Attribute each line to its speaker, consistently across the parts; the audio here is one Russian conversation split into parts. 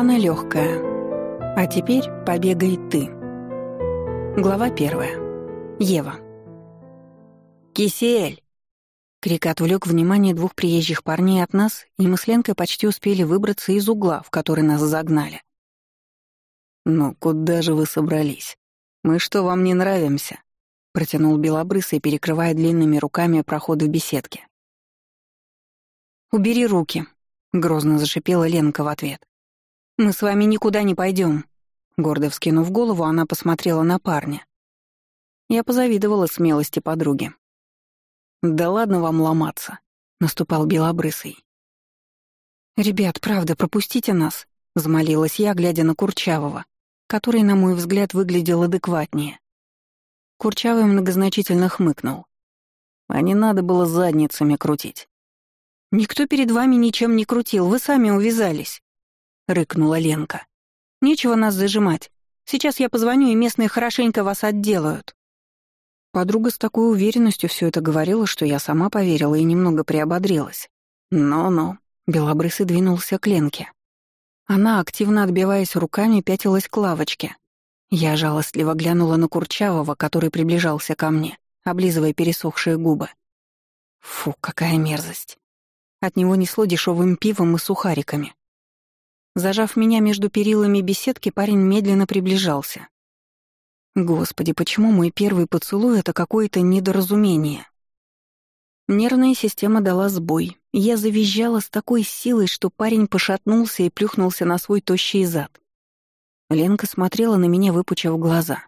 Speaker 1: Светлана легкая. А теперь побегай ты. Глава первая. Ева. «Кисель!» Крик отвлек внимание двух приезжих парней от нас, и мы с Ленкой почти успели выбраться из угла, в который нас загнали. «Ну, куда же вы собрались? Мы что, вам не нравимся?» — протянул белобрысый, перекрывая длинными руками проход в беседке.
Speaker 2: «Убери руки», — грозно зашипела Ленка в ответ. «Мы с вами никуда не пойдем. Гордо вскинув голову, она посмотрела на парня. Я позавидовала смелости подруги. «Да ладно вам ломаться», — наступал Белобрысый. «Ребят, правда, пропустите нас», — взмолилась я, глядя на Курчавого, который, на мой взгляд, выглядел адекватнее. Курчавый многозначительно хмыкнул. «А не надо было задницами крутить. «Никто перед вами ничем не крутил, вы сами увязались», — рыкнула Ленка. «Нечего нас зажимать. Сейчас я позвоню, и местные хорошенько вас отделают». Подруга с такой уверенностью все это говорила, что я сама поверила и немного приободрилась. «Но-но», — Белобрысый двинулся к Ленке. Она, активно отбиваясь руками, пятилась к лавочке. Я жалостливо глянула на Курчавого, который приближался ко мне, облизывая пересохшие губы. Фу, какая мерзость. От него несло дешевым пивом и сухариками. Зажав меня между перилами беседки, парень медленно приближался. Господи, почему мой первый поцелуй — это какое-то недоразумение? Нервная система дала сбой. Я завизжала с такой силой, что парень пошатнулся и плюхнулся на свой тощий зад. Ленка смотрела на меня, выпучив глаза.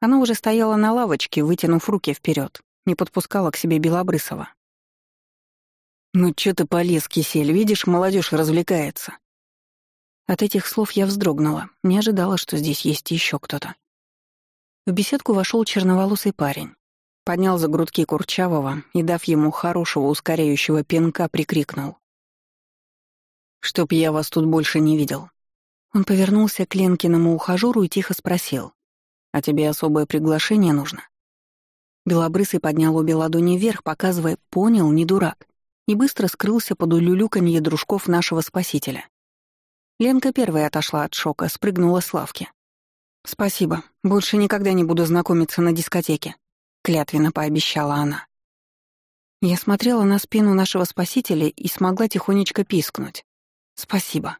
Speaker 2: Она уже стояла на лавочке, вытянув руки вперед, не подпускала к себе Белобрысова. «Ну чё ты полез, кисель, видишь, молодежь развлекается». От этих слов я вздрогнула, не ожидала, что здесь есть еще кто-то. В беседку вошел черноволосый парень. Поднял за грудки Курчавого и, дав ему хорошего ускоряющего пинка, прикрикнул. «Чтоб я вас тут больше не видел». Он повернулся к Ленкиному ухажеру и тихо спросил. «А тебе особое приглашение нужно?» Белобрысый поднял обе ладони вверх, показывая «понял, не дурак» и быстро скрылся под улюлюканье дружков нашего спасителя. Ленка первая отошла от шока, спрыгнула с лавки. «Спасибо. Больше никогда не буду знакомиться на дискотеке», — клятвенно пообещала она. Я смотрела на спину нашего спасителя и смогла тихонечко пискнуть. «Спасибо».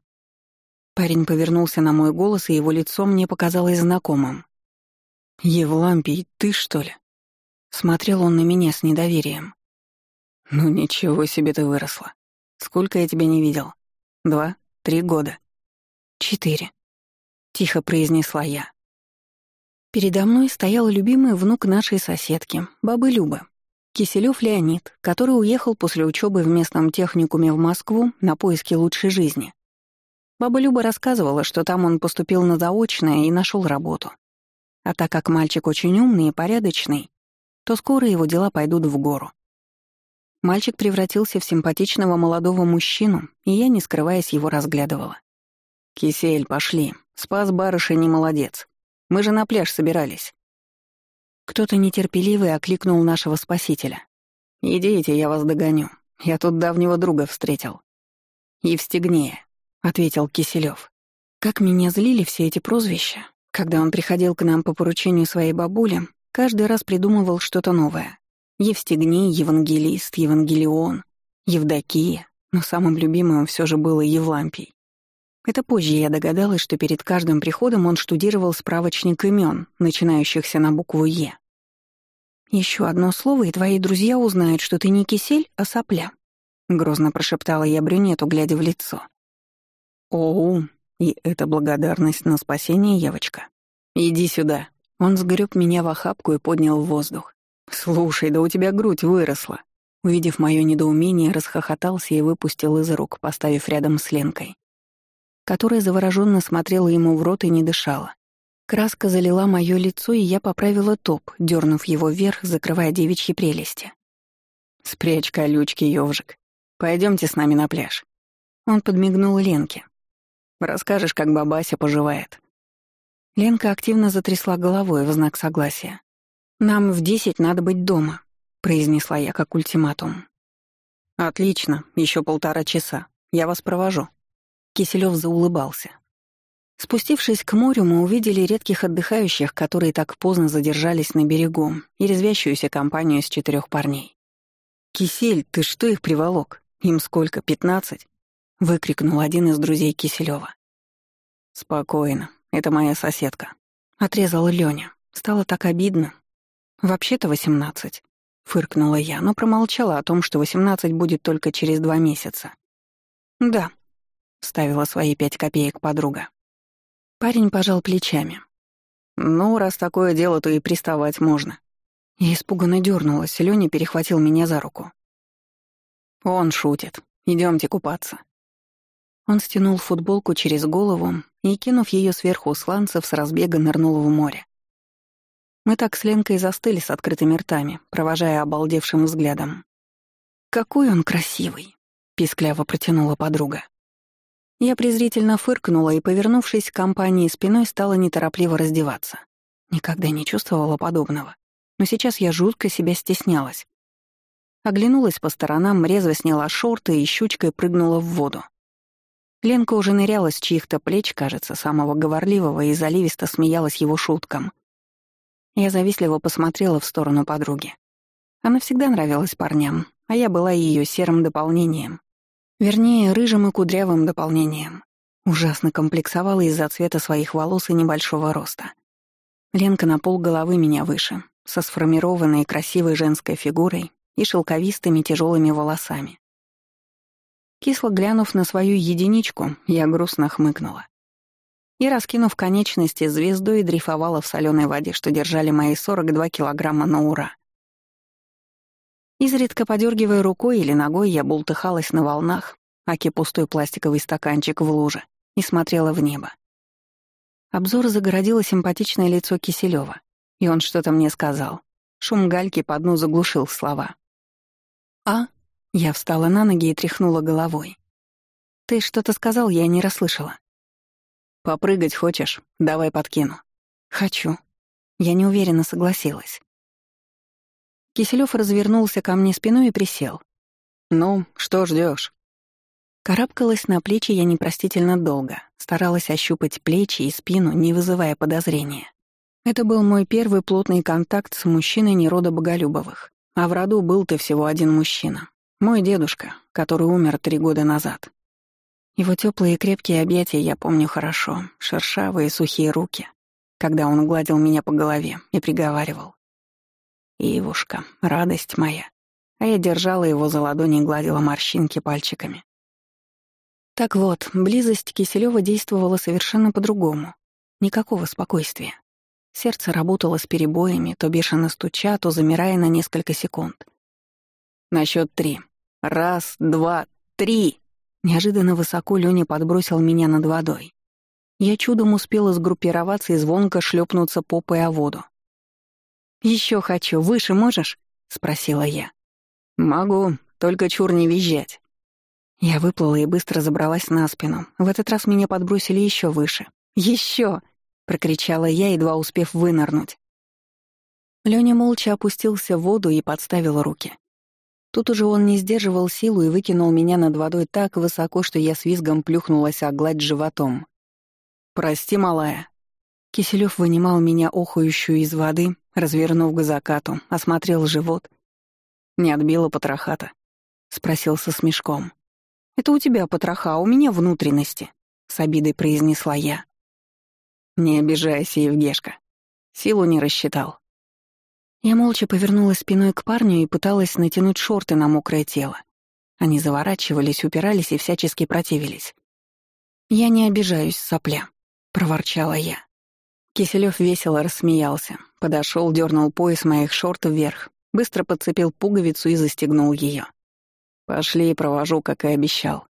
Speaker 2: Парень повернулся на мой голос, и его лицо мне показалось знакомым. «Евлампий, ты что ли?» Смотрел он на меня с недоверием. «Ну ничего себе ты выросла. Сколько я тебя не видел? Два? Три года?» «Четыре», — тихо произнесла я. Передо мной стоял любимый внук нашей соседки, бабы Любы, Киселёв Леонид, который уехал после учебы в местном техникуме в Москву на поиски лучшей жизни. Баба Люба рассказывала, что там он поступил на заочное и нашел работу. А так как мальчик очень умный и порядочный, то скоро его дела пойдут в гору. Мальчик превратился в симпатичного молодого мужчину, и я, не скрываясь, его разглядывала. «Кисель, пошли. Спас барыши не молодец. Мы же на пляж собирались». Кто-то нетерпеливый окликнул нашего спасителя. «Идите, я вас догоню. Я тут давнего друга встретил». «Евстигнея», — ответил Киселёв. Как меня злили все эти прозвища. Когда он приходил к нам по поручению своей бабули, каждый раз придумывал что-то новое. Евстигней, Евангелист, Евангелион, Евдокия, но самым любимым все же было Евлампий. Это позже я догадалась, что перед каждым приходом он штудировал справочник имен, начинающихся на букву «Е». Еще одно слово, и твои друзья узнают, что ты не кисель, а сопля», — грозно прошептала я брюнету, глядя в лицо. «Оу, и это благодарность на спасение, Евочка. Иди сюда». Он сгреб меня в охапку и поднял в воздух. «Слушай, да у тебя грудь выросла». Увидев мое недоумение, расхохотался и выпустил из рук, поставив рядом с Ленкой, которая завороженно смотрела ему в рот и не дышала. Краска залила мое лицо, и я поправила топ, дернув его вверх, закрывая девичьи прелести. «Спрячь колючки, ёвжик. Пойдемте с нами на пляж». Он подмигнул Ленке. «Расскажешь, как бабася поживает». Ленка активно затрясла головой в знак согласия. «Нам в десять надо быть дома», — произнесла я как ультиматум. «Отлично, еще полтора часа. Я вас провожу». Киселёв заулыбался.
Speaker 1: Спустившись к морю, мы увидели редких отдыхающих, которые так поздно задержались на берегу, и резвящуюся компанию из четырех парней. «Кисель, ты что их приволок? Им сколько, пятнадцать?» — выкрикнул один из друзей Киселева. «Спокойно, это моя соседка», — отрезала Лёня. Стало так обидно. «Вообще-то восемнадцать», — фыркнула я, но промолчала о том, что восемнадцать будет только через два месяца. «Да», — ставила свои пять копеек подруга. Парень пожал плечами. «Ну, раз такое дело, то и приставать можно». Я испуганно дернулась, Лёня перехватил меня за руку. «Он шутит. Идемте купаться». Он стянул футболку через голову и, кинув ее сверху сланцев, с разбега нырнул в море. Мы так с Ленкой застыли с открытыми ртами, провожая обалдевшим взглядом. «Какой он красивый!» — пискляво протянула подруга. Я презрительно фыркнула и, повернувшись к компании спиной, стала неторопливо раздеваться. Никогда не чувствовала подобного. Но сейчас я жутко себя стеснялась. Оглянулась по сторонам, резво сняла шорты и щучкой прыгнула в воду. Ленка уже ныряла с чьих-то плеч, кажется, самого говорливого, и заливисто смеялась его шуткам. Я завистливо посмотрела в сторону подруги. Она всегда нравилась парням, а я была ее серым дополнением, Вернее, рыжим и кудрявым дополнением. Ужасно комплексовала из-за цвета своих волос и небольшого роста. Ленка на пол головы меня выше, со сформированной красивой женской фигурой и шелковистыми тяжелыми волосами. Кисло глянув на свою единичку, я грустно хмыкнула. И, раскинув конечности, звездой дрейфовала в соленой воде, что держали мои 42 килограмма на ура. Изредка подергивая рукой или ногой, я бултыхалась на волнах, аки пустой пластиковый стаканчик в луже, и смотрела в небо. Обзор загородило симпатичное лицо Киселева, и он что-то мне сказал. Шум гальки по дну заглушил слова. «А?» — я встала на ноги и тряхнула головой. «Ты что-то сказал, я не расслышала». «Попрыгать хочешь? Давай подкину». «Хочу». Я неуверенно согласилась. Киселёв развернулся ко мне спиной и присел. «Ну, что ждёшь?» Карабкалась на плечи я непростительно долго, старалась ощупать плечи и спину, не вызывая подозрения. Это был мой первый плотный контакт с мужчиной не рода Боголюбовых. А в роду был-то всего один мужчина. Мой дедушка, который умер три года назад. Его теплые и крепкие объятия я помню хорошо, шершавые сухие руки, когда он гладил меня по голове и приговаривал. Ивушка, радость моя. А я держала его за ладони и гладила морщинки пальчиками. Так вот, близость Киселева действовала совершенно по-другому. Никакого спокойствия. Сердце работало с перебоями, то бешено стуча, то замирая на несколько секунд. На счет три. Раз, два, три. Неожиданно высоко Лёня подбросил меня над водой. Я чудом успела сгруппироваться и звонко шлепнуться попой о воду. Еще хочу, выше можешь?» — спросила я. «Могу, только чур не визжать». Я выплыла и быстро забралась на спину. В этот раз меня подбросили еще выше. Еще! прокричала я, едва успев вынырнуть. Лёня молча опустился в воду и подставил руки. Тут уже он не сдерживал силу и выкинул меня над водой так высоко, что я с визгом плюхнулась о гладь животом. «Прости, малая». Киселёв вынимал меня охующую из воды, Развернув к закату, осмотрел живот. «Не отбила потрохата?» — спросил со смешком. «Это у тебя потроха, а у меня внутренности», — с обидой произнесла я. «Не обижайся, Евгешка. Силу не рассчитал». Я молча повернулась спиной к парню и пыталась натянуть шорты на мокрое тело. Они заворачивались, упирались и всячески противились. «Я не обижаюсь, сопля», — проворчала я. Киселёв весело рассмеялся, подошел, дернул пояс моих шорт вверх, быстро подцепил пуговицу и застегнул ее. «Пошли, и провожу, как и обещал».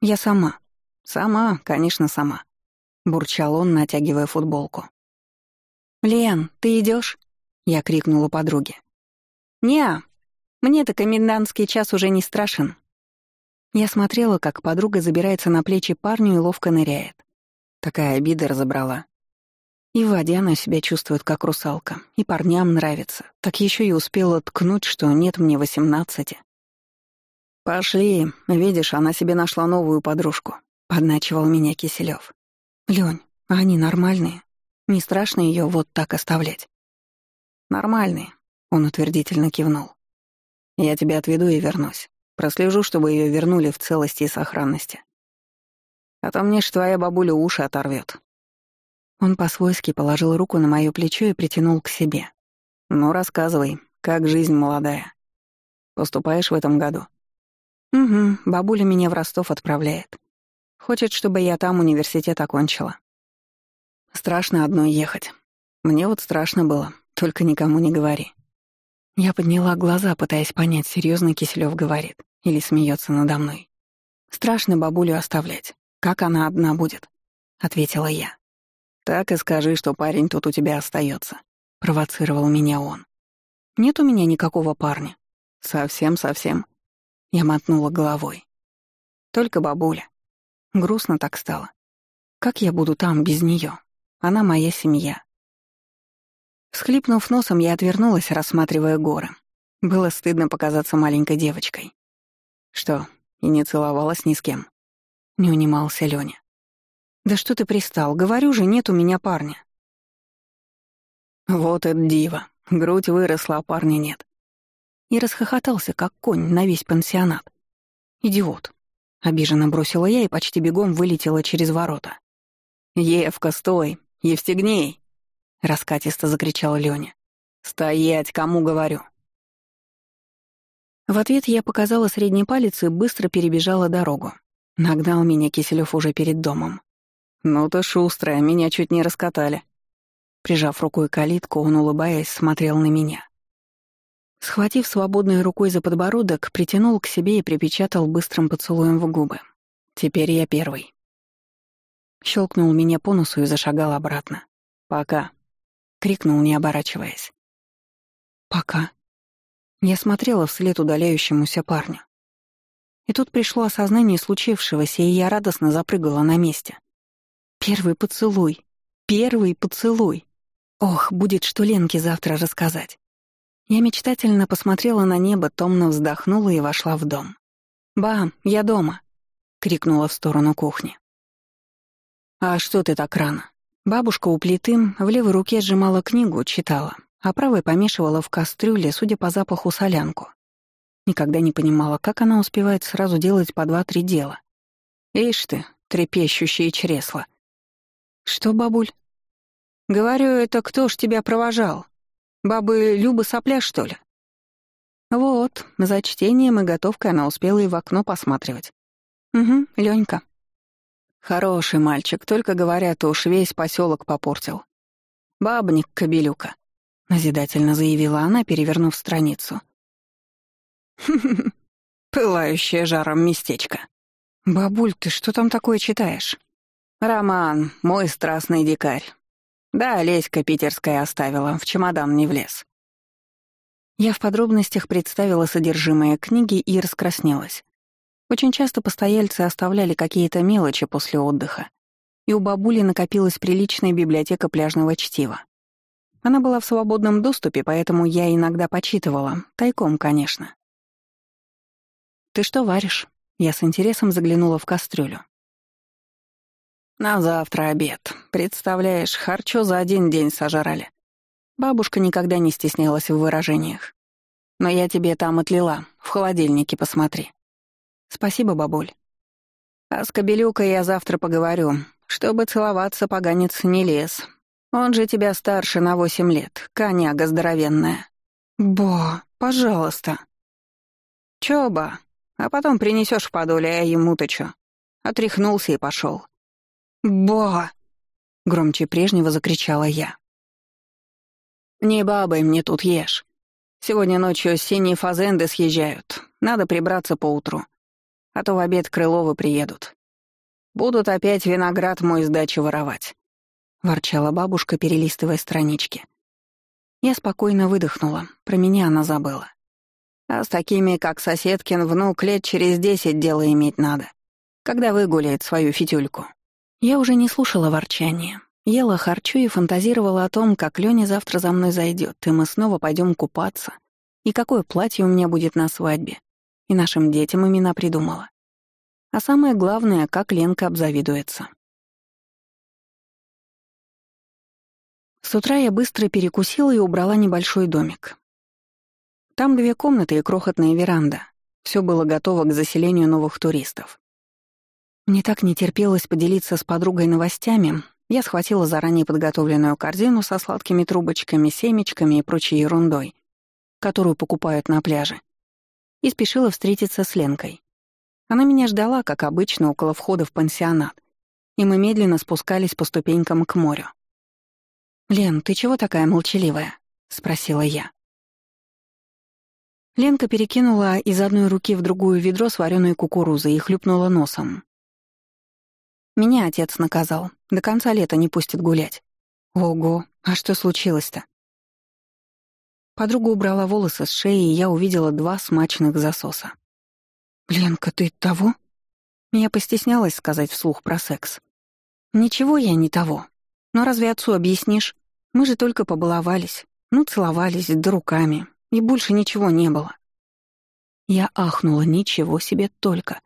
Speaker 1: «Я сама». «Сама, конечно, сама», — бурчал он, натягивая футболку. «Лен, ты идешь? я крикнула подруге. «Не, мне-то комендантский час уже не страшен». Я смотрела, как подруга забирается на плечи парню и ловко ныряет. Такая обида разобрала. И в воде она себя чувствует как русалка, и парням нравится. Так еще и успела ткнуть, что нет мне восемнадцати. «Пошли, видишь, она себе нашла новую подружку», — подначивал меня Киселев. «Лёнь,
Speaker 2: А они нормальные? Не страшно ее вот так оставлять?
Speaker 1: Нормальные, он утвердительно кивнул. Я тебя отведу и вернусь. Прослежу, чтобы ее вернули в целости и сохранности. А то мне ж твоя бабуля уши оторвет.
Speaker 2: Он по-свойски положил руку на моё плечо и притянул к себе.
Speaker 1: «Ну, рассказывай, как жизнь молодая. Поступаешь в этом году?»
Speaker 2: «Угу, бабуля меня в Ростов отправляет. Хочет, чтобы я там университет окончила.
Speaker 1: Страшно одной ехать. Мне вот страшно было, только никому не говори».
Speaker 2: Я подняла глаза, пытаясь понять, серьезно Киселев говорит или смеется надо мной. «Страшно бабулю оставлять. Как она одна будет?» — ответила я.
Speaker 1: «Так и скажи, что парень тут у тебя остается,
Speaker 2: провоцировал меня он. «Нет у меня никакого парня».
Speaker 1: «Совсем-совсем».
Speaker 2: Я мотнула головой. «Только бабуля. Грустно так стало. Как я буду там без нее? Она моя семья. Всхлипнув носом, я отвернулась, рассматривая горы. Было стыдно показаться маленькой девочкой.
Speaker 1: «Что, и не целовалась ни с кем?»
Speaker 2: Не унимался Лёня. «Да что ты пристал? Говорю же, нет у меня парня».
Speaker 1: «Вот это диво. Грудь выросла, а парня нет».
Speaker 2: И расхохотался, как конь, на весь пансионат. «Идиот. Обиженно бросила я и почти бегом вылетела через ворота.
Speaker 1: «Евка, стой! Евстигней!» — раскатисто закричал Лёня. «Стоять, кому говорю!»
Speaker 2: В ответ я показала средний палец и быстро перебежала дорогу. Нагнал меня Киселёв уже перед домом.
Speaker 1: «Ну ты шустрая, меня чуть не раскатали».
Speaker 2: Прижав рукой калитку, он, улыбаясь, смотрел на меня. Схватив свободной рукой за подбородок, притянул к себе и припечатал быстрым поцелуем в губы. «Теперь я первый». Щелкнул меня по носу и зашагал обратно.
Speaker 1: «Пока», —
Speaker 2: крикнул, не оборачиваясь. «Пока». Я смотрела вслед удаляющемуся парню. И тут пришло осознание случившегося, и я радостно запрыгала на месте. Первый поцелуй. Первый поцелуй. Ох, будет что Ленке завтра рассказать. Я мечтательно посмотрела на небо, томно вздохнула и вошла в дом. «Ба, я дома!» — крикнула в сторону кухни. «А что ты так рано?» Бабушка у плиты в левой руке сжимала книгу, читала, а правой помешивала в кастрюле, судя по запаху, солянку. Никогда не понимала, как она успевает сразу делать по два-три дела. «Ишь ты, трепещущие чресла!» «Что, бабуль?» «Говорю, это кто ж тебя провожал?» Бабы Люба сопля, что ли? Вот, за чтением и готовкой она успела и в окно посматривать. Угу, Ленька. Хороший мальчик, только говорят, уж весь поселок попортил. Бабник Кобелюка, назидательно заявила она, перевернув страницу. Пылающее жаром местечко. Бабуль, ты что там такое читаешь? Роман, мой страстный дикарь. Да, Леська питерская оставила, в чемодан не влез. Я в подробностях представила содержимое книги и раскраснелась. Очень часто постояльцы оставляли какие-то мелочи после отдыха, и у бабули накопилась приличная библиотека пляжного чтива. Она была в свободном доступе, поэтому я иногда почитывала, тайком, конечно. «Ты что варишь?» Я с интересом заглянула в кастрюлю. На завтра обед. Представляешь, харчо за один день сожрали. Бабушка никогда не стеснялась в выражениях. Но я тебе там отлила, в холодильнике посмотри. Спасибо, бабуль. А с Кобелюкой я завтра поговорю. Чтобы целоваться, поганец не лез. Он же тебя старше на восемь лет, коняга здоровенная. Бо, пожалуйста. Чё, ба? А потом принесешь в подоле, а ему-то чё? Отряхнулся и пошел. «Ба!» — громче прежнего закричала я. «Не бабой мне тут ешь. Сегодня ночью синие фазенды съезжают. Надо прибраться поутру. А то в обед Крыловы приедут. Будут опять виноград мой с дачи воровать», — ворчала бабушка, перелистывая странички. Я спокойно выдохнула, про меня она забыла. А с такими, как соседкин внук, лет через десять дело иметь надо, когда выгуляет свою фитюльку. Я уже не слушала ворчания. Ела харчу и фантазировала о том, как Лёня завтра за мной зайдет, и мы снова пойдем купаться, и какое платье у меня будет на свадьбе, и нашим детям имена придумала. А самое главное, как Ленка обзавидуется.
Speaker 1: С утра я быстро перекусила и убрала небольшой домик. Там две комнаты и крохотная веранда. Все было готово к заселению новых туристов. Мне так не терпелось поделиться с подругой новостями. Я схватила заранее подготовленную корзину со сладкими трубочками, семечками и прочей ерундой, которую покупают на пляже, и спешила встретиться с Ленкой. Она меня ждала, как обычно, около входа в пансионат, и мы медленно спускались по ступенькам к морю. «Лен, ты чего такая молчаливая?» — спросила я. Ленка перекинула из одной руки в другую ведро с вареной кукурузой и хлюпнула носом. «Меня отец наказал. До конца лета не пустит гулять». «Ого, а что случилось-то?» Подруга убрала волосы с шеи, и я увидела два смачных засоса. «Ленка, ты того?» Я постеснялась сказать вслух про секс. «Ничего я не того. Но разве отцу объяснишь? Мы же только побаловались. Ну, целовались, да руками. И больше ничего не было». Я ахнула, ничего себе только.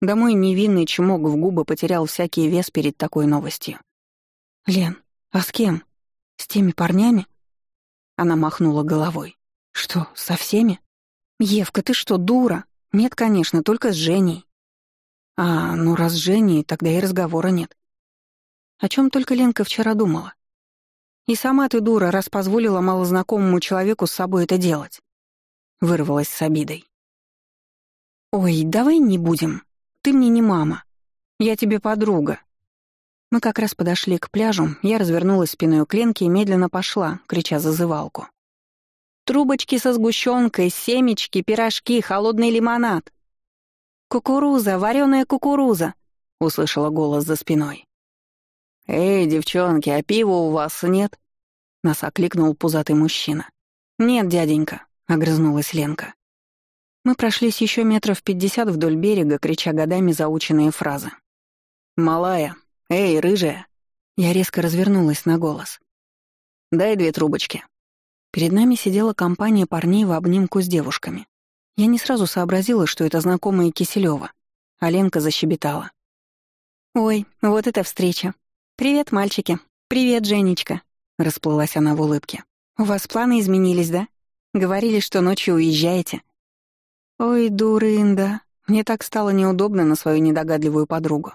Speaker 1: Да мой невинный чмок в губы потерял всякий вес перед такой новостью. «Лен, а с кем? С теми парнями?» Она махнула головой. «Что, со всеми?» «Евка, ты что, дура? Нет, конечно, только с Женей». «А, ну раз с Женей, тогда и разговора нет». О чем только Ленка вчера думала. «И сама ты дура, раз позволила малознакомому человеку с собой это делать». Вырвалась с обидой. «Ой, давай не будем. Ты мне не мама. Я тебе подруга». Мы как раз подошли к пляжу, я развернулась спиной к Ленке и медленно пошла, крича зазывалку. «Трубочки со сгущенкой, семечки, пирожки, холодный лимонад!» «Кукуруза, вареная кукуруза!» — услышала голос за спиной. «Эй, девчонки, а пива у вас нет?» — нас окликнул пузатый мужчина. «Нет, дяденька», — огрызнулась Ленка. Мы прошлись еще метров пятьдесят вдоль берега, крича годами заученные фразы. «Малая! Эй, рыжая!» Я резко развернулась на голос. «Дай две трубочки». Перед нами сидела компания парней в обнимку с девушками. Я не сразу сообразила, что это знакомые Киселева. А Ленка защебетала. «Ой, вот это встреча. «Привет, мальчики. Привет, Женечка», — расплылась она в улыбке. «У вас планы изменились, да? Говорили, что ночью уезжаете». «Ой, дурында. Мне так стало неудобно на свою недогадливую подругу».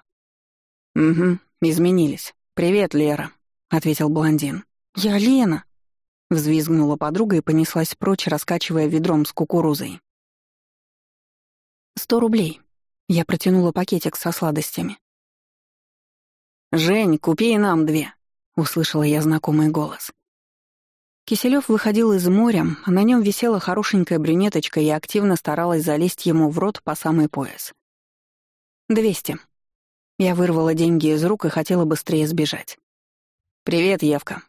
Speaker 1: «Угу, изменились. Привет, Лера», — ответил блондин. «Я Лена», — взвизгнула подруга и понеслась прочь, раскачивая ведром с кукурузой. «Сто рублей». Я протянула пакетик со сладостями. «Жень, купи и нам две», — услышала я знакомый голос. Киселёв выходил из моря, а на нем висела хорошенькая брюнеточка и активно старалась залезть ему в рот по самый пояс. «Двести». Я вырвала деньги из рук и хотела быстрее сбежать. «Привет, Евка».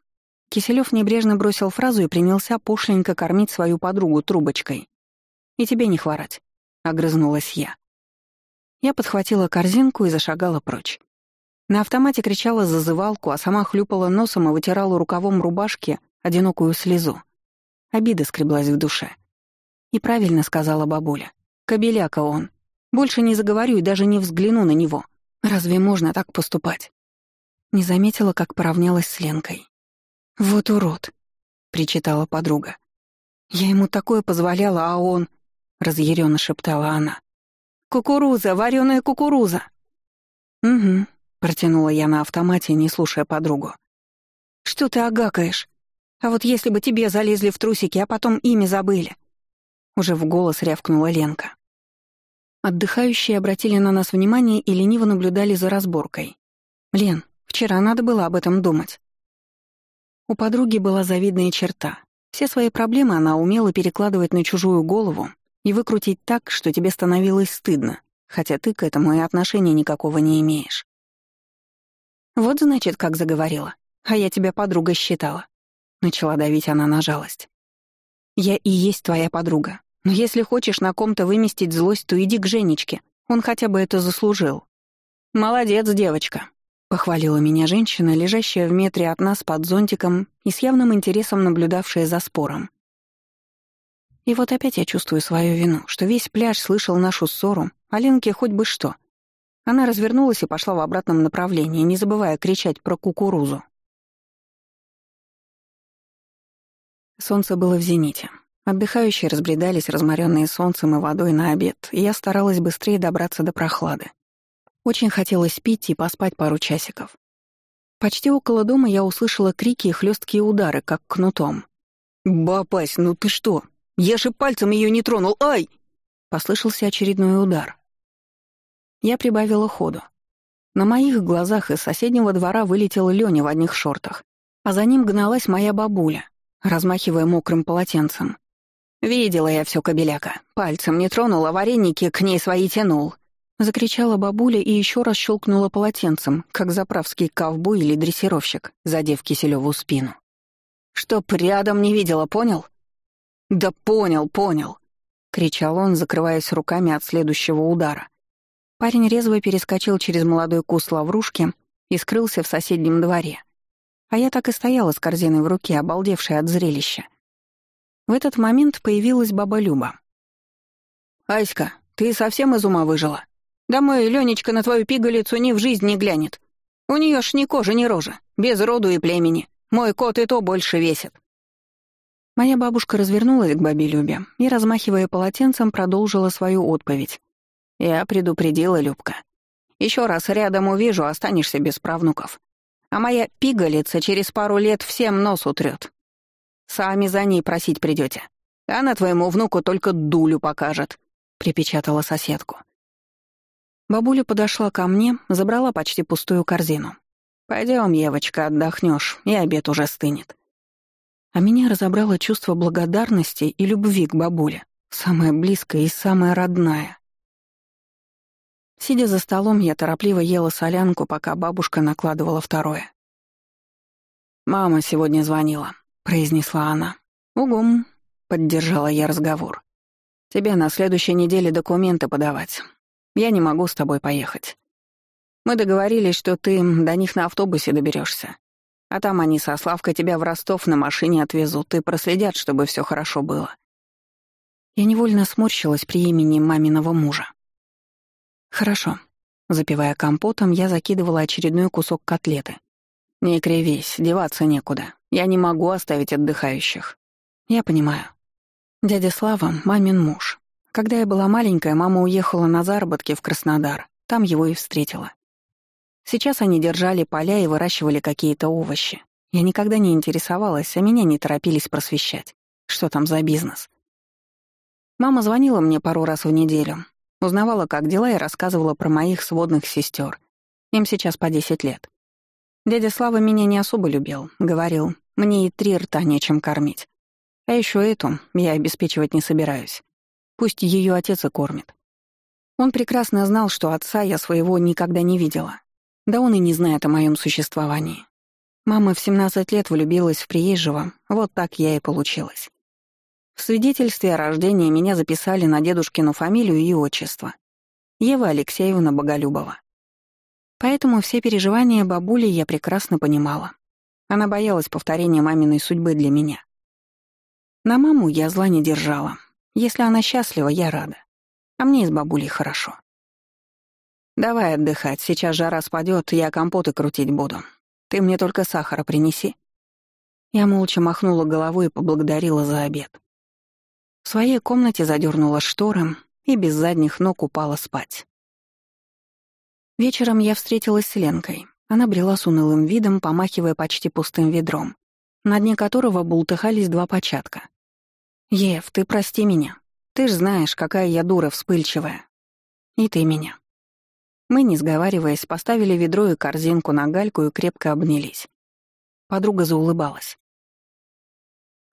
Speaker 1: Киселёв небрежно бросил фразу и принялся пошленько кормить свою подругу трубочкой. «И тебе не хворать», — огрызнулась я. Я подхватила корзинку и зашагала прочь. На автомате кричала зазывалку, а сама хлюпала носом и вытирала рукавом рубашки одинокую слезу. Обида скреблась в душе. И правильно сказала бабуля. Кобеляка он. Больше не заговорю и даже не взгляну на него. Разве можно так поступать? Не заметила, как поравнялась с Ленкой. «Вот урод», — причитала подруга. «Я ему такое позволяла, а он...» — разъяренно шептала она. «Кукуруза, вареная кукуруза!» «Угу, Протянула я на автомате, не слушая подругу. «Что ты агакаешь? А вот если бы тебе залезли в трусики, а потом ими забыли?» Уже в голос рявкнула Ленка. Отдыхающие обратили на нас внимание и лениво наблюдали за разборкой. «Лен, вчера надо было об этом думать». У подруги была завидная черта. Все свои проблемы она умела перекладывать на чужую голову и выкрутить так, что тебе становилось стыдно, хотя ты к этому и отношения никакого не имеешь. «Вот, значит, как заговорила. А я тебя подругой считала». Начала давить она на жалость. «Я и есть твоя подруга. Но если хочешь на ком-то выместить злость, то иди к Женечке. Он хотя бы это заслужил». «Молодец, девочка», — похвалила меня женщина, лежащая в метре от нас под зонтиком и с явным интересом наблюдавшая за спором. И вот опять я чувствую свою вину, что весь пляж слышал нашу ссору, а Ленке хоть бы что. Она развернулась и пошла в обратном направлении, не забывая кричать про кукурузу. Солнце было в зените. Отдыхающие разбредались, разморенные солнцем и водой на обед, и я старалась быстрее добраться до прохлады. Очень хотелось пить и поспать пару часиков. Почти около дома я услышала крики и хлесткие удары, как кнутом. «Бапась, ну ты что? Я же пальцем ее не тронул, ай!» Послышался очередной удар. Я прибавила ходу. На моих глазах из соседнего двора вылетел Лёня в одних шортах, а за ним гналась моя бабуля, размахивая мокрым полотенцем. «Видела я все кобеляка. Пальцем не тронула, вареники к ней свои тянул». Закричала бабуля и еще раз щелкнула полотенцем, как заправский ковбой или дрессировщик, задев Киселеву спину. «Чтоб рядом не видела, понял?» «Да понял, понял!» — кричал он, закрываясь руками от следующего удара. Парень резво перескочил через молодой куст лаврушки и скрылся в соседнем дворе. А я так и стояла с корзиной в руке, обалдевшая от зрелища. В этот момент появилась баба Люба. «Аська, ты совсем из ума выжила? Да мой Ленечка на твою пигалицу ни в жизнь не глянет. У нее ж ни кожи, ни рожа, без роду и племени. Мой кот и то больше весит». Моя бабушка развернулась к бабе Любе и, размахивая полотенцем, продолжила свою отповедь. «Я предупредила, Любка. Еще раз рядом увижу, останешься без правнуков. А моя пигалица через пару лет всем нос утрет. Сами за ней просить придете. Она твоему внуку только дулю покажет», — припечатала соседку. Бабуля подошла ко мне, забрала почти пустую корзину. Пойдем, Евочка, отдохнешь, и обед уже стынет. А меня разобрало чувство благодарности и любви к бабуле, самое близкое и самое родное. Сидя за столом, я торопливо ела солянку, пока бабушка накладывала второе. Мама сегодня звонила. — произнесла она. «Угум», — поддержала я разговор. «Тебе на следующей неделе документы подавать. Я не могу с тобой поехать. Мы договорились, что ты до них на автобусе доберешься, А там они со Славкой тебя в Ростов на машине отвезут и проследят, чтобы все хорошо было». Я невольно сморщилась при имени маминого мужа. «Хорошо». Запивая компотом, я закидывала очередной кусок котлеты. «Не кривись, деваться некуда. Я не могу оставить отдыхающих. Я понимаю. Дядя Слава — мамин муж. Когда я была маленькая, мама уехала на заработки в Краснодар. Там его и встретила. Сейчас они держали поля и выращивали какие-то овощи. Я никогда не интересовалась, а меня не торопились просвещать. Что там за бизнес? Мама звонила мне пару раз в неделю. Узнавала, как дела, и рассказывала про моих сводных сестер. Им сейчас по 10 лет. Дядя Слава меня не особо любил. Говорил, мне и три рта нечем кормить. А еще эту я обеспечивать не собираюсь. Пусть ее отец и кормит. Он прекрасно знал, что отца я своего никогда не видела. Да он и не знает о моем существовании. Мама в 17 лет влюбилась в приезжего, вот так я и получилась. В свидетельстве о рождении меня записали на дедушкину фамилию и отчество. Ева Алексеевна Боголюбова. Поэтому все переживания бабули я прекрасно понимала. Она боялась повторения маминой судьбы для меня. На маму я зла не держала. Если она счастлива, я рада. А мне с бабулей хорошо. Давай отдыхать, сейчас жара спадет, я компоты крутить буду. Ты мне только сахара принеси. Я молча махнула головой и поблагодарила за обед. В своей комнате задернула шторы и без задних ног упала спать. Вечером я встретилась с Ленкой. Она брела с унылым видом, помахивая почти пустым ведром, на дне которого бултыхались два початка. «Ев, ты прости меня. Ты ж знаешь, какая я дура вспыльчивая. И ты меня». Мы, не сговариваясь, поставили ведро и корзинку на гальку и крепко обнялись. Подруга заулыбалась.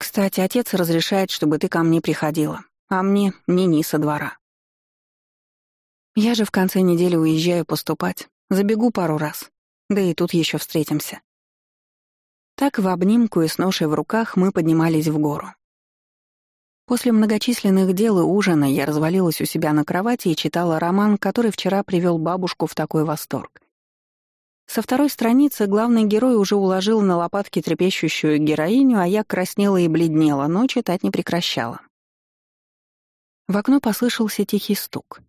Speaker 1: «Кстати, отец разрешает, чтобы ты ко мне приходила, а мне — ни-ни со двора. Я же в конце недели уезжаю поступать, забегу пару раз, да и тут еще встретимся. Так в обнимку и с ношей в руках мы поднимались в гору. После многочисленных дел и ужина я развалилась у себя на кровати и читала роман, который вчера привел бабушку в такой восторг. Со второй страницы главный герой уже уложил на лопатки трепещущую героиню, а я краснела и бледнела, но читать не прекращала. В окно послышался тихий стук.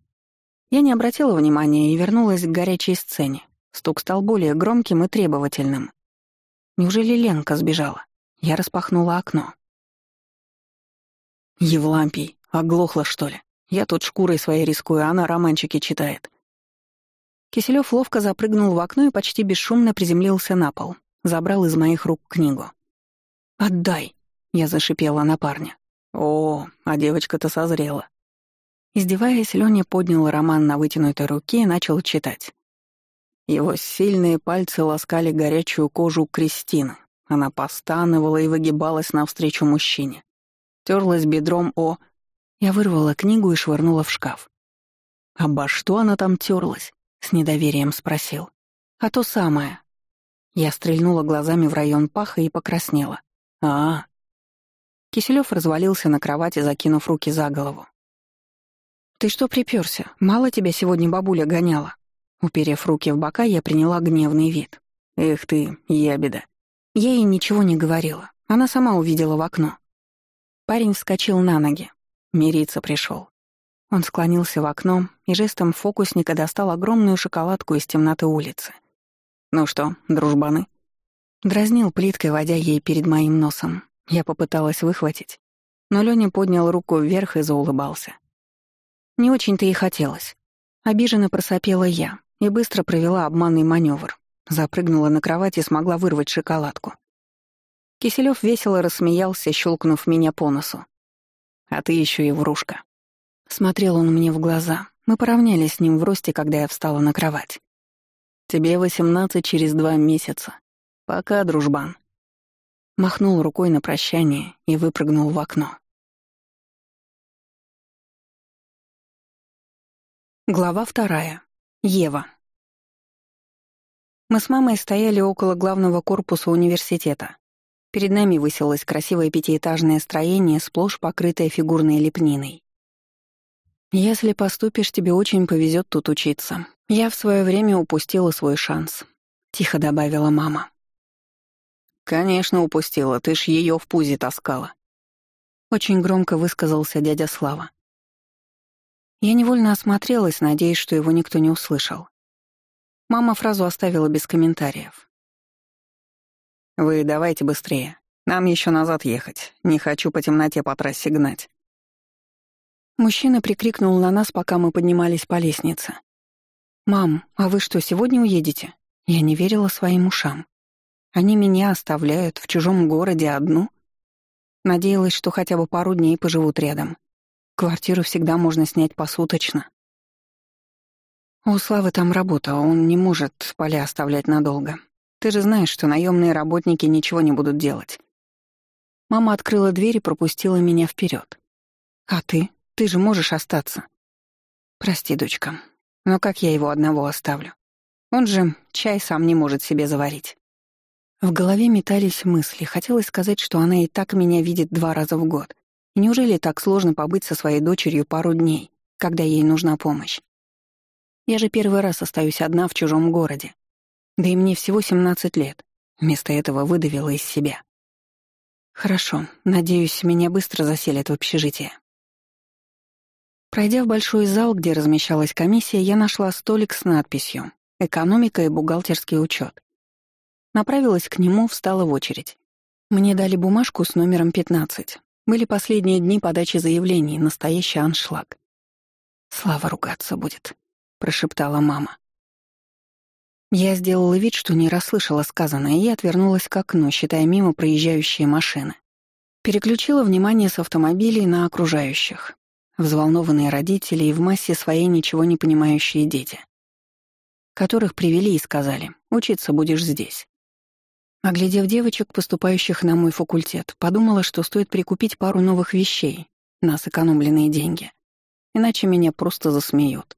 Speaker 1: Я не обратила внимания и вернулась к горячей сцене. Стук стал более громким и требовательным. Неужели Ленка сбежала? Я распахнула окно. Евлампий, оглохла, что ли? Я тут шкурой своей рискую, а она романчики читает.
Speaker 2: Киселёв ловко запрыгнул в окно и почти бесшумно приземлился на пол. Забрал из моих рук книгу. «Отдай!» — я зашипела на парня.
Speaker 1: «О, а девочка-то созрела».
Speaker 2: Издеваясь, Лёня поднял роман на вытянутой руке и начал читать.
Speaker 1: Его сильные пальцы ласкали горячую кожу Кристины. Она постанывала и выгибалась навстречу мужчине. Терлась бедром о...
Speaker 2: Я вырвала книгу и швырнула в шкаф.
Speaker 1: «Обо что она там терлась?
Speaker 2: С недоверием спросил. «А то самое». Я стрельнула глазами в район паха и покраснела.
Speaker 1: а, -а.
Speaker 2: Киселёв развалился на кровати, закинув руки за голову. «Ты что припёрся? Мало тебя сегодня бабуля гоняла?» Уперев руки в бока, я приняла гневный вид.
Speaker 1: «Эх ты, ябеда!»
Speaker 2: Я ей ничего не говорила. Она сама увидела в окно. Парень вскочил на ноги. Мириться пришел. Он склонился в окно и жестом фокусника достал огромную шоколадку из темноты улицы.
Speaker 1: «Ну что, дружбаны?»
Speaker 2: Дразнил плиткой, водя ей перед моим носом. Я попыталась выхватить, но Лёня поднял руку вверх и заулыбался. Не очень-то и хотелось. Обиженно просопела я и быстро провела обманный маневр. Запрыгнула на кровать и смогла вырвать шоколадку. Киселёв весело рассмеялся, щелкнув меня по носу.
Speaker 1: «А ты еще и врушка».
Speaker 2: Смотрел он мне в глаза. Мы поравнялись с ним в росте, когда я встала на кровать.
Speaker 1: «Тебе восемнадцать через два месяца. Пока, дружбан».
Speaker 2: Махнул рукой на прощание и выпрыгнул в окно. Глава вторая. Ева. Мы с мамой стояли около главного корпуса университета. Перед нами высилось красивое пятиэтажное строение, сплошь покрытое фигурной лепниной. «Если поступишь, тебе очень повезет тут учиться. Я в свое время упустила свой шанс», — тихо добавила мама.
Speaker 1: «Конечно упустила, ты ж ее в пузе таскала», —
Speaker 2: очень громко высказался дядя Слава. Я невольно осмотрелась, надеясь, что его никто не услышал. Мама фразу оставила без комментариев.
Speaker 1: «Вы давайте быстрее. Нам еще назад ехать. Не хочу по темноте по трассе гнать».
Speaker 2: Мужчина прикрикнул на нас, пока мы поднимались по лестнице. «Мам, а вы что, сегодня уедете?» Я не верила своим ушам. Они меня оставляют в чужом городе одну. Надеялась, что хотя бы пару дней поживут рядом. Квартиру всегда можно снять посуточно. У Славы там работа, он не может поля оставлять надолго. Ты же знаешь, что наемные работники ничего не будут делать. Мама открыла дверь и пропустила меня вперед. А ты? Ты же можешь остаться. Прости, дочка, но как я его одного оставлю? Он же чай сам не может себе заварить. В голове метались мысли. Хотелось сказать, что она и так меня видит два раза в год. Неужели так сложно побыть со своей дочерью пару дней, когда ей нужна помощь? Я же первый раз остаюсь одна в чужом городе. Да и мне всего 17 лет. Вместо этого выдавила из себя. Хорошо, надеюсь, меня быстро заселят в общежитие. Пройдя в большой зал, где размещалась комиссия, я нашла столик с надписью «Экономика и бухгалтерский учет». Направилась к нему, встала в очередь. Мне дали бумажку с номером 15. Были последние дни подачи заявлений, настоящий аншлаг. «Слава ругаться будет», — прошептала мама. Я сделала вид, что не расслышала сказанное, и отвернулась к окну, считая мимо проезжающие машины. Переключила внимание с автомобилей на окружающих. Взволнованные родители и в массе своей ничего не понимающие дети. Которых привели и сказали «учиться будешь здесь». Оглядев девочек, поступающих на мой факультет, подумала, что стоит прикупить пару новых вещей на сэкономленные деньги. Иначе меня просто засмеют.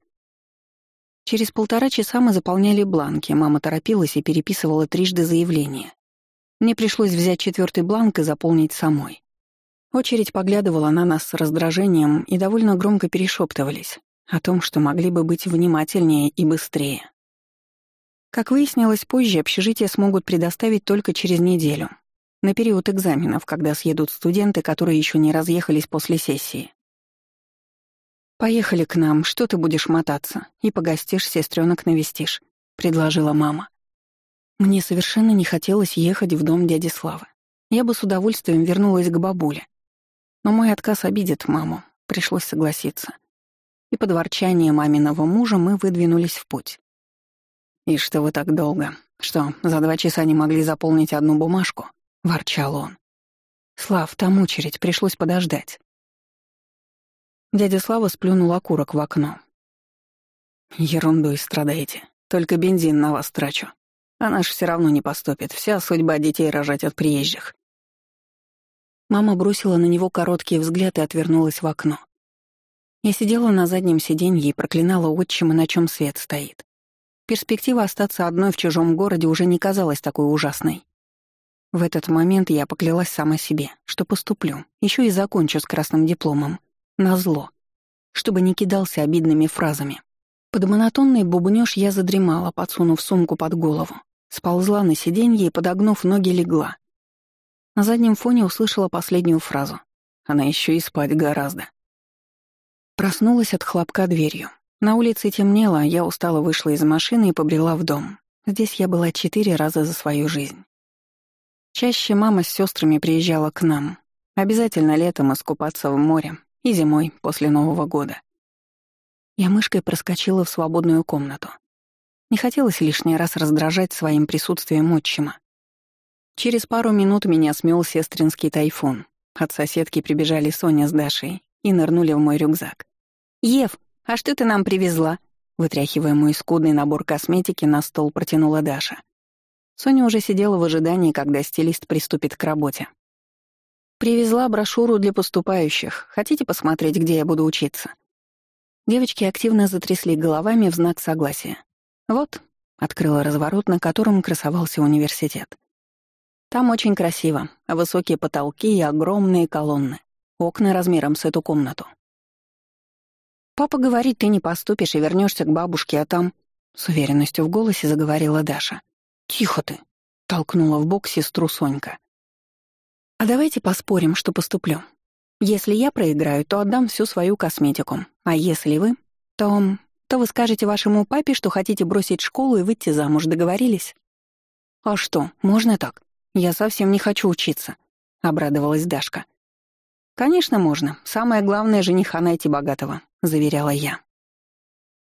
Speaker 2: Через полтора часа мы заполняли бланки, мама торопилась и переписывала трижды заявление. Мне пришлось взять четвертый бланк и заполнить самой. Очередь поглядывала на нас с раздражением и довольно громко перешептывались о том, что могли бы быть внимательнее и быстрее. Как выяснилось позже, общежитие смогут предоставить только через неделю, на период экзаменов, когда съедут студенты, которые еще не разъехались после сессии. «Поехали к нам, что ты будешь мотаться, и погостишь, сестренок навестишь», — предложила мама. Мне совершенно не хотелось ехать в дом дяди Славы. Я бы с удовольствием вернулась к бабуле. Но мой отказ обидит маму, пришлось согласиться. И под ворчание маминого мужа мы выдвинулись в путь. «И что вы так долго? Что, за два часа не могли заполнить одну бумажку?» — ворчал он. «Слав, там очередь, пришлось подождать». Дядя Слава сплюнул окурок в окно. «Ерундой страдаете. Только бензин на вас трачу. А наш все равно не поступит. Вся судьба детей рожать от приезжих». Мама бросила на него короткий взгляд и отвернулась в окно. Я сидела на заднем сиденье и проклинала отчима, на чем свет стоит. Перспектива остаться одной в чужом городе уже не казалась такой ужасной. В этот момент я поклялась сама себе, что поступлю, еще и закончу с красным дипломом. Назло. Чтобы не кидался обидными фразами. Под монотонный бубнёж я задремала, подсунув сумку под голову. Сползла на сиденье и, подогнув ноги, легла. На заднем фоне услышала последнюю фразу. Она еще и спать гораздо. Проснулась от хлопка дверью. На улице темнело, а я устало вышла из машины и побрела в дом. Здесь я была четыре раза за свою жизнь. Чаще мама с сестрами приезжала к нам. Обязательно летом искупаться в море и зимой после Нового года. Я мышкой проскочила в свободную комнату. Не хотелось лишний раз раздражать своим присутствием отчима. Через пару минут меня смел сестринский тайфун. От соседки прибежали Соня с Дашей и нырнули в мой рюкзак. «Ев, а что ты нам привезла?» Вытряхивая мой скудный набор косметики, на стол протянула Даша. Соня уже сидела в ожидании, когда стилист приступит к работе. «Привезла брошюру для поступающих. Хотите посмотреть, где я буду учиться?» Девочки активно затрясли головами в знак согласия. «Вот», — открыла разворот, на котором красовался университет. «Там очень красиво. Высокие потолки и огромные колонны. Окна размером с эту комнату. «Папа говорит, ты не поступишь и вернешься к бабушке, а там...» С уверенностью в голосе заговорила Даша. «Тихо ты!» — толкнула в бок сестру Сонька. «А давайте поспорим, что поступлю. Если я проиграю, то отдам всю свою косметику. А если вы, то... то вы скажете вашему папе, что хотите бросить школу и выйти замуж, договорились?» «А что, можно так? Я совсем не хочу учиться», — обрадовалась Дашка. «Конечно, можно. Самое главное — жениха найти богатого», — заверяла я.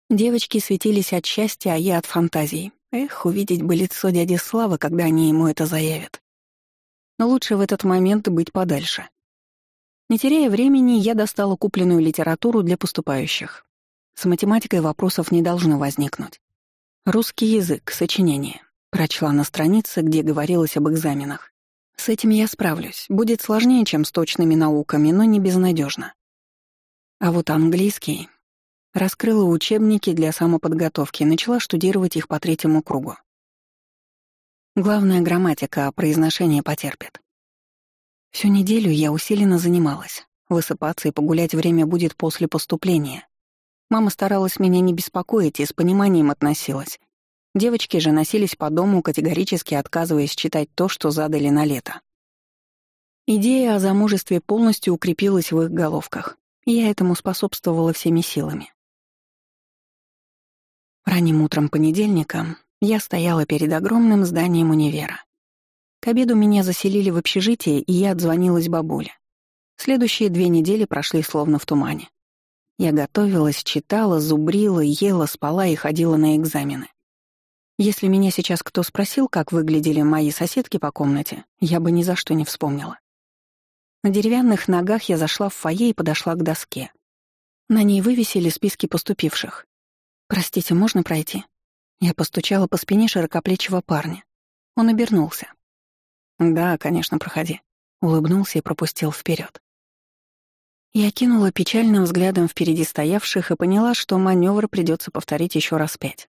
Speaker 2: Девочки светились от счастья, а я от фантазий. Эх, увидеть бы лицо дяди Славы, когда они ему это заявят. Но лучше в этот момент быть подальше. Не теряя времени, я достала купленную литературу для поступающих. С математикой вопросов не должно возникнуть. Русский язык, сочинение. Прочла на странице, где говорилось об экзаменах. С этим я справлюсь. Будет сложнее, чем с точными науками, но не безнадежно. А вот английский. Раскрыла учебники для самоподготовки и начала штудировать их по третьему кругу. Главная грамматика, а произношение потерпит. Всю неделю я усиленно занималась. Высыпаться и погулять время будет после поступления. Мама старалась меня не беспокоить и с пониманием относилась. Девочки же носились по дому, категорически отказываясь читать то, что задали на лето. Идея о замужестве полностью укрепилась в их головках, и я этому способствовала всеми силами. Ранним утром понедельника я стояла перед огромным зданием универа. К обеду меня заселили в общежитие, и я отзвонилась бабуле. Следующие две недели прошли словно в тумане. Я готовилась, читала, зубрила, ела, спала и ходила на экзамены. Если меня сейчас кто спросил, как выглядели мои соседки по комнате, я бы ни за что не вспомнила. На деревянных ногах я зашла в фойе и подошла к доске. На ней вывесили списки поступивших. «Простите, можно пройти?» Я постучала по спине широкоплечего парня. Он обернулся. «Да, конечно, проходи», — улыбнулся и пропустил вперед. Я кинула печальным взглядом впереди стоявших и поняла, что маневр придется повторить еще раз пять.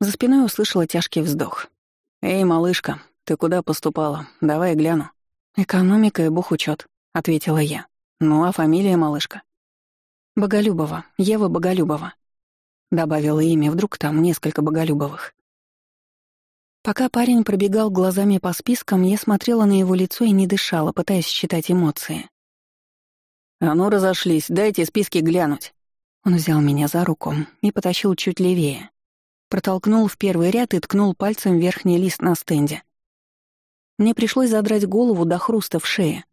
Speaker 2: За спиной услышала тяжкий вздох. «Эй, малышка, ты куда поступала? Давай гляну». «Экономика и бухучет», — ответила я. «Ну, а фамилия, малышка?» «Боголюбова, Ева Боголюбова», — добавила имя, вдруг там несколько Боголюбовых. Пока парень пробегал глазами по спискам, я смотрела на его лицо и не дышала, пытаясь считать эмоции. «А ну, разошлись, дайте списки глянуть». Он взял меня за руку и потащил чуть левее. Протолкнул в первый ряд и ткнул пальцем верхний лист на стенде. Мне пришлось задрать голову до хруста в шее.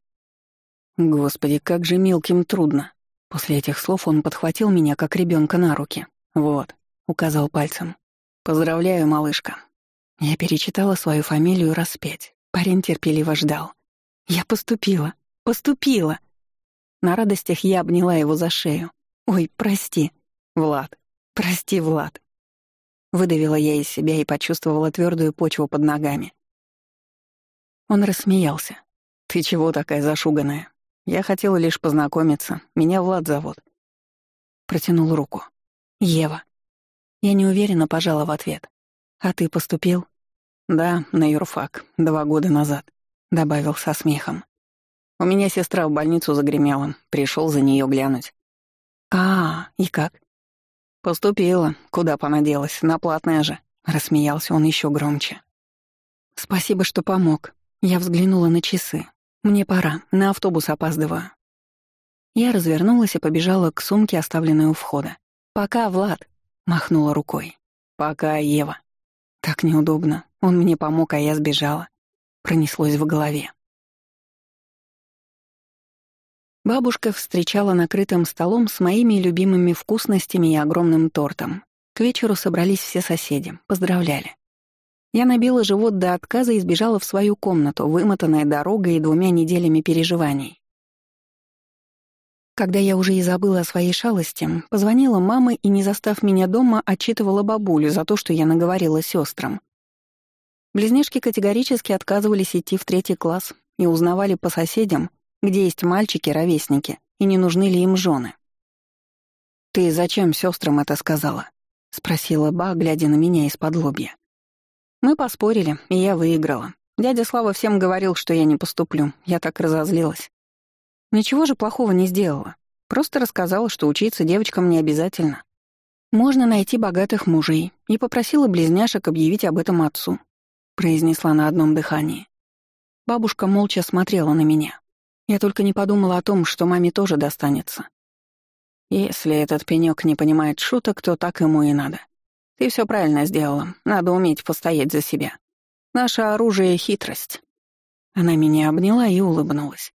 Speaker 1: Господи, как же мелким трудно. После этих слов он подхватил меня, как ребенка на руки. «Вот», — указал пальцем. «Поздравляю, малышка». Я перечитала свою фамилию раз пять. Парень терпеливо ждал. «Я поступила! Поступила!» На радостях я обняла его за шею. «Ой, прости, Влад! Прости, Влад!» Выдавила я из себя и почувствовала твердую почву под ногами. Он рассмеялся. «Ты чего такая зашуганная? Я хотела лишь познакомиться. Меня Влад зовут». Протянул руку. «Ева». Я неуверенно пожала в ответ. «А ты поступил?» «Да, на юрфак, два года назад», — добавил со смехом. «У меня сестра в больницу загремела, пришел за нее глянуть». «А, и как?» «Поступила. Куда понаделась? На платное же», — рассмеялся он еще громче. «Спасибо, что помог». Я взглянула на часы. «Мне пора, на автобус опаздываю». Я развернулась и побежала к сумке, оставленной у входа. «Пока, Влад», — махнула рукой. «Пока, Ева». Так неудобно. Он мне помог, а я сбежала. Пронеслось в голове. Бабушка встречала накрытым столом с моими любимыми вкусностями и огромным тортом. К вечеру собрались все соседи, поздравляли. Я набила живот до отказа и сбежала в свою комнату, вымотанная дорогой и двумя неделями переживаний. Когда я уже и забыла о своей шалости, позвонила мама и, не застав меня дома, отчитывала бабулю за то, что я наговорила сестрам. Близнешки категорически отказывались идти в третий класс и узнавали по соседям, где есть мальчики-ровесники, и не нужны ли им жены. «Ты зачем сестрам это сказала?» — спросила Ба, глядя на меня из-под лобья. Мы поспорили, и я выиграла. Дядя Слава всем говорил, что я не поступлю. Я так разозлилась. Ничего же плохого не сделала. Просто рассказала, что учиться девочкам не обязательно. Можно найти богатых мужей, и попросила близняшек объявить об этом отцу. Произнесла на одном дыхании. Бабушка молча смотрела на меня. Я только не подумала о том, что маме тоже достанется. Если этот пенёк не понимает шуток, то так ему и надо. Ты все правильно сделала. Надо уметь постоять за себя. Наше оружие — хитрость. Она меня обняла и улыбнулась.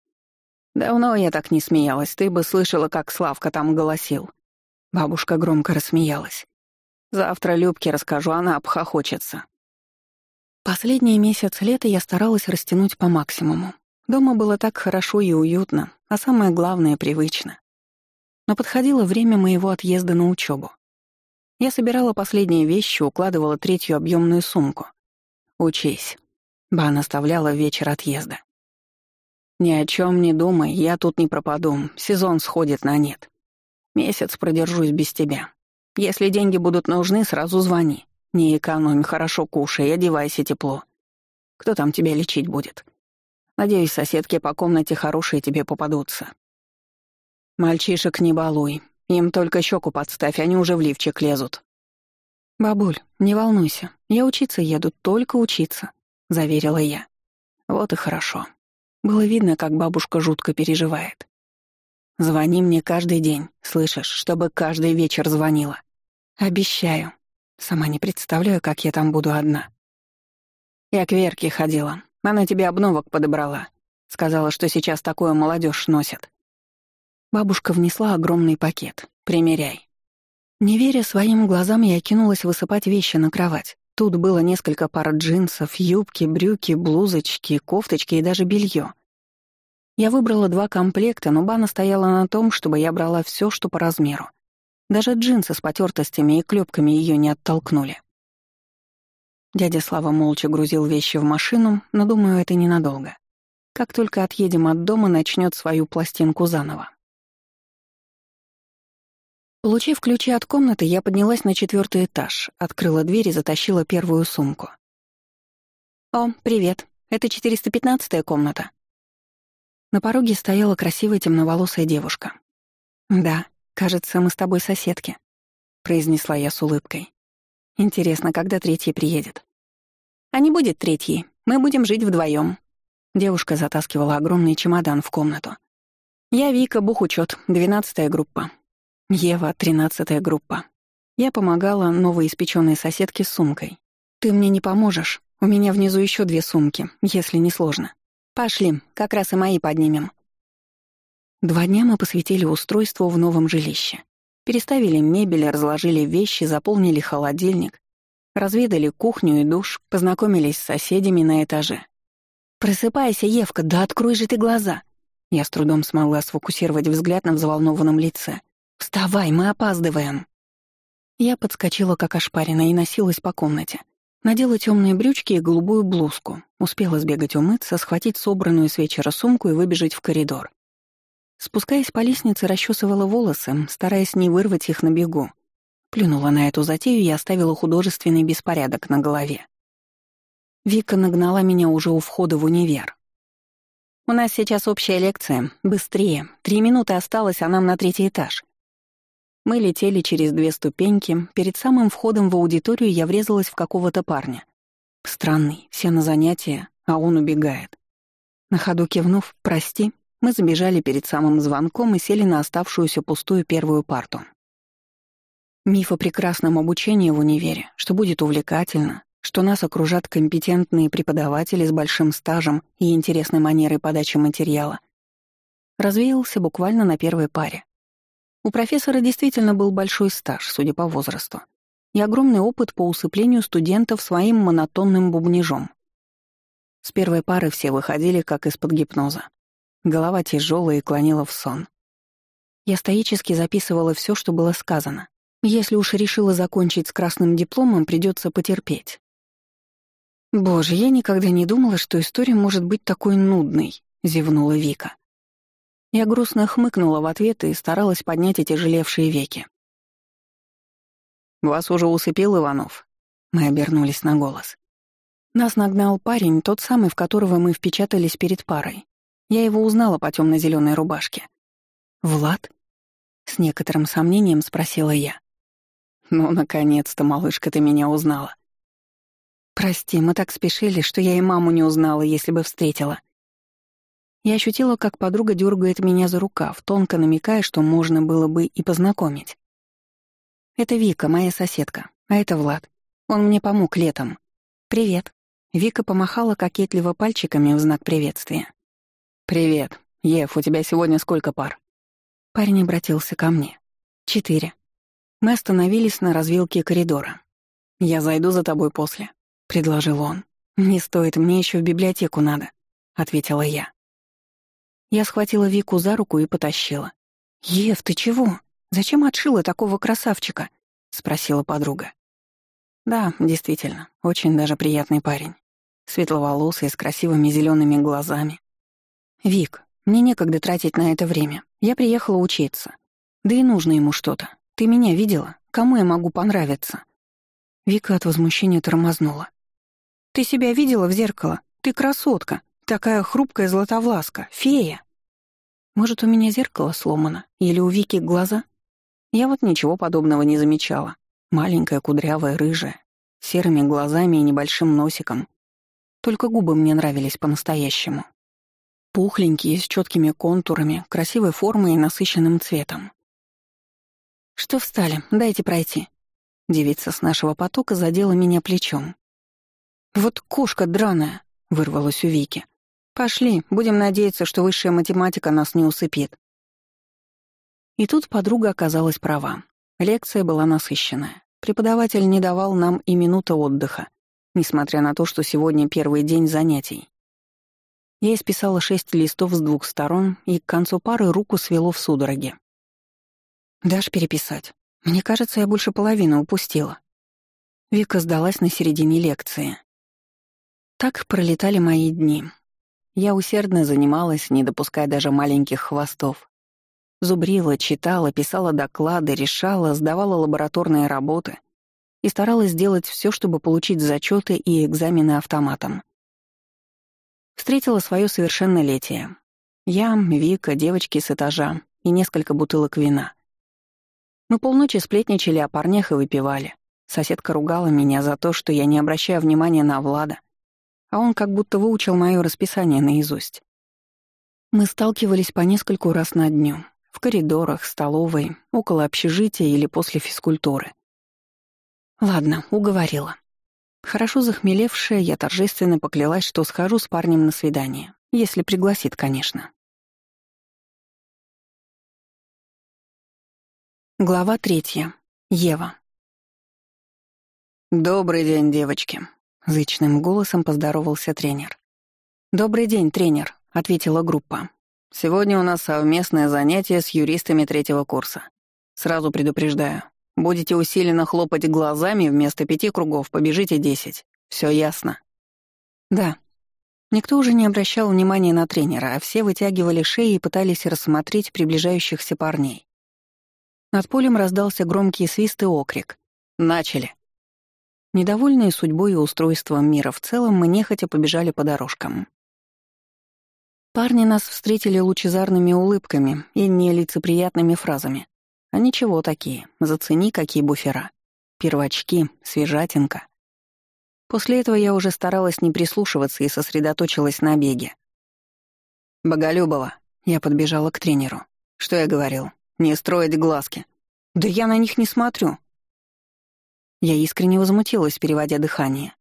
Speaker 1: Давно я так не смеялась. Ты бы слышала, как Славка там голосил. Бабушка громко рассмеялась. Завтра Любке расскажу, она обхохочется. Последний месяц лета я старалась растянуть по максимуму. Дома было так хорошо и уютно, а самое главное — привычно. Но подходило время моего отъезда на учебу. Я собирала последние вещи, укладывала третью объемную сумку. «Учись», — Ба наставляла вечер отъезда. «Ни о чем не думай, я тут не пропаду, сезон сходит на нет. Месяц продержусь без тебя. Если деньги будут нужны, сразу звони. Не экономь, хорошо кушай, одевайся тепло. Кто там тебя лечить будет?» Надеюсь, соседки по комнате хорошие тебе попадутся. Мальчишек не балуй. Им только щеку подставь, они уже в лифчик лезут. «Бабуль, не волнуйся. Я учиться еду, только учиться», — заверила я. Вот и хорошо. Было видно, как бабушка жутко переживает. «Звони мне каждый день, слышишь, чтобы каждый вечер звонила. Обещаю. Сама не представляю, как я там буду одна». Я к Верке ходила. Она тебе обновок подобрала. Сказала, что сейчас такое молодежь носит. Бабушка внесла огромный пакет. Примеряй. Не веря своим глазам, я кинулась высыпать вещи на кровать. Тут было несколько пар джинсов, юбки, брюки, блузочки, кофточки и даже белье. Я выбрала два комплекта, но Бана стояла на том, чтобы я брала все, что по размеру. Даже джинсы с потертостями и клепками ее не оттолкнули. Дядя Слава молча грузил вещи в машину, но, думаю, это ненадолго. Как только отъедем от дома, начнет свою пластинку заново. Получив ключи от комнаты, я поднялась на четвертый этаж, открыла дверь и затащила первую сумку. «О, привет. Это 415-я комната». На пороге стояла красивая темноволосая девушка. «Да, кажется, мы с тобой соседки», — произнесла я с улыбкой. «Интересно, когда третий приедет?» А не будет третьей. Мы будем жить вдвоем. Девушка затаскивала огромный чемодан в комнату. Я Вика, бухучет, двенадцатая группа. Ева, тринадцатая группа. Я помогала новоиспеченной соседке с сумкой. Ты мне не поможешь. У меня внизу еще две сумки, если не сложно. Пошли, как раз и мои поднимем. Два дня мы посвятили устройству в новом жилище. Переставили мебель, разложили вещи, заполнили холодильник, разведали кухню и душ, познакомились с соседями на этаже. «Просыпайся, Евка, да открой же ты глаза!» Я с трудом смогла сфокусировать взгляд на взволнованном лице. «Вставай, мы опаздываем!» Я подскочила как ошпарена и носилась по комнате. Надела темные брючки и голубую блузку, успела сбегать умыться, схватить собранную с вечера сумку и выбежать в коридор. Спускаясь по лестнице, расчесывала волосы, стараясь не вырвать их на бегу. Плюнула на эту затею и оставила художественный беспорядок на голове. Вика нагнала меня уже у входа в универ. «У нас сейчас общая лекция. Быстрее. Три минуты осталось, а нам на третий этаж». Мы летели через две ступеньки. Перед самым входом в аудиторию я врезалась в какого-то парня. Странный, все на занятия, а он убегает. На ходу кивнув «прости», мы забежали перед самым звонком и сели на оставшуюся пустую первую парту. Миф о прекрасном обучении в универе, что будет увлекательно, что нас окружат компетентные преподаватели с большим стажем и интересной манерой подачи материала, развеялся буквально на первой паре. У профессора действительно был большой стаж, судя по возрасту, и огромный опыт по усыплению студентов своим монотонным бубнижом. С первой пары все выходили как из-под гипноза. Голова тяжелая и клонила в сон. Я стоически записывала все, что было сказано. Если уж решила закончить с красным дипломом, придется потерпеть. «Боже, я никогда не думала, что история может быть такой нудной», — зевнула Вика. Я грустно хмыкнула в ответ и старалась поднять отяжелевшие веки. «Вас уже усыпил Иванов?» Мы обернулись на голос. Нас нагнал парень, тот самый, в которого мы впечатались перед парой. Я его узнала по темно зеленой рубашке. «Влад?» — с некоторым сомнением спросила я. «Ну, наконец-то, малышка, ты меня узнала». «Прости, мы так спешили, что я и маму не узнала, если бы встретила. Я ощутила, как подруга дергает меня за рукав, тонко намекая, что можно было бы и познакомить. «Это Вика, моя соседка, а это Влад. Он мне помог летом. Привет». Вика помахала кокетливо пальчиками в знак приветствия. «Привет. Ев, у тебя сегодня сколько пар?» Парень обратился ко мне. «Четыре». Мы остановились на развилке коридора. «Я зайду за тобой после», — предложил он. «Не стоит, мне еще в библиотеку надо», — ответила я. Я схватила Вику за руку и потащила. «Ев, ты чего? Зачем отшила такого красавчика?» — спросила подруга. «Да, действительно, очень даже приятный парень. Светловолосый, с красивыми зелеными глазами. Вик, мне некогда тратить на это время. Я приехала учиться. Да и нужно ему что-то. Ты меня видела? Кому я могу понравиться?» Вика от возмущения тормознула. «Ты себя видела в зеркало? Ты красотка. Такая хрупкая златовласка, фея. Может, у меня зеркало сломано? Или у Вики глаза? Я вот ничего подобного не замечала. Маленькая, кудрявая, рыжая, серыми глазами и небольшим носиком. Только губы мне нравились по-настоящему. Пухленькие, с четкими контурами, красивой формой и насыщенным цветом. «Что встали? Дайте пройти». Девица с нашего потока задела меня плечом. «Вот кошка драная», — вырвалась у Вики. «Пошли, будем надеяться, что высшая математика нас не усыпит». И тут подруга оказалась права. Лекция была насыщенная. Преподаватель не давал нам и минуты отдыха, несмотря на то, что сегодня первый день занятий. Я исписала шесть листов с двух сторон, и к концу пары руку свело в судороге. «Дашь переписать? Мне кажется, я больше половины упустила». Вика сдалась на середине лекции. Так пролетали мои дни. Я усердно занималась, не допуская даже маленьких хвостов. Зубрила, читала, писала доклады, решала, сдавала лабораторные работы и старалась сделать все, чтобы получить зачеты и экзамены автоматом. Встретила свое совершеннолетие. Я, Вика, девочки с этажа и несколько бутылок вина. Мы полночи сплетничали о парнях и выпивали. Соседка ругала меня за то, что я не обращаю внимания на Влада, а он как будто выучил мое расписание наизусть. Мы сталкивались по нескольку раз на дню, в коридорах, столовой, около общежития или после физкультуры. Ладно, уговорила. Хорошо захмелевшая, я торжественно поклялась, что схожу с парнем на свидание, если пригласит, конечно.
Speaker 2: Глава третья. Ева.
Speaker 1: «Добрый день, девочки», — зычным голосом поздоровался тренер.
Speaker 2: «Добрый день, тренер», — ответила группа.
Speaker 1: «Сегодня у нас совместное занятие с юристами третьего курса. Сразу предупреждаю, будете усиленно хлопать глазами, вместо пяти кругов побежите десять. Все ясно?»
Speaker 2: «Да». Никто уже не обращал внимания на тренера, а все вытягивали шеи и пытались рассмотреть приближающихся парней. Над полем раздался громкий свист и окрик. «Начали!» Недовольные судьбой и устройством мира в целом, мы нехотя побежали по дорожкам. Парни нас встретили лучезарными улыбками и нелицеприятными фразами. А ничего такие, зацени, какие буфера. Первочки, свежатинка. После этого я уже старалась не прислушиваться и сосредоточилась на беге.
Speaker 1: «Боголюбова», — я подбежала к тренеру. «Что я говорил? Не строить глазки.
Speaker 2: Да я на них не смотрю. Я искренне возмутилась, переводя дыхание.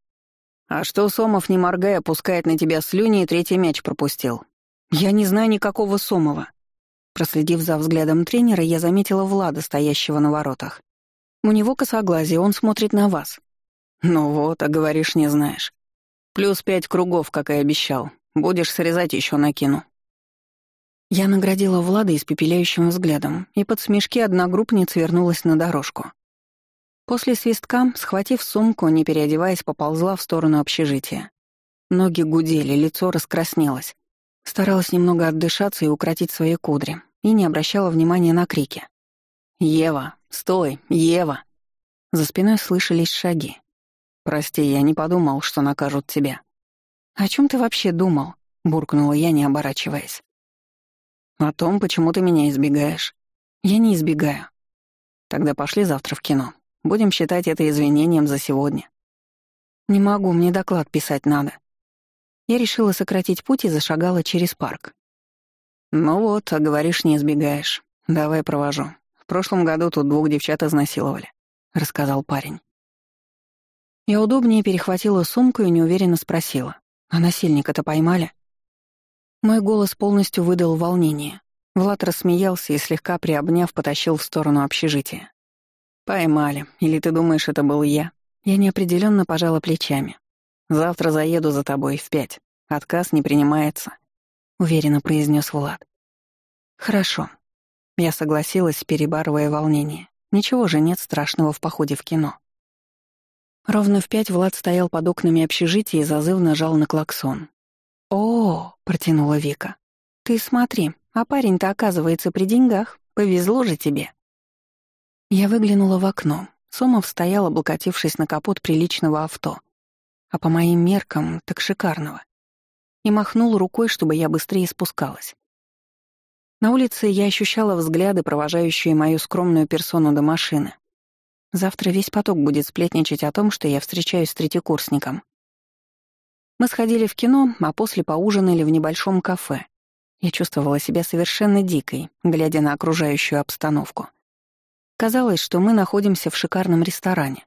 Speaker 1: А что Сомов, не моргая, пускает на тебя слюни и третий мяч пропустил?
Speaker 2: Я не знаю никакого Сомова. Проследив за взглядом тренера, я заметила Влада, стоящего на воротах. У него косоглазие, он смотрит на вас.
Speaker 1: Ну вот, а говоришь, не знаешь. Плюс пять кругов, как и обещал. Будешь срезать, еще накину.
Speaker 2: Я наградила Влада испепеляющим взглядом, и под смешки одногруппниц вернулась на дорожку. После свистка, схватив сумку, не переодеваясь, поползла в сторону общежития. Ноги гудели, лицо раскраснелось. Старалась немного отдышаться и укротить свои кудри, и не обращала внимания на крики.
Speaker 1: «Ева! Стой! Ева!»
Speaker 2: За спиной слышались шаги.
Speaker 1: «Прости, я не подумал, что накажут тебя».
Speaker 2: «О чем ты вообще думал?» — буркнула я, не оборачиваясь.
Speaker 1: «О том, почему ты меня избегаешь».
Speaker 2: «Я не избегаю».
Speaker 1: «Тогда пошли завтра в кино. Будем считать это извинением за сегодня».
Speaker 2: «Не могу, мне доклад писать надо». Я решила сократить путь и зашагала через парк.
Speaker 1: «Ну вот, а говоришь, не избегаешь. Давай провожу. В прошлом году тут двух девчат изнасиловали», — рассказал парень.
Speaker 2: Я удобнее перехватила сумку и неуверенно спросила. «А насильника-то поймали?» Мой голос полностью выдал волнение. Влад рассмеялся и, слегка приобняв, потащил в сторону общежития.
Speaker 1: «Поймали. Или ты думаешь, это был я?»
Speaker 2: Я неопределенно пожала плечами.
Speaker 1: «Завтра заеду за тобой в пять. Отказ не принимается», —
Speaker 2: уверенно произнес Влад. «Хорошо». Я согласилась, перебарывая волнение. Ничего же нет страшного в походе в кино. Ровно в пять Влад стоял под окнами общежития и зазывно жал на клаксон. «О, — протянула Вика, — ты смотри, а парень-то оказывается при деньгах. Повезло же тебе». Я выглянула в окно. Сомов стоял, облокотившись на капот приличного авто. А по моим меркам, так шикарного. И махнул рукой, чтобы я быстрее спускалась. На улице я ощущала взгляды, провожающие мою скромную персону до машины. Завтра весь поток будет сплетничать о том, что я встречаюсь с третьекурсником. Мы сходили в кино, а после поужинали в небольшом кафе. Я чувствовала себя совершенно дикой, глядя на окружающую обстановку. Казалось, что мы находимся в шикарном ресторане.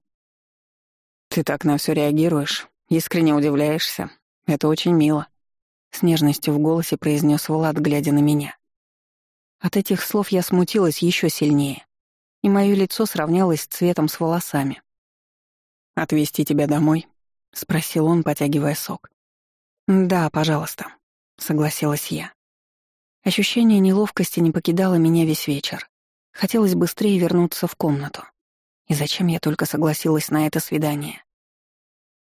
Speaker 1: «Ты так на все реагируешь, искренне удивляешься. Это очень мило», — с нежностью в голосе произнес Влад, глядя на меня.
Speaker 2: От этих слов я смутилась еще сильнее, и мое лицо сравнялось цветом с волосами.
Speaker 1: «Отвезти тебя домой?» — спросил он, потягивая сок.
Speaker 2: «Да, пожалуйста», — согласилась я. Ощущение неловкости не покидало меня весь вечер. Хотелось быстрее вернуться в комнату. И зачем я только согласилась на это свидание?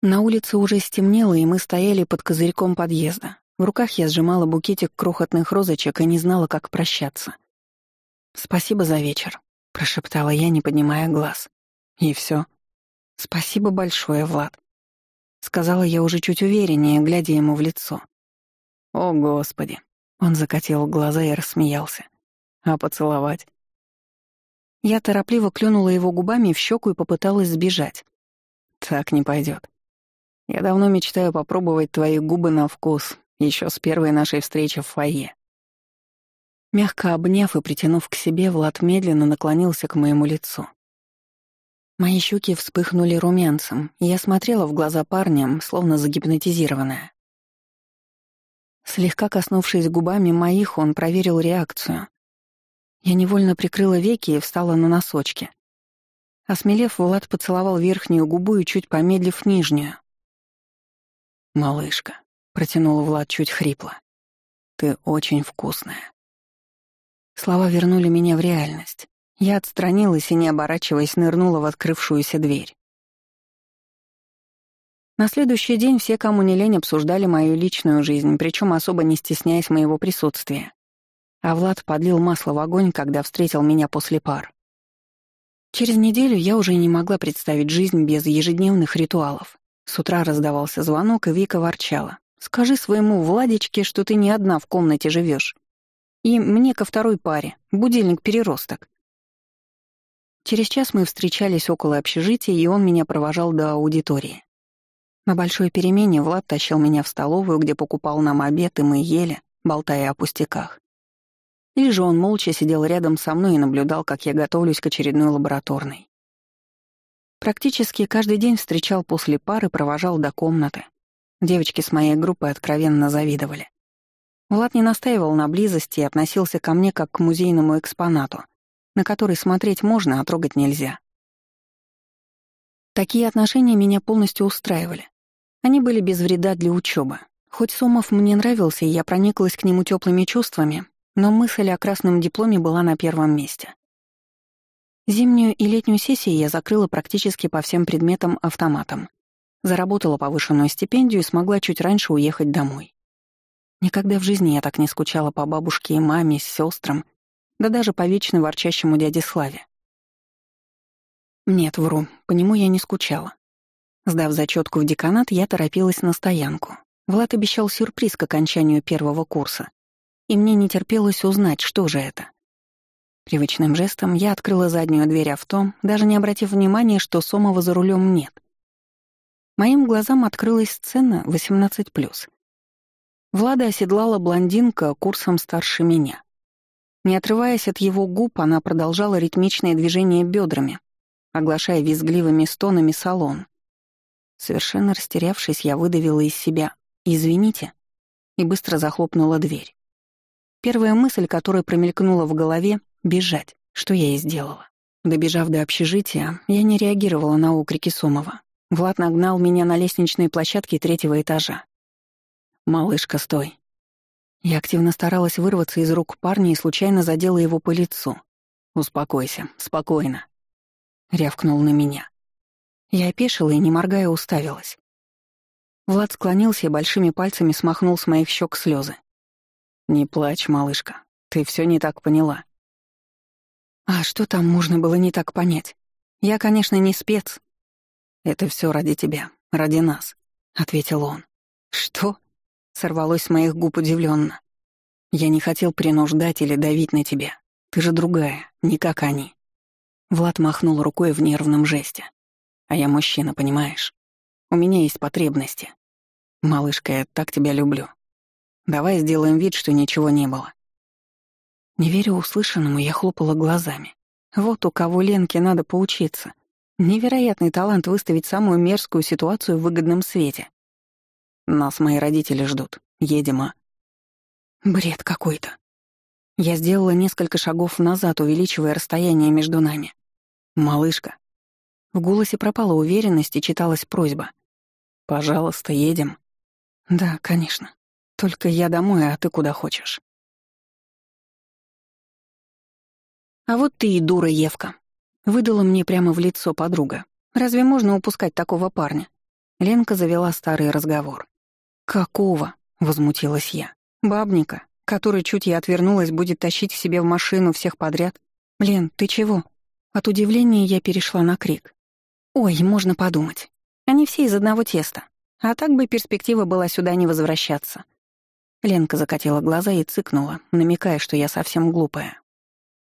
Speaker 2: На улице уже стемнело, и мы стояли под козырьком подъезда. В руках я сжимала букетик крохотных розочек и не знала, как прощаться. «Спасибо за вечер», — прошептала я, не поднимая глаз.
Speaker 1: «И все.
Speaker 2: «Спасибо большое, Влад», Сказала я уже чуть увереннее, глядя ему в лицо.
Speaker 1: «О, Господи!»
Speaker 2: Он закатил глаза и рассмеялся.
Speaker 1: «А поцеловать?»
Speaker 2: Я торопливо клюнула его губами в щеку и попыталась сбежать.
Speaker 1: «Так не пойдет. Я давно мечтаю попробовать твои губы на вкус, еще с первой нашей встречи в фойе».
Speaker 2: Мягко обняв и притянув к себе, Влад медленно наклонился к моему лицу. Мои щеки вспыхнули румянцем, и я смотрела в глаза парня, словно загипнотизированная. Слегка коснувшись губами моих, он проверил реакцию. Я невольно прикрыла веки и встала на носочки. Осмелев, Влад поцеловал верхнюю губу и чуть помедлив нижнюю. «Малышка», — протянул Влад чуть хрипло, — «ты очень вкусная». Слова вернули меня в реальность. Я отстранилась и, не оборачиваясь, нырнула в открывшуюся дверь. На следующий день все, кому не лень, обсуждали мою личную жизнь, причем особо не стесняясь моего присутствия. А Влад подлил масло в огонь, когда встретил меня после пар. Через неделю я уже не могла представить жизнь без ежедневных ритуалов. С утра раздавался звонок, и Вика ворчала. «Скажи своему Владичке, что ты не одна в комнате живешь. И мне ко второй паре. Будильник-переросток». Через час мы встречались около общежития, и он меня провожал до аудитории. На большой перемене Влад тащил меня в столовую, где покупал нам обед, и мы ели, болтая о пустяках. Или же он молча сидел рядом со мной и наблюдал, как я готовлюсь к очередной лабораторной. Практически каждый день встречал после пары, провожал до комнаты. Девочки с моей группы откровенно завидовали. Влад не настаивал на близости и относился ко мне как к музейному экспонату, на который смотреть можно, а трогать нельзя. Такие отношения меня полностью устраивали. Они были без вреда для учебы. Хоть Сомов мне нравился, и я прониклась к нему теплыми чувствами, но мысль о красном дипломе была на первом месте. Зимнюю и летнюю сессии я закрыла практически по всем предметам автоматом. Заработала повышенную стипендию и смогла чуть раньше уехать домой. Никогда в жизни я так не скучала по бабушке и маме, с сестрам, да даже по вечно ворчащему дяде Славе. Нет, вру, по нему я не скучала. Сдав зачетку в деканат, я торопилась на стоянку. Влад обещал сюрприз к окончанию первого курса. И мне не терпелось узнать, что же это. Привычным жестом я открыла заднюю дверь авто, даже не обратив внимания, что Сомова за рулем нет. Моим глазам открылась сцена 18+. Влада оседлала блондинка курсом старше меня. Не отрываясь от его губ, она продолжала ритмичное движение бедрами, оглашая визгливыми стонами салон. Совершенно растерявшись, я выдавила из себя «извините» и быстро захлопнула дверь. Первая мысль, которая промелькнула в голове — бежать, что я и сделала. Добежав до общежития, я не реагировала на окрики Сомова. Влад нагнал меня на лестничной площадке третьего этажа. «Малышка, стой!» Я активно старалась вырваться из рук парня и случайно задела его по лицу. «Успокойся, спокойно», — рявкнул на меня. Я опешила и, не моргая, уставилась. Влад склонился и большими пальцами смахнул с моих щек слезы. «Не плачь, малышка, ты все не так поняла». «А что там можно было не так понять? Я, конечно, не спец». «Это все ради тебя, ради нас», — ответил он. «Что?» — сорвалось с моих губ удивленно. «Я не хотел принуждать или давить на тебя. Ты же другая, не как они». Влад махнул рукой в нервном жесте. А я мужчина, понимаешь? У меня есть потребности. Малышка, я так тебя люблю. Давай сделаем вид, что ничего не было. Не веря услышанному, я хлопала глазами. Вот у кого Ленке надо поучиться. Невероятный талант выставить самую мерзкую ситуацию в выгодном свете. Нас мои родители ждут. Едем, а? Бред какой-то. Я сделала несколько шагов назад, увеличивая расстояние между нами. «Малышка, в голосе пропала уверенность и читалась просьба. «Пожалуйста, едем». «Да, конечно. Только я домой, а ты куда хочешь». «А вот ты и дура, Евка», — выдала мне прямо в лицо подруга. «Разве можно упускать такого парня?» Ленка завела старый разговор. «Какого?» — возмутилась я. «Бабника, который, чуть я отвернулась, будет тащить в себе в машину всех подряд? Лен, ты чего?» От удивления я перешла на крик. Ой, можно подумать. Они все из одного теста. А так бы перспектива была сюда не возвращаться. Ленка закатила глаза и цыкнула, намекая, что я совсем глупая.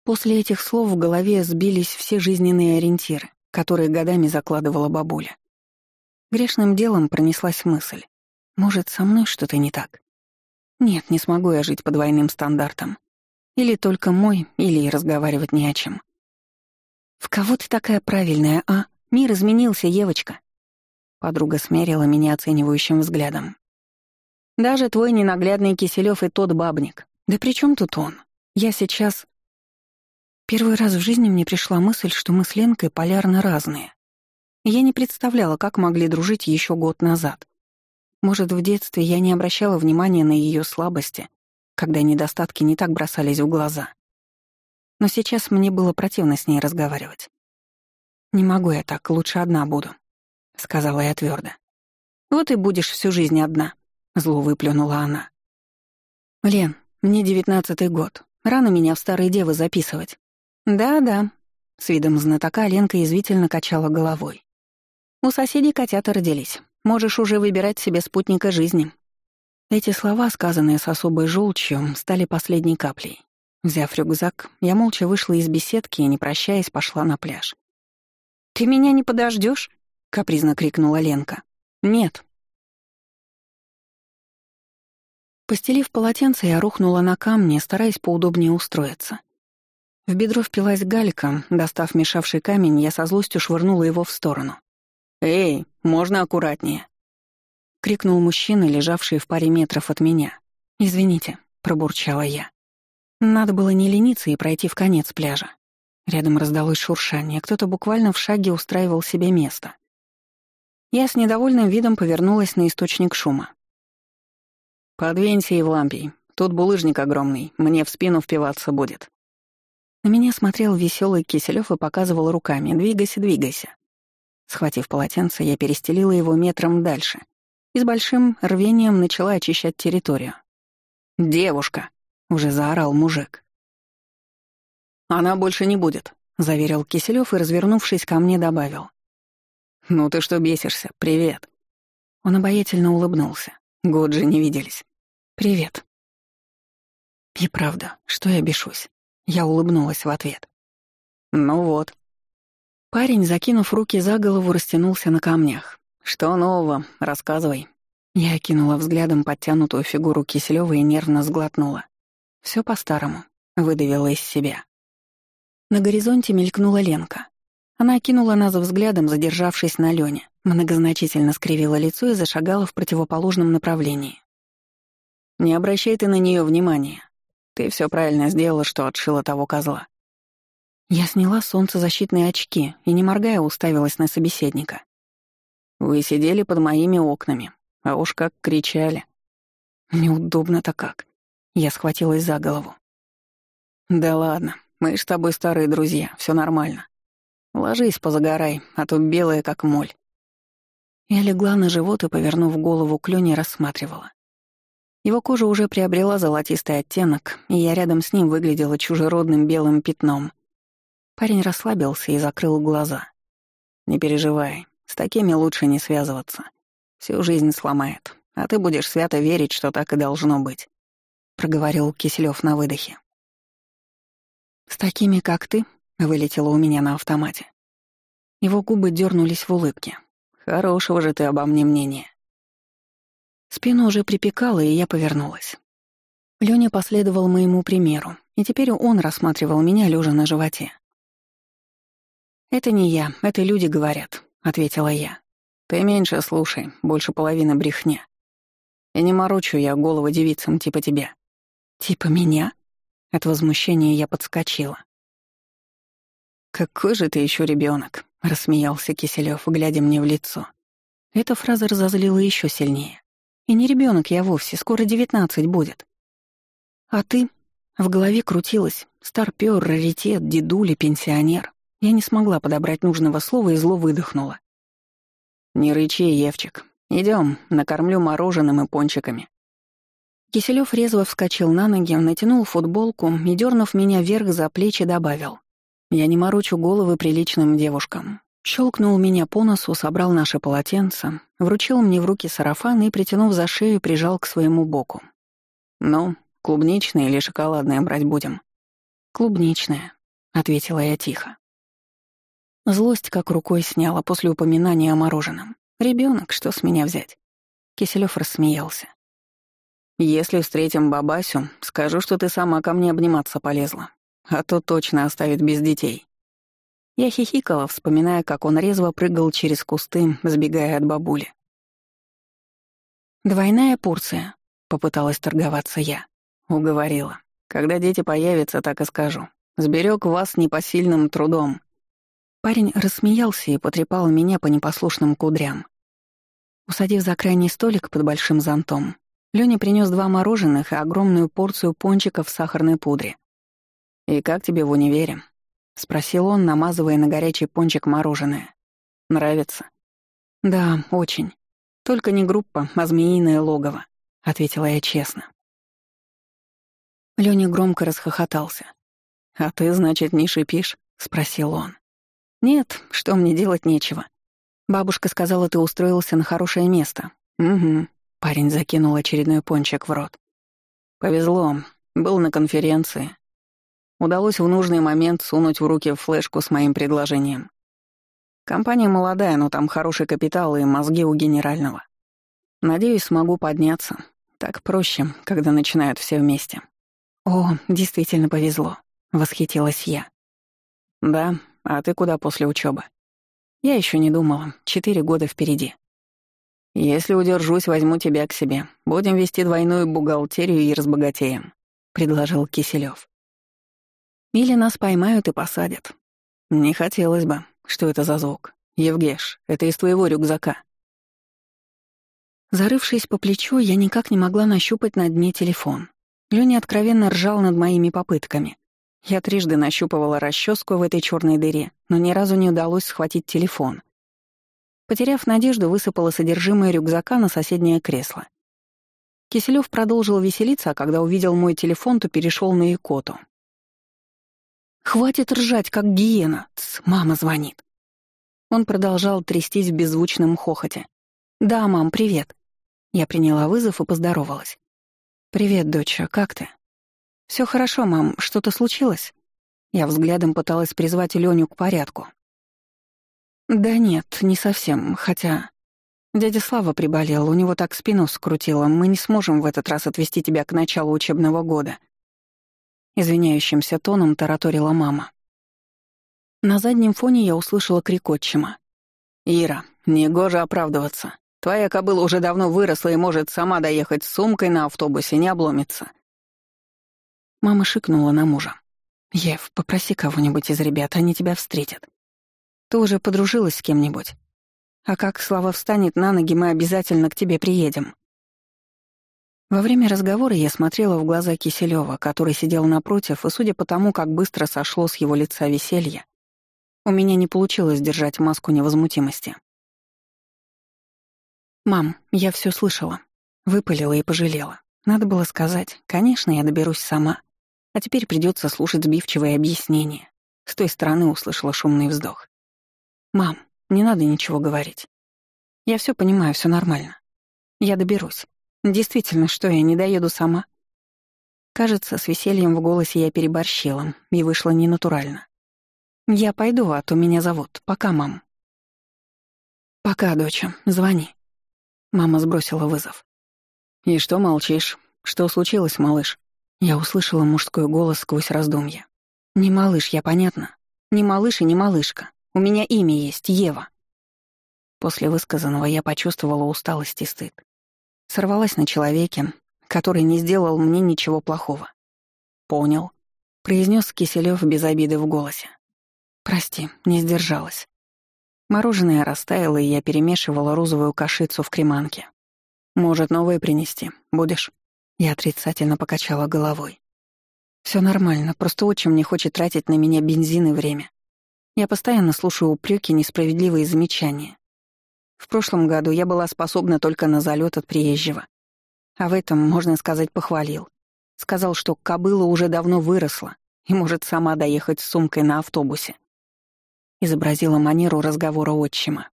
Speaker 2: После этих слов в голове сбились все жизненные ориентиры, которые годами закладывала бабуля. Грешным делом пронеслась мысль. Может, со мной что-то не так? Нет, не смогу я жить по двойным стандартам. Или только мой, или и разговаривать не о чем. В кого ты такая правильная, а? Мир изменился, Евочка. Подруга смерила меня оценивающим взглядом. Даже твой ненаглядный Киселёв и тот бабник. Да при чем тут он? Я сейчас... Первый раз в жизни мне пришла мысль, что мы с Ленкой полярно разные. Я не представляла, как могли дружить еще год назад. Может, в детстве я не обращала внимания на ее слабости, когда недостатки не так бросались в глаза. Но сейчас мне было противно с ней разговаривать. «Не могу я так, лучше одна буду», — сказала я твердо. «Вот и будешь всю жизнь одна», — зло выплюнула она. «Лен, мне девятнадцатый год. Рано меня в старые девы записывать. «Да-да», — с видом знатока Ленка язвительно качала головой. «У соседей котята родились. Можешь уже выбирать себе спутника жизни». Эти слова, сказанные с особой желчью, стали последней каплей. Взяв рюкзак, я молча вышла из беседки и, не прощаясь, пошла на пляж. «Ты меня не подождешь? капризно крикнула Ленка. «Нет». Постелив полотенце, я рухнула на камни, стараясь поудобнее устроиться. В бедро впилась галька, достав мешавший камень, я со злостью швырнула его в сторону. «Эй, можно аккуратнее?» — крикнул мужчина, лежавший в паре метров от меня. «Извините», — пробурчала я. Надо было не лениться и пройти в конец пляжа. Рядом раздалось шуршание, кто-то буквально в шаге устраивал себе место. Я с недовольным видом повернулась на источник шума. «Подвинься, Евлампий, тут булыжник огромный, мне в спину впиваться будет», на меня смотрел веселый Киселёв и показывал руками «двигайся, двигайся». Схватив полотенце, я перестелила его метром дальше и с большим рвением начала очищать территорию. «Девушка!» — уже заорал мужик. «Она больше не будет», — заверил Киселёв и, развернувшись ко мне, добавил. «Ну ты что бесишься? Привет». Он обаятельно улыбнулся. Год же не виделись. «Привет». И правда, что я бешусь? Я улыбнулась в ответ. «Ну вот». Парень, закинув руки за голову, растянулся на камнях. «Что нового? Рассказывай». Я окинула взглядом подтянутую фигуру Киселёва и нервно сглотнула. Все по-старому», — выдавила из себя. На горизонте мелькнула Ленка. Она окинула нас взглядом, задержавшись на Лёне, многозначительно скривила лицо и зашагала в противоположном направлении. «Не обращай ты на нее внимания. Ты все правильно сделала, что отшила того козла. Я сняла солнцезащитные очки и, не моргая, уставилась на собеседника. Вы сидели под моими окнами, а уж как кричали. Неудобно-то как. Я схватилась за голову. Да ладно, мы ж с тобой старые друзья, все нормально. Ложись, позагорай, а то белая как моль. Я легла на живот и, повернув голову к Лёне, рассматривала. Его кожа уже приобрела золотистый оттенок, и я рядом с ним выглядела чужеродным белым пятном. Парень расслабился и закрыл глаза. «Не переживай, с такими лучше не связываться. Всю жизнь сломает, а ты будешь свято верить, что так и должно быть», — проговорил Киселёв на выдохе. «С такими, как ты?» — вылетело у меня на автомате. Его губы дернулись в улыбке. «Хорошего же ты обо мне мнения». Спину уже припекало, и я повернулась. Лёня последовал моему примеру, и теперь он рассматривал меня, лежа на животе. «Это не я, это люди говорят», — ответила я. «Ты меньше слушай, больше половины брехня. И не морочу я голову девицам типа тебя». «Типа меня?» От возмущения я подскочила. «Какой же ты еще ребенок, рассмеялся Киселев, глядя мне в лицо. Эта фраза разозлила еще сильнее. И не ребенок я вовсе, скоро девятнадцать будет. А ты? В голове крутилась. Старпёр, раритет, дедуля, пенсионер. Я не смогла подобрать нужного слова и зло выдохнула. «Не рычи, Евчик. Идем, накормлю мороженым и пончиками». Киселёв резво вскочил на ноги, натянул футболку и, дернув меня вверх за плечи, добавил. «Я не морочу головы приличным девушкам. Щелкнул меня по носу, собрал наши полотенца, вручил мне в руки сарафан и, притянув за шею, прижал к своему боку. «Ну, клубничное или шоколадное брать будем?» «Клубничное», — ответила я тихо. Злость как рукой сняла после упоминания о мороженом. Ребенок, что с меня взять?» Киселёв рассмеялся. «Если встретим бабасю, скажу, что ты сама ко мне обниматься полезла, а то точно оставит без детей». Я хихикала, вспоминая, как он резво прыгал через кусты, сбегая от бабули. «Двойная порция», — попыталась торговаться я. Уговорила. «Когда дети появятся, так и скажу.
Speaker 1: Сберег вас непосильным трудом».
Speaker 2: Парень рассмеялся и потрепал меня по непослушным кудрям. Усадив за крайний столик под большим зонтом, Лёня принёс два мороженых и огромную порцию пончиков в сахарной пудре.
Speaker 1: «И как тебе в универе?» — спросил он, намазывая на горячий пончик мороженое. «Нравится?»
Speaker 2: «Да, очень. Только не группа, а змеиное логово», — ответила я честно. Лёня громко расхохотался.
Speaker 1: «А ты, значит, не шипишь?» — спросил он.
Speaker 2: «Нет, что мне делать нечего. Бабушка сказала, ты устроился на хорошее место».
Speaker 1: «Угу», —
Speaker 2: парень закинул очередной пончик в рот.
Speaker 1: «Повезло. Был на конференции. Удалось в нужный момент сунуть в руки флешку с моим предложением. Компания молодая, но там хороший капитал и мозги у генерального. Надеюсь, смогу подняться. Так проще, когда начинают все вместе.
Speaker 2: О, действительно повезло, восхитилась я.
Speaker 1: Да, а ты куда после учебы?
Speaker 2: Я еще не думала. Четыре года впереди.
Speaker 1: Если удержусь, возьму тебя к себе. Будем вести двойную бухгалтерию и разбогатеем, предложил Киселев.
Speaker 2: Или нас поймают и посадят.
Speaker 1: Не хотелось бы. Что это за звук? Евгеш, это из твоего рюкзака.
Speaker 2: Зарывшись по плечу, я никак не могла нащупать на дне телефон. Лёня откровенно ржал над моими попытками. Я трижды нащупывала расческу в этой черной дыре, но ни разу не удалось схватить телефон. Потеряв надежду, высыпала содержимое рюкзака на соседнее кресло. Киселёв продолжил веселиться, а когда увидел мой телефон, то перешел на икоту. «Хватит ржать, как гиена! Тс, мама звонит!» Он продолжал трястись в беззвучном хохоте. «Да, мам, привет!» Я приняла вызов и поздоровалась. «Привет, доча, как ты?» Все хорошо, мам, что-то случилось?» Я взглядом пыталась призвать Леню к порядку. «Да нет, не совсем, хотя...» «Дядя Слава приболел, у него так спину скрутило, мы не сможем в этот раз отвезти тебя к началу учебного года. Извиняющимся тоном тараторила мама. На заднем фоне я услышала крик отчима.
Speaker 1: «Ира, негоже оправдываться. Твоя кобыла уже давно выросла и может сама доехать с сумкой на автобусе, не обломится».
Speaker 2: Мама шикнула на мужа. «Ев, попроси кого-нибудь из ребят, они тебя встретят. Ты уже подружилась с кем-нибудь? А как Слава встанет на ноги, мы обязательно к тебе приедем». Во время разговора я смотрела в глаза Киселева, который сидел напротив, и судя по тому, как быстро сошло с его лица веселье, у меня не получилось держать маску невозмутимости. «Мам, я все слышала. Выпалила и пожалела. Надо было сказать, конечно, я доберусь сама. А теперь придется слушать сбивчивые объяснения. С той стороны услышала шумный вздох. «Мам, не надо ничего говорить. Я все понимаю, все нормально. Я доберусь. Действительно, что я не доеду сама? Кажется, с весельем в голосе я переборщила, и вышло ненатурально. Я пойду, а то меня зовут. Пока, мам. Пока, доча. Звони. Мама сбросила вызов.
Speaker 1: И что молчишь? Что случилось, малыш?
Speaker 2: Я услышала мужской голос сквозь раздумья. Не малыш, я понятно. Не малыш и не малышка. У меня имя есть, Ева. После высказанного я почувствовала усталость и стыд. Сорвалась на человеке, который не сделал мне ничего плохого. «Понял», — произнес Киселев без обиды в голосе. «Прости, не сдержалась». Мороженое растаяло, и я перемешивала розовую кашицу в креманке. «Может, новое принести? Будешь?» Я отрицательно покачала головой. Все нормально, просто отчим не хочет тратить на меня бензин и время. Я постоянно слушаю упреки, несправедливые замечания. В прошлом году я была способна только на залет от приезжего. А в этом, можно сказать, похвалил. Сказал, что кобыла уже давно выросла и может сама доехать с сумкой на автобусе. Изобразила манеру разговора отчима.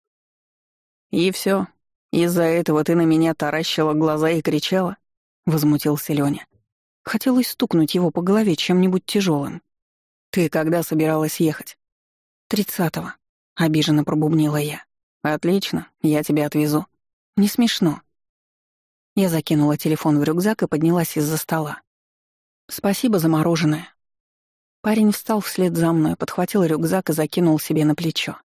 Speaker 1: «И все. Из-за этого ты на меня таращила глаза и кричала?» — возмутился Лёня.
Speaker 2: Хотелось стукнуть его по голове чем-нибудь тяжелым.
Speaker 1: «Ты когда собиралась ехать?»
Speaker 2: «Тридцатого», — обиженно пробубнила я.
Speaker 1: «Отлично, я тебя отвезу».
Speaker 2: «Не смешно». Я закинула телефон в рюкзак и поднялась из-за стола. «Спасибо за мороженое». Парень встал вслед за мной, подхватил рюкзак и закинул себе на плечо.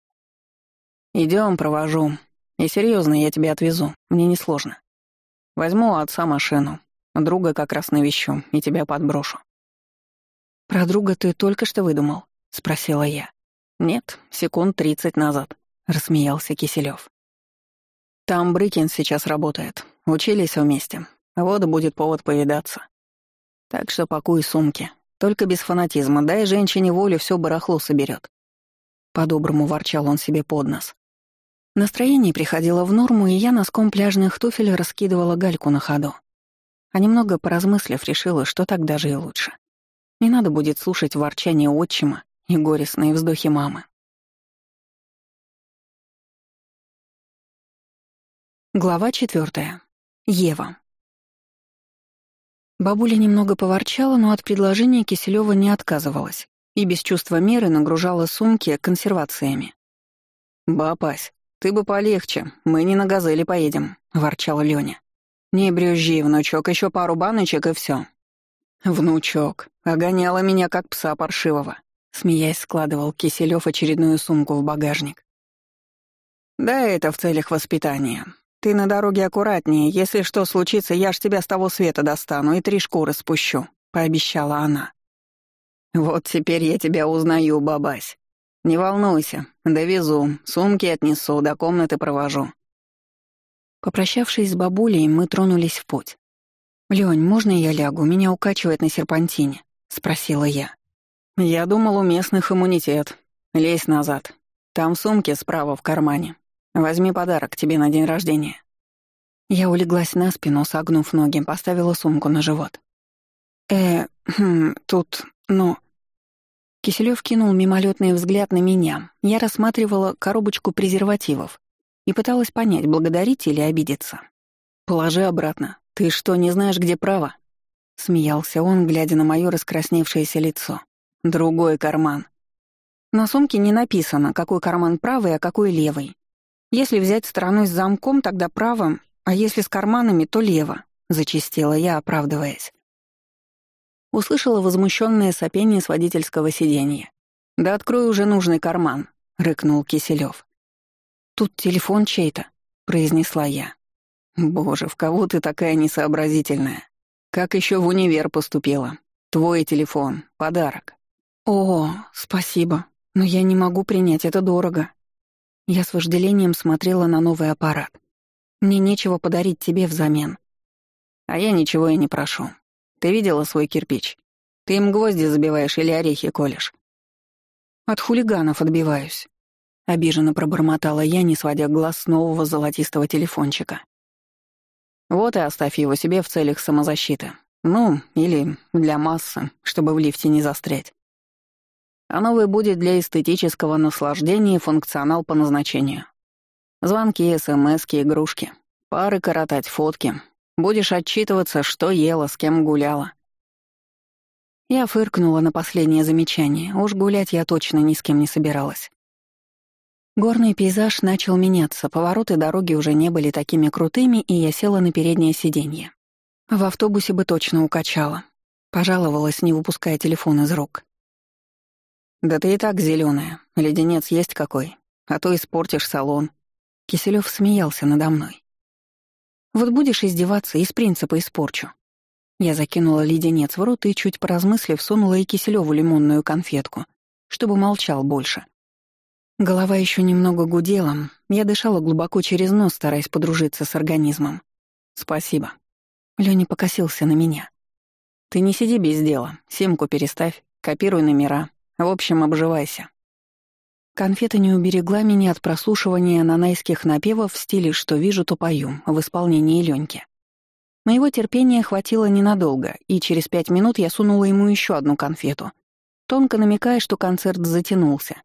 Speaker 1: Идем, провожу. И серьезно, я тебя отвезу. Мне несложно. Возьму у отца машину. Друга как раз навещу и тебя подброшу».
Speaker 2: «Про друга ты только что выдумал?» — спросила я.
Speaker 1: «Нет, секунд тридцать назад», — рассмеялся Киселёв. «Там Брыкин сейчас работает. Учились вместе. Вот будет повод повидаться. Так что пакуй сумки. Только без фанатизма. Дай женщине волю, все барахло соберет. По-доброму ворчал он себе под нос. Настроение приходило в норму, и я носком пляжных туфель раскидывала гальку на ходу. А немного поразмыслив, решила, что так даже и лучше. Не надо будет слушать ворчание отчима и горестные вздохи мамы. Глава четвертая. Ева. Бабуля немного поворчала, но от предложения Киселева не отказывалась и без чувства меры нагружала сумки консервациями. «Бабась, ты бы полегче, мы не на «Газели» поедем», — ворчал Лёня. «Не брюзжи, внучок, еще пару баночек и все. «Внучок, огоняла меня как пса паршивого», — смеясь складывал Киселев очередную сумку в багажник. «Да это в целях воспитания. Ты на дороге аккуратнее, если что случится, я ж тебя с того света достану и три шкуры спущу», — пообещала она. «Вот теперь я тебя узнаю, бабась. Не волнуйся, довезу, сумки отнесу, до комнаты провожу». Попрощавшись с бабулей, мы тронулись в путь. «Лёнь, можно я лягу? Меня укачивает на серпантине», — спросила я. «Я думал, у местных иммунитет. Лезь назад. Там сумки справа в кармане. Возьми подарок тебе на день рождения». Я улеглась на спину, согнув ноги, поставила сумку на живот. «Э, хм, тут, ну...» Киселёв кинул мимолетный взгляд на меня. Я рассматривала коробочку презервативов и пыталась понять, благодарить или обидеться. «Положи обратно. Ты что, не знаешь, где право?» Смеялся он, глядя на моё раскрасневшееся лицо. «Другой карман». На сумке не написано, какой карман правый, а какой левый. Если взять стороной с замком, тогда правым, а если с карманами, то лево, зачистила я, оправдываясь. Услышала возмущенное сопение с водительского сиденья. «Да открой уже нужный карман», — рыкнул Киселев. «Тут телефон чей-то», — произнесла я. «Боже, в кого ты такая несообразительная? Как еще в универ поступила? Твой телефон, подарок». «О, спасибо, но я не могу принять, это дорого», я с вожделением смотрела на новый аппарат. Мне нечего подарить тебе взамен. А я ничего и не прошу. Ты видела свой кирпич? Ты им гвозди забиваешь или орехи колешь? От хулиганов отбиваюсь. Обиженно пробормотала я, не сводя глаз с нового золотистого телефончика. Вот и оставь его себе в целях самозащиты. Ну, или для массы, чтобы в лифте не застрять а новый будет для эстетического наслаждения и функционал по назначению. Звонки, смски, игрушки, пары коротать, фотки. Будешь отчитываться, что ела, с кем гуляла. Я фыркнула на последнее замечание. Уж гулять я точно ни с кем не собиралась. Горный пейзаж начал меняться, повороты дороги уже не были такими крутыми, и я села на переднее сиденье. В автобусе бы точно укачала. Пожаловалась, не выпуская телефон из рук. «Да ты и так зеленая. Леденец есть какой. А то испортишь салон». Киселев смеялся надо мной. «Вот будешь издеваться, из принципа испорчу». Я закинула леденец в рот и, чуть поразмыслив, сунула и Киселеву лимонную конфетку, чтобы молчал больше. Голова еще немного гудела, я дышала глубоко через нос, стараясь подружиться с организмом. «Спасибо». Лёня покосился на меня. «Ты не сиди без дела, симку переставь, копируй номера, в общем, обживайся. Конфета не уберегла меня от прослушивания нанайских напевов в стиле «что вижу, то пою» в исполнении Леньки. Моего терпения хватило ненадолго, и через пять минут я сунула ему еще одну конфету, тонко намекая, что концерт затянулся.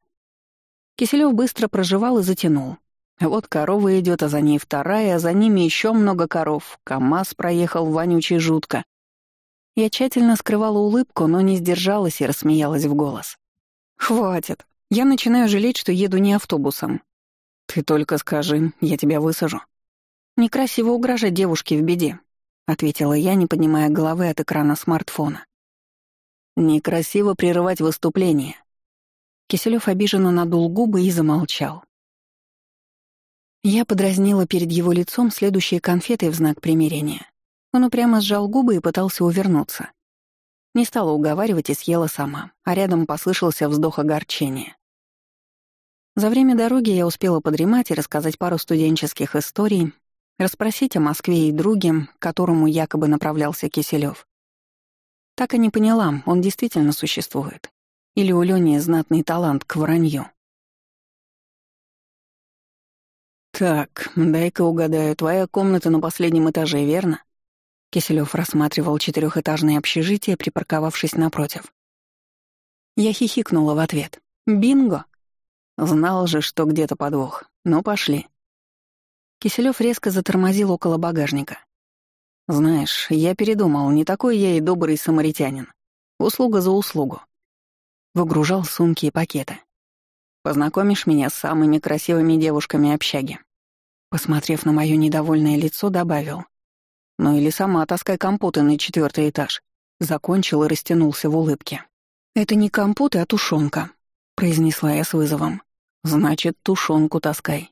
Speaker 1: Киселев быстро проживал и затянул. Вот корова идет, а за ней вторая, а за ними еще много коров. КамАЗ проехал вонючий жутко. Я тщательно скрывала улыбку, но не сдержалась и рассмеялась в голос. «Хватит. Я начинаю жалеть, что еду не автобусом. Ты только скажи, я тебя высажу». «Некрасиво угрожать девушке в беде», — ответила я, не поднимая головы от экрана смартфона. «Некрасиво прерывать выступление». Киселёв обиженно надул губы и замолчал. Я подразнила перед его лицом следующие конфеты в знак примирения. Он упрямо сжал губы и пытался увернуться.
Speaker 2: Не стала уговаривать и съела сама, а рядом послышался вздох огорчения. За время дороги я успела подремать и рассказать пару студенческих историй, расспросить о Москве и друге, к которому якобы направлялся Киселёв. Так и не поняла, он действительно существует. Или у Лёни знатный талант к вранью.
Speaker 1: «Так, дай-ка угадаю, твоя комната на последнем этаже, верно?» Киселёв рассматривал четырехэтажное общежитие, припарковавшись напротив. Я хихикнула в ответ. «Бинго!» Знал же, что где-то подвох. Ну, пошли. Киселёв резко затормозил около багажника. Знаешь, я передумал, не такой я и добрый самаритянин. Услуга за услугу. Выгружал сумки и пакеты. Познакомишь меня с самыми красивыми девушками общаги. Посмотрев на моё недовольное лицо, добавил. Ну или сама таскай компоты на четвертый этаж. Закончил и растянулся в улыбке. «Это не компоты, а тушенка», — произнесла я с вызовом. Значит, тушенку таскай.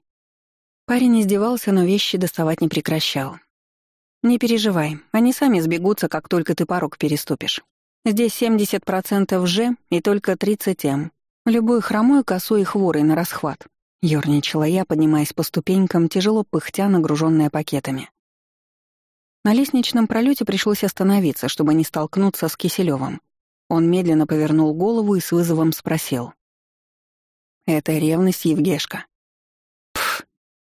Speaker 1: Парень издевался, но вещи доставать не прекращал. Не переживай, они сами сбегутся, как только ты порог переступишь. Здесь 70% Ж и только 30 М. Любой хромой, косой и хворый на расхват. Ёрничала я, поднимаясь по ступенькам, тяжело пыхтя, нагруженная пакетами. На лестничном пролете пришлось остановиться, чтобы не столкнуться с Киселевым. Он медленно повернул голову и с вызовом спросил. Это ревность Евгешка. Пф.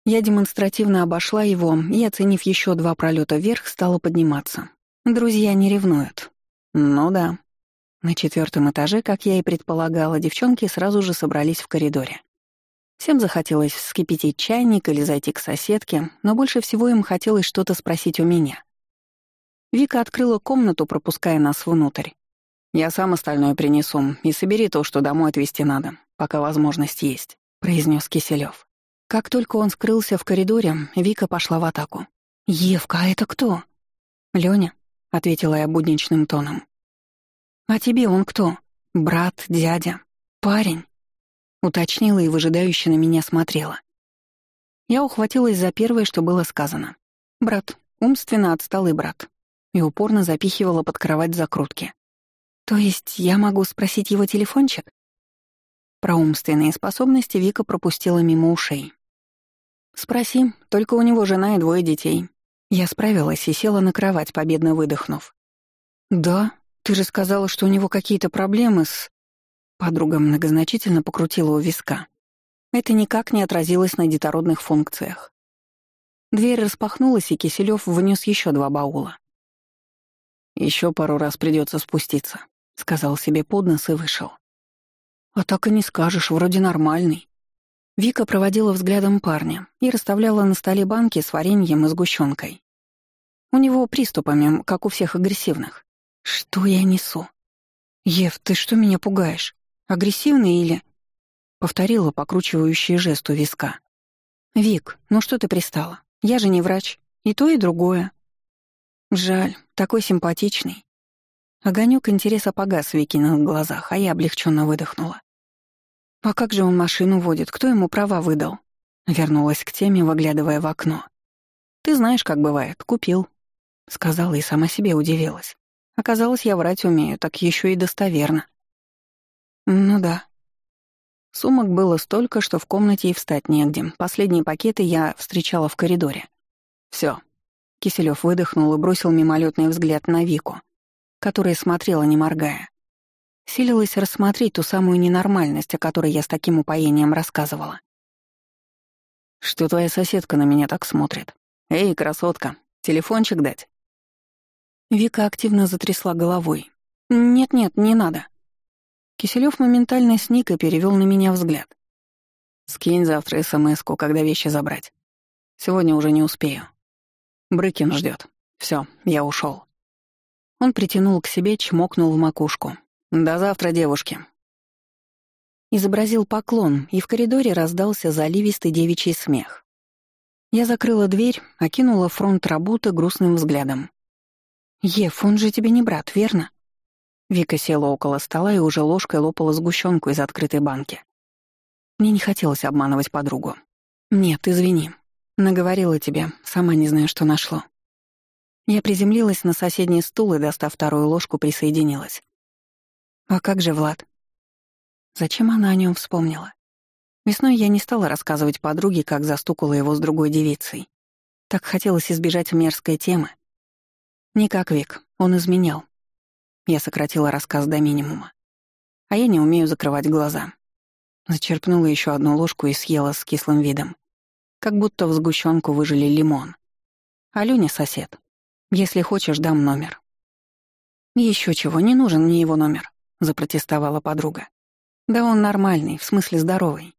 Speaker 1: Я демонстративно обошла его и, оценив еще два пролета вверх, стала подниматься. Друзья не ревнуют. Ну да. На четвертом этаже, как я и предполагала, девчонки сразу же собрались в коридоре. Всем захотелось вскипятить чайник или зайти к соседке, но больше всего им хотелось что-то спросить у меня. Вика открыла комнату, пропуская нас внутрь. «Я сам остальное принесу, и собери то, что домой отвезти надо пока возможность есть», — произнес Киселев. Как только он скрылся в коридоре, Вика пошла в атаку. «Евка, а это кто?» «Лёня», — ответила я будничным тоном. «А тебе он кто? Брат, дядя, парень?» Уточнила и выжидающе на меня смотрела. Я ухватилась за первое, что было сказано. «Брат, умственно отсталый брат», и упорно запихивала под кровать закрутки. «То есть я могу спросить его телефончик?» Про умственные способности Вика пропустила мимо ушей. «Спроси, только у него жена и двое детей». Я справилась и села на кровать, победно выдохнув. «Да? Ты же сказала, что у него какие-то проблемы с...» Подруга многозначительно покрутила у виска. Это никак не отразилось на детородных функциях. Дверь распахнулась, и Киселёв внес еще два баула. Еще пару раз придется спуститься», — сказал себе под нос и вышел. «А так и не скажешь, вроде нормальный». Вика проводила взглядом парня и расставляла на столе банки с вареньем и сгущенкой. У него приступами, как у всех агрессивных. Что я несу? «Ев, ты что меня пугаешь? Агрессивный или...» Повторила покручивающий жест у виска. «Вик, ну что ты пристала? Я же не врач. И то, и другое». «Жаль, такой симпатичный. Огонек интереса погас в Викиных глазах, а я облегченно выдохнула. «А как же он машину водит? Кто ему права выдал?» Вернулась к теме, выглядывая в окно. «Ты знаешь, как бывает. Купил». Сказала и сама себе удивилась. Оказалось, я врать умею, так еще и достоверно. Ну да. Сумок было столько, что в комнате и встать негде. Последние пакеты я встречала в коридоре. Все. Киселев выдохнул и бросил мимолетный взгляд на Вику которая смотрела, не моргая. Силилась рассмотреть ту самую ненормальность, о которой я с таким упоением рассказывала. «Что твоя соседка на меня так смотрит? Эй, красотка, телефончик дать?» Вика активно затрясла головой. «Нет-нет, не надо». Киселёв моментально сник и перевёл на меня взгляд. «Скинь завтра смс когда вещи забрать. Сегодня уже не успею. Брыкин ждёт. Всё, я ушёл». Он притянул к себе, чмокнул в макушку. «До завтра, девушки». Изобразил поклон, и в коридоре раздался заливистый девичий смех. Я закрыла дверь, окинула фронт работы грустным взглядом. «Ев, он же тебе не брат, верно?» Вика села около стола и уже ложкой лопала сгущенку из открытой банки. Мне не хотелось обманывать подругу. «Нет, извини. Наговорила тебе, сама не знаю, что нашло.
Speaker 2: Я приземлилась на соседний стул и, достав вторую ложку, присоединилась. «А как же Влад?» Зачем она о нем вспомнила? Весной я не стала рассказывать подруге, как застукала его с другой девицей. Так хотелось избежать мерзкой темы. Не как Вик, он изменял. Я сократила рассказ до минимума. А я не умею закрывать глаза. Зачерпнула еще одну ложку и съела с кислым видом. Как будто в сгущенку выжили лимон. Алюня сосед. Если хочешь, дам номер. Еще чего, не нужен мне его номер, запротестовала подруга. Да он нормальный, в смысле здоровый.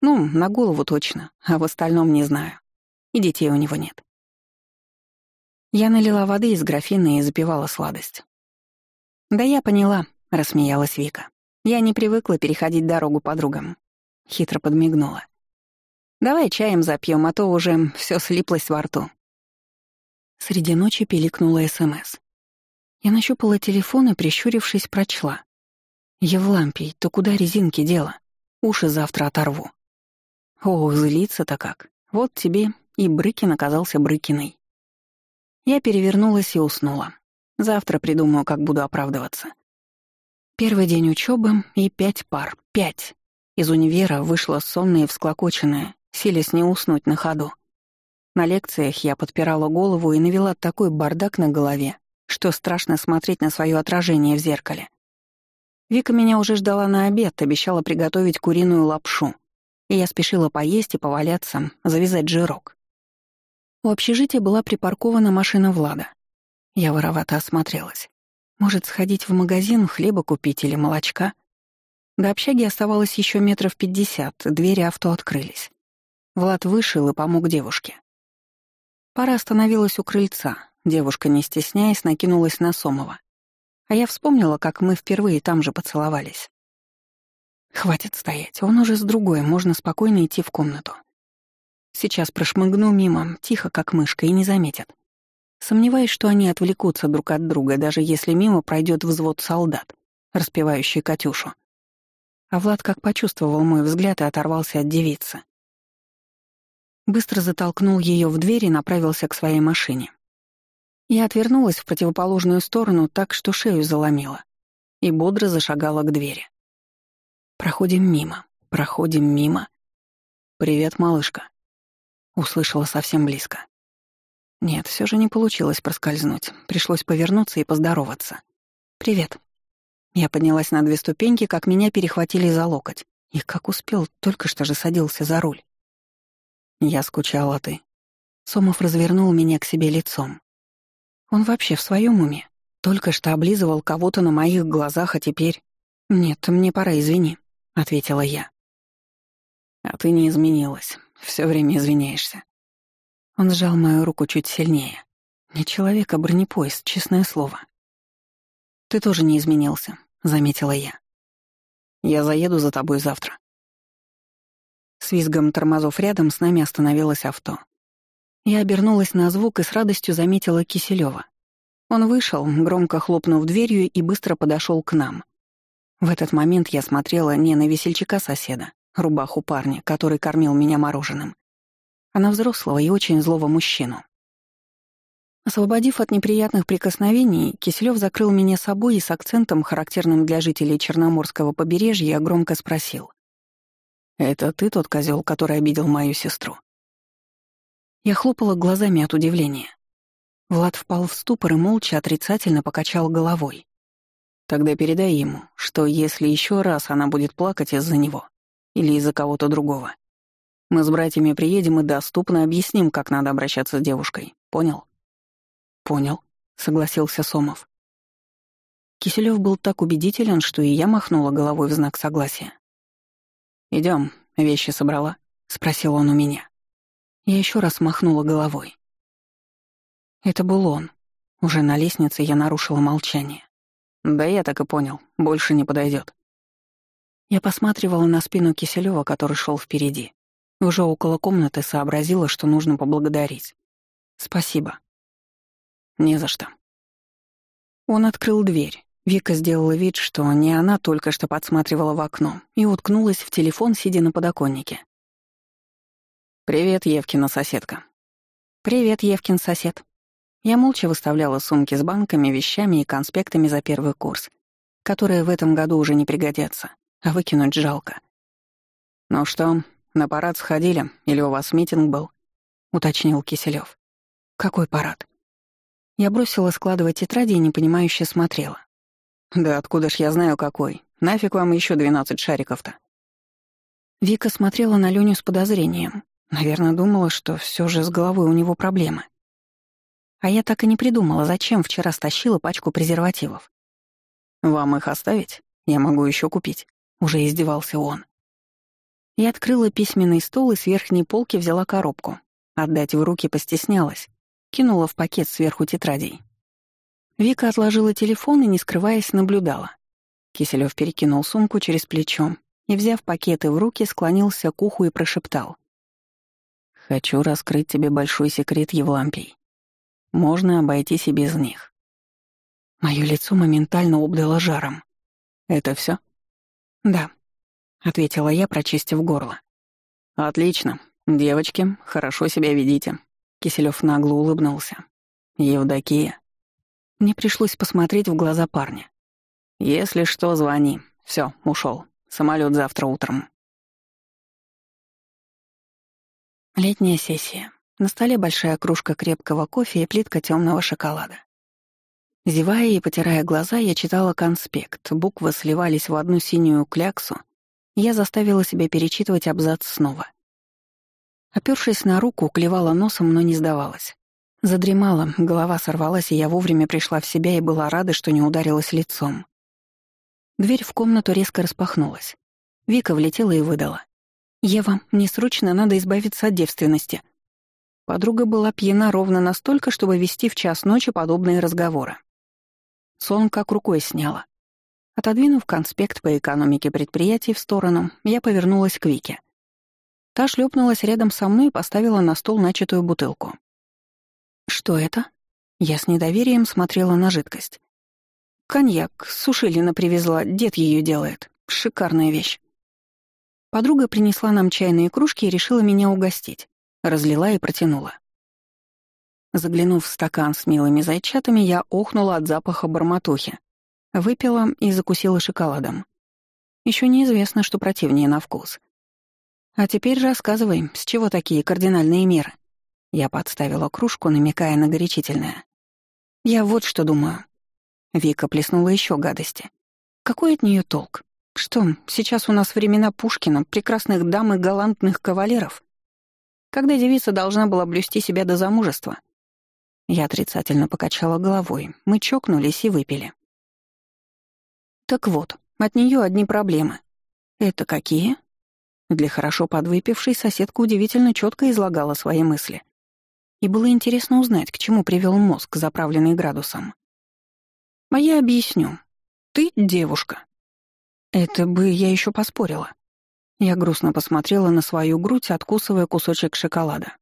Speaker 2: Ну, на голову точно, а в остальном не знаю. И детей у него нет. Я налила воды из графина и запивала сладость. «Да я поняла», — рассмеялась Вика. «Я не привыкла переходить дорогу подругам». Хитро подмигнула. «Давай чаем запьем, а то уже все слиплось во рту». Среди ночи пиликнула СМС. Я нащупала телефон и, прищурившись, прочла. «Евлампий, то куда резинки дела? Уши завтра оторву». Ох, злиться-то как. Вот тебе и Брыкин оказался Брыкиной. Я перевернулась и уснула. Завтра придумаю, как буду оправдываться. Первый день учебы и пять пар. Пять. Из универа вышла сонная и всклокоченная, силясь не уснуть на ходу. На лекциях я подпирала голову и навела такой бардак на голове, что страшно смотреть на свое отражение в зеркале. Вика меня уже ждала на обед, обещала приготовить куриную лапшу, и я спешила поесть и поваляться, завязать жирок. У общежития была припаркована машина Влада. Я воровато осмотрелась. Может, сходить в магазин, хлеба купить или молочка? До общаги оставалось еще метров пятьдесят, двери авто открылись. Влад вышел и помог девушке. Пара остановилась у крыльца. Девушка, не стесняясь, накинулась на Сомова. А я вспомнила, как мы впервые там же поцеловались. Хватит стоять, он уже с другой, можно спокойно идти в комнату. Сейчас прошмыгну мимо, тихо, как мышка, и не заметят. Сомневаюсь, что они отвлекутся друг от друга, даже если мимо пройдет взвод солдат, распевающий Катюшу. А Влад как почувствовал мой взгляд и оторвался от девицы. Быстро затолкнул ее в дверь и направился к своей машине. Я отвернулась в противоположную сторону так, что шею заломила, и бодро зашагала к двери. Проходим мимо, проходим мимо. «Привет, малышка», — услышала совсем близко. Нет, все же не получилось проскользнуть, пришлось повернуться и поздороваться. «Привет». Я поднялась на две ступеньки, как меня перехватили за локоть. И как успел, только что же садился за руль. Я скучала, ты. Сомов развернул меня к себе лицом. Он вообще в своем уме? Только что облизывал кого-то на моих глазах, а теперь... Нет, мне пора, извини, — ответила я. А ты не изменилась, все время извиняешься. Он сжал мою руку чуть сильнее. Не человек, а бронепоезд, честное слово. Ты тоже не изменился, — заметила я. Я заеду за тобой завтра. С визгом тормозов рядом с нами остановилось авто. Я обернулась на звук и с радостью заметила Киселева. Он вышел, громко хлопнув дверью, и быстро подошел к нам. В этот момент я смотрела не на весельчака соседа, рубаху парня, который кормил меня мороженым, а на взрослого и очень злого мужчину. Освободив от неприятных прикосновений, Киселев закрыл меня собой и с акцентом, характерным для жителей Черноморского побережья, громко спросил. «Это ты тот козел, который обидел мою сестру?» Я хлопала глазами от удивления. Влад впал в ступор и молча отрицательно покачал головой. «Тогда передай ему, что если еще раз она будет плакать из-за него или из-за кого-то другого, мы с братьями приедем и доступно объясним, как надо обращаться с девушкой. Понял?» «Понял», — согласился Сомов. Киселев был так убедителен, что и я махнула головой в знак согласия. Идем, вещи собрала?» — спросил он у меня. Я еще раз махнула головой. Это был он. Уже на лестнице я нарушила молчание. «Да я так и понял, больше не подойдет. Я посматривала на спину Киселева, который шел впереди. Уже около комнаты сообразила, что нужно поблагодарить. «Спасибо». «Не за что». Он открыл дверь. Вика сделала вид, что не она только что подсматривала в окно и уткнулась в телефон, сидя на подоконнике. «Привет, Евкина соседка». «Привет, Евкин сосед». Я молча выставляла сумки с банками, вещами и конспектами за первый курс, которые в этом году уже не пригодятся, а выкинуть жалко. «Ну что, на парад сходили? Или у вас митинг был?» — уточнил Киселёв. «Какой парад?» Я бросила складывать тетради и непонимающе смотрела. «Да откуда ж я знаю, какой? Нафиг вам еще двенадцать шариков-то?» Вика смотрела на Леню с подозрением. Наверное, думала, что все же с головой у него проблемы. А я так и не придумала, зачем вчера стащила пачку презервативов. «Вам их оставить? Я могу еще купить», — уже издевался он. Я открыла письменный стол и с верхней полки взяла коробку. Отдать в руки постеснялась. Кинула в пакет сверху тетрадей. Вика отложила телефон и, не скрываясь, наблюдала. Киселёв перекинул сумку через плечо и, взяв пакеты в руки, склонился к уху и прошептал. «Хочу раскрыть тебе большой секрет, Евлампий. Можно обойтись и без них». Моё лицо моментально обдало жаром. «Это всё? «Да», — ответила я, прочистив горло. «Отлично. Девочки, хорошо себя ведите. Киселёв нагло улыбнулся. «Евдокия». Мне пришлось посмотреть в глаза парня. «Если что, звони. Всё, ушёл. Самолёт завтра утром». Летняя сессия. На столе большая кружка крепкого кофе и плитка тёмного шоколада. Зевая и потирая глаза, я читала конспект. Буквы сливались в одну синюю кляксу. Я заставила себя перечитывать абзац снова — Опёршись на руку, клевала носом, но не сдавалась. Задремала, голова сорвалась, и я вовремя пришла в себя и была рада, что не ударилась лицом. Дверь в комнату резко распахнулась. Вика влетела и выдала. «Ева, мне срочно надо избавиться от девственности». Подруга была пьяна ровно настолько, чтобы вести в час ночи подобные разговоры. Сон как рукой сняла. Отодвинув конспект по экономике предприятий в сторону, я повернулась к Вике. Та шлепнулась рядом со мной и поставила на стол начатую бутылку. «Что это?» Я с недоверием смотрела на жидкость. «Коньяк. Сушилина привезла. Дед ее делает. Шикарная вещь». Подруга принесла нам чайные кружки и решила меня угостить. Разлила и протянула. Заглянув в стакан с милыми зайчатами, я охнула от запаха барматухи. Выпила и закусила шоколадом. Еще неизвестно, что противнее на вкус. А теперь рассказывай, с чего такие кардинальные меры? Я подставила кружку, намекая на горячительное. Я вот что думаю. Вика плеснула еще гадости. Какой от нее толк? Что, сейчас у нас времена Пушкина, прекрасных дам и галантных кавалеров? Когда девица должна была блюсти себя до замужества? Я отрицательно покачала головой. Мы чокнулись и выпили. Так вот, от нее одни проблемы. Это какие? Для хорошо подвыпившей соседка удивительно четко излагала свои мысли. И было интересно узнать, к чему привел мозг, заправленный градусом. А я объясню. Ты девушка. Это бы я еще поспорила. Я грустно посмотрела на свою грудь, откусывая кусочек шоколада.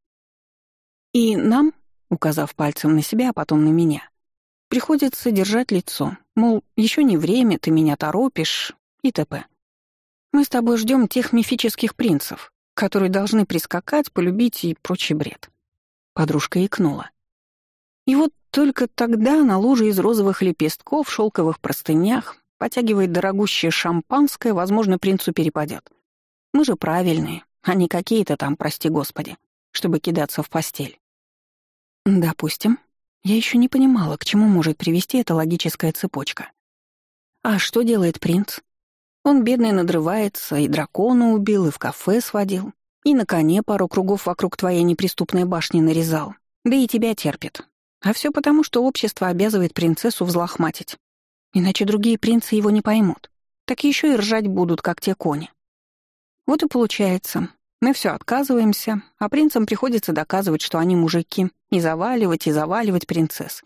Speaker 2: И нам, указав пальцем на себя, а потом на меня, приходится держать лицо, мол, еще не время, ты меня торопишь и т.п. Мы с тобой ждем тех мифических принцев, которые должны прискакать, полюбить и прочий бред». Подружка икнула. И вот только тогда на луже из розовых лепестков шелковых простынях потягивает дорогущее шампанское, возможно, принцу перепадет. Мы же правильные, а не какие-то там, прости господи, чтобы кидаться в постель. Допустим. Я еще не понимала, к чему может привести эта логическая цепочка. А что делает принц? Он, бедный, надрывается, и дракона убил, и в кафе сводил, и на коне пару кругов вокруг твоей неприступной башни нарезал, да и тебя терпит. А все потому, что общество обязывает принцессу взлохматить. Иначе другие принцы его не поймут. Так еще и ржать будут, как те кони. Вот и получается, мы все отказываемся, а принцам приходится доказывать, что они мужики, и заваливать, и заваливать принцесс.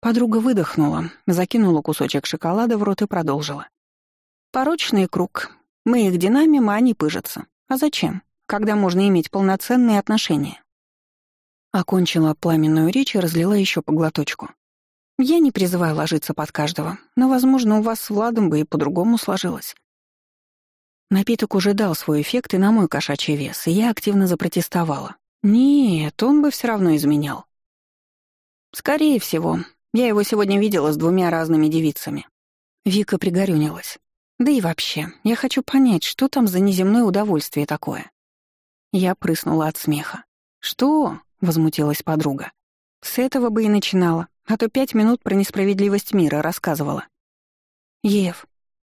Speaker 2: Подруга выдохнула, закинула кусочек шоколада в рот и продолжила. Порочный круг. Мы их динамим, а они пыжатся. А зачем, когда можно иметь полноценные отношения? Окончила пламенную речь и разлила еще по глоточку. Я не призываю ложиться под каждого, но, возможно, у вас с Владом бы и по-другому сложилось. Напиток уже дал свой эффект и на мой кошачий вес, и я активно запротестовала. Нет, он бы все равно изменял.
Speaker 1: «Скорее всего. Я его сегодня видела с двумя разными девицами». Вика пригорюнилась. «Да и вообще, я хочу понять, что там за неземное удовольствие такое». Я прыснула от смеха. «Что?» — возмутилась подруга. «С этого бы и начинала, а то пять минут про несправедливость мира рассказывала». «Ев,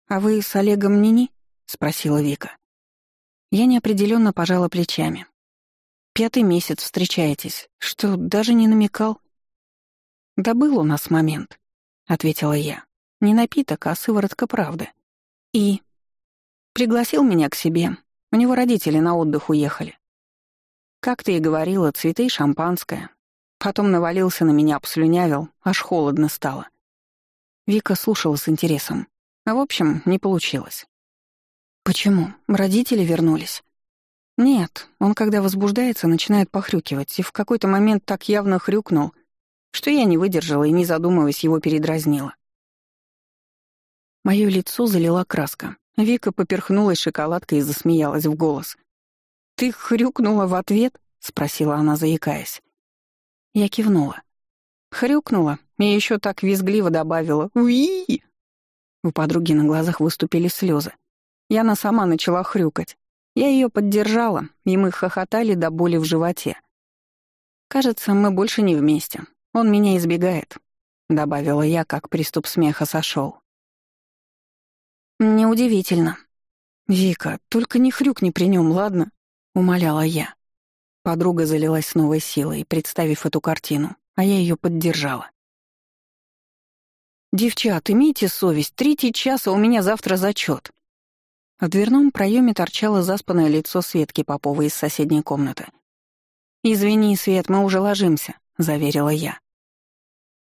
Speaker 1: а вы с Олегом Нини?» — спросила Вика. Я неопределенно пожала плечами. «Пятый месяц встречаетесь. Что, даже не намекал?» «Да был у нас момент», — ответила я. «Не напиток, а сыворотка правды». «И?» «Пригласил меня к себе. У него родители на отдых уехали. Как ты и говорила, цветы и шампанское. Потом навалился на меня, обслюнявил, аж холодно стало. Вика слушала с интересом. А в общем, не получилось. Почему? Родители вернулись? Нет, он, когда возбуждается, начинает похрюкивать, и в какой-то момент так явно хрюкнул, что я не выдержала и, не задумываясь, его передразнила. Моё лицо залила краска. Вика поперхнулась шоколадкой и засмеялась в голос. «Ты хрюкнула в ответ?» — спросила она, заикаясь. Я кивнула. Хрюкнула и еще так визгливо добавила «Уи!». У подруги на глазах выступили слезы. Яна сама начала хрюкать. Я ее поддержала, и мы хохотали до боли в животе. «Кажется, мы больше не вместе. Он меня избегает», — добавила я, как приступ смеха сошел. «Неудивительно». «Вика, только не хрюкни при нем, ладно?» умоляла я. Подруга залилась с новой силой, представив эту картину, а я ее поддержала. «Девчат, имейте совесть, третий час, а у меня завтра зачет. В дверном проеме торчало заспанное лицо Светки Поповой из соседней комнаты. «Извини, Свет, мы уже ложимся», — заверила я.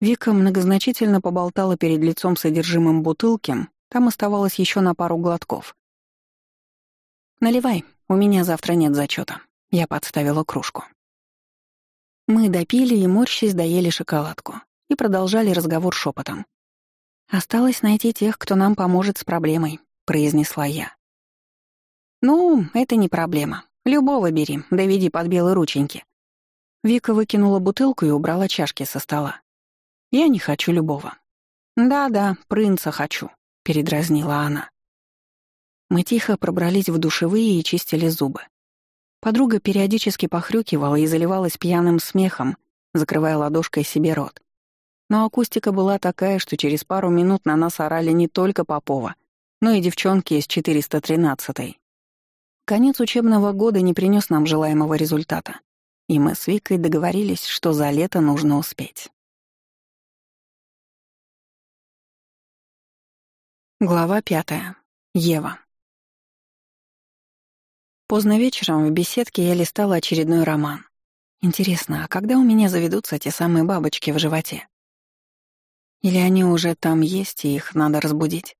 Speaker 1: Вика многозначительно поболтала перед лицом содержимым бутылки, там оставалось еще на пару глотков. «Наливай, у меня завтра нет зачета. Я подставила кружку. Мы допили и, морщись, доели шоколадку и продолжали разговор шепотом. «Осталось найти тех, кто нам поможет с проблемой», — произнесла я. «Ну, это не проблема. Любого бери, доведи под белые рученьки». Вика выкинула бутылку и убрала чашки со стола. «Я не хочу любого». «Да-да, принца хочу», — передразнила она. Мы тихо пробрались в душевые и чистили зубы. Подруга периодически похрюкивала и заливалась пьяным смехом, закрывая ладошкой себе рот. Но акустика была такая, что через пару минут на нас орали не только Попова, но и девчонки из 413-й. Конец учебного года не принес нам желаемого результата, и мы с Викой договорились, что за лето нужно успеть. Глава пятая. Ева. Поздно вечером в беседке я листала очередной роман. Интересно, а когда у меня заведутся те самые бабочки в животе? Или они уже там есть, и их надо разбудить?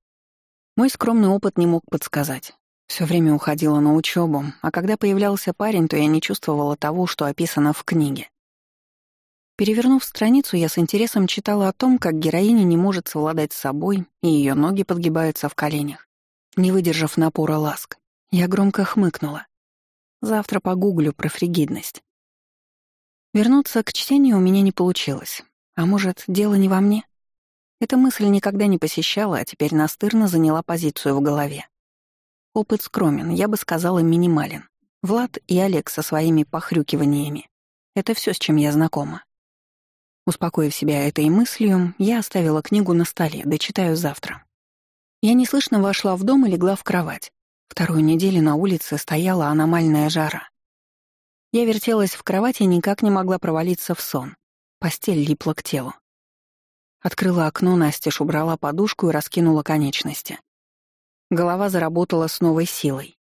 Speaker 1: Мой скромный опыт не мог подсказать. Все время уходила на учебу, а когда появлялся парень, то я не чувствовала того, что описано в книге. Перевернув страницу, я с интересом читала о том, как героиня не может совладать с собой, и ее ноги подгибаются в коленях, не выдержав напора ласк. Я громко хмыкнула. Завтра погуглю про фригидность. Вернуться к чтению у меня не получилось. А может, дело не во мне? Эта мысль никогда не посещала, а теперь настырно заняла позицию в голове. Опыт скромен, я бы сказала, минимален. Влад и Олег со своими похрюкиваниями. Это все, с чем я знакома. Успокоив себя этой мыслью, я оставила книгу на столе, дочитаю завтра. Я неслышно вошла в дом и легла в кровать. Вторую неделю на улице стояла аномальная жара. Я вертелась в кровати и никак не могла провалиться в сон. Постель липла к телу. Открыла окно, настежь убрала подушку и раскинула конечности. Голова заработала с новой силой.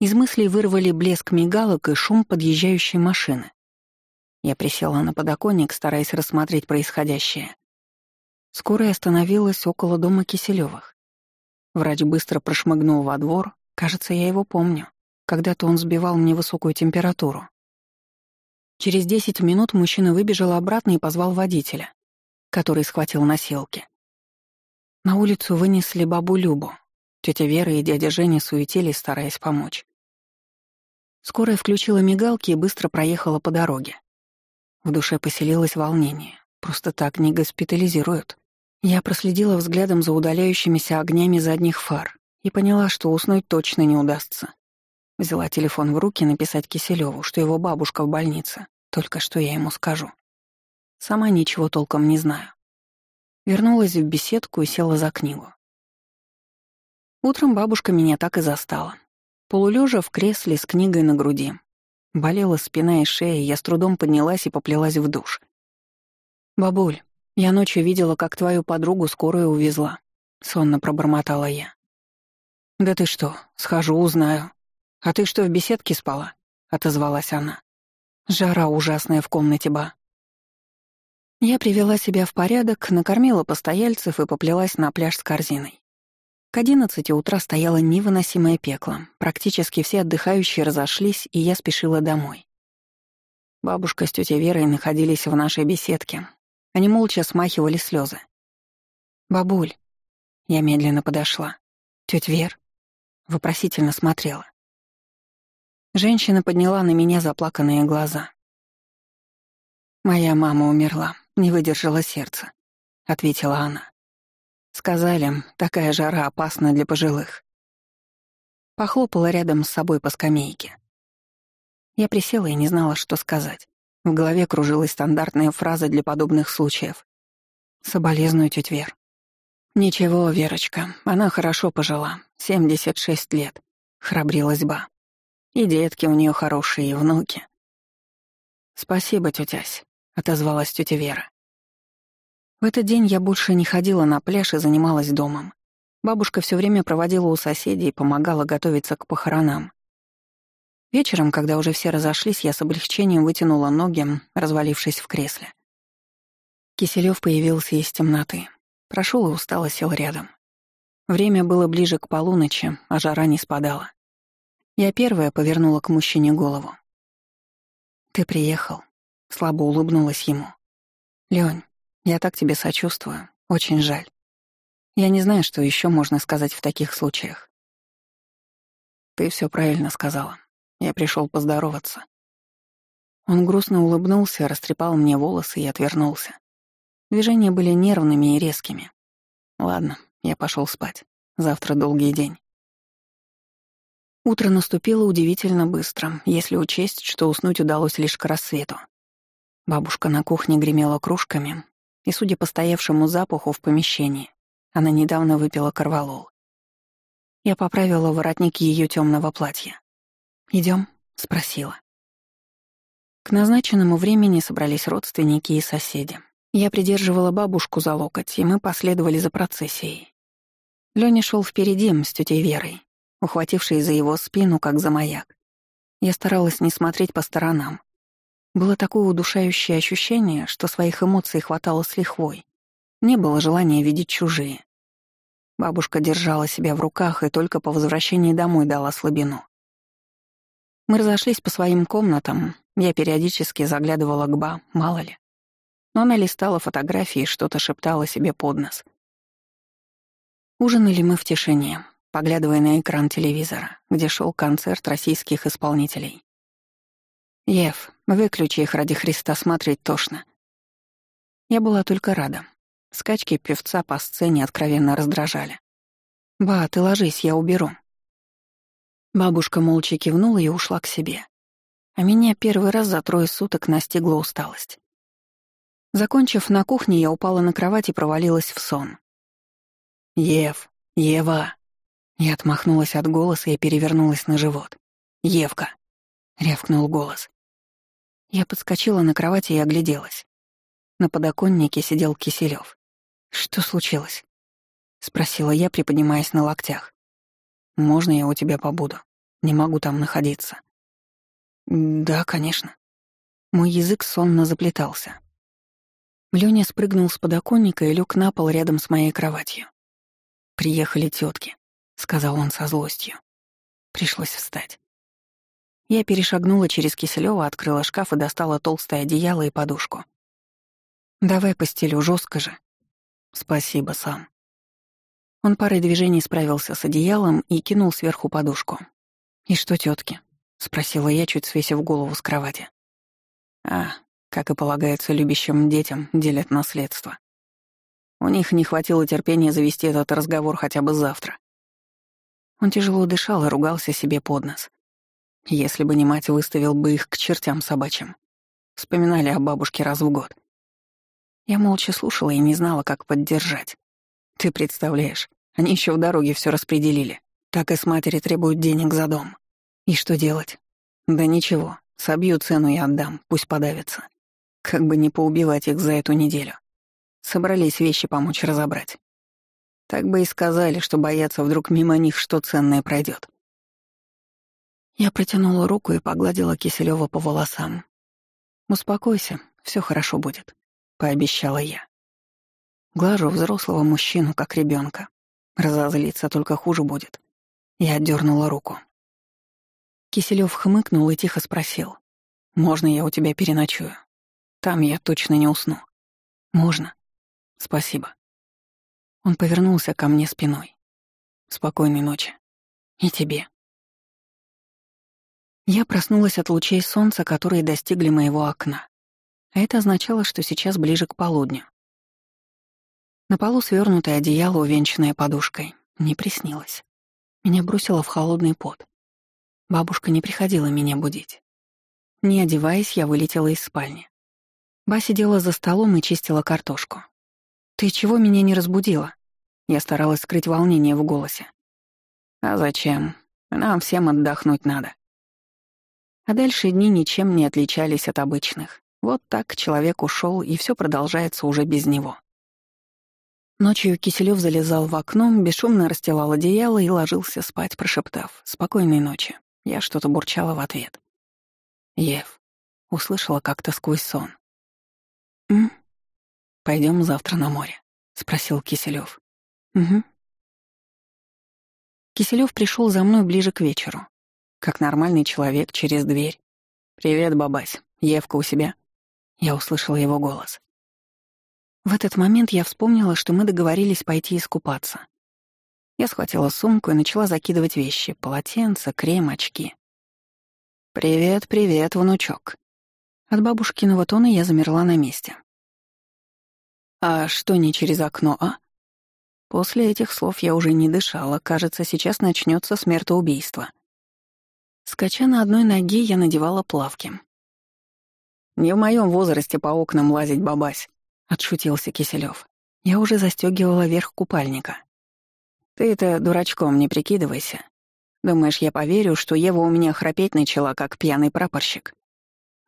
Speaker 1: Из мыслей вырвали блеск мигалок и шум подъезжающей машины. Я присела на подоконник, стараясь рассмотреть происходящее. Скорая остановилась около дома Киселёвых. Врач быстро прошмыгнул во двор. Кажется, я его помню. Когда-то он сбивал мне высокую температуру. Через десять минут мужчина выбежал обратно и позвал водителя, который схватил носилки. На улицу вынесли бабу Любу. Тетя Вера и дядя Женя суетились, стараясь помочь. Скорая включила мигалки и быстро проехала по дороге. В душе поселилось волнение. Просто так не госпитализируют. Я проследила взглядом за удаляющимися огнями задних фар и поняла, что уснуть точно не удастся. Взяла телефон в руки написать Киселеву, что его бабушка в больнице. Только что я ему скажу. Сама ничего толком не знаю. Вернулась в беседку и села за книгу. Утром бабушка меня так и застала. Полулежа в кресле с книгой на груди. Болела спина и шея, я с трудом поднялась и поплелась в душ. «Бабуль, я ночью видела, как твою подругу скорую увезла», — сонно пробормотала я. «Да ты что, схожу, узнаю. А ты что, в беседке спала?» — отозвалась она. «Жара ужасная в комнате, ба». Я привела себя в порядок, накормила постояльцев и поплелась на пляж с корзиной. К одиннадцати утра стояло невыносимое пекло. Практически все отдыхающие разошлись, и я спешила домой. Бабушка с тетей Верой находились в нашей беседке. Они молча смахивали слезы. «Бабуль», — я медленно подошла. «Тётя Вер?» Вопросительно смотрела. Женщина подняла на меня заплаканные глаза. «Моя мама умерла, не выдержала сердце», — ответила она. Сказали, такая жара опасна для пожилых. Похлопала рядом с собой по скамейке. Я присела и не знала, что сказать. В голове кружилась стандартная фраза для подобных случаев. «Соболезную, тетя Вер». «Ничего, Верочка, она хорошо пожила. 76 лет», — храбрилась Ба. «И детки у нее хорошие, и внуки». «Спасибо, тетясь», — отозвалась тетя Вера. В этот день я больше не ходила на пляж и занималась домом. Бабушка все время проводила у соседей и помогала готовиться к похоронам. Вечером, когда уже все разошлись, я с облегчением вытянула ноги, развалившись в кресле. Киселев появился из темноты. Прошел и устало сел рядом. Время было ближе к полуночи, а жара не спадала. Я первая повернула к мужчине голову. «Ты приехал», — слабо улыбнулась ему. «Лёнь, я так тебе сочувствую. Очень жаль. Я не знаю, что еще можно сказать в таких случаях. Ты все правильно сказала. Я пришел поздороваться. Он грустно улыбнулся, растрепал мне волосы и отвернулся. Движения были нервными и резкими. Ладно, я пошел спать. Завтра долгий день. Утро наступило удивительно быстро, если учесть, что уснуть удалось лишь к рассвету. Бабушка на кухне гремела кружками, и, судя по стоявшему запаху в помещении, она недавно выпила корвалол. Я поправила воротник ее темного платья. Идем? спросила. К назначенному времени собрались родственники и соседи. Я придерживала бабушку за локоть, и мы последовали за процессией. Лёня шел впереди с тетей Верой, ухватившей за его спину, как за маяк. Я старалась не смотреть по сторонам, было такое удушающее ощущение, что своих эмоций хватало с лихвой. Не было желания видеть чужие. Бабушка держала себя в руках и только по возвращении домой дала слабину. Мы разошлись по своим комнатам, я периодически заглядывала к Ба, мало ли. Но она листала фотографии и что-то шептала себе под нос. Ужинали мы в тишине, поглядывая на экран телевизора, где шел концерт российских исполнителей. «Ев, выключи их ради Христа, смотреть тошно». Я была только рада. Скачки певца по сцене откровенно раздражали. «Ба, ты ложись, я уберу». Бабушка молча кивнула и ушла к себе. А меня первый раз за трое суток настигла усталость. Закончив на кухне, я упала на кровать и провалилась в сон. «Ев! Ева!» Я отмахнулась от голоса и перевернулась на живот. «Евка!» — рявкнул голос. Я подскочила на кровати и огляделась. На подоконнике сидел Киселёв. «Что случилось?» — спросила я, приподнимаясь на локтях. «Можно я у тебя побуду? Не могу там находиться». «Да, конечно». Мой язык сонно заплетался. Лёня спрыгнул с подоконника и лег на пол рядом с моей кроватью. «Приехали тетки, сказал он со злостью. Пришлось встать. Я перешагнула через Киселёва, открыла шкаф и достала толстое одеяло и подушку. «Давай постелю, жестко же». «Спасибо, сам». Он парой движений справился с одеялом и кинул сверху подушку. «И что, тетки? спросила я, чуть свесив голову с кровати. «А, Как и полагается любящим детям, делят наследство. У них не хватило терпения завести этот разговор хотя бы завтра. Он тяжело дышал и ругался себе под нос. Если бы не мать, выставил бы их к чертям собачьим. Вспоминали о бабушке раз в год. Я молча слушала и не знала, как поддержать. Ты представляешь, они еще в дороге все распределили. Так и с матери требуют денег за дом. И что делать? Да ничего, собью цену и отдам, пусть подавятся. Как бы не поубивать их за эту неделю. Собрались вещи помочь разобрать. Так бы и сказали, что боятся вдруг мимо них что ценное пройдет. Я протянула руку и погладила Киселева по волосам. «Успокойся, все хорошо будет», — пообещала я. Глажу взрослого мужчину, как ребенка. Разозлиться только хуже будет. Я отдернула руку. Киселев хмыкнул и тихо спросил. «Можно я у тебя переночую? Там я точно не усну». «Можно?» «Спасибо». Он повернулся ко мне спиной. «Спокойной ночи. И тебе». Я проснулась от лучей солнца, которые достигли моего окна. Это означало, что сейчас ближе к полудню. На полу свернутое одеяло, увенчанное подушкой. Не приснилось. Меня бросило в холодный пот. Бабушка не приходила меня будить. Не одеваясь, я вылетела из спальни. Ба сидела за столом и чистила картошку. «Ты чего меня не разбудила?» Я старалась скрыть волнение в голосе. «А зачем? Нам всем отдохнуть надо». А дальше дни ничем не отличались от обычных. Вот так человек ушел, и все продолжается уже без него. Ночью Киселёв залезал в окно, бесшумно расстилал одеяло и ложился спать, прошептав «Спокойной ночи». Я что-то бурчала в ответ. «Ев», — услышала как-то сквозь сон. «М? Пойдем завтра на море», — спросил Киселёв. «Угу». Киселёв пришел за мной ближе к вечеру. Как нормальный человек через дверь. «Привет, бабась. Евка у себя?» Я услышала его голос. В этот момент я вспомнила, что мы договорились пойти искупаться. Я схватила сумку и начала закидывать вещи — полотенце, крем, очки. «Привет, привет, внучок». От бабушкиного тона я замерла на месте. «А что не через окно, а?» После этих слов я уже не дышала, кажется, сейчас начнется смертоубийство. Скача на одной ноге, я надевала плавки. «Не в моем возрасте по окнам лазить, бабась», отшутился Киселев. Я уже застегивала верх купальника. ты это дурачком не прикидывайся. Думаешь, я поверю, что Ева у меня храпеть начала, как пьяный прапорщик?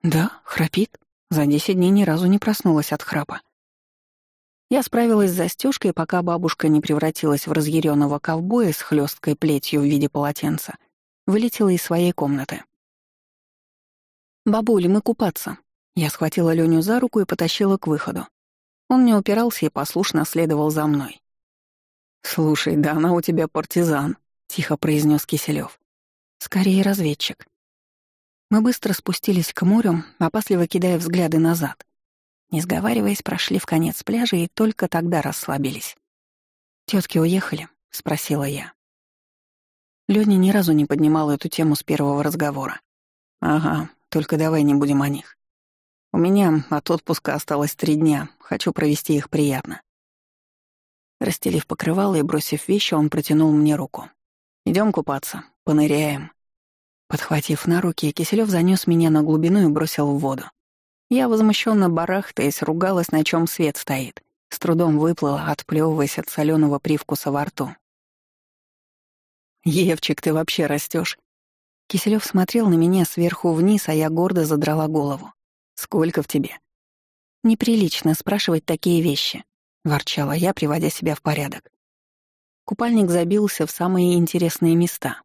Speaker 1: Да, храпит. За десять дней ни разу не проснулась от храпа. Я справилась с застежкой, пока бабушка не превратилась в разъяренного ковбоя с хлесткой плетью в виде полотенца, вылетела из своей комнаты. «Бабуль, мы купаться». Я схватила Леню за руку и потащила к выходу. Он не упирался и послушно следовал за мной. «Слушай, да она у тебя партизан», — тихо произнес Киселев. «Скорее разведчик». Мы быстро спустились к морю, опасливо кидая взгляды назад. Не сговариваясь, прошли в конец пляжа и только тогда расслабились. Тетки уехали?» — спросила я. Лёня ни разу не поднимал эту тему с первого разговора. «Ага, только давай не будем о них. У меня от отпуска осталось три дня, хочу провести их приятно. Расстелив покрывало и бросив вещи, он протянул мне руку. Идем купаться, поныряем. Подхватив на руки, Киселев занес меня на глубину и бросил в воду. Я, возмущенно барахтаясь, ругалась, на чем свет стоит. С трудом выплыла, отплевываясь от соленого привкуса во рту. «Евчик, ты вообще растешь. Киселев смотрел на меня сверху вниз, а я гордо задрала голову. Сколько в тебе?» «Неприлично спрашивать такие вещи», — ворчала я, приводя себя в порядок. Купальник забился в самые интересные места.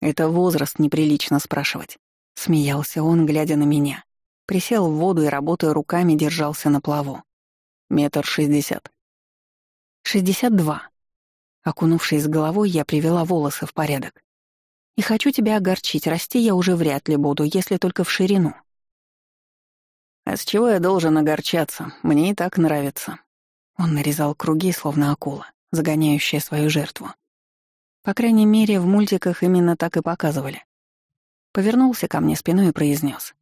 Speaker 1: «Это возраст неприлично спрашивать», — смеялся он, глядя на меня. Присел в воду и, работая руками, держался на плаву. «Метр шестьдесят». «Шестьдесят два». Окунувшись головой, я привела волосы в порядок. «И хочу тебя огорчить, расти я уже вряд ли буду, если только в ширину». А с чего я должен огорчаться? Мне и так нравится. Он нарезал круги, словно акула, загоняющая свою жертву. По крайней мере, в мультиках именно так и показывали. Повернулся ко мне спиной и произнес: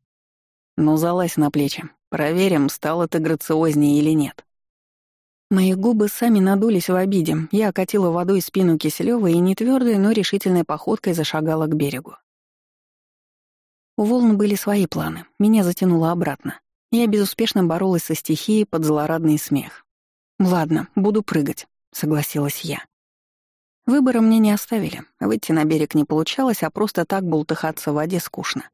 Speaker 1: Ну, залазь на плечи. Проверим, стала ты грациознее или нет.
Speaker 2: Мои губы сами надулись в обиде. Я окатила водой спину Киселева и не твердой, но решительной походкой зашагала к берегу. У волн были свои планы. Меня затянуло обратно. Я безуспешно боролась со стихией под злорадный смех. «Ладно, буду прыгать», — согласилась я. Выбора мне не оставили. Выйти на берег не получалось, а просто так бултыхаться в воде скучно.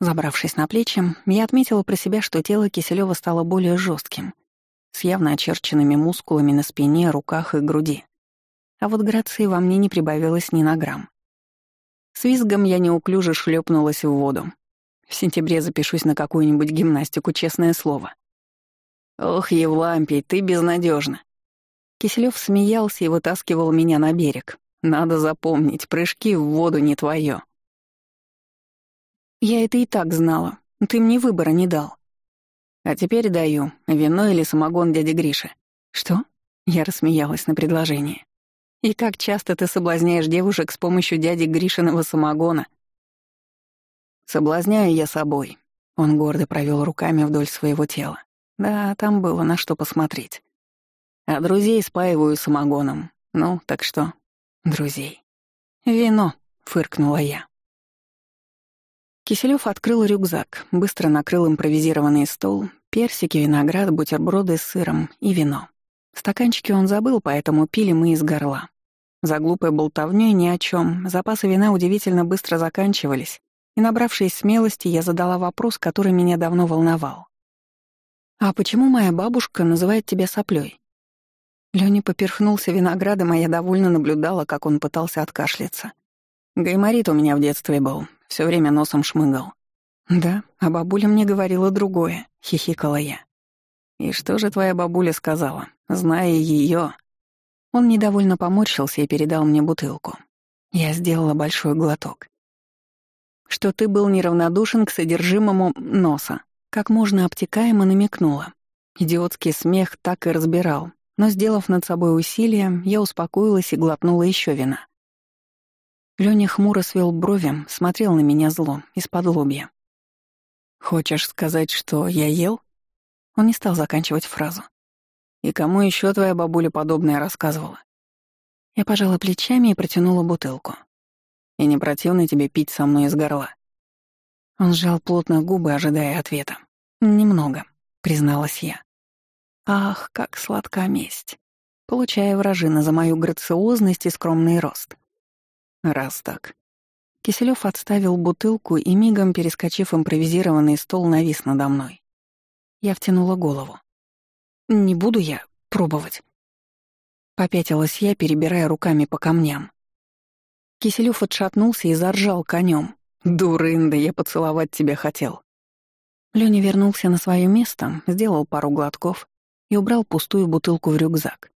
Speaker 2: Забравшись на плечи, я отметила про себя, что тело Киселева стало более жестким, с явно очерченными мускулами на спине, руках и груди. А вот грации во мне не прибавилось ни на грамм. С визгом я неуклюже шлепнулась в воду. В сентябре запишусь на какую-нибудь гимнастику, честное слово.
Speaker 1: «Ох, Евлампий, ты безнадежна.
Speaker 2: Киселев смеялся и вытаскивал меня на берег. «Надо запомнить, прыжки в воду не твое. «Я это и так знала. Ты мне выбора не дал».
Speaker 1: «А теперь даю. Вино или самогон дяди Гриши».
Speaker 2: «Что?» Я рассмеялась на предложение. «И как часто ты соблазняешь девушек с помощью дяди Гришиного самогона?»
Speaker 1: «Соблазняю я собой».
Speaker 2: Он гордо провел руками вдоль своего тела. Да, там было на что посмотреть.
Speaker 1: А друзей спаиваю самогоном. Ну, так что?
Speaker 2: Друзей. Вино, фыркнула я. Киселёв открыл рюкзак, быстро накрыл импровизированный стол, персики, виноград, бутерброды с сыром и вино. Стаканчики он забыл, поэтому пили мы из горла. За глупой болтовнёй ни о чем. Запасы вина удивительно быстро заканчивались, и, набравшись смелости, я задала вопрос, который меня давно волновал. «А почему моя бабушка называет тебя соплей? Лёня поперхнулся виноградом, а я довольно наблюдала, как он пытался откашляться.
Speaker 1: Гайморит у меня в детстве был, все время носом шмыгал.
Speaker 2: «Да, а бабуля мне говорила другое», — хихикала я.
Speaker 1: «И что же твоя бабуля сказала, зная её?
Speaker 2: Он недовольно поморщился и передал мне бутылку. Я сделала большой глоток. «Что ты был неравнодушен к содержимому носа», как можно обтекаемо намекнула. Идиотский смех так и разбирал, но, сделав над собой усилие, я успокоилась и глотнула еще вина. Лёня хмуро свел брови, смотрел на меня зло, из-под лобья.
Speaker 1: «Хочешь сказать, что я ел?»
Speaker 2: Он не стал заканчивать фразу.
Speaker 1: «И кому еще твоя бабуля подобное рассказывала?»
Speaker 2: Я пожала плечами и протянула бутылку.
Speaker 1: «И не противно тебе пить со мной из горла?»
Speaker 2: Он сжал плотно губы, ожидая ответа. «Немного», — призналась я. Ах, как сладка месть. Получая вражина за мою грациозность и скромный рост.
Speaker 1: Раз так.
Speaker 2: Киселёв отставил бутылку и, мигом перескочив импровизированный стол, навис надо мной. Я втянула голову. «Не буду я пробовать». Попятилась я, перебирая руками по камням. Киселёв отшатнулся и заржал конем.
Speaker 1: «Дурында, я поцеловать тебя хотел».
Speaker 2: Лёня вернулся на своё место, сделал пару глотков, и убрал пустую бутылку в рюкзак.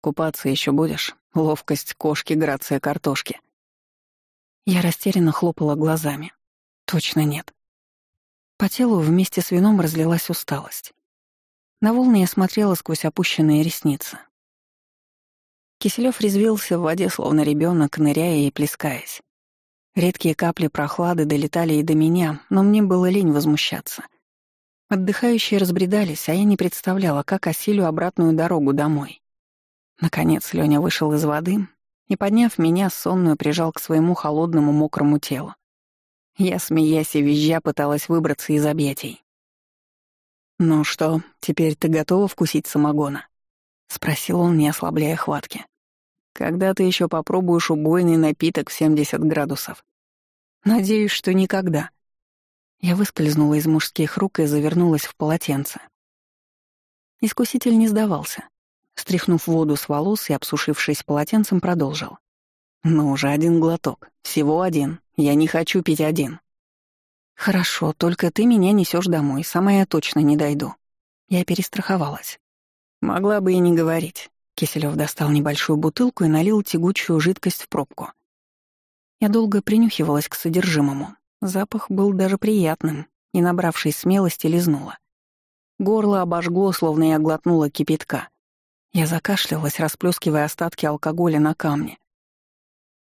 Speaker 1: «Купаться еще будешь? Ловкость кошки, грация картошки».
Speaker 2: Я растерянно хлопала глазами. Точно нет. По телу вместе с вином разлилась усталость. На волны я смотрела сквозь опущенные ресницы. Киселёв резвился в воде, словно ребенок, ныряя и плескаясь. Редкие капли прохлады долетали и до меня, но мне было лень возмущаться — Отдыхающие разбредались, а я не представляла, как осилю обратную дорогу домой. Наконец Лёня вышел из воды и, подняв меня, сонную прижал к своему холодному мокрому телу. Я, смеясь и визжа, пыталась выбраться из объятий.
Speaker 1: «Ну что, теперь ты готова вкусить самогона?» — спросил он, не ослабляя хватки. «Когда ты еще попробуешь убойный напиток в 70 градусов?»
Speaker 2: «Надеюсь, что никогда», я выскользнула из мужских рук и завернулась в полотенце. Искуситель не сдавался. Стряхнув воду с волос и обсушившись полотенцем, продолжил.
Speaker 1: «Ну уже один глоток. Всего один. Я не хочу пить один».
Speaker 2: «Хорошо, только ты меня несешь домой, сама я точно не дойду». Я перестраховалась.
Speaker 1: «Могла бы и не говорить».
Speaker 2: Киселёв достал небольшую бутылку и налил тягучую жидкость в пробку. Я долго принюхивалась к содержимому, Запах был даже приятным, и, набравшись смелости, лизнула. Горло обожгло, словно я глотнула кипятка. Я закашлялась, расплескивая остатки алкоголя на камне.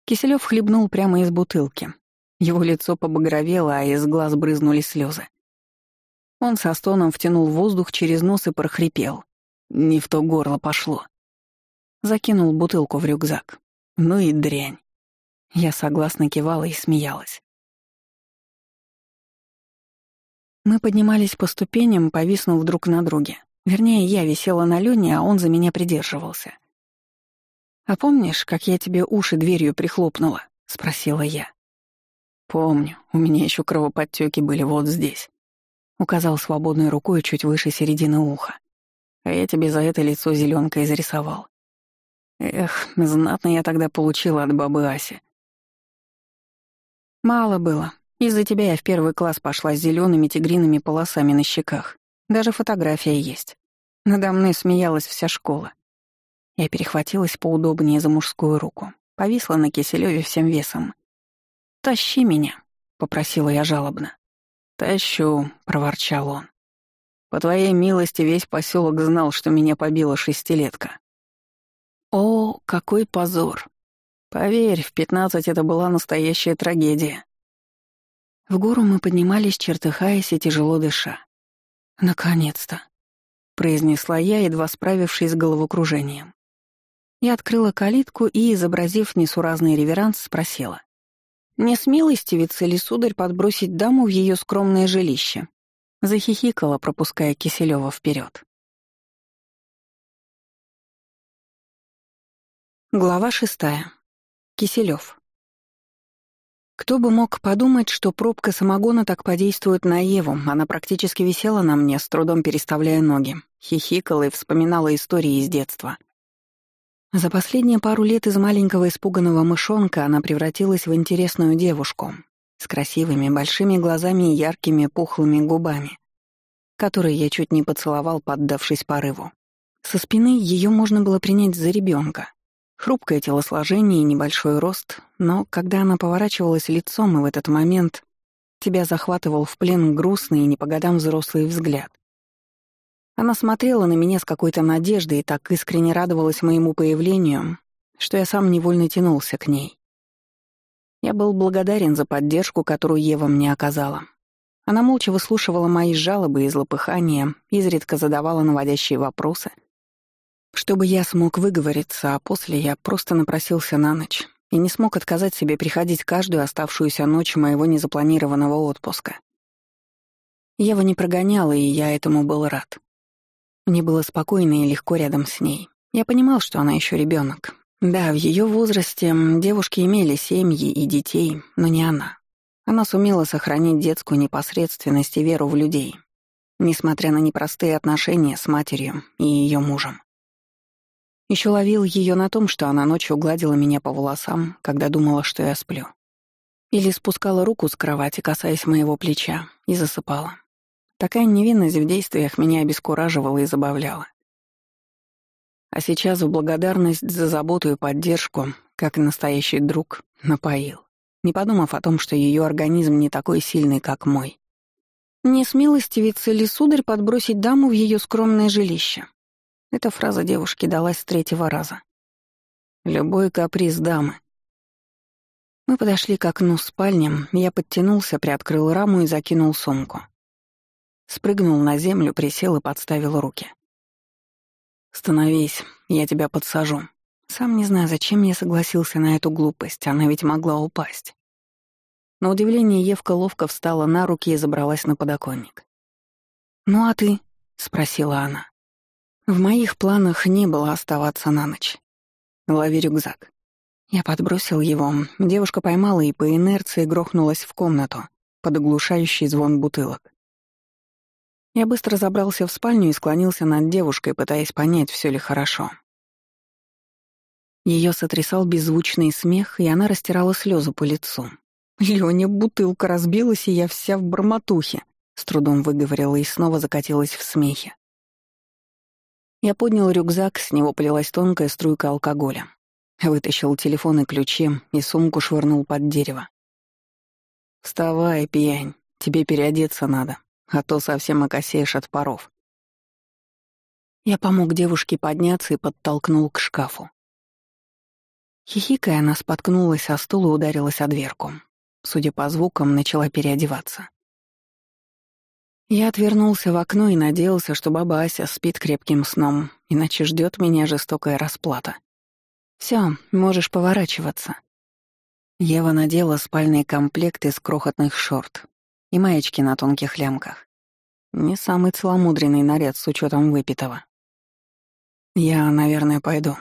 Speaker 2: Киселёв хлебнул прямо из бутылки. Его лицо побагровело, а из глаз брызнули слезы. Он со стоном втянул воздух через нос и прохрипел. Не в то горло пошло. Закинул бутылку в рюкзак. Ну и дрянь. Я согласно кивала и смеялась. Мы поднимались по ступеням, повиснув друг на друге. Вернее, я висела на Лёне, а он за меня придерживался. «А помнишь, как я тебе уши дверью прихлопнула?» — спросила я. «Помню, у меня еще кровоподтеки были вот здесь», — указал свободной рукой чуть выше середины уха. «А я тебе за это лицо зеленкой зарисовал. Эх, знатно я тогда получила от бабы Аси». «Мало было. Из-за тебя я в первый класс пошла с зелеными тигриными полосами на щеках. Даже фотография есть. Надо мной смеялась вся школа. Я перехватилась поудобнее за мужскую руку, повисла на Киселёве всем весом. «Тащи меня», — попросила я жалобно. «Тащу», — проворчал он. «По твоей милости весь поселок знал, что меня побила шестилетка». «О, какой позор!» Поверь, в пятнадцать это была настоящая трагедия. В гору мы поднимались, чертыхаясь и тяжело дыша. «Наконец-то», — произнесла я, едва справившись с головокружением. Я открыла калитку и, изобразив несуразный реверанс, спросила. «Не смилостивится ли сударь подбросить даму в ее скромное жилище?» Захихикала, пропуская Киселева вперед. Глава шестая. Киселев. Кто бы мог подумать, что пробка самогона так подействует на Еву. Она практически висела на мне, с трудом переставляя ноги. Хихикала и вспоминала истории из детства. За последние пару лет из маленького испуганного мышонка она превратилась в интересную девушку с красивыми большими глазами и яркими пухлыми губами, которые я чуть не поцеловал, поддавшись порыву. Со спины ее можно было принять за ребенка. Хрупкое телосложение и небольшой рост, но когда она поворачивалась лицом, и в этот момент тебя захватывал в плен грустный и не по годам взрослый взгляд. Она смотрела на меня с какой-то надеждой и так искренне радовалась моему появлению, что я сам невольно тянулся к ней. Я был благодарен за поддержку, которую Ева мне оказала. Она молча выслушивала мои жалобы и злопыхания, изредка задавала наводящие вопросы. Чтобы я смог выговориться, а после я просто напросился на ночь и не смог отказать себе приходить каждую оставшуюся ночь моего незапланированного отпуска. Ева не прогоняла, и я этому был рад. Мне было спокойно и легко рядом с ней. Я понимал, что она еще ребенок. Да, в ее возрасте девушки имели семьи и детей, но не она. Она сумела сохранить детскую непосредственность и веру в людей, несмотря на непростые отношения с матерью и ее мужем. Еще ловил ее на том, что она ночью гладила меня по волосам, когда думала, что я сплю. Или спускала руку с кровати, касаясь моего плеча, и засыпала. Такая невинность в действиях меня обескураживала и забавляла. А сейчас в благодарность за заботу и поддержку, как и настоящий друг, напоил, не подумав о том, что ее организм не такой сильный, как мой. «Не смилостивится ли сударь подбросить даму в ее скромное жилище?» Эта фраза девушки далась с третьего раза. «Любой каприз дамы». Мы подошли к окну спальни, я подтянулся, приоткрыл раму и закинул сумку. Спрыгнул на землю, присел и подставил руки. «Становись, я тебя подсажу». Сам не знаю, зачем я согласился на эту глупость, она ведь могла упасть. На удивление Евка ловко встала на руки и забралась на подоконник. «Ну а ты?» — спросила она. В моих планах не было оставаться на ночь. Лови рюкзак. Я подбросил его, девушка поймала и по инерции грохнулась в комнату под оглушающий звон бутылок. Я быстро забрался в спальню и склонился над девушкой, пытаясь понять, все ли хорошо. Ее сотрясал беззвучный смех, и она растирала слезы по лицу. «Лёня, бутылка разбилась, и я вся в бормотухе», — с трудом выговорила и снова закатилась в смехе. Я поднял рюкзак, с него полилась тонкая струйка алкоголя. Вытащил телефон и ключи, и сумку швырнул под дерево. «Вставай, пьянь, тебе переодеться надо», а то совсем окосеешь от паров. Я помог девушке подняться и подтолкнул к шкафу. Хихикая, она споткнулась о стул и ударилась о дверку. Судя по звукам, начала переодеваться.
Speaker 1: Я отвернулся в окно и надеялся, что баба Ася спит крепким сном, иначе ждет меня жестокая расплата. Все, можешь поворачиваться. Ева надела спальный комплект из крохотных шорт и маечки на тонких лямках. Не самый целомудренный наряд с учетом выпитого. «Я, наверное, пойду.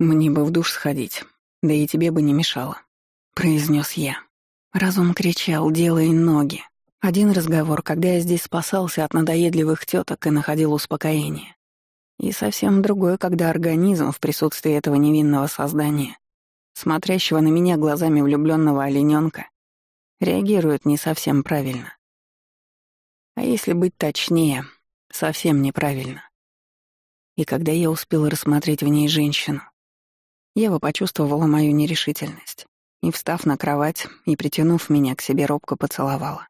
Speaker 1: Мне бы в душ сходить, да и тебе бы не мешало», — произнес я. Разум кричал «делай ноги». Один разговор, когда я здесь спасался от надоедливых теток и находил успокоение. И совсем другой, когда организм в присутствии этого невинного создания, смотрящего на меня глазами влюбленного олененка, реагирует не совсем правильно. А если быть точнее, совсем неправильно. И когда я успел рассмотреть в ней женщину, Ева почувствовала мою нерешительность и, встав на кровать и притянув меня к себе, робко поцеловала.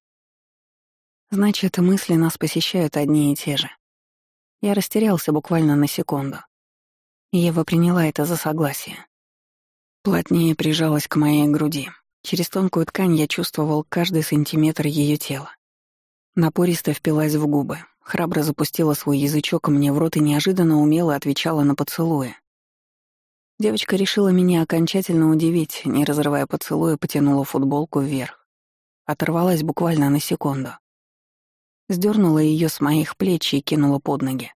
Speaker 1: Значит, мысли нас посещают одни и те же. Я растерялся буквально на секунду. Ева приняла это за согласие. Плотнее прижалась к моей груди. Через тонкую ткань я чувствовал каждый сантиметр ее тела. Напористо впилась в губы, храбро запустила свой язычок мне в рот и неожиданно умело отвечала на поцелуи. Девочка решила меня окончательно удивить, не разрывая поцелуя, потянула футболку вверх. Оторвалась буквально на секунду. Сдернула ее с моих плеч и кинула под ноги.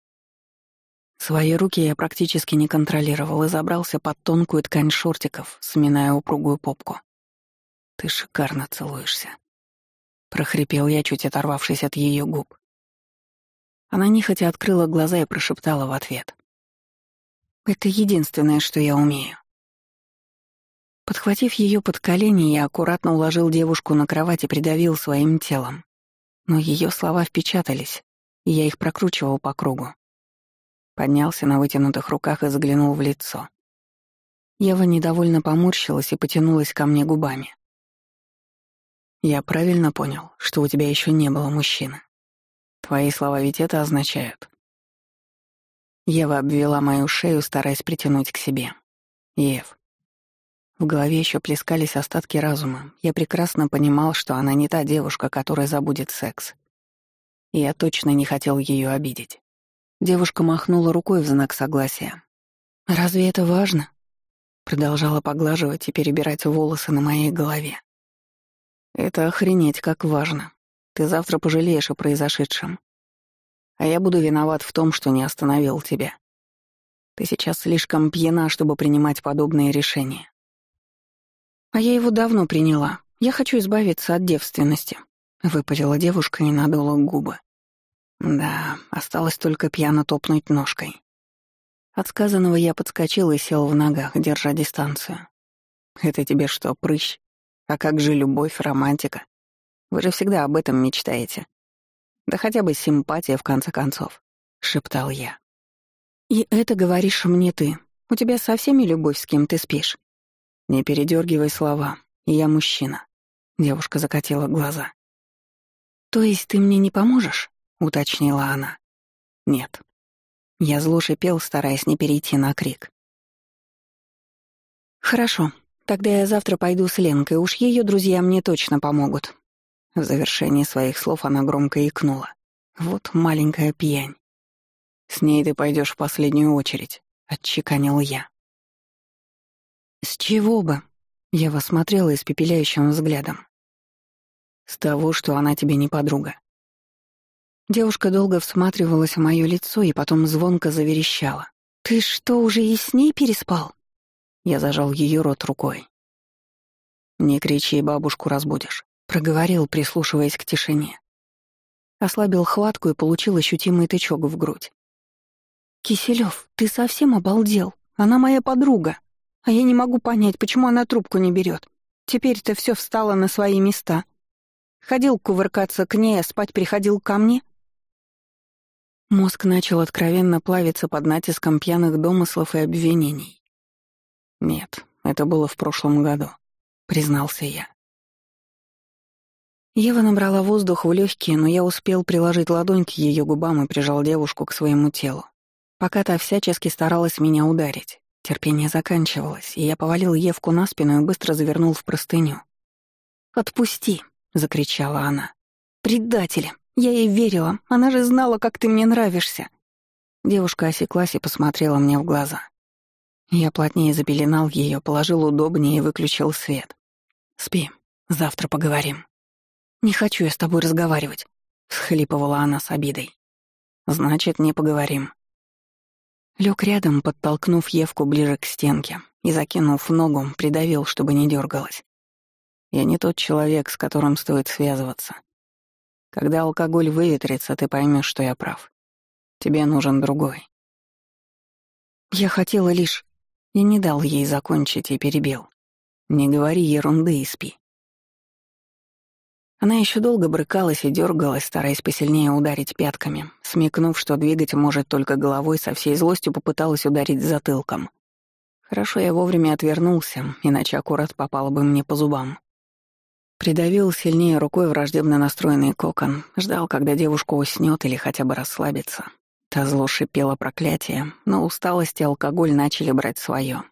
Speaker 1: Свои руки я практически не контролировал и забрался под тонкую ткань шортиков, сминая упругую попку. «Ты шикарно целуешься», — прохрипел я, чуть оторвавшись от ее губ. Она нехотя открыла глаза и прошептала в ответ. «Это единственное, что я умею». Подхватив ее под колени, я аккуратно уложил девушку на кровать и придавил своим телом. Но ее слова впечатались, и я их прокручивал по кругу. Поднялся на вытянутых руках и заглянул в лицо. Ева недовольно поморщилась и потянулась ко мне губами. «Я правильно понял, что у тебя еще не было мужчины?» Твои слова ведь это означают. Ева обвела мою шею, стараясь притянуть к себе. Ев. В голове еще плескались остатки разума. Я прекрасно понимал, что она не та девушка, которая забудет секс. И я точно не хотел ее обидеть. Девушка махнула рукой в знак согласия. «Разве это важно?» Продолжала поглаживать и перебирать волосы на моей голове. «Это охренеть как важно. Ты завтра пожалеешь о произошедшем. А я буду виноват в том, что не остановил тебя. Ты сейчас слишком пьяна, чтобы принимать подобные решения. А я его давно приняла. Я хочу избавиться от девственности. Выпалила девушка и надула губы. Да, осталось только пьяно топнуть ножкой. От сказанного я подскочил и сел в ногах, держа дистанцию. Это тебе что, прыщ? А как же любовь, романтика? Вы же всегда об этом мечтаете. Да хотя бы симпатия, в конце концов», — шептал я. «И это говоришь мне ты. У тебя со всеми любовь, с кем ты спишь?» «Не передергивай слова. Я мужчина». Девушка закатила глаза. «То есть ты мне не поможешь?» — уточнила она. «Нет». Я зло шипел, стараясь не перейти на крик. «Хорошо, тогда я завтра пойду с Ленкой, уж ее друзья мне точно помогут. В завершении своих слов она громко икнула. «Вот маленькая пьянь. С ней ты пойдешь в последнюю очередь», — отчеканил я. «С чего бы?» — я вас смотрела испепеляющим взглядом. «С того, что она тебе не подруга». Девушка долго всматривалась в моё лицо и потом звонко заверещала. «Ты что, уже и с ней переспал?» Я зажал ее рот рукой. «Не кричи, бабушку разбудишь». Проговорил, прислушиваясь к тишине. Ослабил хватку и получил ощутимый тычок в грудь. «Киселёв, ты совсем обалдел? Она моя подруга. А я не могу понять, почему она трубку не берет. Теперь-то все встало на свои места. Ходил кувыркаться к ней, а спать приходил ко мне?» Мозг начал откровенно плавиться под натиском пьяных домыслов и обвинений. «Нет, это было в прошлом году», — признался я. Ева набрала воздух в легкие, но я успел приложить ладонь к ее губам и прижал девушку к своему телу. Пока та всячески старалась меня ударить. Терпение заканчивалось, и я повалил Евку на спину и быстро завернул в простыню. «Отпусти!» — закричала она. «Предатели!
Speaker 2: Я ей верила, она же знала, как ты мне нравишься».
Speaker 1: Девушка осеклась и посмотрела мне в глаза. Я плотнее запеленал ее, положил удобнее и выключил свет. «Спи, завтра поговорим».
Speaker 2: «Не хочу я с тобой разговаривать», — всхлипывала она с обидой.
Speaker 1: «Значит, не поговорим». Лёг рядом, подтолкнув Евку ближе к стенке и, закинув ногу, придавил, чтобы не дергалась. Я не тот человек, с которым стоит связываться. Когда алкоголь выветрится, ты поймешь, что я прав. Тебе нужен другой.
Speaker 2: Я хотела лишь...
Speaker 1: Я не дал ей закончить и перебил. Не говори ерунды и спи. Она еще долго брыкалась и дергалась, стараясь посильнее ударить пятками. Смекнув, что двигать может только головой, со всей злостью попыталась ударить затылком. Хорошо я вовремя отвернулся, иначе аккурат попало бы мне по зубам. Придавил сильнее рукой враждебно настроенный кокон, ждал, когда девушка уснет или хотя бы расслабится. Та зло шипела проклятие, но усталость и алкоголь начали брать свое.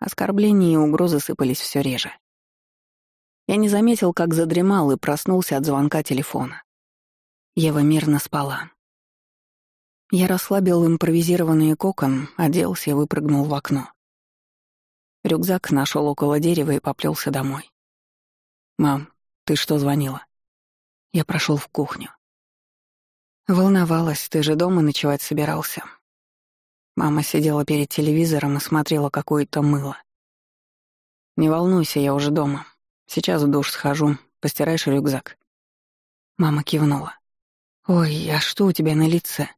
Speaker 1: Оскорбления и угрозы сыпались все реже. Я не заметил, как задремал и проснулся от звонка телефона. Ева мирно спала. Я расслабил импровизированный кокон, оделся и выпрыгнул в окно. Рюкзак нашел около дерева и поплелся домой. «Мам, ты что звонила?» Я прошел в кухню. Волновалась, ты же дома ночевать собирался. Мама сидела перед телевизором и смотрела какое-то мыло. «Не волнуйся, я уже дома. Сейчас в душ схожу, постираешь рюкзак». Мама кивнула. «Ой, а что у тебя на лице?»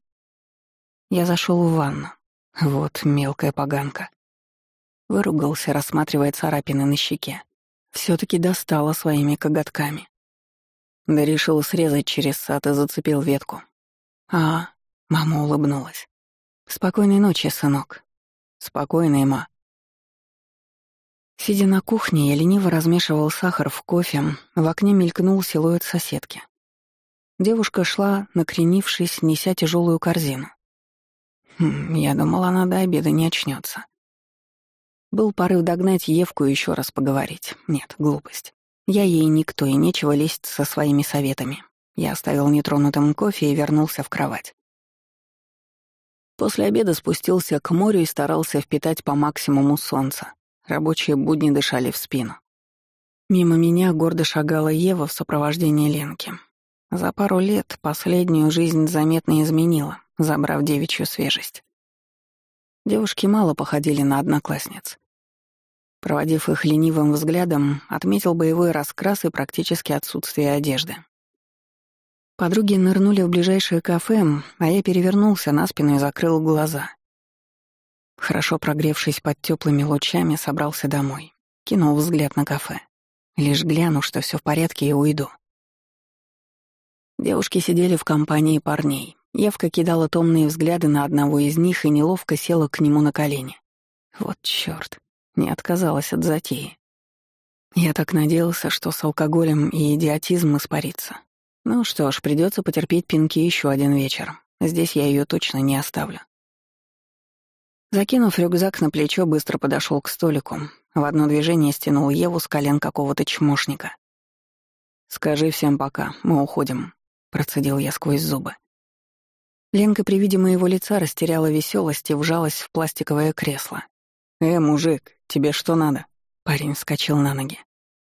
Speaker 1: Я зашел в ванну. Вот мелкая поганка. Выругался, рассматривая царапины на щеке все таки достала своими коготками. Да решил срезать через сад и зацепил ветку. А, мама улыбнулась. Спокойной ночи, сынок. Спокойной, ма. Сидя на кухне, я лениво размешивал сахар в кофе, в окне мелькнул силуэт соседки. Девушка шла, накренившись, неся тяжелую корзину. Хм, я думала, она до обеда не очнется. Был порыв догнать Евку и еще раз поговорить. Нет, глупость. Я ей никто, и нечего лезть со своими советами. Я оставил нетронутым кофе и вернулся в кровать. После обеда спустился к морю и старался впитать по максимуму солнца. Рабочие будни дышали в спину. Мимо меня гордо шагала Ева в сопровождении Ленки. За пару лет последнюю жизнь заметно изменила, забрав девичью свежесть. Девушки мало походили на одноклассниц. Проводив их ленивым взглядом, отметил боевой раскрас и практически отсутствие одежды. Подруги нырнули в ближайшее кафе, а я перевернулся на спину и закрыл глаза. Хорошо прогревшись под теплыми лучами, собрался домой. Кинул взгляд на кафе. Лишь гляну, что все в порядке, и уйду. Девушки сидели в компании парней. Евка кидала томные взгляды на одного из них и неловко села к нему на колени. Вот чёрт. Не отказалась от затеи. Я так надеялся, что с алкоголем и идиотизм испарится. Ну что ж, придется потерпеть пинки еще один вечер. Здесь я ее точно не оставлю. Закинув рюкзак на плечо, быстро подошел к столику. В одно движение стянул Еву с колен какого-то чмошника. «Скажи всем пока, мы уходим», — процедил я сквозь зубы. Ленка при виде моего лица растеряла веселость и вжалась в пластиковое кресло. «Э, мужик, тебе что надо?» Парень вскочил на ноги.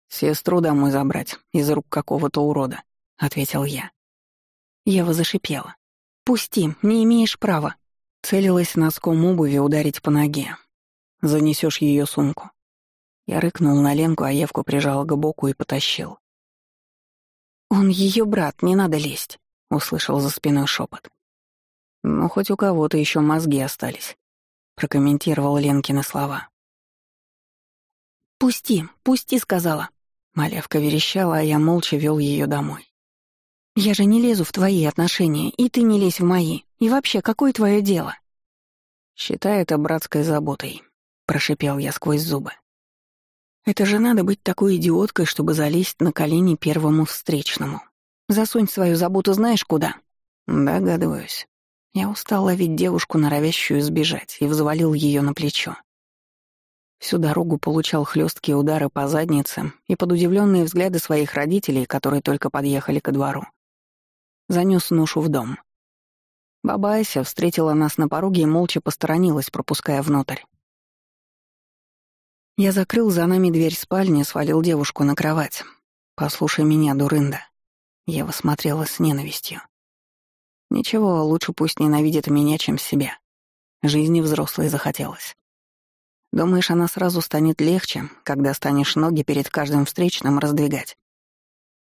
Speaker 1: «Сестру домой забрать, из рук какого-то урода», — ответил я. Ева зашипела. «Пусти, не имеешь права». Целилась носком обуви ударить по ноге. Занесешь ее сумку. Я рыкнул на Ленку, а Евку прижал к боку и потащил. «Он ее брат, не надо лезть», — услышал за спиной шепот. «Ну, хоть у кого-то еще мозги остались», прокомментировал Ленкины слова. «Пусти, пусти», — сказала. Малявка верещала, а я молча вел ее домой. «Я же не лезу в твои отношения, и ты не лезь в мои. И вообще, какое твое дело?» «Считай это братской заботой», — прошипел я сквозь зубы. «Это же надо быть такой идиоткой, чтобы залезть на колени первому встречному. Засунь свою заботу знаешь куда?» «Догадываюсь». Я устал ловить девушку, норовящую сбежать, и взвалил ее на плечо. Всю дорогу получал хлесткие удары по заднице и под удивленные взгляды своих родителей, которые только подъехали ко двору. Занёс ношу в дом. Баба Ася встретила нас на пороге и молча посторонилась, пропуская внутрь. Я закрыл за нами дверь спальни, свалил девушку на кровать. «Послушай меня, дурында». Ева смотрела с ненавистью. «Ничего, лучше пусть ненавидит меня, чем себя. Жизни взрослой захотелось. Думаешь, она сразу станет легче, когда станешь ноги перед каждым встречным раздвигать?»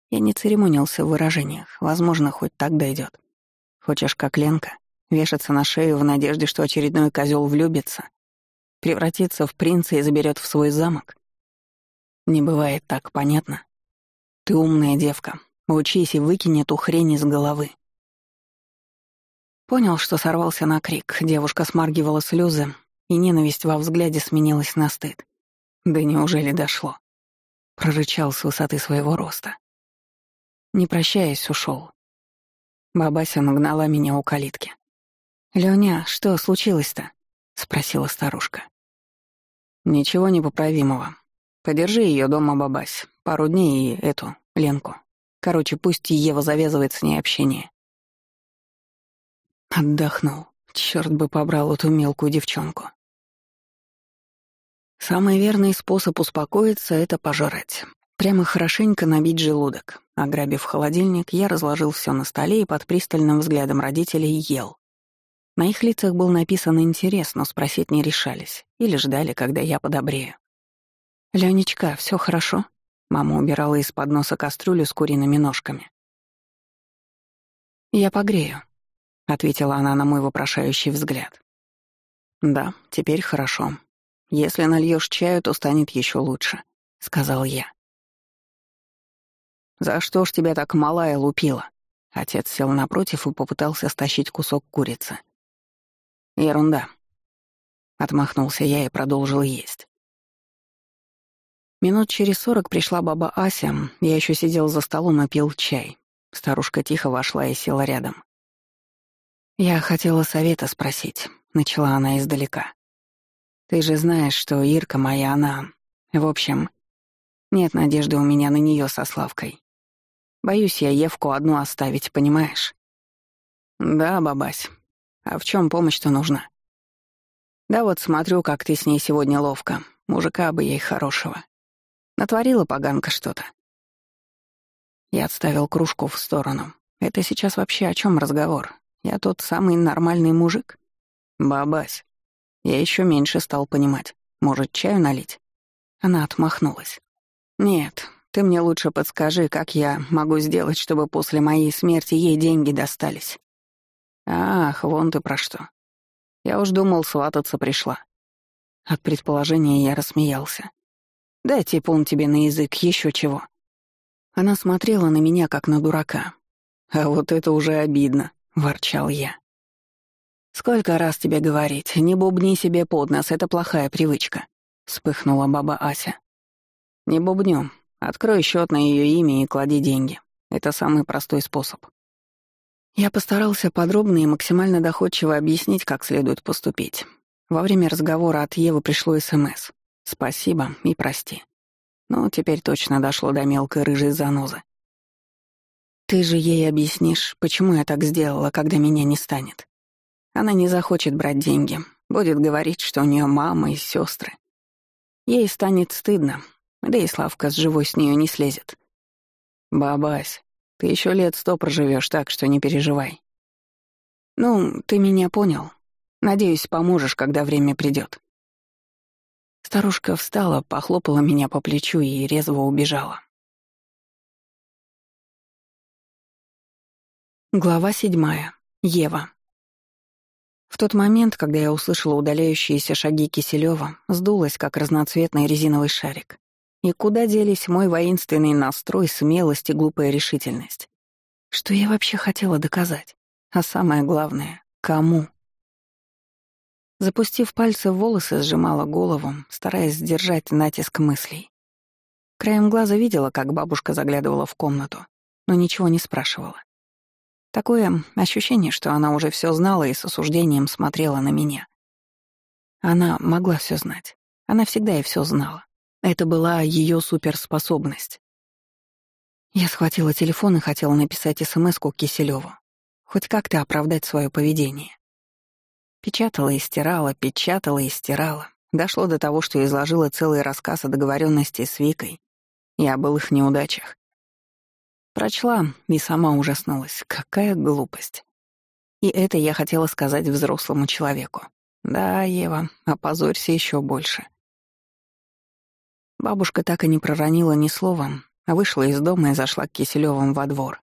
Speaker 1: Я не церемонился в выражениях, возможно, хоть так дойдет. Хочешь, как Ленка, вешаться на шею в надежде, что очередной козел влюбится, превратится в принца и заберет в свой замок? Не бывает так, понятно? Ты умная девка. Учись и выкинь эту хрень из головы. Понял, что сорвался на крик. Девушка смаргивала слезы, и ненависть во взгляде сменилась на стыд. Да неужели дошло? Прорычал с высоты своего роста. Не прощаясь, ушел. Бабася нагнала меня у калитки. «Лёня, что случилось-то?» — спросила старушка. «Ничего непоправимого. Подержи ее дома, бабась, пару дней и эту, Ленку. Короче, пусть Ева завязывает с ней общение. Отдохнул. Черт бы побрал эту мелкую девчонку. Самый верный способ успокоиться — это пожрать. Прямо хорошенько набить желудок. Ограбив холодильник, я разложил все на столе и под пристальным взглядом родителей ел. На их лицах был написан интерес, но спросить не решались. Или ждали, когда я подобрею. «Ленечка, все хорошо?» Мама убирала из-под носа кастрюлю с куриными ножками. «Я погрею», — ответила она на мой вопрошающий взгляд. «Да, теперь хорошо. Если нальешь чаю, то станет еще лучше», — сказал я. «За что ж тебя так малая лупила?» Отец сел напротив и попытался стащить кусок курицы. «Ерунда». Отмахнулся я и продолжил есть. Минут через сорок пришла баба Ася, я еще сидел за столом и пил чай. Старушка тихо вошла и села рядом. «Я хотела совета спросить», — начала она издалека. «Ты же знаешь, что Ирка моя, она... В общем, нет надежды у меня на нее со Славкой. Боюсь я Евку одну оставить, понимаешь?» «Да, бабась. А в чем помощь-то нужна?» «Да вот смотрю, как ты с ней сегодня ловко. Мужика бы ей хорошего. Натворила поганка что-то. Я отставил кружку в сторону. Это сейчас вообще о чем разговор? Я тот самый нормальный мужик? Бабась. Я еще меньше стал понимать. Может, чаю налить? Она отмахнулась. Нет, ты мне лучше подскажи, как я могу сделать, чтобы после моей смерти ей деньги достались. Ах, вон ты про что. Я уж думал, свататься пришла. От предположения я рассмеялся. Дай типун тебе на язык, еще чего». Она смотрела на меня, как на дурака. «А вот это уже обидно», — ворчал я. «Сколько раз тебе говорить, не бубни себе под нос, это плохая привычка», — вспыхнула баба Ася. «Не бубню. Открой счет на ее имя и клади деньги. Это самый простой способ». Я постарался подробно и максимально доходчиво объяснить, как следует поступить. Во время разговора от Евы пришло СМС. Спасибо и прости. Ну, теперь точно дошло до мелкой рыжей занозы. Ты же ей объяснишь, почему я так сделала, когда меня не станет. Она не захочет брать деньги, будет говорить, что у нее мама и сестры. Ей станет стыдно, да и Славка с живой с нее не слезет. Бабась, ты еще лет сто проживешь, так что не переживай. Ну, ты меня понял. Надеюсь, поможешь, когда время придет. Старушка встала, похлопала меня по плечу и резво убежала. Глава седьмая. Ева. В тот момент, когда я услышала удаляющиеся шаги Киселева, сдулась, как разноцветный резиновый шарик. И куда делись мой воинственный настрой, смелость и глупая решительность? Что я вообще хотела доказать? А самое главное — кому? Запустив пальцы в волосы, сжимала голову, стараясь сдержать натиск мыслей. Краем глаза видела, как бабушка заглядывала в комнату, но ничего не спрашивала. Такое ощущение, что она уже все знала и с осуждением смотрела на меня. Она могла все знать. Она всегда и все знала. Это была ее суперспособность. Я схватила телефон и хотела написать СМС-ку Киселёву. Хоть как-то оправдать свое поведение. Печатала и стирала, печатала и стирала. Дошло до того, что изложила целый рассказ о договоренности с Викой и о былых неудачах. Прочла и сама ужаснулась. Какая глупость. И это я хотела сказать взрослому человеку. Да, Ева, опозорься еще больше. Бабушка так и не проронила ни словом, а вышла из дома и зашла к Киселевым во двор.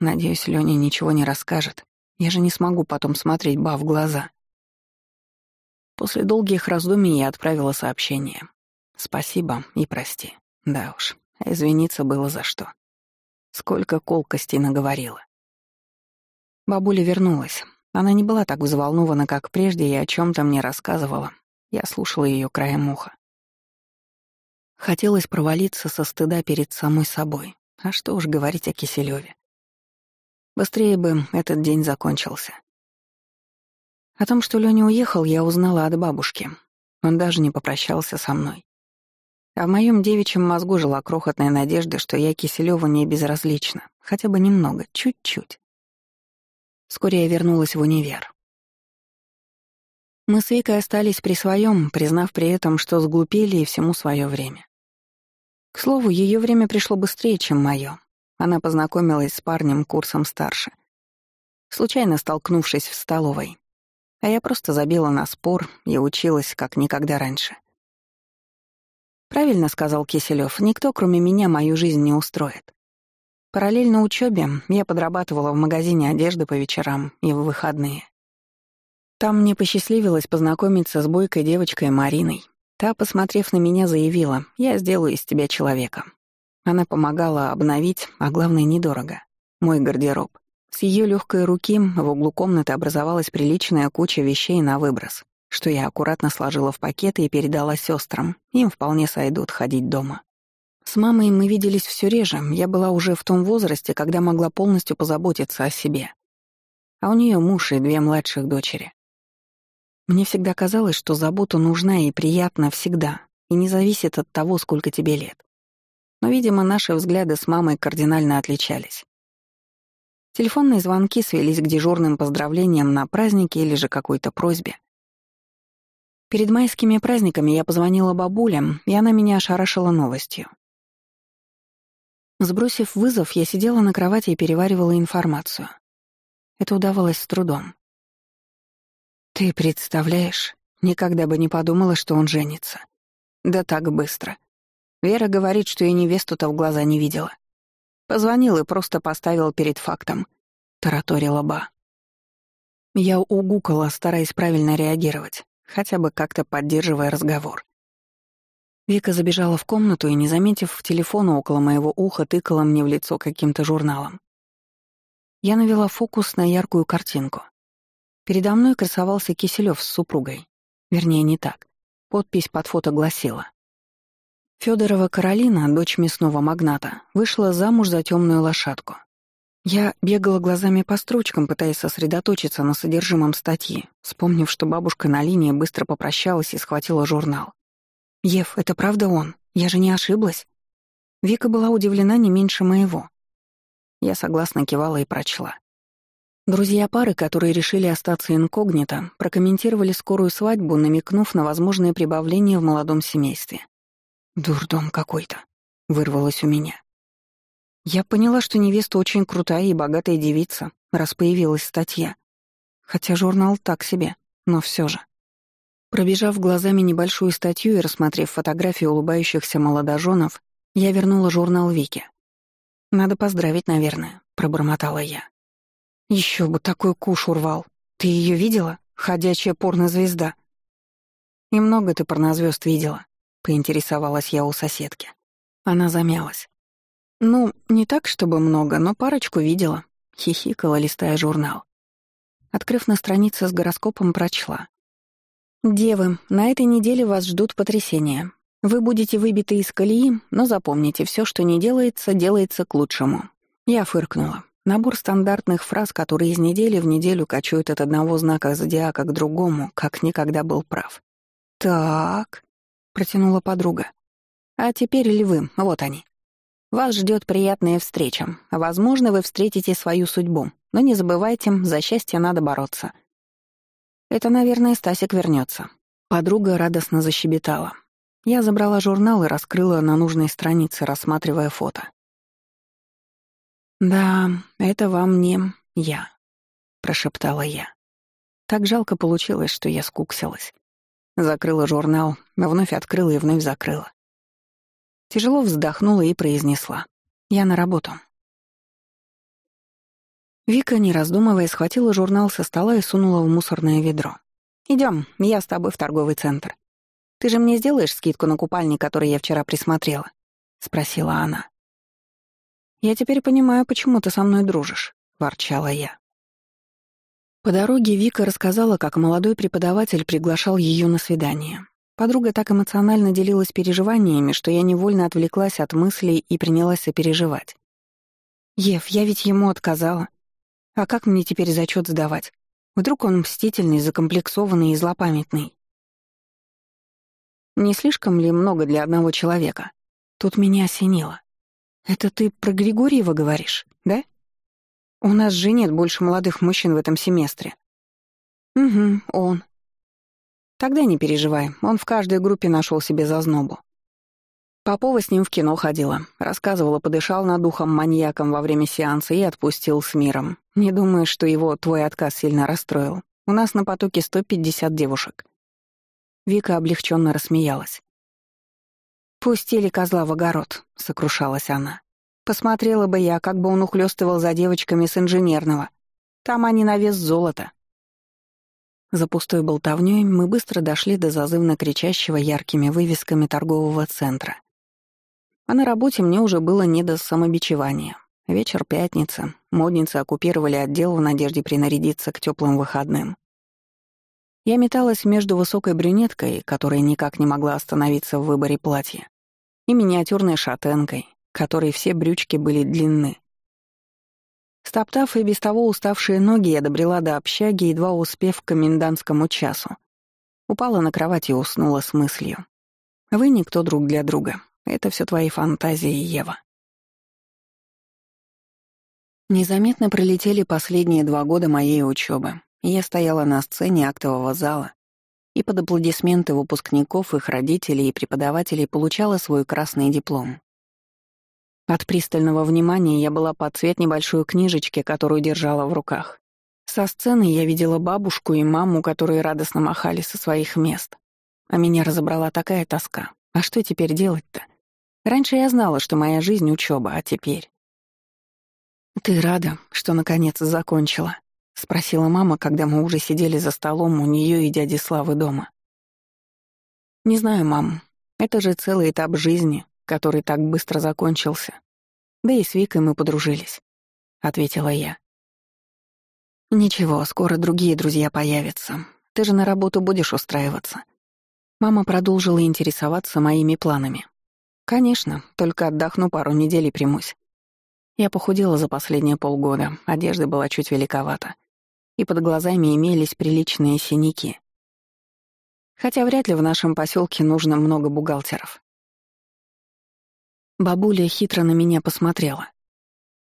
Speaker 1: Надеюсь, Лёня ничего не расскажет. Я же не смогу потом смотреть ба в глаза. После долгих раздумий я отправила сообщение. Спасибо и прости. Да уж, извиниться было за что. Сколько колкостей наговорила. Бабуля вернулась. Она не была так взволнована, как прежде, и о чем то мне рассказывала. Я слушала ее краем уха. Хотелось провалиться со стыда перед самой собой. А что уж говорить о Киселеве. Быстрее бы этот день закончился. О том, что Лёня уехал, я узнала от бабушки. Он даже не попрощался со мной. А в моем девичьем мозгу жила крохотная надежда, что я Киселёву не безразлична, хотя бы немного, чуть-чуть. Вскоре я вернулась в универ. Мы с Викой остались при своем, признав при этом, что сглупели и всему свое время. К слову, ее время пришло быстрее, чем мое. Она познакомилась с парнем курсом старше, случайно столкнувшись в столовой. А я просто забила на спор и училась, как никогда раньше — Правильно сказал Киселев, никто, кроме меня, мою жизнь не устроит. Параллельно учебе я подрабатывала в магазине одежды по вечерам и в выходные. Там мне посчастливилось познакомиться с бойкой девочкой Мариной. Та, посмотрев на меня, заявила, я сделаю из тебя человека. Она помогала обновить, а главное, недорого, мой гардероб. С ее легкой руки в углу комнаты образовалась приличная куча вещей на выброс что я аккуратно сложила в пакеты и передала сестрам. Им вполне сойдут ходить дома. С мамой мы виделись все реже, я была уже в том возрасте, когда могла полностью позаботиться о себе. А у нее муж и две младших дочери. Мне всегда казалось, что забота нужна и приятна всегда, и не зависит от того, сколько тебе лет. Но, видимо, наши взгляды с мамой кардинально отличались. Телефонные звонки свелись к дежурным поздравлениям на празднике или же какой-то просьбе. Перед майскими праздниками я позвонила бабулям, и она меня ошарашила новостью. Сбросив вызов, я сидела на кровати и переваривала информацию. Это удавалось с трудом. «Ты представляешь, никогда бы не подумала, что он женится. Да так быстро. Вера говорит, что и невесту-то в глаза не видела. Позвонил и просто поставил перед фактом», — тараторила Ба. Я угукала, стараясь правильно реагировать хотя бы как-то поддерживая разговор. Вика забежала в комнату и, не заметив телефона около моего уха, тыкала мне в лицо каким-то журналом. Я навела фокус на яркую картинку. Передо мной красовался Киселёв с супругой. Вернее, не так. Подпись под фото гласила. Федорова Каролина, дочь мясного магната, вышла замуж за темную лошадку. Я бегала глазами по строчкам, пытаясь сосредоточиться на содержимом статьи, вспомнив, что бабушка на линии быстро попрощалась и схватила журнал. «Ев, это правда он? Я же не ошиблась?» Вика была удивлена не меньше моего. Я согласно кивала и прочла. Друзья пары, которые решили остаться инкогнито, прокомментировали скорую свадьбу, намекнув на возможное прибавление в молодом семействе. «Дурдом какой-то», — вырвалось у меня. Я поняла, что невеста очень крутая и богатая девица, раз появилась статья. Хотя журнал так себе, но все же. Пробежав глазами небольшую статью и рассмотрев фотографии улыбающихся молодоженов, я вернула журнал Вики. «Надо поздравить, наверное», — пробормотала я. Еще бы такой куш урвал. Ты ее видела? Ходячая порнозвезда». «И много ты порнозвезд видела?» — поинтересовалась я у соседки. Она замялась. «Ну, не так, чтобы много, но парочку видела», — хихикала, листая журнал. Открыв на странице с гороскопом, прочла. «Девы, на этой неделе вас ждут потрясения. Вы будете выбиты из колеи, но запомните, все, что не делается, делается к лучшему». Я фыркнула. Набор стандартных фраз, которые из недели в неделю качают от одного знака зодиака к другому, как никогда был прав. «Так», — протянула подруга. «А теперь львы, вот они». Вас ждет приятная встреча. Возможно, вы встретите свою судьбу. Но не забывайте, за счастье надо бороться. Это, наверное, Стасик вернется. Подруга радостно защебетала. Я забрала журнал и раскрыла на нужной странице, рассматривая фото. «Да, это вам не я», — прошептала я. Так жалко получилось, что я скуксилась. Закрыла журнал, вновь открыла и вновь закрыла. Тяжело вздохнула и произнесла. «Я на работу». Вика, не раздумывая, схватила журнал со стола и сунула в мусорное ведро. Идем, я с тобой в торговый центр. Ты же мне сделаешь скидку на купальник, который я вчера присмотрела?» — спросила она. «Я теперь понимаю, почему ты со мной дружишь», — ворчала я. По дороге Вика рассказала, как молодой преподаватель приглашал ее на свидание. Подруга так эмоционально делилась переживаниями, что я невольно отвлеклась от мыслей и принялась сопереживать. «Ев, я ведь ему отказала. А как мне теперь зачет сдавать? Вдруг он мстительный, закомплексованный и злопамятный?» Не слишком ли много для одного человека? Тут меня осенило. «Это ты про Григорьева говоришь, да?» У нас же нет больше молодых мужчин в этом семестре. Угу, он. Тогда не переживай, он в каждой группе нашел себе зазнобу. Попова с ним в кино ходила, рассказывала, подышал над духом маньяком во время сеанса и отпустил с миром. Не думаю, что его твой отказ сильно расстроил. У нас на потоке 150 девушек. Вика облегченно рассмеялась. «Пустили козла в огород», — сокрушалась она. Посмотрела бы я, как бы он ухлёстывал за девочками с инженерного. Там они на вес золота. За пустой болтовнёй мы быстро дошли до зазывно кричащего яркими вывесками торгового центра. А на работе мне уже было не до самобичевания. Вечер пятницы, модницы оккупировали отдел в надежде принарядиться к теплым выходным. Я металась между высокой брюнеткой, которая никак не могла остановиться в выборе платья, и миниатюрной шатенкой, которой все брючки были длинны. Стоптав и без того уставшие ноги, я добрела до общаги, едва успев к комендантскому часу. Упала на кровать и уснула с мыслью. «Вы никто друг для друга. Это все твои фантазии, Ева». Незаметно пролетели последние два года моей учебы. Я стояла на сцене актового зала и под аплодисменты выпускников, их родителей и преподавателей получала свой красный диплом. От пристального внимания я была под цвет небольшой книжечки, которую держала в руках. Со сцены я видела бабушку и маму, которые радостно махали со своих мест. А меня разобрала такая тоска. А что теперь делать-то? Раньше я знала, что моя жизнь — учеба, а теперь... «Ты рада, что наконец закончила?» — спросила мама, когда мы уже сидели за столом у нее и дяди Славы дома. «Не знаю, мам. Это же целый этап жизни, который так быстро закончился. Да и с Викой мы подружились», — ответила я. «Ничего, скоро другие друзья появятся. Ты же на работу будешь устраиваться». Мама продолжила интересоваться моими планами. «Конечно, только отдохну пару недель и примусь. Я похудела за последние полгода, одежда была чуть великовата, и под глазами имелись приличные синяки. Хотя вряд ли в нашем поселке нужно много бухгалтеров. Бабуля хитро на меня посмотрела.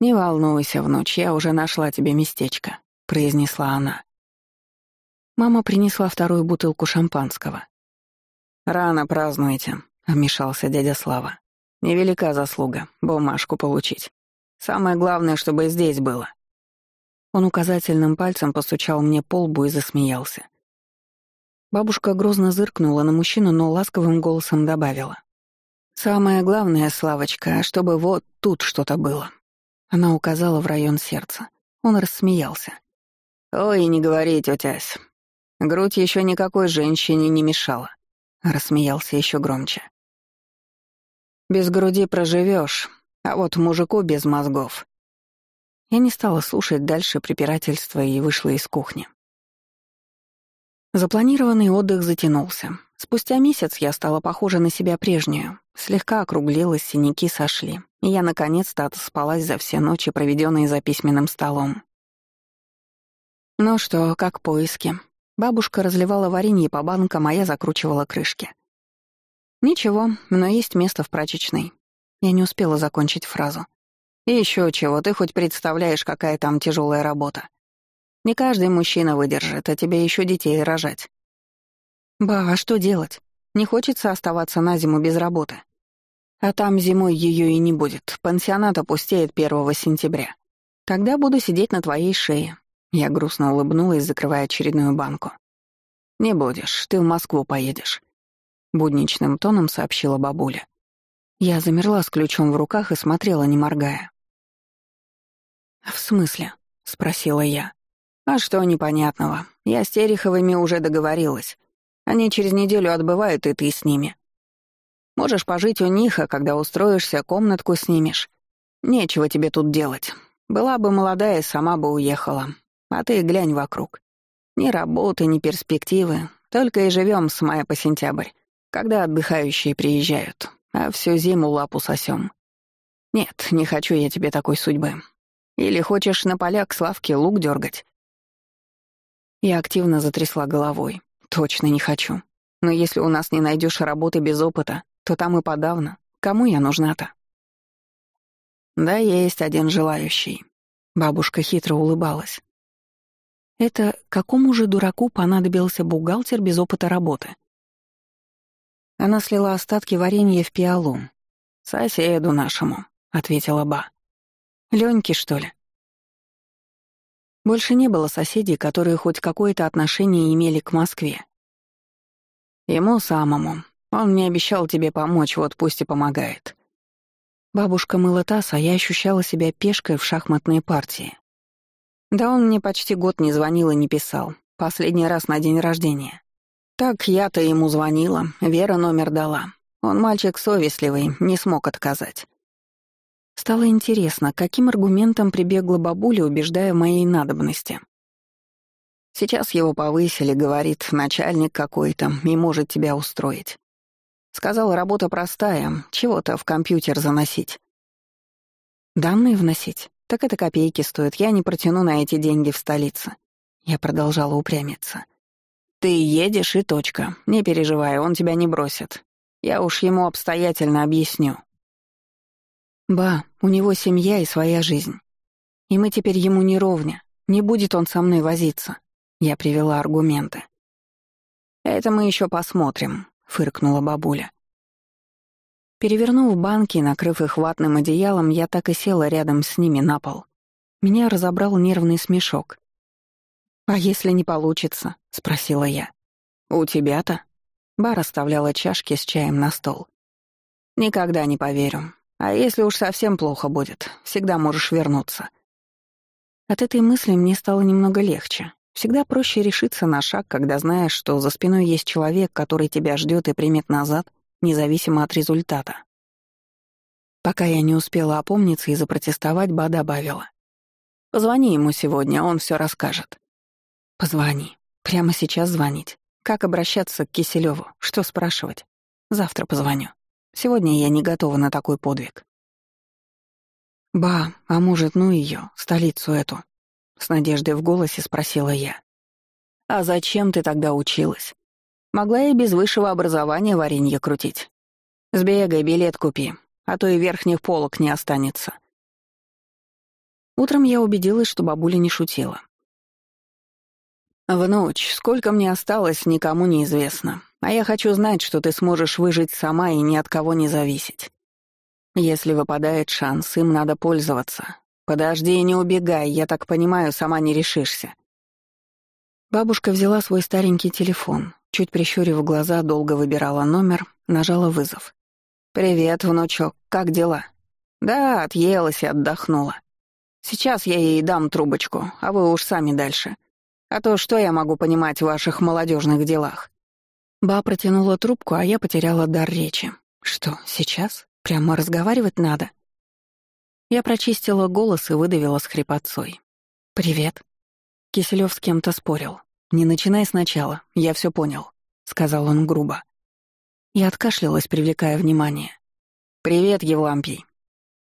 Speaker 1: «Не волнуйся, внучь, я уже нашла тебе местечко», — произнесла она. Мама принесла вторую бутылку шампанского. «Рано празднуете», — вмешался дядя Слава. «Невелика заслуга — бумажку получить. Самое главное, чтобы здесь было». Он указательным пальцем постучал мне по лбу и засмеялся. Бабушка грозно зыркнула на мужчину, но ласковым голосом добавила. «Самое главное, Славочка, чтобы вот тут что-то было». Она указала в район сердца. Он рассмеялся. «Ой, не говори, тетясь. Грудь еще никакой женщине не мешала», — рассмеялся еще громче. «Без груди проживешь, а вот мужику без мозгов». Я не стала слушать дальше препирательства и вышла из кухни. Запланированный отдых затянулся. Спустя месяц я стала похожа на себя прежнюю. Слегка округлилась, синяки сошли, и я наконец-то отоспалась за все ночи, проведенные за письменным столом. Ну что, как поиски? Бабушка разливала варенье по банкам, а я закручивала крышки. Ничего, но есть место в прачечной.
Speaker 2: Я не успела закончить фразу. И еще чего, ты хоть представляешь, какая там тяжелая работа. Не каждый мужчина выдержит, а тебе еще детей рожать. Ба, а что делать? Не хочется оставаться на зиму без работы. А там зимой ее и не будет. Пансионат опустеет 1 сентября. Тогда буду сидеть на твоей шее. Я грустно улыбнулась, закрывая очередную банку. Не будешь, ты в Москву поедешь. Будничным тоном сообщила бабуля. Я замерла с ключом в руках и смотрела, не моргая. «В смысле?» — спросила я. «А что непонятного? Я с Тереховыми уже договорилась. Они через неделю отбывают, и ты с ними. Можешь пожить у них, а когда устроишься, комнатку снимешь. Нечего тебе тут делать. Была бы молодая, сама бы уехала. А ты глянь вокруг. Ни работы, ни перспективы. Только и живем с мая по сентябрь, когда отдыхающие приезжают. А всю зиму лапу сосем. Нет, не хочу я тебе такой судьбы. Или хочешь на поля к Славке лук дергать? Я активно затрясла головой. Точно не хочу. Но если у нас не найдешь работы без опыта, то там и подавно. Кому я нужна-то? Да есть один желающий. Бабушка хитро улыбалась. Это какому же дураку понадобился бухгалтер без опыта работы? Она слила остатки варенья в пиалу. «Соседу нашему», — ответила Ба. Леньки, что ли? Больше не было соседей, которые хоть какое-то отношение имели к Москве. Ему самому. Он мне обещал тебе помочь, вот пусть и помогает. Бабушка мыла таз, а я ощущала себя пешкой в шахматной партии. Да он мне почти год не звонил и не писал. Последний раз на день рождения. Так я-то ему звонила, Вера номер дала. Он мальчик совестливый, не смог отказать. Стало интересно, каким аргументом прибегла бабуля, убеждая моей надобности. Сейчас его повысили, говорит, начальник какой-то, и может тебя устроить. Сказал, работа простая, чего-то в компьютер заносить. Данные вносить? Так это копейки стоят, я не протяну на эти деньги в столице. Я продолжала упрямиться. Ты едешь и точка, не переживай, он тебя не бросит. Я уж ему обстоятельно объясню. Ба, у него семья и своя жизнь. И мы теперь ему не ровня. Не будет он со мной возиться. Я привела аргументы. «Это мы еще посмотрим», — фыркнула бабуля. Перевернув банки и накрыв их ватным одеялом, я так и села рядом с ними на пол. Меня разобрал нервный смешок. «А если не получится?» — спросила я. «У тебя-то?» Бар оставляла чашки с чаем на стол. «Никогда не поверю. А если уж совсем плохо будет, всегда можешь вернуться. От этой мысли мне стало немного легче. Всегда проще решиться на шаг, когда знаешь, что за спиной есть человек, который тебя ждет и примет назад, независимо от результата. Пока я не успела опомниться и запротестовать, Ба добавила. «Позвони ему сегодня, он все расскажет». «Позвони. Прямо сейчас звонить. Как обращаться к Киселеву? Что спрашивать? Завтра позвоню». Сегодня я не готова на такой подвиг. «Ба, а может, ну ее, столицу эту?» С надеждой в голосе спросила я. «А зачем ты тогда училась? Могла и без высшего образования варенье крутить. Сбегай, билет купи, а то и верхних полок не останется». Утром я убедилась, что бабуля не шутила. «В ночь, сколько мне осталось, никому не известно. А я хочу знать, что ты сможешь выжить сама и ни от кого не зависеть. Если выпадает шанс, им надо пользоваться. Подожди и не убегай, я так понимаю, сама не решишься. Бабушка взяла свой старенький телефон, чуть прищурив глаза, долго выбирала номер, нажала вызов. «Привет, внучок, как дела?» «Да, отъелась и отдохнула. Сейчас я ей дам трубочку, а вы уж сами дальше. А то что я могу понимать в ваших молодежных делах?» Ба протянула трубку, а я потеряла дар речи. Что, сейчас? Прямо разговаривать надо? Я прочистила голос и выдавила с хрипотцой. «Привет». Киселёв с кем-то спорил. «Не начинай сначала, я все понял», — сказал он грубо. Я откашлялась, привлекая внимание. «Привет, Евлампий».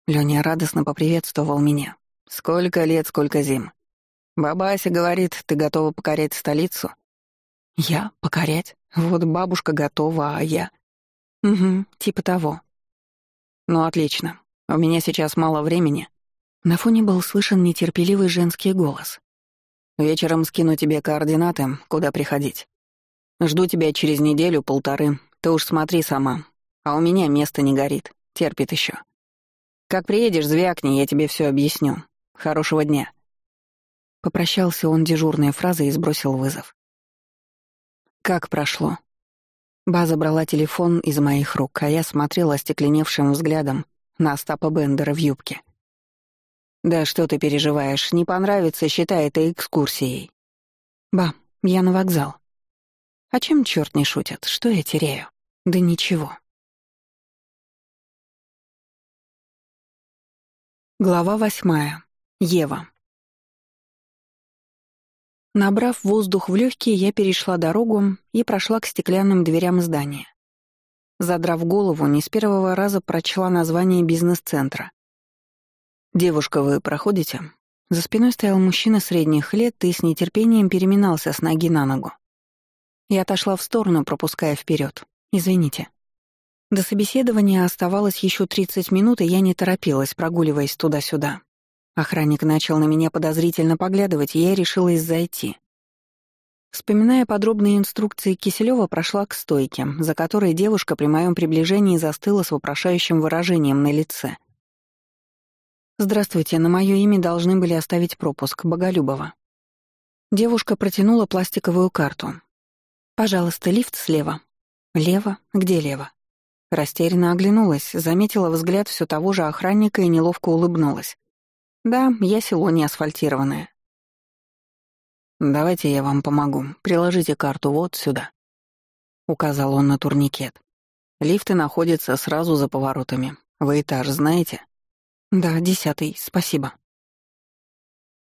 Speaker 2: Лёня радостно поприветствовал меня. «Сколько лет, сколько зим. Бабася говорит, ты готова покорять столицу?» «Я? Покорять? Вот бабушка готова, а я...» «Угу, типа того».
Speaker 1: «Ну, отлично. У меня сейчас мало времени». На фоне был слышен нетерпеливый женский голос. «Вечером скину тебе координаты, куда приходить. Жду тебя через неделю-полторы. Ты уж смотри сама. А у меня место не горит. Терпит еще. Как приедешь, звякни, я тебе все объясню. Хорошего дня». Попрощался он дежурной фразой и сбросил вызов. «Как прошло?» База брала телефон из моих рук, а я смотрела остекленевшим взглядом на Остапа Бендера в юбке. «Да что ты переживаешь? Не понравится, считай это экскурсией». «Ба, я на вокзал». «А чем черт не шутит? Что я теряю?» «Да ничего». Глава восьмая. Ева. Набрав воздух в легкие, я перешла дорогу и прошла к стеклянным дверям здания. Задрав голову, не с первого раза прочла название бизнес-центра. «Девушка, вы проходите?» За спиной стоял мужчина средних лет и с нетерпением переминался с ноги на ногу. Я отошла в сторону, пропуская вперед. «Извините». До собеседования оставалось еще 30 минут, и я не торопилась, прогуливаясь туда-сюда. Охранник начал на меня подозрительно поглядывать, и я решилась зайти. Вспоминая подробные инструкции Киселева, прошла к стойке, за которой девушка при моем приближении застыла с вопрошающим выражением на лице. «Здравствуйте, на мое имя должны были оставить пропуск, Боголюбова». Девушка протянула пластиковую карту. «Пожалуйста, лифт слева». «Лево? Где лево?» Растерянно оглянулась, заметила взгляд все того же охранника и неловко улыбнулась. Да, я село не асфальтированное. «Давайте я вам помогу. Приложите карту вот сюда», — указал он на турникет. «Лифты находятся сразу за поворотами. Вы этаж знаете?» «Да, десятый, спасибо».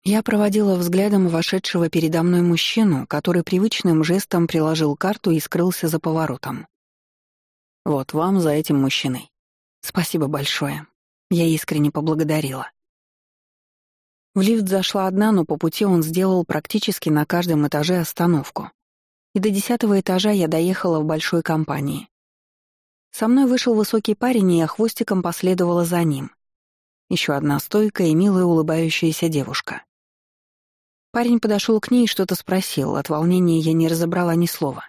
Speaker 1: Я проводила взглядом вошедшего передо мной мужчину, который привычным жестом приложил карту и скрылся за поворотом. «Вот вам за этим мужчиной. Спасибо большое». Я искренне поблагодарила. В лифт зашла одна, но по пути он сделал практически на каждом этаже остановку. И до десятого этажа я доехала в большой компании. Со мной вышел высокий парень, и я хвостиком последовала за ним. Еще одна стойкая и милая улыбающаяся девушка. Парень подошел к ней и что-то спросил. От волнения я не разобрала ни слова.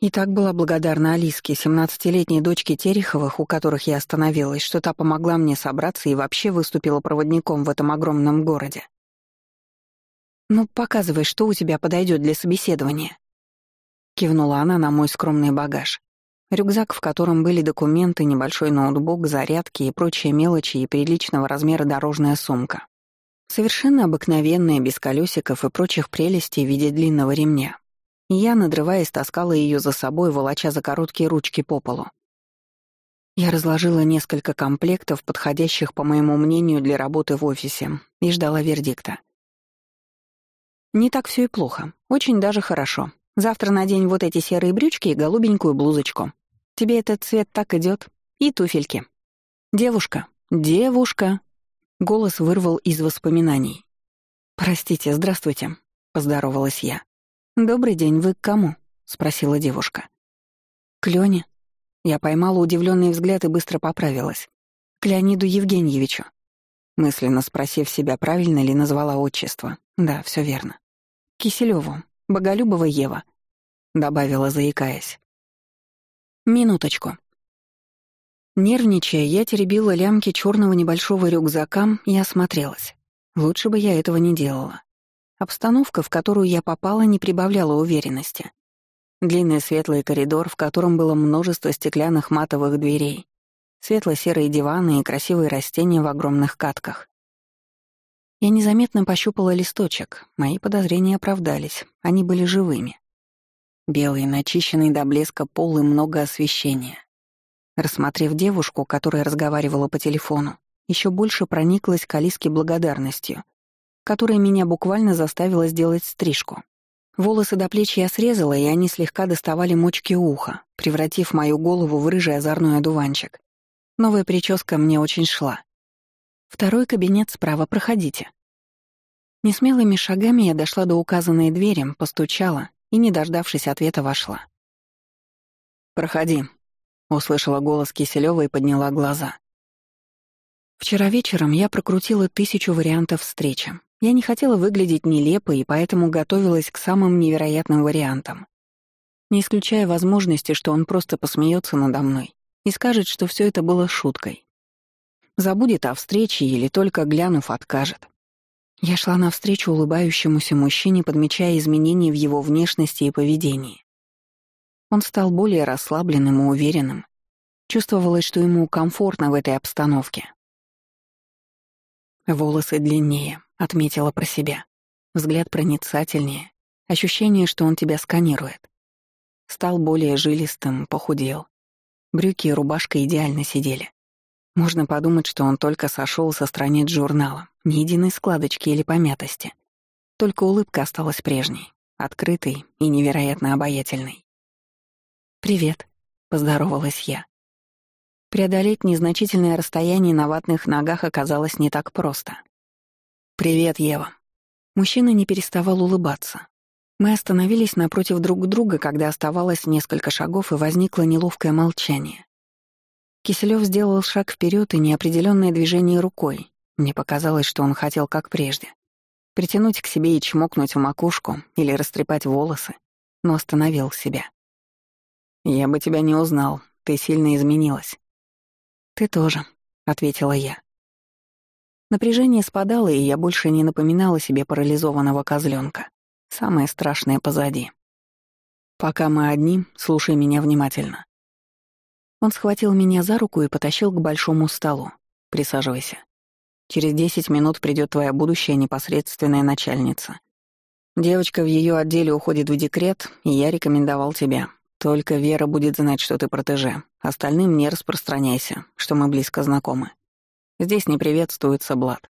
Speaker 1: И так была благодарна Алиске, семнадцатилетней дочке Тереховых, у которых я остановилась, что та помогла мне собраться и вообще выступила проводником в этом огромном городе. «Ну, показывай, что у тебя подойдет для собеседования», — кивнула она на мой скромный багаж. Рюкзак, в котором были документы, небольшой ноутбук, зарядки и прочие мелочи и приличного размера дорожная сумка. Совершенно обыкновенная, без колесиков и прочих прелестей в виде длинного ремня, я, надрываясь, таскала ее за собой, волоча за короткие ручки по полу. Я разложила несколько комплектов, подходящих, по моему мнению, для работы в офисе, и ждала вердикта. Не так все и плохо. Очень даже хорошо. Завтра надень вот эти серые брючки и голубенькую блузочку. Тебе этот цвет так идет. И туфельки. Девушка, девушка. Голос вырвал из воспоминаний. «Простите, здравствуйте», — поздоровалась я. «Добрый день, вы к кому?» — спросила девушка. «К Лёне». Я поймала удивленный взгляд и быстро поправилась. «К Леониду Евгеньевичу». Мысленно спросив себя, правильно ли назвала отчество. Да, все верно. «Киселёву. Боголюбова Ева», — добавила, заикаясь. «Минуточку». Нервничая, я теребила лямки черного небольшого рюкзака и осмотрелась. Лучше бы я этого не делала. Обстановка, в которую я попала, не прибавляла уверенности. Длинный светлый коридор, в котором было множество стеклянных матовых дверей, светло-серые диваны и красивые растения в огромных катках. Я незаметно пощупала листочек. Мои подозрения оправдались. Они были живыми. Белый, начищенный до блеска пол и много освещения. Рассмотрев девушку, которая разговаривала по телефону, еще больше прониклась к Алиске благодарностью которая меня буквально заставила сделать стрижку. Волосы до плеч я срезала, и они слегка доставали мочки уха, превратив мою голову в рыжий озорной одуванчик. Новая прическа мне очень шла. Второй кабинет справа, проходите. Несмелыми шагами я дошла до указанной двери, постучала и, не дождавшись ответа, вошла. «Проходи», — услышала голос Киселёва и подняла глаза. Вчера вечером я прокрутила тысячу вариантов встречи. Я не хотела выглядеть нелепо и поэтому готовилась к самым невероятным вариантам. Не исключая возможности, что он просто посмеется надо мной и скажет, что все это было шуткой. Забудет о встрече или только глянув откажет. Я шла навстречу улыбающемуся мужчине, подмечая изменения в его внешности и поведении. Он стал более расслабленным и уверенным. Чувствовалось, что ему комфортно в этой обстановке. Волосы длиннее, отметила про себя. Взгляд проницательнее. Ощущение, что он тебя сканирует. Стал более жилистым, похудел. Брюки и рубашка идеально сидели. Можно подумать, что он только сошел со страниц журнала, ни единой складочки или помятости. Только улыбка осталась прежней, открытой и невероятно обаятельной. «Привет», — поздоровалась я. Преодолеть незначительное расстояние на ватных ногах оказалось не так просто. «Привет, Ева». Мужчина не переставал улыбаться. Мы остановились напротив друг друга, когда оставалось несколько шагов, и возникло неловкое молчание. Киселёв сделал шаг вперед и неопределённое движение рукой. Мне показалось, что он хотел как прежде. Притянуть к себе и чмокнуть в макушку или растрепать волосы, но остановил себя. «Я бы тебя не узнал, ты сильно изменилась». «Ты тоже», — ответила я. Напряжение спадало, и я больше не напоминала себе парализованного козленка. Самое страшное позади. «Пока мы одни, слушай меня внимательно. Он схватил меня за руку и потащил к большому столу. «Присаживайся. Через десять минут придет твоя будущая непосредственная начальница. Девочка в ее отделе уходит в декрет, и я рекомендовал тебя. Только Вера будет знать, что ты протеже. Остальным не распространяйся, что мы близко знакомы. Здесь не приветствуется блат.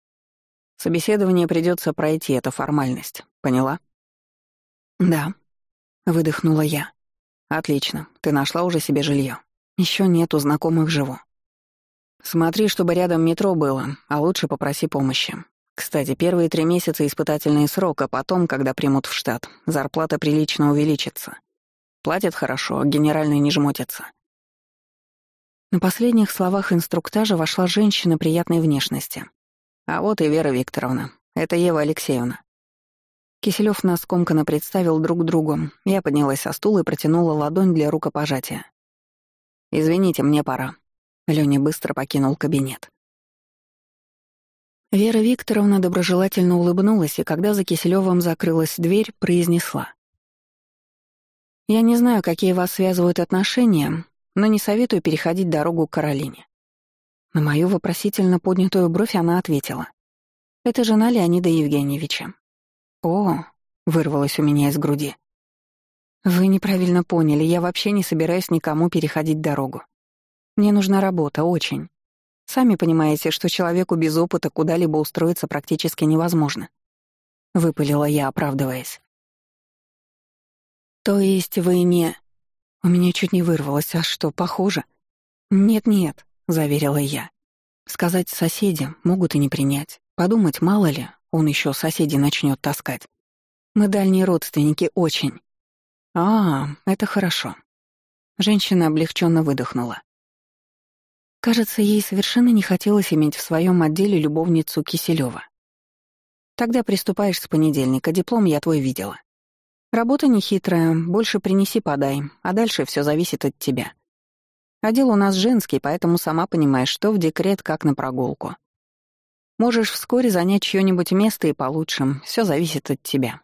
Speaker 1: Собеседование придется пройти, это формальность. Поняла? Да, выдохнула я. Отлично. Ты нашла уже себе жилье. Еще нету знакомых живу. Смотри, чтобы рядом метро было, а лучше попроси помощи. Кстати, первые три месяца испытательный срок, а потом, когда примут в штат, зарплата прилично увеличится. Платят хорошо, генеральный не жмотится. На последних словах инструктажа вошла женщина приятной внешности. А вот и Вера Викторовна. Это Ева Алексеевна. Киселёв нас скомканно представил друг другу. Я поднялась со стула и протянула ладонь для рукопожатия. «Извините, мне пора». Лёня быстро покинул кабинет. Вера Викторовна доброжелательно улыбнулась, и когда за Киселёвым закрылась дверь, произнесла. «Я не знаю, какие вас связывают отношения, но не советую переходить дорогу к Каролине». На мою вопросительно поднятую бровь она ответила. «Это жена Леонида Евгеньевича». «О!» — вырвалось у меня из груди. «Вы неправильно поняли, я вообще не собираюсь никому переходить дорогу. Мне нужна работа, очень. Сами понимаете, что человеку без опыта куда-либо устроиться практически невозможно». Выпалила я, оправдываясь. «То есть вы не...» У меня чуть не вырвалось, а что, похоже? «Нет-нет», — заверила я. Сказать соседям могут и не принять. Подумать, мало ли, он еще соседи начнет таскать. Мы дальние родственники очень. «А, это хорошо». Женщина облегченно выдохнула. Кажется, ей совершенно не хотелось иметь в своем отделе любовницу Киселева. Тогда приступаешь с понедельника, диплом я твой видела. Работа нехитрая, больше принеси-подай, а дальше все зависит от тебя. Отдел у нас женский, поэтому сама понимаешь, что в декрет, как на прогулку. Можешь вскоре занять чьё-нибудь место и получше, все зависит от тебя.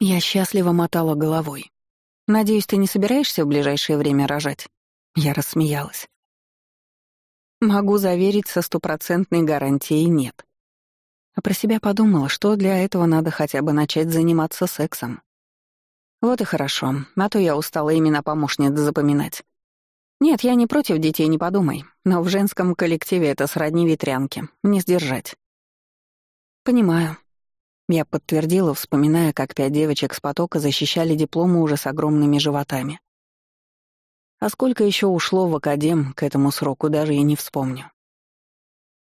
Speaker 1: Я счастливо мотала головой. «Надеюсь, ты не собираешься в ближайшее время рожать?» Я рассмеялась. Могу заверить, со стопроцентной гарантией нет. А про себя подумала, что для этого надо хотя бы начать заниматься сексом. Вот и хорошо, а то я устала именно помощниц запоминать. Нет, я не против детей, не подумай, но в женском коллективе это сродни ветрянки, не сдержать. Понимаю, я подтвердила, вспоминая, как пять девочек с потока защищали дипломы уже с огромными животами. А сколько еще ушло в академ к этому сроку, даже и не вспомню.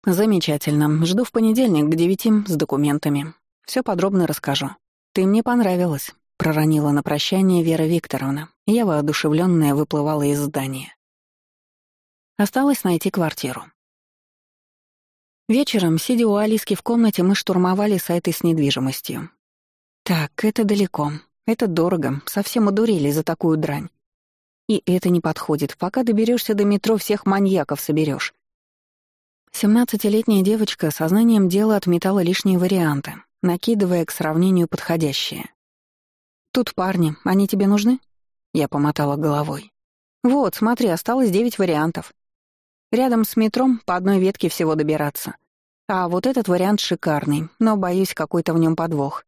Speaker 1: Замечательно. Жду в понедельник к девяти с документами. Все подробно расскажу. Ты мне понравилась, проронила на прощание Вера Викторовна. Я воодушевленная выплывала из здания. Осталось найти квартиру. Вечером, сидя у Алиски в комнате, мы штурмовали сайты с недвижимостью. Так, это далеко, это дорого, совсем одурели за такую дрань. И это не подходит, пока доберешься до метро, всех маньяков соберешь. Семнадцатилетняя девочка сознанием дела отметала лишние варианты, накидывая к сравнению подходящие. «Тут парни, они тебе нужны?» Я помотала головой. «Вот, смотри, осталось девять вариантов. Рядом с метром по одной ветке всего добираться. А вот этот вариант шикарный, но, боюсь, какой-то в нем подвох.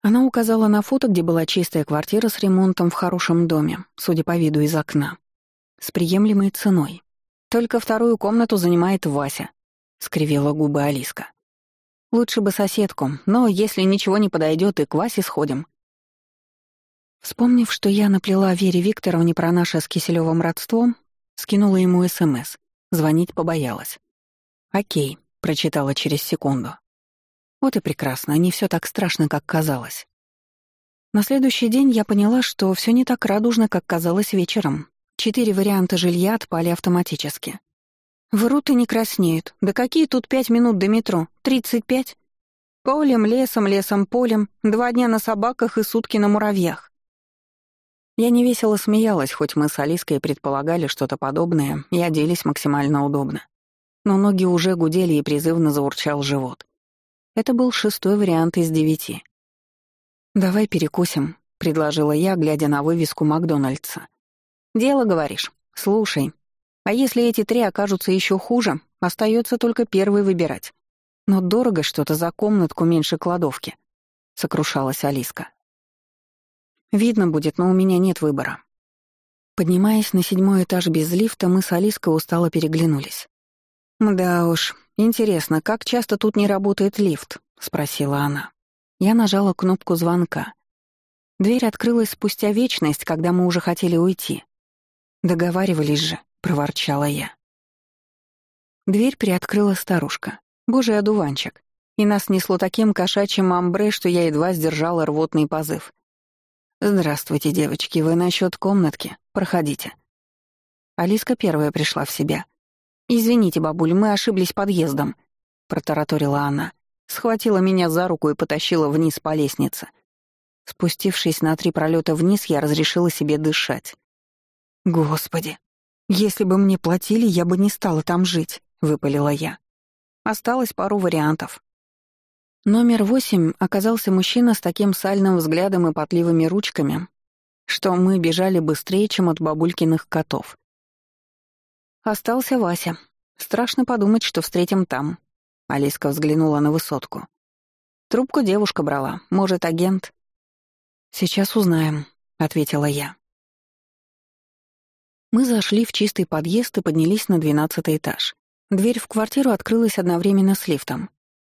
Speaker 1: Она указала на фото, где была чистая квартира с ремонтом в хорошем доме, судя по виду из окна. С приемлемой ценой. Только вторую комнату занимает Вася, — скривила губы Алиска. Лучше бы соседку, но если ничего не подойдет, и к Васе сходим. Вспомнив, что я наплела Вере Викторовне про наше с Киселевым родство, Скинула ему СМС. Звонить побоялась. «Окей», — прочитала через секунду. Вот и прекрасно, не все так страшно, как казалось. На следующий день я поняла, что все не так радужно, как казалось вечером. Четыре варианта жилья отпали автоматически. Врут и не краснеют. Да какие тут пять минут до метро? Тридцать пять? Полем, лесом, лесом, полем. Два дня на собаках и сутки на муравьях. Я невесело смеялась, хоть мы с Алиской предполагали что-то подобное и оделись максимально удобно. Но ноги уже гудели и призывно заурчал живот. Это был шестой вариант из девяти. «Давай перекусим», — предложила я, глядя на вывеску Макдональдса. «Дело, говоришь. Слушай. А если эти три окажутся еще хуже, остается только первый выбирать. Но дорого что-то за комнатку меньше кладовки», — сокрушалась Алиска. Видно будет, но у меня нет выбора. Поднимаясь на седьмой этаж без лифта, мы с Алиской устало переглянулись. «Да уж, интересно, как часто тут не работает лифт?» — спросила она. Я нажала кнопку звонка. Дверь открылась спустя вечность, когда мы уже хотели уйти. «Договаривались же», — проворчала я. Дверь приоткрыла старушка. Божий одуванчик. И нас несло таким кошачьим амбре, что я едва сдержала рвотный позыв. «Здравствуйте, девочки, вы насчет комнатки? Проходите». Алиска первая пришла в себя. «Извините, бабуль, мы ошиблись подъездом», — протараторила она. Схватила меня за руку и потащила вниз по лестнице. Спустившись на три пролета вниз, я разрешила себе дышать. «Господи, если бы мне платили, я бы не стала там жить», — выпалила я. Осталось пару вариантов. Номер восемь оказался мужчина с таким сальным взглядом и потливыми ручками, что мы бежали быстрее, чем от бабулькиных котов. Остался Вася. Страшно подумать, что встретим там. Алиска взглянула на высотку. Трубку девушка брала. Может, агент? Сейчас узнаем, ответила я. Мы зашли в чистый подъезд и поднялись на двенадцатый этаж. Дверь в квартиру открылась одновременно с лифтом.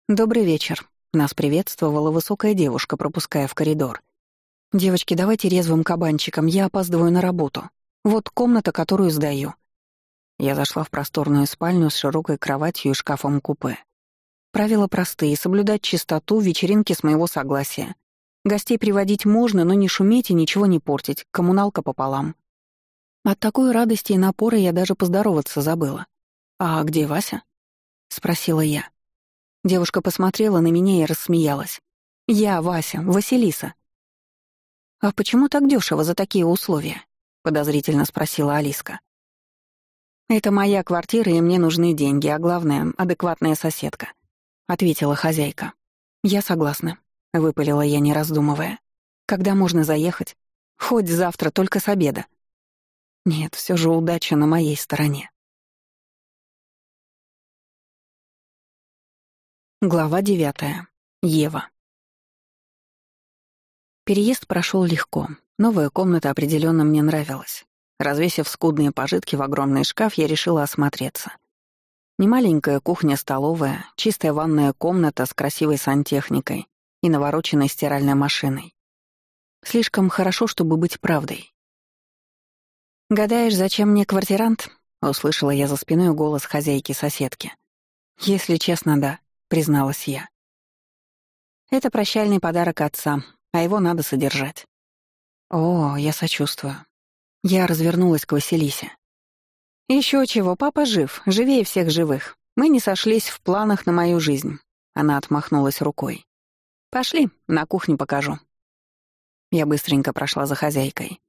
Speaker 1: «Добрый вечер», нас приветствовала высокая девушка, пропуская в коридор. «Девочки, давайте резвым кабанчиком, я опаздываю на работу. Вот комната, которую сдаю». Я зашла в просторную спальню с широкой кроватью и шкафом-купе. Правила простые — соблюдать чистоту, вечеринки с моего согласия. Гостей приводить можно, но не шуметь и ничего не портить, коммуналка пополам. От такой радости и напора я даже поздороваться забыла. «А где Вася?» — спросила я. Девушка посмотрела на меня и рассмеялась. «Я Вася, Василиса». «А почему так дешево за такие условия?» — подозрительно спросила Алиска. «Это моя квартира, и мне нужны деньги, а главное — адекватная соседка», — ответила хозяйка. «Я согласна», — выпалила я, не раздумывая. «Когда можно заехать? Хоть завтра, только с обеда». Нет, все же удача на моей стороне. Глава девятая. Ева. Переезд прошел легко. Новая комната определенно мне нравилась. Развесив скудные пожитки в огромный шкаф, я решила осмотреться. Немаленькая кухня-столовая, чистая ванная комната с красивой сантехникой и навороченной стиральной машиной. Слишком хорошо, чтобы быть правдой. «Гадаешь, зачем мне квартирант?» — услышала я за спиной голос хозяйки-соседки. «Если честно, да», призналась я. Это прощальный подарок отца, а его надо содержать. О, я сочувствую. Я развернулась к Василисе. Еще чего, папа жив, живее всех живых. Мы не сошлись в планах на мою жизнь. Она отмахнулась рукой. Пошли, на кухне покажу. Я быстренько прошла за хозяйкой.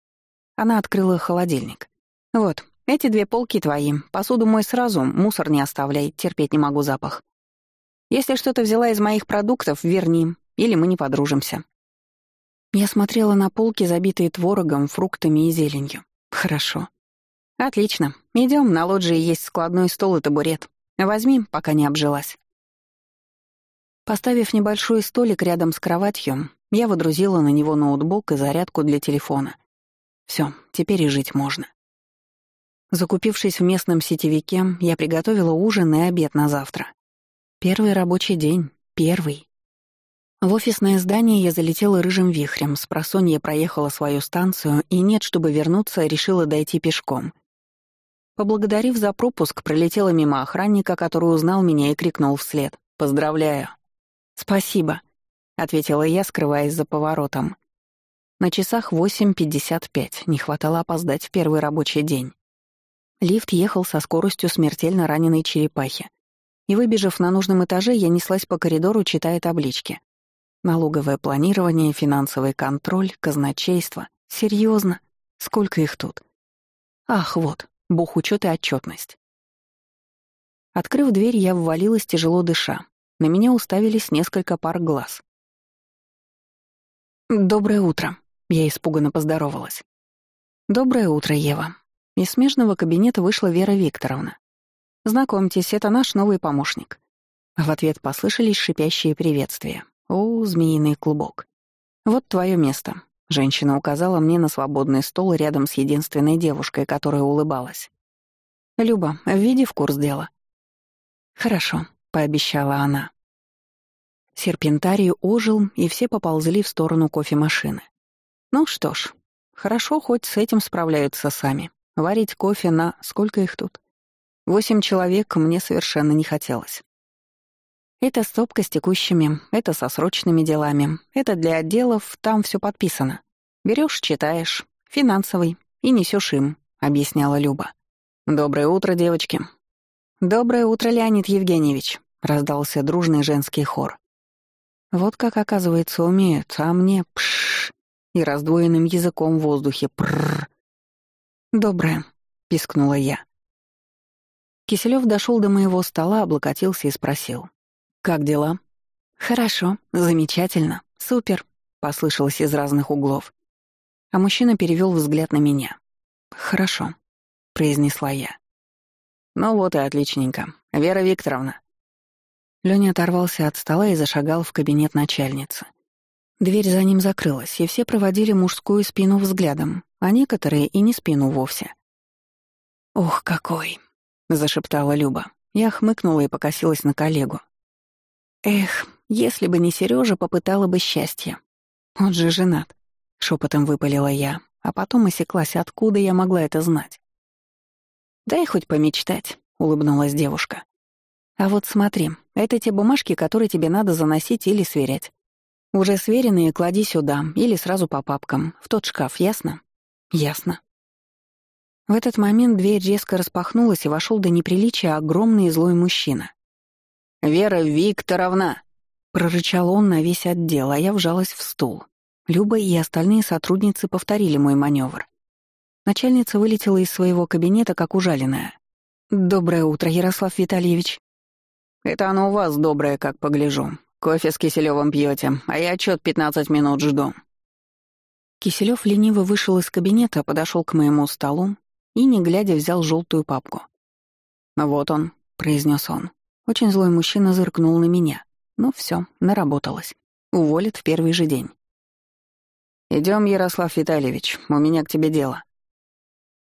Speaker 1: Она открыла холодильник. Вот, эти две полки твои. Посуду мой сразу, мусор не оставляй, терпеть не могу запах. Если что-то взяла из моих продуктов, верни, или мы не подружимся. Я смотрела на полки, забитые творогом, фруктами и зеленью. Хорошо. Отлично. Идем, на лоджии есть складной стол и табурет. Возьми, пока не обжилась. Поставив небольшой столик рядом с кроватью, я водрузила на него ноутбук и зарядку для телефона. Все, теперь и жить можно. Закупившись в местном сетевике, я приготовила ужин и обед на завтра. Первый рабочий день. Первый. В офисное здание я залетела рыжим вихрем, с просонья проехала свою станцию и нет, чтобы вернуться, решила дойти пешком. Поблагодарив за пропуск, пролетела мимо охранника, который узнал меня и крикнул вслед. «Поздравляю!» «Спасибо», — ответила я, скрываясь за поворотом. На часах 8.55, не хватало опоздать в первый рабочий день. Лифт ехал со скоростью смертельно раненой черепахи. И выбежав на нужном этаже, я неслась по коридору, читая таблички. Налоговое планирование, финансовый контроль, казначейство. Серьезно? Сколько их тут? Ах, вот, бухучет и отчетность. Открыв дверь, я ввалилась, тяжело дыша. На меня уставились несколько пар глаз. «Доброе утро», — я испуганно поздоровалась. «Доброе утро, Ева». Из смежного кабинета вышла Вера Викторовна. «Знакомьтесь, это наш новый помощник». В ответ послышались шипящие приветствия. «О, змеиный клубок». «Вот твое место», — женщина указала мне на свободный стол рядом с единственной девушкой, которая улыбалась. «Люба, введи в курс дела». «Хорошо», — пообещала она. Серпентарий ожил, и все поползли в сторону кофемашины. Ну что ж, хорошо, хоть с этим справляются сами. Варить кофе на... сколько их тут? Восемь человек мне совершенно не хотелось. Это стопка с текущими, это со срочными делами, это для отделов, там все подписано. Берешь, читаешь, финансовый, и несешь им, объясняла Люба. Доброе утро, девочки. Доброе утро, Леонид Евгеньевич, раздался дружный женский хор. Вот как, оказывается, умеют, а мне пш и раздвоенным языком в воздухе прррр. «Доброе», — пискнула я. Киселёв дошел до моего стола, облокотился и спросил. «Как дела?» «Хорошо, замечательно, супер», — послышалось из разных углов. А мужчина перевел взгляд на меня. «Хорошо», — произнесла я. «Ну вот и отличненько. Вера Викторовна, Лёня оторвался от стола и зашагал в кабинет начальницы. Дверь за ним закрылась, и все проводили мужскую спину взглядом, а некоторые и не спину вовсе. «Ох, какой!» — зашептала Люба. Я хмыкнула и покосилась на коллегу. «Эх, если бы не Сережа, попытала бы счастье. Он же женат», — шепотом выпалила я, а потом осеклась, откуда я могла это знать. «Дай хоть помечтать», — улыбнулась девушка. А вот смотри, это те бумажки, которые тебе надо заносить или сверять. Уже сверенные клади сюда или сразу по папкам, в тот шкаф, ясно? Ясно. В этот момент дверь резко распахнулась, и вошел до неприличия огромный и злой мужчина. «Вера Викторовна!» — прорычал он на весь отдел, а я вжалась в стул. Люба и остальные сотрудницы повторили мой маневр. Начальница вылетела из своего кабинета, как ужаленная. «Доброе утро, Ярослав Витальевич», «Это оно у вас доброе, как погляжу. Кофе с Киселевым пьете, а я отчет 15 минут жду». Киселев лениво вышел из кабинета, подошел к моему столу и, не глядя, взял желтую папку. «Вот он», — произнес он. Очень злой мужчина зыркнул на меня. Ну все, наработалось. Уволят в первый же день. Идем, Ярослав Витальевич, у меня к тебе дело».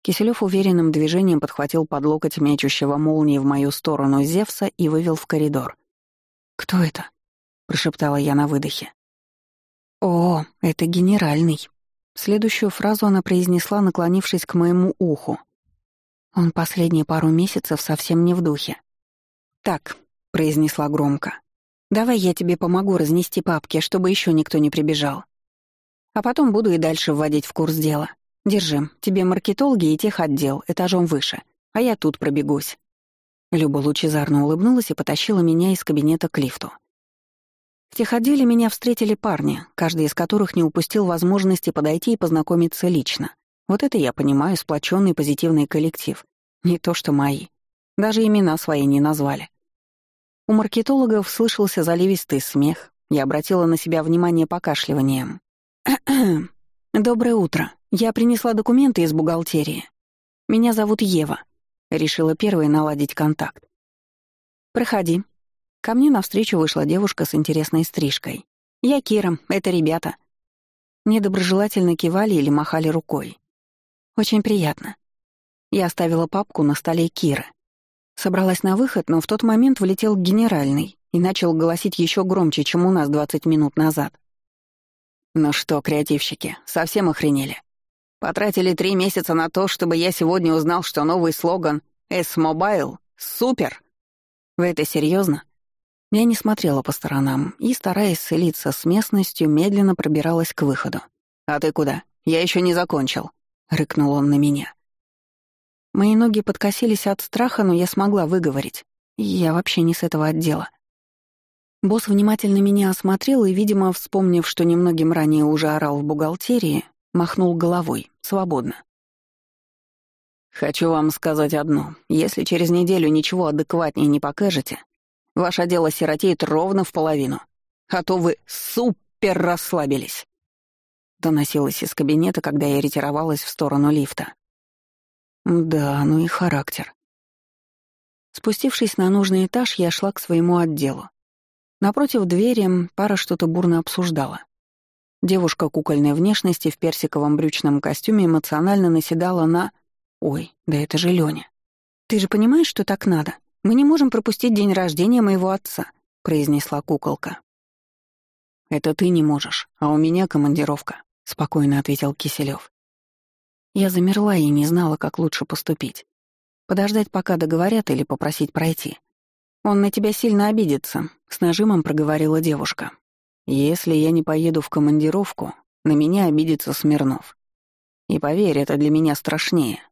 Speaker 1: Киселёв уверенным движением подхватил под локоть мечущего молнии в мою сторону Зевса и вывел в коридор. «Кто это?» — прошептала я на выдохе. «О, это генеральный». Следующую фразу она произнесла, наклонившись к моему уху. Он последние пару месяцев совсем не в духе. «Так», — произнесла громко, — «давай я тебе помогу разнести папки, чтобы еще никто не прибежал. А потом буду и дальше вводить в курс дела. Держи, тебе маркетологи и тех отдел, этажом выше, а я тут пробегусь».
Speaker 2: Люба лучезарно улыбнулась и потащила меня из кабинета к лифту. В техотделе меня встретили парни, каждый из которых не упустил возможности подойти и познакомиться лично. Вот это я понимаю, сплоченный позитивный коллектив. Не то что мои. Даже имена свои не назвали. У маркетологов слышался заливистый смех. Я обратила на себя внимание покашливанием. «Доброе утро. Я принесла документы из бухгалтерии. Меня зовут Ева». Решила первой наладить контакт. «Проходи». Ко мне навстречу вышла девушка с интересной стрижкой. «Я Кира, это ребята». Недоброжелательно кивали или махали рукой. «Очень приятно». Я оставила папку на столе Киры. Собралась на выход, но в тот момент влетел генеральный и начал голосить еще громче, чем у нас 20 минут назад. «Ну что, креативщики, совсем охренели? Потратили три месяца на то, чтобы я сегодня узнал, что новый слоган «S-Mobile» — супер! Вы это серьезно? Я не смотрела по сторонам и, стараясь слиться с местностью, медленно пробиралась к выходу. «А ты куда? Я еще не закончил», — рыкнул он на меня. Мои ноги подкосились от страха, но я смогла выговорить. Я вообще не с этого отдела. Босс внимательно меня осмотрел и, видимо, вспомнив, что немногим ранее уже орал в бухгалтерии, махнул головой. Свободно. «Хочу вам сказать одно. Если через неделю ничего адекватнее не покажете, ваше дело сиротеет ровно в половину. А то вы супер расслабились!» Доносилось из кабинета, когда я ретировалась в сторону лифта. Да, ну и характер. Спустившись на нужный этаж, я шла к своему отделу. Напротив двери пара что-то бурно обсуждала. Девушка кукольной внешности в персиковом брючном костюме эмоционально наседала на... «Ой, да это же Лёня. Ты же понимаешь, что так надо? Мы не можем пропустить день рождения моего отца», — произнесла куколка. «Это ты не можешь, а у меня командировка», — спокойно ответил Киселёв. Я замерла и не знала, как лучше поступить. Подождать, пока договорят, или попросить пройти. «Он на тебя сильно обидится», — с нажимом проговорила девушка. «Если я не поеду в командировку, на меня обидится Смирнов. И поверь, это для меня страшнее».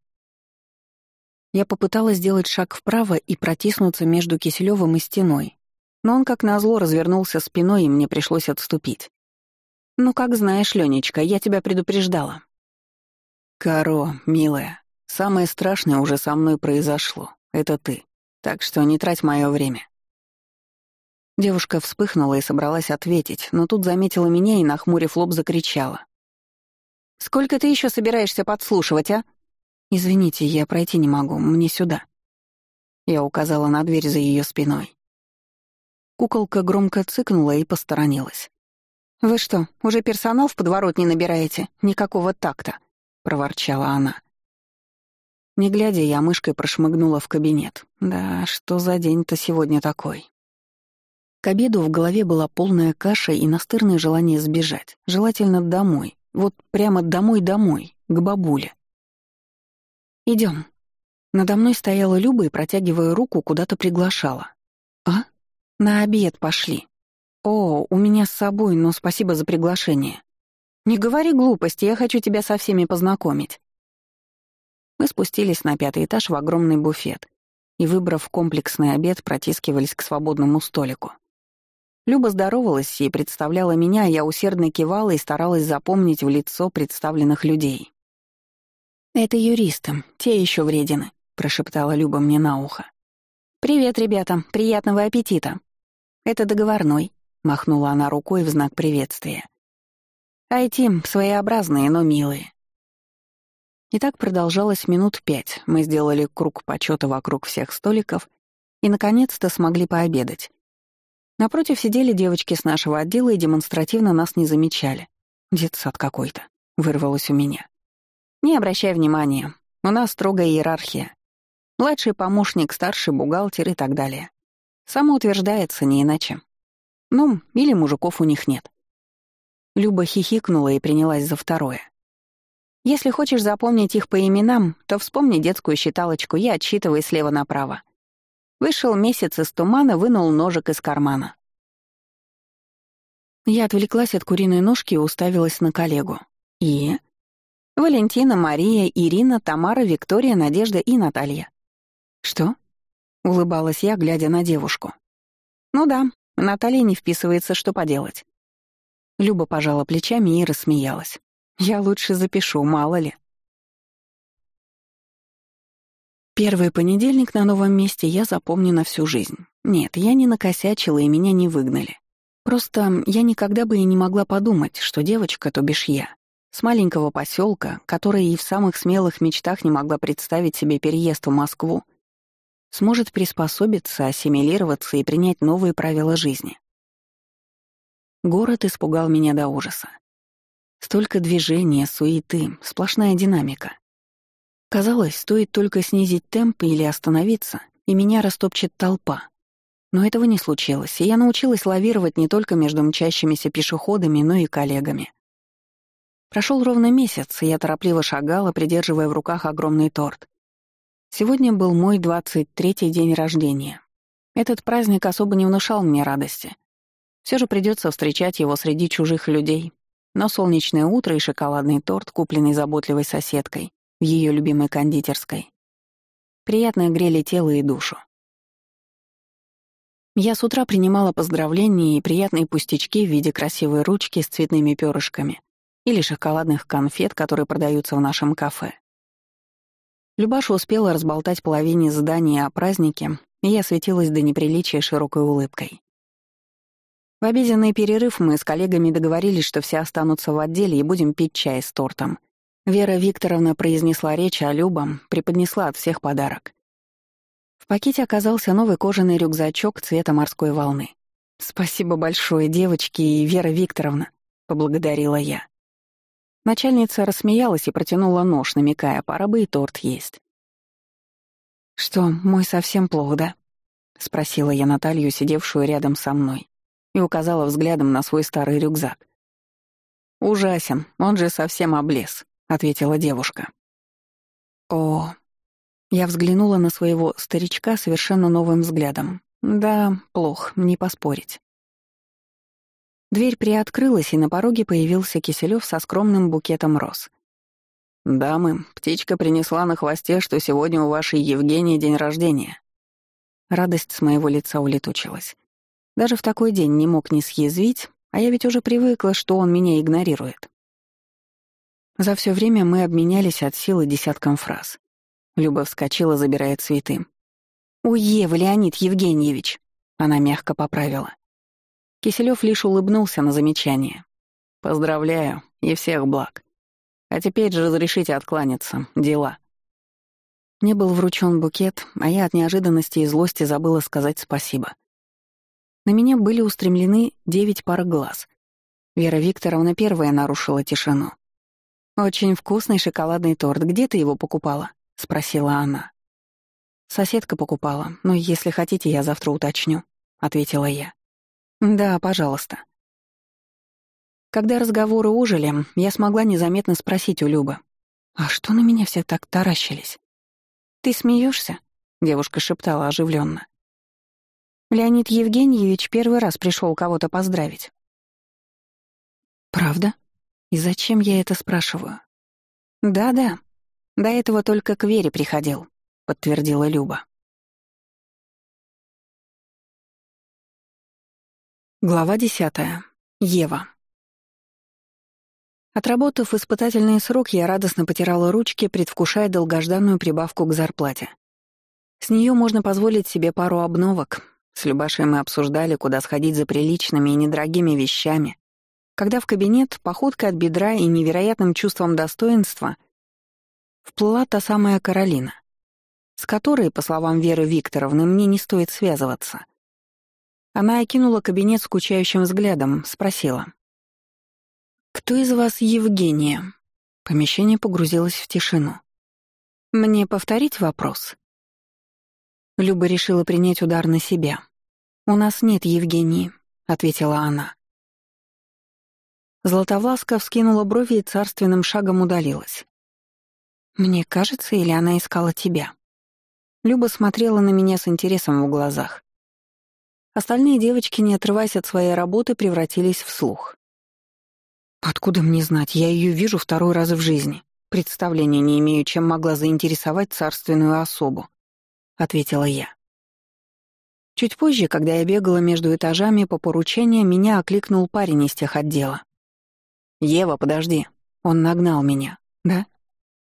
Speaker 2: Я попыталась сделать шаг вправо и протиснуться между Киселёвым и стеной, но он как назло развернулся спиной, и мне пришлось отступить. «Ну, как знаешь, Ленечка, я тебя предупреждала. «Каро, милая, самое страшное уже со мной произошло. Это ты. Так что не трать мое время». Девушка вспыхнула и собралась ответить, но тут заметила меня и, нахмурив лоб, закричала. «Сколько ты еще собираешься подслушивать, а?» «Извините, я пройти не могу, мне сюда». Я указала на дверь за ее спиной. Куколка громко цыкнула и посторонилась. «Вы что, уже персонал в подворот не набираете? Никакого такта!» проворчала она. Не глядя, я мышкой прошмыгнула в кабинет. Да, что за день-то сегодня такой? К обеду в голове была полная каша и настырное желание сбежать. Желательно домой. Вот прямо домой-домой, к бабуле. Идем. Надо мной стояла Люба и, протягивая руку, куда-то приглашала. «А? На обед пошли. О, у меня с собой, но спасибо за приглашение. «Не говори глупости, я хочу тебя со всеми познакомить». Мы спустились на пятый этаж в огромный буфет и, выбрав комплексный обед, протискивались к свободному столику. Люба здоровалась и представляла меня, а я усердно кивала и старалась запомнить в лицо представленных людей. «Это юристы, те еще вредины», — прошептала Люба мне на ухо. «Привет, ребята, приятного аппетита». «Это договорной», — махнула она рукой в знак приветствия. Айти своеобразные, но милые. И так продолжалось минут пять. Мы сделали круг почета вокруг всех столиков и, наконец-то, смогли пообедать. Напротив сидели девочки с нашего отдела и демонстративно нас не замечали. Детсад какой-то. Вырвалось у меня. Не обращай внимания. У нас строгая иерархия. Младший помощник, старший бухгалтер и так далее. Самоутверждается не иначе. Ну, или мужиков у них нет. Люба хихикнула и принялась за второе. «Если хочешь запомнить их по именам, то вспомни детскую считалочку и отсчитывай слева направо». Вышел месяц из тумана, вынул ножик из кармана. Я отвлеклась от куриной ножки и уставилась на коллегу. И... Валентина, Мария, Ирина, Тамара, Виктория, Надежда и Наталья. Что? улыбалась я, глядя на девушку. «Ну да, Наталья не вписывается, что поделать». Люба пожала плечами и рассмеялась. «Я лучше запишу, мало ли». Первый понедельник на новом месте я запомню на всю жизнь. Нет, я не накосячила и меня не выгнали. Просто я никогда бы и не могла подумать, что девочка, то бишь я, с маленького поселка, которая и в самых смелых мечтах не могла представить себе переезд в Москву, сможет приспособиться, ассимилироваться и принять новые правила жизни. Город испугал меня до ужаса. Столько движения, суеты, сплошная динамика. Казалось, стоит только снизить темп или остановиться, и меня растопчет толпа. Но этого не случилось, и я научилась лавировать не только между мчащимися пешеходами, но и коллегами. Прошел ровно месяц, и я торопливо шагала, придерживая в руках огромный торт. Сегодня был мой 23-й день рождения. Этот праздник особо не внушал мне радости. Все же придется встречать его среди чужих людей. Но солнечное утро и шоколадный торт, купленный заботливой соседкой, в ее любимой кондитерской. Приятно грели тело и душу. Я с утра принимала поздравления и приятные пустячки в виде красивой ручки с цветными перышками или шоколадных конфет, которые продаются в нашем кафе. Любаша успела разболтать половине здания о празднике, и я светилась до неприличия широкой улыбкой. В обеденный перерыв мы с коллегами договорились, что все останутся в отделе и будем пить чай с тортом, Вера Викторовна произнесла речь, а Люба преподнесла от всех подарок. В пакете оказался новый кожаный рюкзачок цвета морской волны. «Спасибо большое, девочки и Вера Викторовна», — поблагодарила я. Начальница рассмеялась и протянула нож, намекая, пора бы и торт есть. «Что, мой совсем плохо, да?» — спросила я Наталью, сидевшую рядом со мной, и указала взглядом на свой старый рюкзак. «Ужасен, он же совсем облез», — ответила девушка. «О...» Я взглянула на своего старичка совершенно новым взглядом. «Да, плохо, не поспорить». Дверь приоткрылась, и на пороге появился Киселёв со скромным букетом роз. «Дамы, птичка принесла на хвосте, что сегодня у вашей Евгении день рождения». Радость с моего лица улетучилась. Даже в такой день не мог не съязвить, а я ведь уже привыкла, что он меня игнорирует. За все время мы обменялись от силы десятком фраз. Люба вскочила, забирая цветы. «У Евы, Леонид Евгеньевич!» Она мягко поправила. Киселёв лишь улыбнулся на замечание. «Поздравляю, и всех благ. А теперь же разрешите откланяться. Дела». Мне был вручен букет, а я от неожиданности и злости забыла сказать спасибо. На меня были устремлены девять пар глаз. Вера Викторовна первая нарушила тишину. «Очень вкусный шоколадный торт. Где ты его покупала?» — спросила она. «Соседка покупала, но если хотите, я завтра уточню», — ответила я. «Да, пожалуйста». Когда разговоры ужили, я смогла незаметно спросить у Любы. «А что на меня все так таращились?» «Ты смеешься? девушка шептала оживленно. «Леонид Евгеньевич первый раз пришел кого-то поздравить». «Правда?» И зачем я это спрашиваю? Да-да, до этого только к Вере приходил, подтвердила Люба. Глава десятая. Ева. Отработав испытательный срок, я радостно потирала ручки, предвкушая долгожданную прибавку к зарплате. С нее можно позволить себе пару обновок. С Любашей мы обсуждали, куда сходить за приличными и недорогими вещами, когда в кабинет походкой от бедра и невероятным чувством достоинства вплыла та самая Каролина, с которой, по словам Веры Викторовны, мне не стоит связываться. Она окинула кабинет скучающим взглядом, спросила. «Кто из вас Евгения?» Помещение погрузилось в тишину. «Мне повторить вопрос?» Люба решила принять удар на себя. «У нас нет Евгении», — ответила она. Златовласка вскинула брови и царственным шагом удалилась. «Мне кажется, или она искала тебя?» Люба смотрела на меня с интересом в глазах. Остальные девочки, не отрываясь от своей работы, превратились в слух. «Откуда мне знать? Я ее вижу второй раз в жизни. Представления не имею, чем могла заинтересовать царственную особу», — ответила я. Чуть позже, когда я бегала между этажами по поручению, меня окликнул парень из тех отдела. «Ева, подожди». Он нагнал меня. «Да?»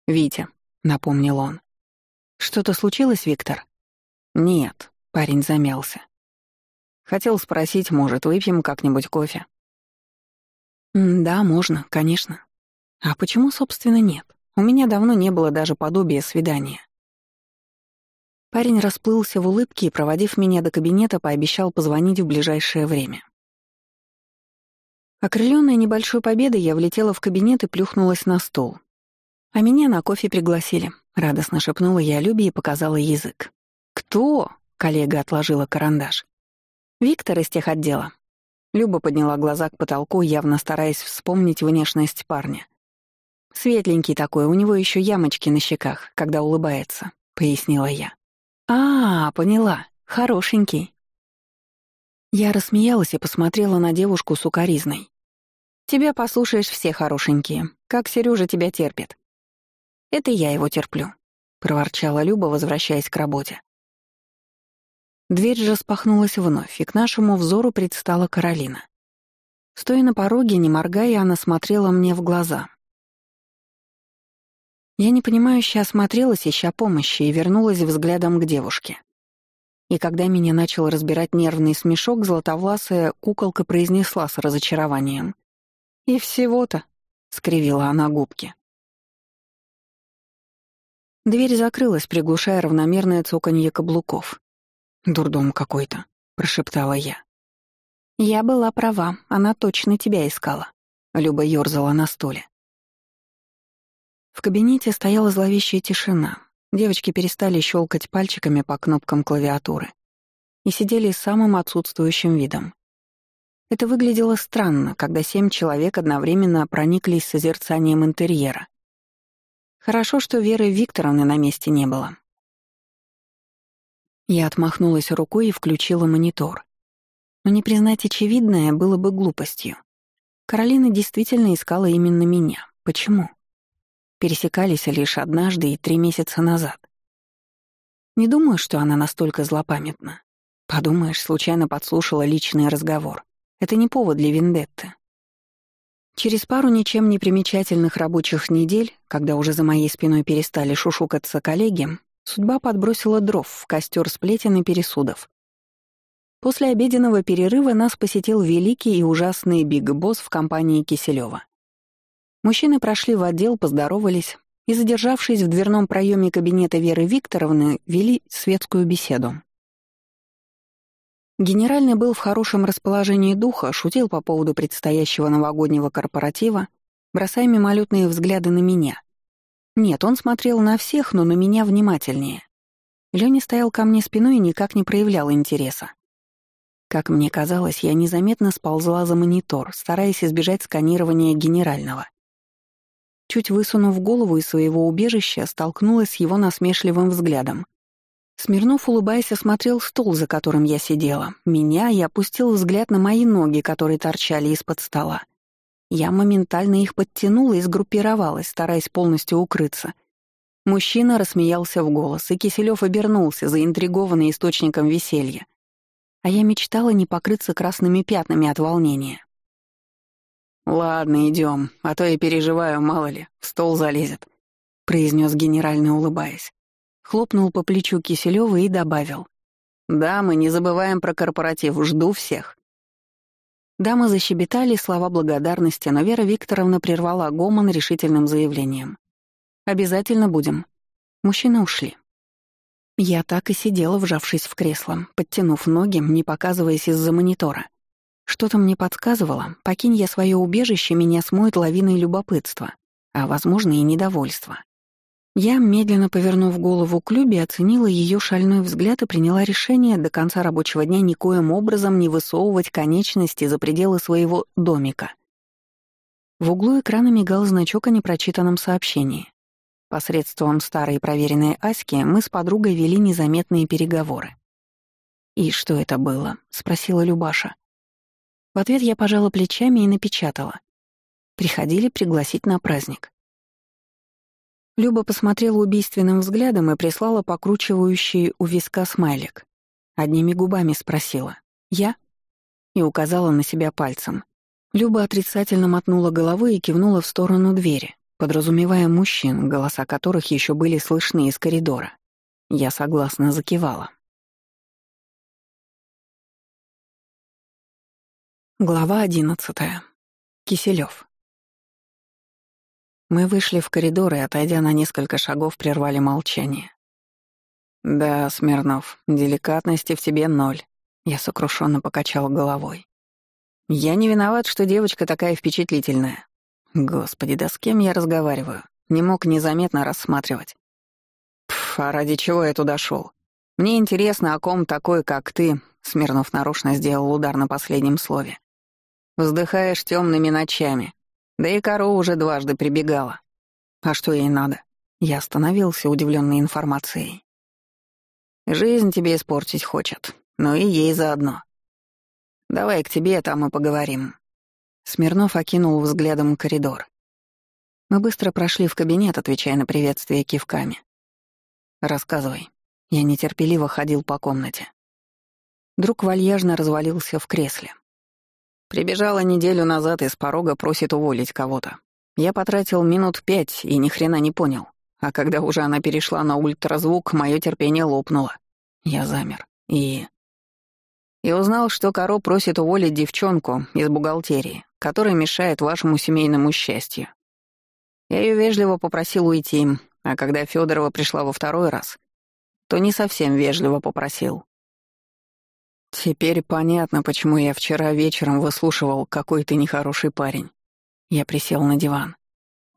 Speaker 2: «Витя», — напомнил он. «Что-то случилось, Виктор?» «Нет», — парень замялся. «Хотел спросить, может, выпьем как-нибудь кофе?» «Да, можно, конечно. А почему, собственно, нет? У меня давно не было даже подобия свидания. Парень расплылся в улыбке и, проводив меня до кабинета, пообещал позвонить в ближайшее время. Окрылённая небольшой победой, я влетела в кабинет и плюхнулась на стол. А меня на кофе пригласили. Радостно шепнула я Любе и показала язык. «Кто?» — коллега отложила карандаш. «Виктор из тех отдела». Люба подняла глаза к потолку, явно стараясь вспомнить внешность парня. «Светленький такой, у него еще ямочки на щеках, когда улыбается», — пояснила я. «А, поняла. Хорошенький». Я рассмеялась и посмотрела на девушку с укоризной. «Тебя послушаешь все хорошенькие. Как Сережа тебя терпит». «Это я его терплю», — проворчала Люба, возвращаясь к работе. Дверь же распахнулась вновь, и к нашему взору предстала Каролина. Стоя на пороге, не моргая, она смотрела мне в глаза. Я непонимающе осмотрелась, ища помощи, и вернулась взглядом к девушке. И когда меня начал разбирать нервный смешок, златовласая куколка произнесла с разочарованием. «И всего-то», — скривила она губки. Дверь закрылась, приглушая равномерное цоканье каблуков. «Дурдом какой-то», — прошептала я. «Я была права, она точно тебя искала», — Люба ёрзала на стуле. В кабинете стояла зловещая тишина. Девочки перестали щелкать пальчиками по кнопкам клавиатуры и сидели с самым отсутствующим видом. Это выглядело странно, когда семь человек одновременно прониклись созерцанием интерьера. Хорошо, что Веры Викторовны на месте не было. Я отмахнулась рукой и включила монитор. Но не признать очевидное было бы глупостью. Каролина действительно искала именно меня. Почему? пересекались лишь однажды и три месяца назад. Не думаю, что она настолько злопамятна. Подумаешь, случайно подслушала личный разговор. Это не повод для вендетты. Через пару ничем не примечательных рабочих недель, когда уже за моей спиной перестали шушукаться коллеги, судьба подбросила дров в костер сплетен и пересудов. После обеденного перерыва нас посетил великий и ужасный биг-босс в компании Киселева. Мужчины прошли в отдел, поздоровались и, задержавшись в дверном проеме кабинета Веры Викторовны, вели светскую беседу. Генеральный был в хорошем расположении духа, шутил по поводу предстоящего новогоднего корпоратива, бросая мимолетные взгляды на меня. Нет, он смотрел на всех, но на меня внимательнее. Лёня стоял ко мне спиной и никак не проявлял интереса. Как мне казалось, я незаметно сползла за монитор, стараясь избежать сканирования генерального. Чуть высунув голову из своего убежища, столкнулась с его насмешливым взглядом. Смирнов, улыбаясь, осмотрел стол, за которым я сидела, меня и опустил взгляд на мои ноги, которые торчали из-под стола. Я моментально их подтянула и сгруппировалась, стараясь полностью укрыться. Мужчина рассмеялся в голос, и Киселёв обернулся, заинтригованный источником веселья. А я мечтала не покрыться красными пятнами от волнения. «Ладно, идем, а то я переживаю, мало ли, в стол залезет», — произнес генеральный, улыбаясь. Хлопнул по плечу Киселёва и добавил. «Дамы, не забываем про корпоратив, жду всех». Дамы защебетали слова благодарности, но Вера Викторовна прервала гомон решительным заявлением. «Обязательно будем». Мужчины ушли. Я так и сидела, вжавшись в кресло, подтянув ноги, не показываясь из-за монитора. Что-то мне подсказывало, покинь я свое убежище, меня смоет лавиной любопытства, а, возможно, и недовольства. Я, медленно повернув голову к Любе, оценила ее шальной взгляд и приняла решение до конца рабочего дня никоим образом не высовывать конечности за пределы своего домика. В углу экрана мигал значок о непрочитанном сообщении. Посредством старой проверенной Аськи мы с подругой вели незаметные переговоры. «И что это было?» — спросила Любаша. В ответ я пожала плечами и напечатала. Приходили пригласить на праздник. Люба посмотрела убийственным взглядом и прислала покручивающий у виска смайлик. Одними губами спросила. «Я?» И указала на себя пальцем. Люба отрицательно мотнула головой и кивнула в сторону двери, подразумевая мужчин, голоса которых еще были слышны из коридора. Я согласно закивала. Глава одиннадцатая. Киселёв. Мы вышли в коридор и, отойдя на несколько шагов, прервали молчание. «Да, Смирнов, деликатности в тебе ноль», — я сокрушенно покачал головой. «Я не виноват, что девочка такая впечатлительная. Господи, да с кем я разговариваю? Не мог незаметно рассматривать. Пф, а ради чего я туда шел? Мне интересно, о ком такой, как ты, Смирнов нарочно сделал удар на последнем слове. Вздыхаешь темными ночами. Да и корова уже дважды прибегала. А что ей надо? Я остановился, удивленный информацией. Жизнь тебе испортить хочет, но и ей заодно. Давай к тебе, там и поговорим. Смирнов окинул взглядом коридор. Мы быстро прошли в кабинет, отвечая на приветствие кивками. «Рассказывай». Я нетерпеливо ходил по комнате. Друг вальяжно развалился в кресле. Прибежала неделю назад и с порога просит уволить кого-то. Я потратил минут пять и ни хрена не понял. А когда уже она перешла на ультразвук, мое терпение лопнуло. Я замер. И... И узнал, что Каро просит уволить девчонку из бухгалтерии, которая мешает вашему семейному счастью. Я ее вежливо попросил уйти, а когда Федорова пришла во второй раз, то не совсем вежливо попросил. Теперь понятно, почему я вчера вечером выслушивал, какой ты нехороший парень. Я присел на диван.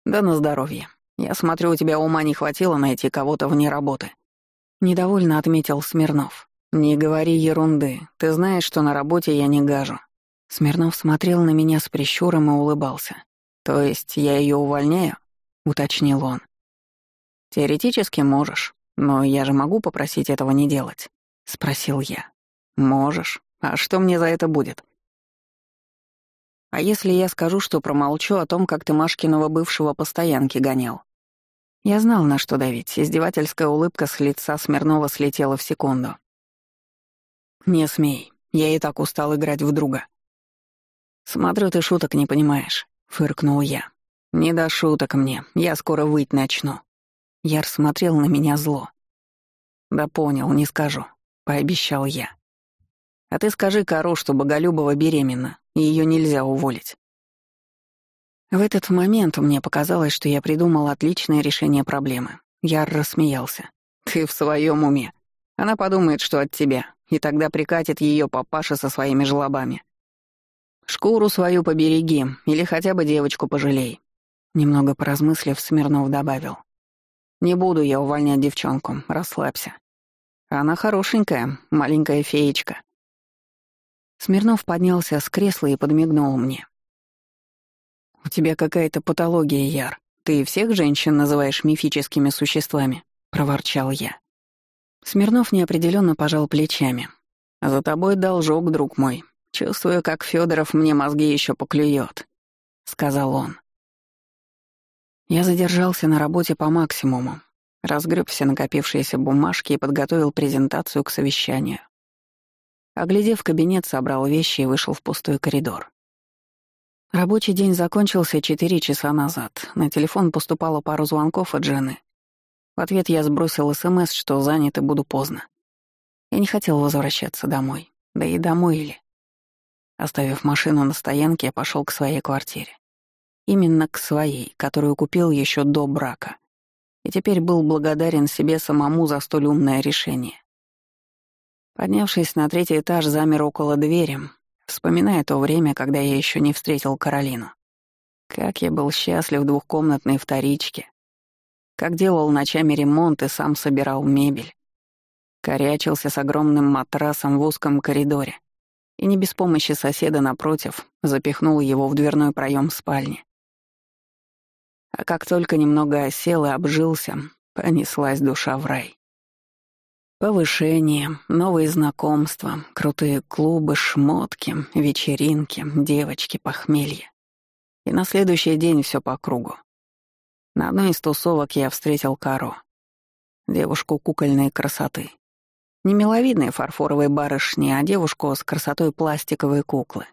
Speaker 2: Да на здоровье. Я смотрю, у тебя ума не хватило найти кого-то вне работы. Недовольно отметил Смирнов. Не говори ерунды. Ты знаешь, что на работе я не гажу. Смирнов смотрел на меня с прищуром и улыбался. То есть я ее увольняю? уточнил он. Теоретически можешь, но я же могу попросить этого не делать, спросил я. Можешь. А что мне за это будет? А если я скажу, что промолчу о том, как ты Машкиного бывшего по стоянке гонял? Я знал, на что давить. Издевательская улыбка с лица Смирнова слетела в секунду. «Не смей. Я и так устал играть в друга». «Смотрю, ты шуток не понимаешь», — фыркнул я. «Не до шуток мне. Я скоро выть начну». Яр смотрел на меня зло. «Да понял, не скажу», — пообещал я. А ты скажи Кару, что Боголюбова беременна, и ее нельзя уволить. В этот момент мне показалось, что я придумал отличное решение проблемы. Я рассмеялся. «Ты в своем уме. Она подумает, что от тебя, и тогда прикатит ее папаша со своими жлобами. Шкуру свою побереги, или хотя бы девочку пожалей». Немного поразмыслив, Смирнов добавил. «Не буду я увольнять девчонку, расслабься. Она хорошенькая, маленькая феечка. Смирнов поднялся с кресла и подмигнул мне. «У тебя какая-то патология, Яр. Ты всех женщин называешь мифическими существами?» — проворчал я. Смирнов неопределенно пожал плечами. «За тобой должок, друг мой. Чувствую, как Федоров мне мозги еще поклюет», — сказал он. Я задержался на работе по максимуму, разгреб все накопившиеся бумажки и подготовил презентацию к совещанию. Оглядев кабинет, собрал вещи и вышел в пустой коридор. Рабочий день закончился четыре часа назад. На телефон поступало пару звонков от жены. В ответ я сбросил СМС, что занят и буду поздно. Я не хотел возвращаться домой. Да и домой ли. Оставив машину на стоянке, я пошел к своей квартире. Именно к своей, которую купил еще до брака. И теперь был благодарен себе самому за столь умное решение. Поднявшись на третий этаж, замер около двери, вспоминая то время, когда я еще не встретил Каролину. Как я был счастлив в двухкомнатной вторичке. Как делал ночами ремонт и сам собирал мебель. Корячился с огромным матрасом в узком коридоре. И не без помощи соседа напротив запихнул его в дверной проем спальни. А как только немного осел и обжился, понеслась душа в рай. Повышение, новые знакомства, крутые клубы, шмотки, вечеринки, девочки, похмелье. И на следующий день все по кругу. На одной из тусовок я встретил Каро, девушку кукольной красоты.
Speaker 1: Не миловидные фарфоровые барышни, а девушку с красотой пластиковой куклы.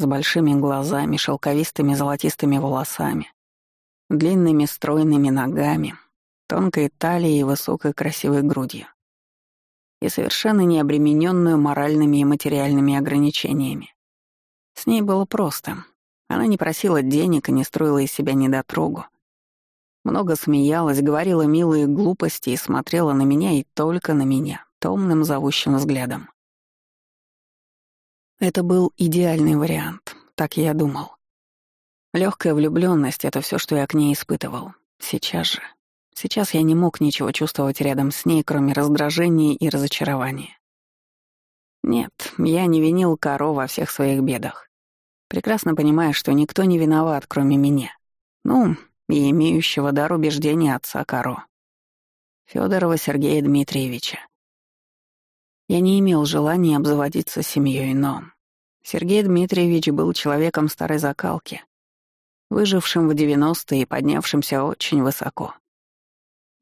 Speaker 1: С большими глазами, шелковистыми золотистыми волосами, длинными стройными ногами, тонкой талией и высокой красивой грудью. И совершенно не обремененную моральными и материальными ограничениями. С ней было просто. Она не просила денег и не строила из себя недотрогу. Много смеялась, говорила милые глупости и смотрела на меня и только на меня, томным зовущим взглядом. Это был идеальный вариант, так я думал. Легкая влюбленность это все, что я к ней испытывал. Сейчас же. Сейчас я не мог ничего чувствовать рядом с ней, кроме раздражения и разочарования. Нет, я не винил Каро во всех своих бедах. Прекрасно понимая, что никто не виноват, кроме меня. Ну, и имеющего дар убеждения отца Каро. Федорова Сергея Дмитриевича. Я не имел желания обзаводиться семьей, но Сергей Дмитриевич был человеком старой закалки, выжившим в 90-е и поднявшимся очень высоко.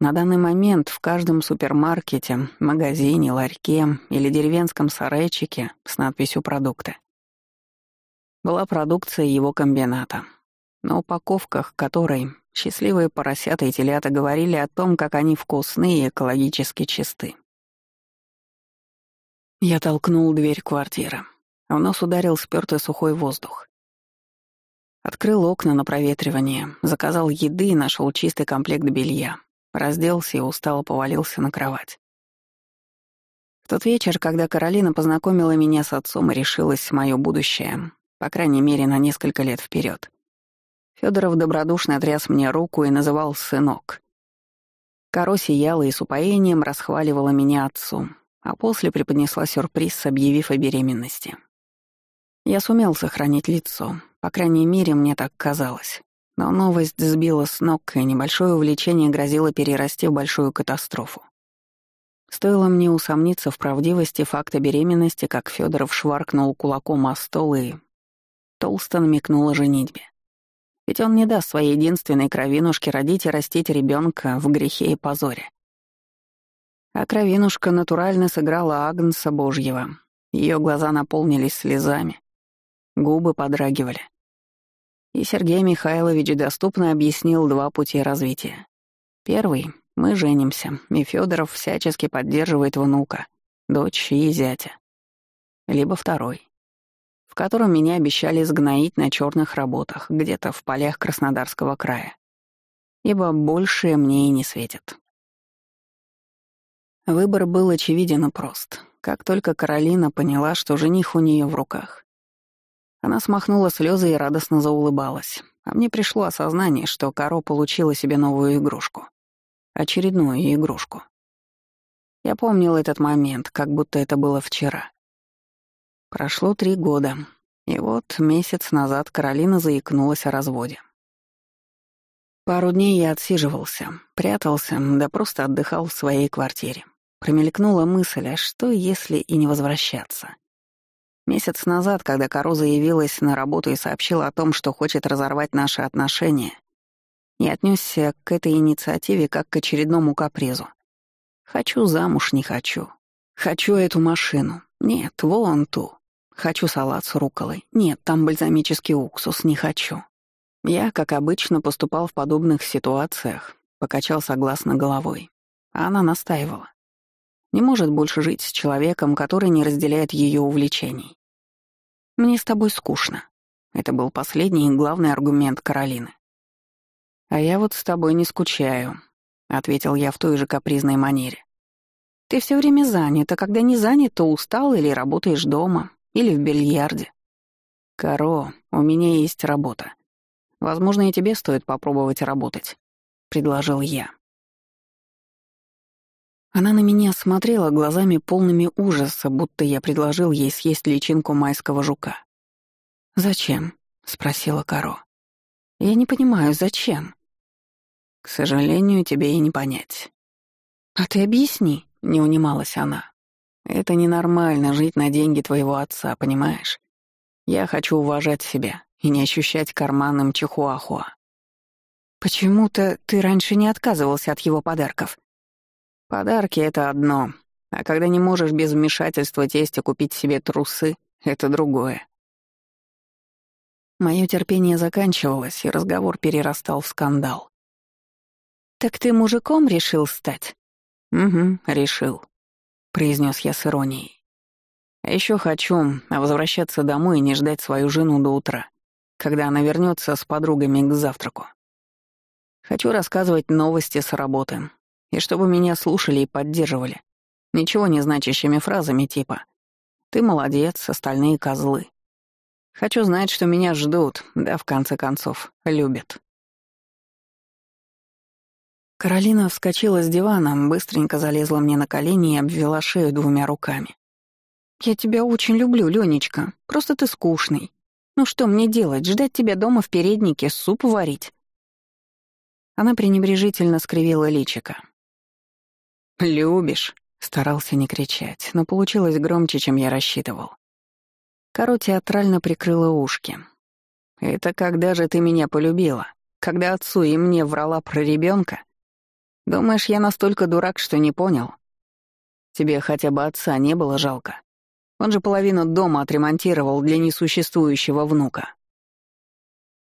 Speaker 1: На данный момент в каждом супермаркете, магазине, ларьке или деревенском сарайчике с надписью «Продукты» была продукция его комбината, на упаковках которой счастливые поросята и телята говорили о том, как они вкусные и экологически чисты. Я толкнул дверь квартиры. В нос ударил спёртый сухой воздух. Открыл окна на проветривание, заказал еды и нашел чистый комплект белья, Разделся и устало повалился на кровать. В тот вечер, когда Каролина познакомила меня с отцом и решилась в моё будущее, по крайней мере, на несколько лет вперед. Федоров добродушно тряс мне руку и называл «сынок». Каро сияла и с упоением расхваливала меня отцу, а после преподнесла сюрприз, объявив о беременности. Я сумел сохранить лицо, по крайней мере, мне так казалось. Но новость сбила с ног, и небольшое увлечение грозило перерасти в большую катастрофу. Стоило мне усомниться в правдивости факта беременности, как Федоров шваркнул кулаком о стол и толсто намекнул о женитьбе. Ведь он не даст своей единственной кровинушке родить и растить ребенка в грехе и позоре. А кровинушка натурально сыграла Агнца Божьего. Ее глаза наполнились слезами, губы подрагивали. И Сергей Михайлович доступно объяснил два пути развития. Первый — мы женимся, и Федоров всячески поддерживает внука, дочь и зятя. Либо второй, в котором меня обещали сгноить на черных работах, где-то в полях Краснодарского края. Ибо большее мне и не светит. Выбор был очевиден и прост. Как только Каролина поняла, что жених у нее в руках, она смахнула слезы и радостно заулыбалась. А мне пришло осознание, что Каро получила себе новую игрушку. Очередную игрушку. Я помнил этот момент, как будто это было вчера. Прошло три года, и вот месяц назад Каролина заикнулась о разводе. Пару дней я отсиживался, прятался, да просто отдыхал в своей квартире. Промелькнула мысль, а что, если и не возвращаться? Месяц назад, когда Каро заявилась на работу и сообщила о том, что хочет разорвать наши отношения, я отнесся к этой инициативе как к очередному капризу. Хочу замуж, не хочу. Хочу эту машину. Нет, вон ту. Хочу салат с руколой. Нет, там бальзамический уксус, не хочу. Я, как обычно, поступал в подобных ситуациях, покачал согласно головой. А она настаивала. Не может больше жить с человеком, который не разделяет ее увлечений. «Мне с тобой скучно». Это был последний и главный аргумент Каролины. «А я вот с тобой не скучаю», — ответил я в той же капризной манере. «Ты все время занят, а когда не занят, то устал или работаешь дома, или в бильярде». «Каро, у меня есть работа. Возможно, и тебе стоит попробовать работать», — предложил я. Она на меня смотрела глазами полными ужаса, будто я предложил ей съесть личинку майского жука. «Зачем?» — спросила Каро. «Я не понимаю, зачем?» «К сожалению, тебе и не понять». «А ты объясни», — не унималась она. «Это ненормально жить на деньги твоего отца, понимаешь? Я хочу уважать себя и не ощущать карманным чихуахуа». «Почему-то ты раньше не отказывался от его подарков», Подарки — это одно, А когда не можешь без вмешательства тестя купить себе трусы, это другое. Мое терпение заканчивалось, и разговор перерастал в скандал.
Speaker 2: «Так ты мужиком решил стать?»
Speaker 1: «Угу, решил», — произнес я с иронией. «А еще хочу возвращаться домой и не ждать свою жену до утра, когда она вернется с подругами к завтраку. Хочу рассказывать новости с работы, и чтобы меня слушали и поддерживали, ничего не значащими фразами типа «Ты молодец, остальные козлы». Хочу знать, что меня ждут, да, в конце концов, любят. Каролина вскочила с дивана, быстренько залезла мне на колени и обвела шею двумя руками. «Я тебя очень люблю, Ленечка. Просто ты скучный. Ну что мне делать, ждать тебя дома в переднике, суп варить?» Она пренебрежительно скривила личико. «Любишь?» — старался не кричать, но получилось громче, чем я рассчитывал. Каро театрально прикрыла ушки. «Это когда же ты меня полюбила? Когда отцу и мне врала про ребенка? Думаешь, я настолько дурак, что не понял? Тебе хотя бы отца не было жалко? Он же половину дома отремонтировал для несуществующего внука».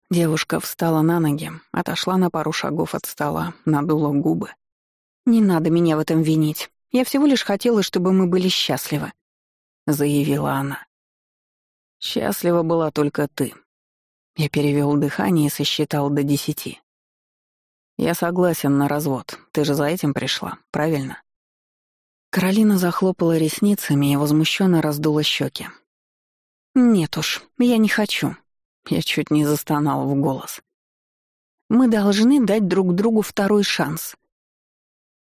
Speaker 1: Девушка встала на ноги, отошла на пару шагов от стола, надула губы. «Не надо меня в этом винить. Я всего лишь хотела, чтобы мы были счастливы», — заявила она. Счастлива была только ты. Я перевел дыхание и сосчитал до десяти. Я согласен на развод. Ты же за этим пришла, правильно? Каролина захлопала ресницами и возмущенно раздула щеки. Нет уж, я не хочу. Я чуть не застонал в голос. Мы должны дать друг другу второй шанс.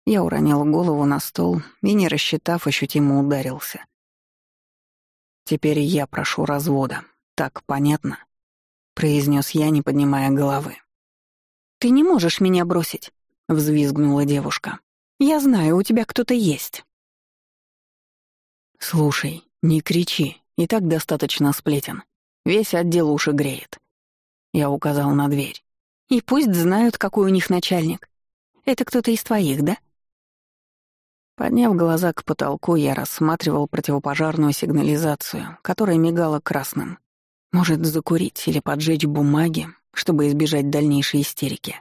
Speaker 1: Я уронил голову на стол и, не рассчитав, ощутимо ударился. «Теперь я прошу развода. Так понятно?» — произнес я, не поднимая головы. «Ты не можешь меня бросить», — взвизгнула девушка. «Я знаю, у тебя кто-то есть». «Слушай, не кричи, и так достаточно сплетен. Весь отдел уши греет». Я указал на дверь. «И пусть знают, какой у них начальник. Это кто-то из твоих, да?» Подняв глаза к потолку, я рассматривал противопожарную сигнализацию, которая мигала красным. Может, закурить или поджечь бумаги, чтобы избежать дальнейшей истерики.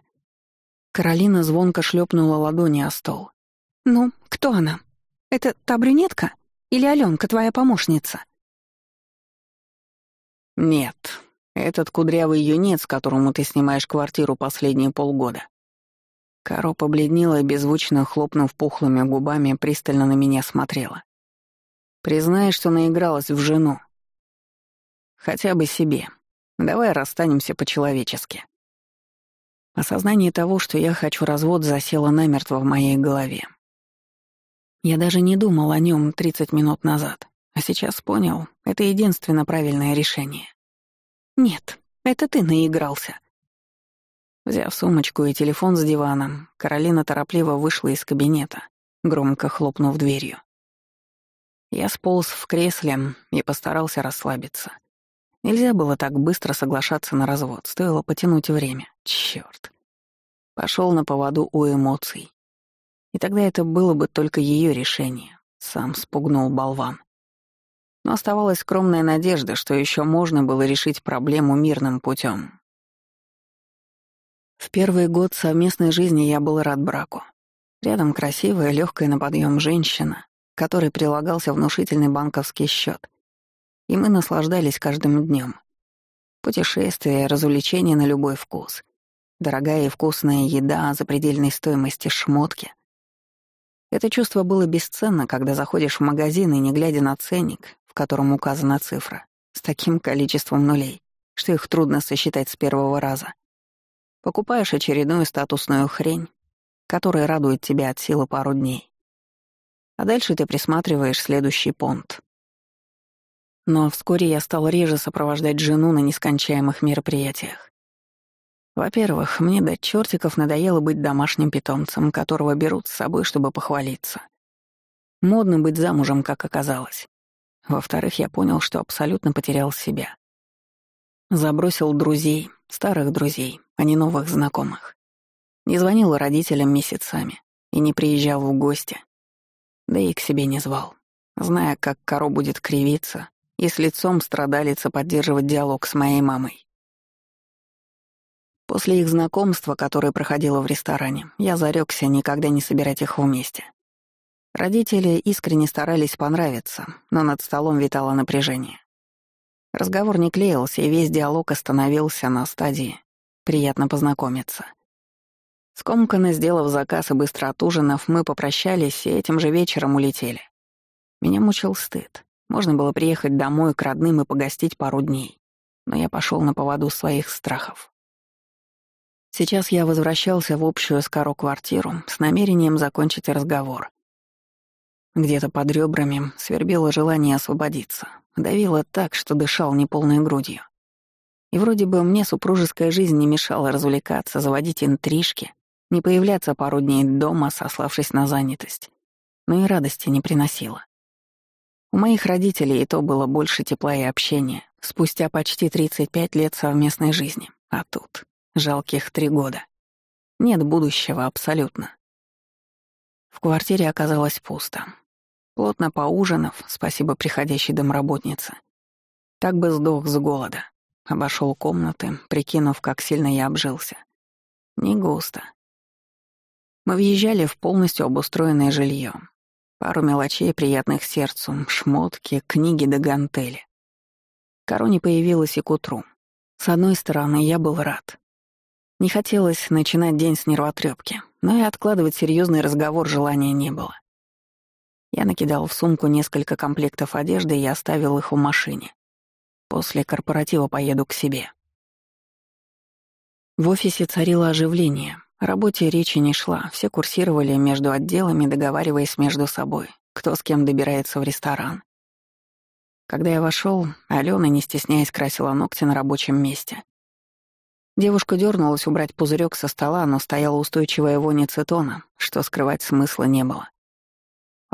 Speaker 1: Каролина звонко шлепнула ладони о стол. «Ну, кто она? Это та брюнетка? Или Аленка, твоя помощница?» «Нет, этот кудрявый юнец, которому ты снимаешь квартиру последние полгода. Каро побледнела и, беззвучно хлопнув пухлыми губами, пристально на меня смотрела. «Признай, что наигралась в жену. Хотя бы себе. Давай расстанемся по-человечески». Осознание того, что я хочу развод, засело намертво в моей голове. Я даже не думал о нем 30 минут назад, а сейчас понял, это единственно правильное решение. «Нет, это ты наигрался», Взяв сумочку и телефон с диваном, Каролина торопливо вышла из кабинета, громко хлопнув дверью. Я сполз в кресле и постарался расслабиться. Нельзя было так быстро соглашаться на развод, стоило потянуть время. Чёрт. Пошёл на поводу у эмоций. И тогда это было бы только её решение. Сам спугнул болван. Но оставалась скромная надежда, что ещё можно было решить проблему мирным путём. В первый год совместной жизни я был рад браку. Рядом красивая, легкая на подъем женщина, которой прилагался внушительный банковский счет. И мы наслаждались каждым днем. Путешествия, развлечения на любой вкус. Дорогая и вкусная еда, запредельной стоимости шмотки. Это чувство было бесценно, когда заходишь в магазин и, не глядя на ценник, в котором указана цифра, с таким количеством нулей, что их трудно сосчитать с первого раза — Покупаешь очередную статусную хрень, которая радует тебя от силы пару дней. А дальше ты присматриваешь следующий понт. Но вскоре я стал реже сопровождать жену на нескончаемых мероприятиях. Во-первых, мне до чертиков надоело быть домашним питомцем, которого берут с собой, чтобы похвалиться. Модно быть замужем, как оказалось. Во-вторых, я понял, что абсолютно потерял себя. Забросил друзей, старых друзей, а не новых знакомых. Не звонил родителям месяцами и не приезжал в гости. Да и к себе не звал, зная, как Каро будет кривиться и с лицом страдалица поддерживать диалог с моей мамой. После их знакомства, которое проходило в ресторане, я зарекся никогда не собирать их вместе. Родители искренне старались понравиться, но над столом витало напряжение. Разговор не клеился, и весь диалог остановился на стадии «приятно познакомиться». Скомканно сделав заказ и быстро отужинав, мы попрощались и этим же вечером улетели. Меня мучил стыд. Можно было приехать домой к родным и погостить пару дней. Но я пошел на поводу своих страхов. Сейчас я возвращался в общую Скоро квартиру с намерением закончить разговор. Где-то под ребрами свербело желание освободиться. Давило так, что дышал неполной грудью. И вроде бы мне супружеская жизнь не мешала развлекаться, заводить интрижки, не появляться пару дней дома, сославшись на занятость. Но и радости не приносила. У моих родителей и то было больше тепла и общения, спустя почти 35 лет совместной жизни. А тут Жалких три года. Нет будущего абсолютно. В квартире оказалось пусто. Плотно поужинав, спасибо приходящей домработнице, так бы сдох с голода. Обошел комнаты, прикинув, как сильно я обжился. Не густо. Мы въезжали в полностью обустроенное жилье. Пару мелочей, приятных сердцу, шмотки, книги да гантели. Короне появилась и к утру. С одной стороны, я был рад. Не хотелось начинать день с нервотрепки, но и откладывать серьезный разговор желания не было. Я накидал в сумку несколько комплектов одежды и оставил их в машине. После корпоратива поеду к себе. В офисе царило оживление. О работе речи не шла, все курсировали между отделами, договариваясь между собой, кто с кем добирается в ресторан. Когда я вошел, Алена, не стесняясь, красила ногти на рабочем месте. Девушка дернулась убрать пузырек со стола, но стояла устойчивая вонь цетона, что скрывать смысла не было.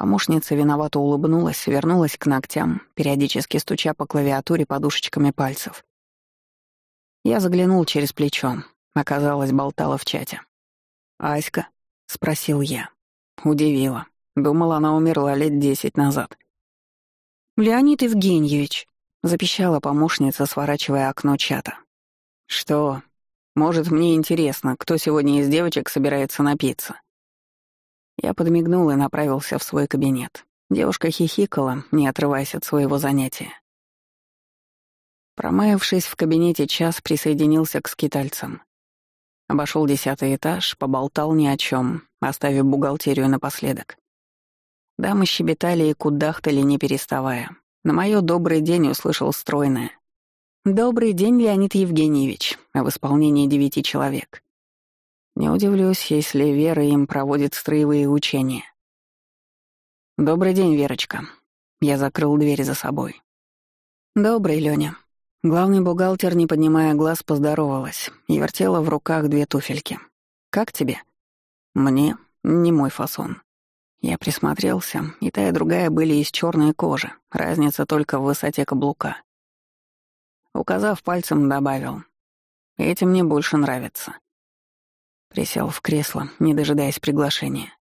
Speaker 1: Помощница виновато улыбнулась, вернулась к ногтям, периодически стуча по клавиатуре подушечками пальцев. Я заглянул через плечо. Оказалось, болтала в чате. «Аська?» — спросил я. Удивила. Думала, она умерла лет десять назад. «Леонид Евгеньевич», — запищала помощница, сворачивая окно чата. «Что?» Может, мне интересно, кто сегодня из девочек собирается напиться. Я подмигнул и направился в свой кабинет. Девушка хихикала, не отрываясь от своего занятия. Промаявшись в кабинете час, присоединился к скитальцам. Обошел десятый этаж, поболтал ни о чем, оставив бухгалтерию напоследок. Дамы щебетали и кудахтали, не переставая. На мое добрый день услышал стройное. «Добрый день, Леонид Евгеньевич», в исполнении девяти человек. Не удивлюсь, если Вера им проводит строевые учения. «Добрый день, Верочка». Я закрыл дверь за собой. «Добрый, Лёня». Главный бухгалтер, не поднимая глаз, поздоровалась и вертела в руках две туфельки. «Как тебе?» «Мне не мой фасон». Я присмотрелся, и та и другая были из черной кожи, разница только в высоте каблука. Указав пальцем, добавил. «Эти мне больше нравятся». Присел в кресло, не дожидаясь приглашения.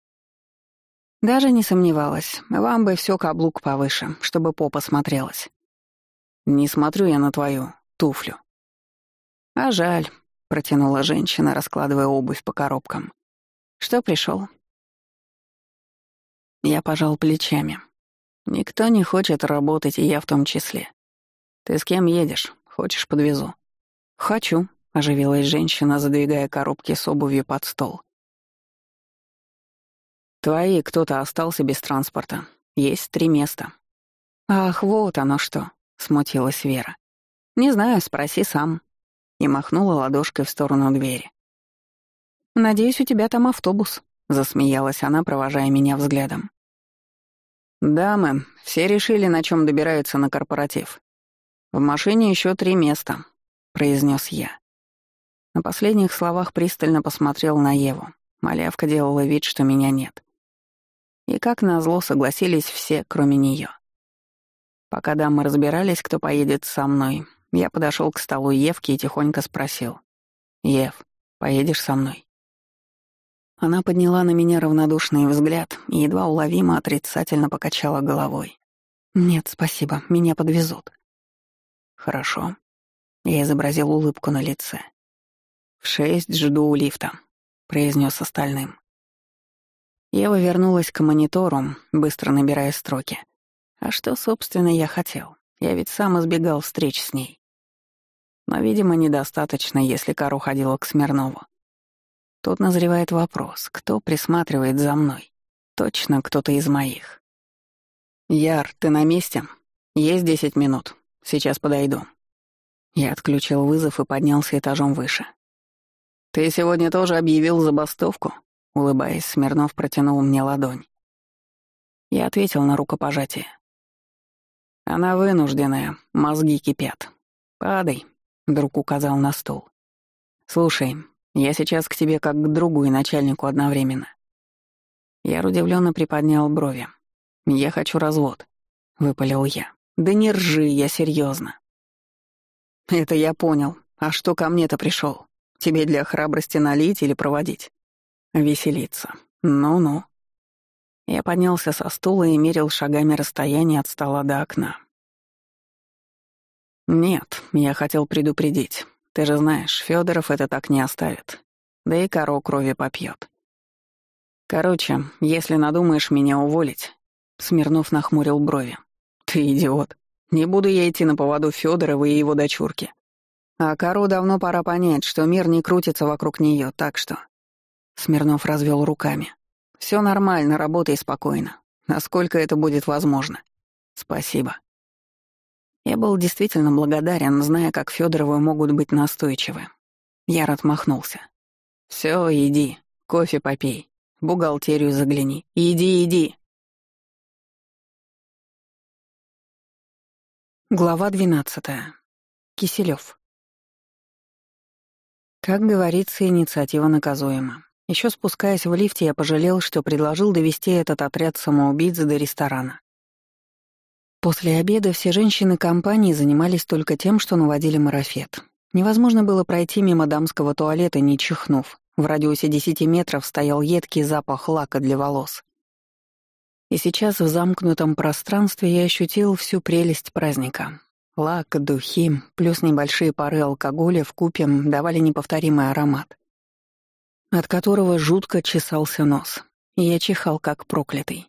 Speaker 1: Даже не сомневалась. Вам бы все каблук повыше, чтобы попа смотрелась. Не смотрю я на твою туфлю. А жаль, протянула женщина, раскладывая обувь по коробкам. Что пришел? Я пожал плечами. Никто не хочет работать, и я в том числе. Ты с кем едешь? Хочешь, подвезу?» «Хочу», — оживилась женщина, задвигая коробки с обувью под стол. «Твои кто-то остался без транспорта. Есть три места». «Ах, вот оно что», — смутилась Вера. «Не знаю, спроси сам». И махнула ладошкой в сторону двери. «Надеюсь, у тебя там автобус», — засмеялась она, провожая меня взглядом. «Дамы, все решили, на чем добираются на корпоратив. «В машине еще три места», — произнес я. На последних словах пристально посмотрел на Еву. Малявка делала вид, что меня нет. И как назло согласились все, кроме нее. Пока дамы разбирались, кто поедет со мной, я подошел к столу Евки и тихонько спросил. «Ев, поедешь со мной?» Она подняла на меня равнодушный взгляд и едва уловимо отрицательно покачала головой. «Нет, спасибо, меня подвезут». «Хорошо». Я изобразил улыбку на лице. «В шесть жду у лифта», — произнес остальным. Ева вернулась к монитору, быстро набирая строки. А что, собственно, я хотел? Я ведь сам избегал встреч с ней. Но, видимо, недостаточно, если Кару ходила к Смирнову. Тут назревает вопрос, кто присматривает за мной? Точно кто-то из моих. «Яр, ты на месте? Есть десять минут. Сейчас подойду». Я отключил вызов и поднялся этажом выше. «Ты сегодня тоже объявил забастовку?» Улыбаясь, Смирнов протянул мне ладонь. Я ответил на рукопожатие. «Она вынужденная, мозги кипят. Падай», — друг указал на стул. «Слушай, я сейчас к тебе как к другу и начальнику одновременно». Я удивленно приподнял брови. «Я хочу развод», — выпалил я. «Да не ржи, я серьезно. «Это я понял. А что ко мне-то пришел? Тебе для храбрости налить или проводить?» «Веселиться. Ну-ну». Я поднялся со стула и мерил шагами расстояние от стола до окна. «Нет, я хотел предупредить. Ты же знаешь, Федоров это так не оставит. Да и коро крови попьет. Короче, если надумаешь меня уволить...» Смирнов нахмурил брови. «Ты идиот. Не буду я идти на поводу Федорова и его дочурки. А Кару давно пора понять, что мир не крутится вокруг нее, так что...» Смирнов развел руками. Все нормально, работай спокойно. Насколько это будет возможно. Спасибо. Я был действительно благодарен, зная, как Федоровы могут быть настойчивы. Яр отмахнулся. Все, иди, кофе попей, бухгалтерию загляни. Иди, иди. Глава двенадцатая. Киселев. Как говорится, инициатива наказуема. Еще спускаясь в лифте, я пожалел, что предложил довести этот отряд самоубийц до ресторана. После обеда все женщины компании занимались только тем, что наводили марафет. Невозможно было пройти мимо дамского туалета, не чихнув. В радиусе десяти метров стоял едкий запах лака для волос. И сейчас в замкнутом пространстве я ощутил всю прелесть праздника. Лак, духи, плюс небольшие пары алкоголя в купе давали неповторимый аромат от которого жутко чесался нос, и я чихал как проклятый.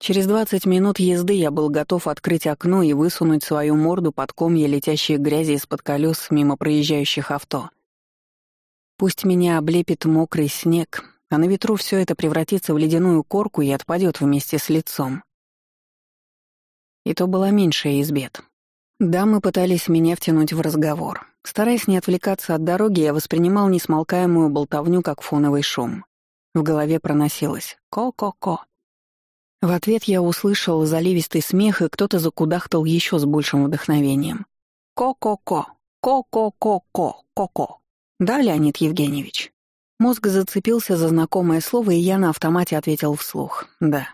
Speaker 1: Через двадцать минут езды я был готов открыть окно и высунуть свою морду под комья летящей грязи из-под колес мимо проезжающих авто. Пусть меня облепит мокрый снег, а на ветру все это превратится в ледяную корку и отпадет вместе с лицом. И то была меньшая из бед. Дамы пытались меня втянуть в разговор. Стараясь не отвлекаться от дороги, я воспринимал несмолкаемую болтовню как фоновый шум. В голове проносилось «ко-ко-ко». В ответ я услышал заливистый смех, и кто-то закудахтал еще с большим вдохновением. «Ко-ко-ко! Ко-ко-ко-ко! Ко-ко!» «Да, Леонид Евгеньевич?» Мозг зацепился за знакомое слово, и я на автомате ответил вслух «да».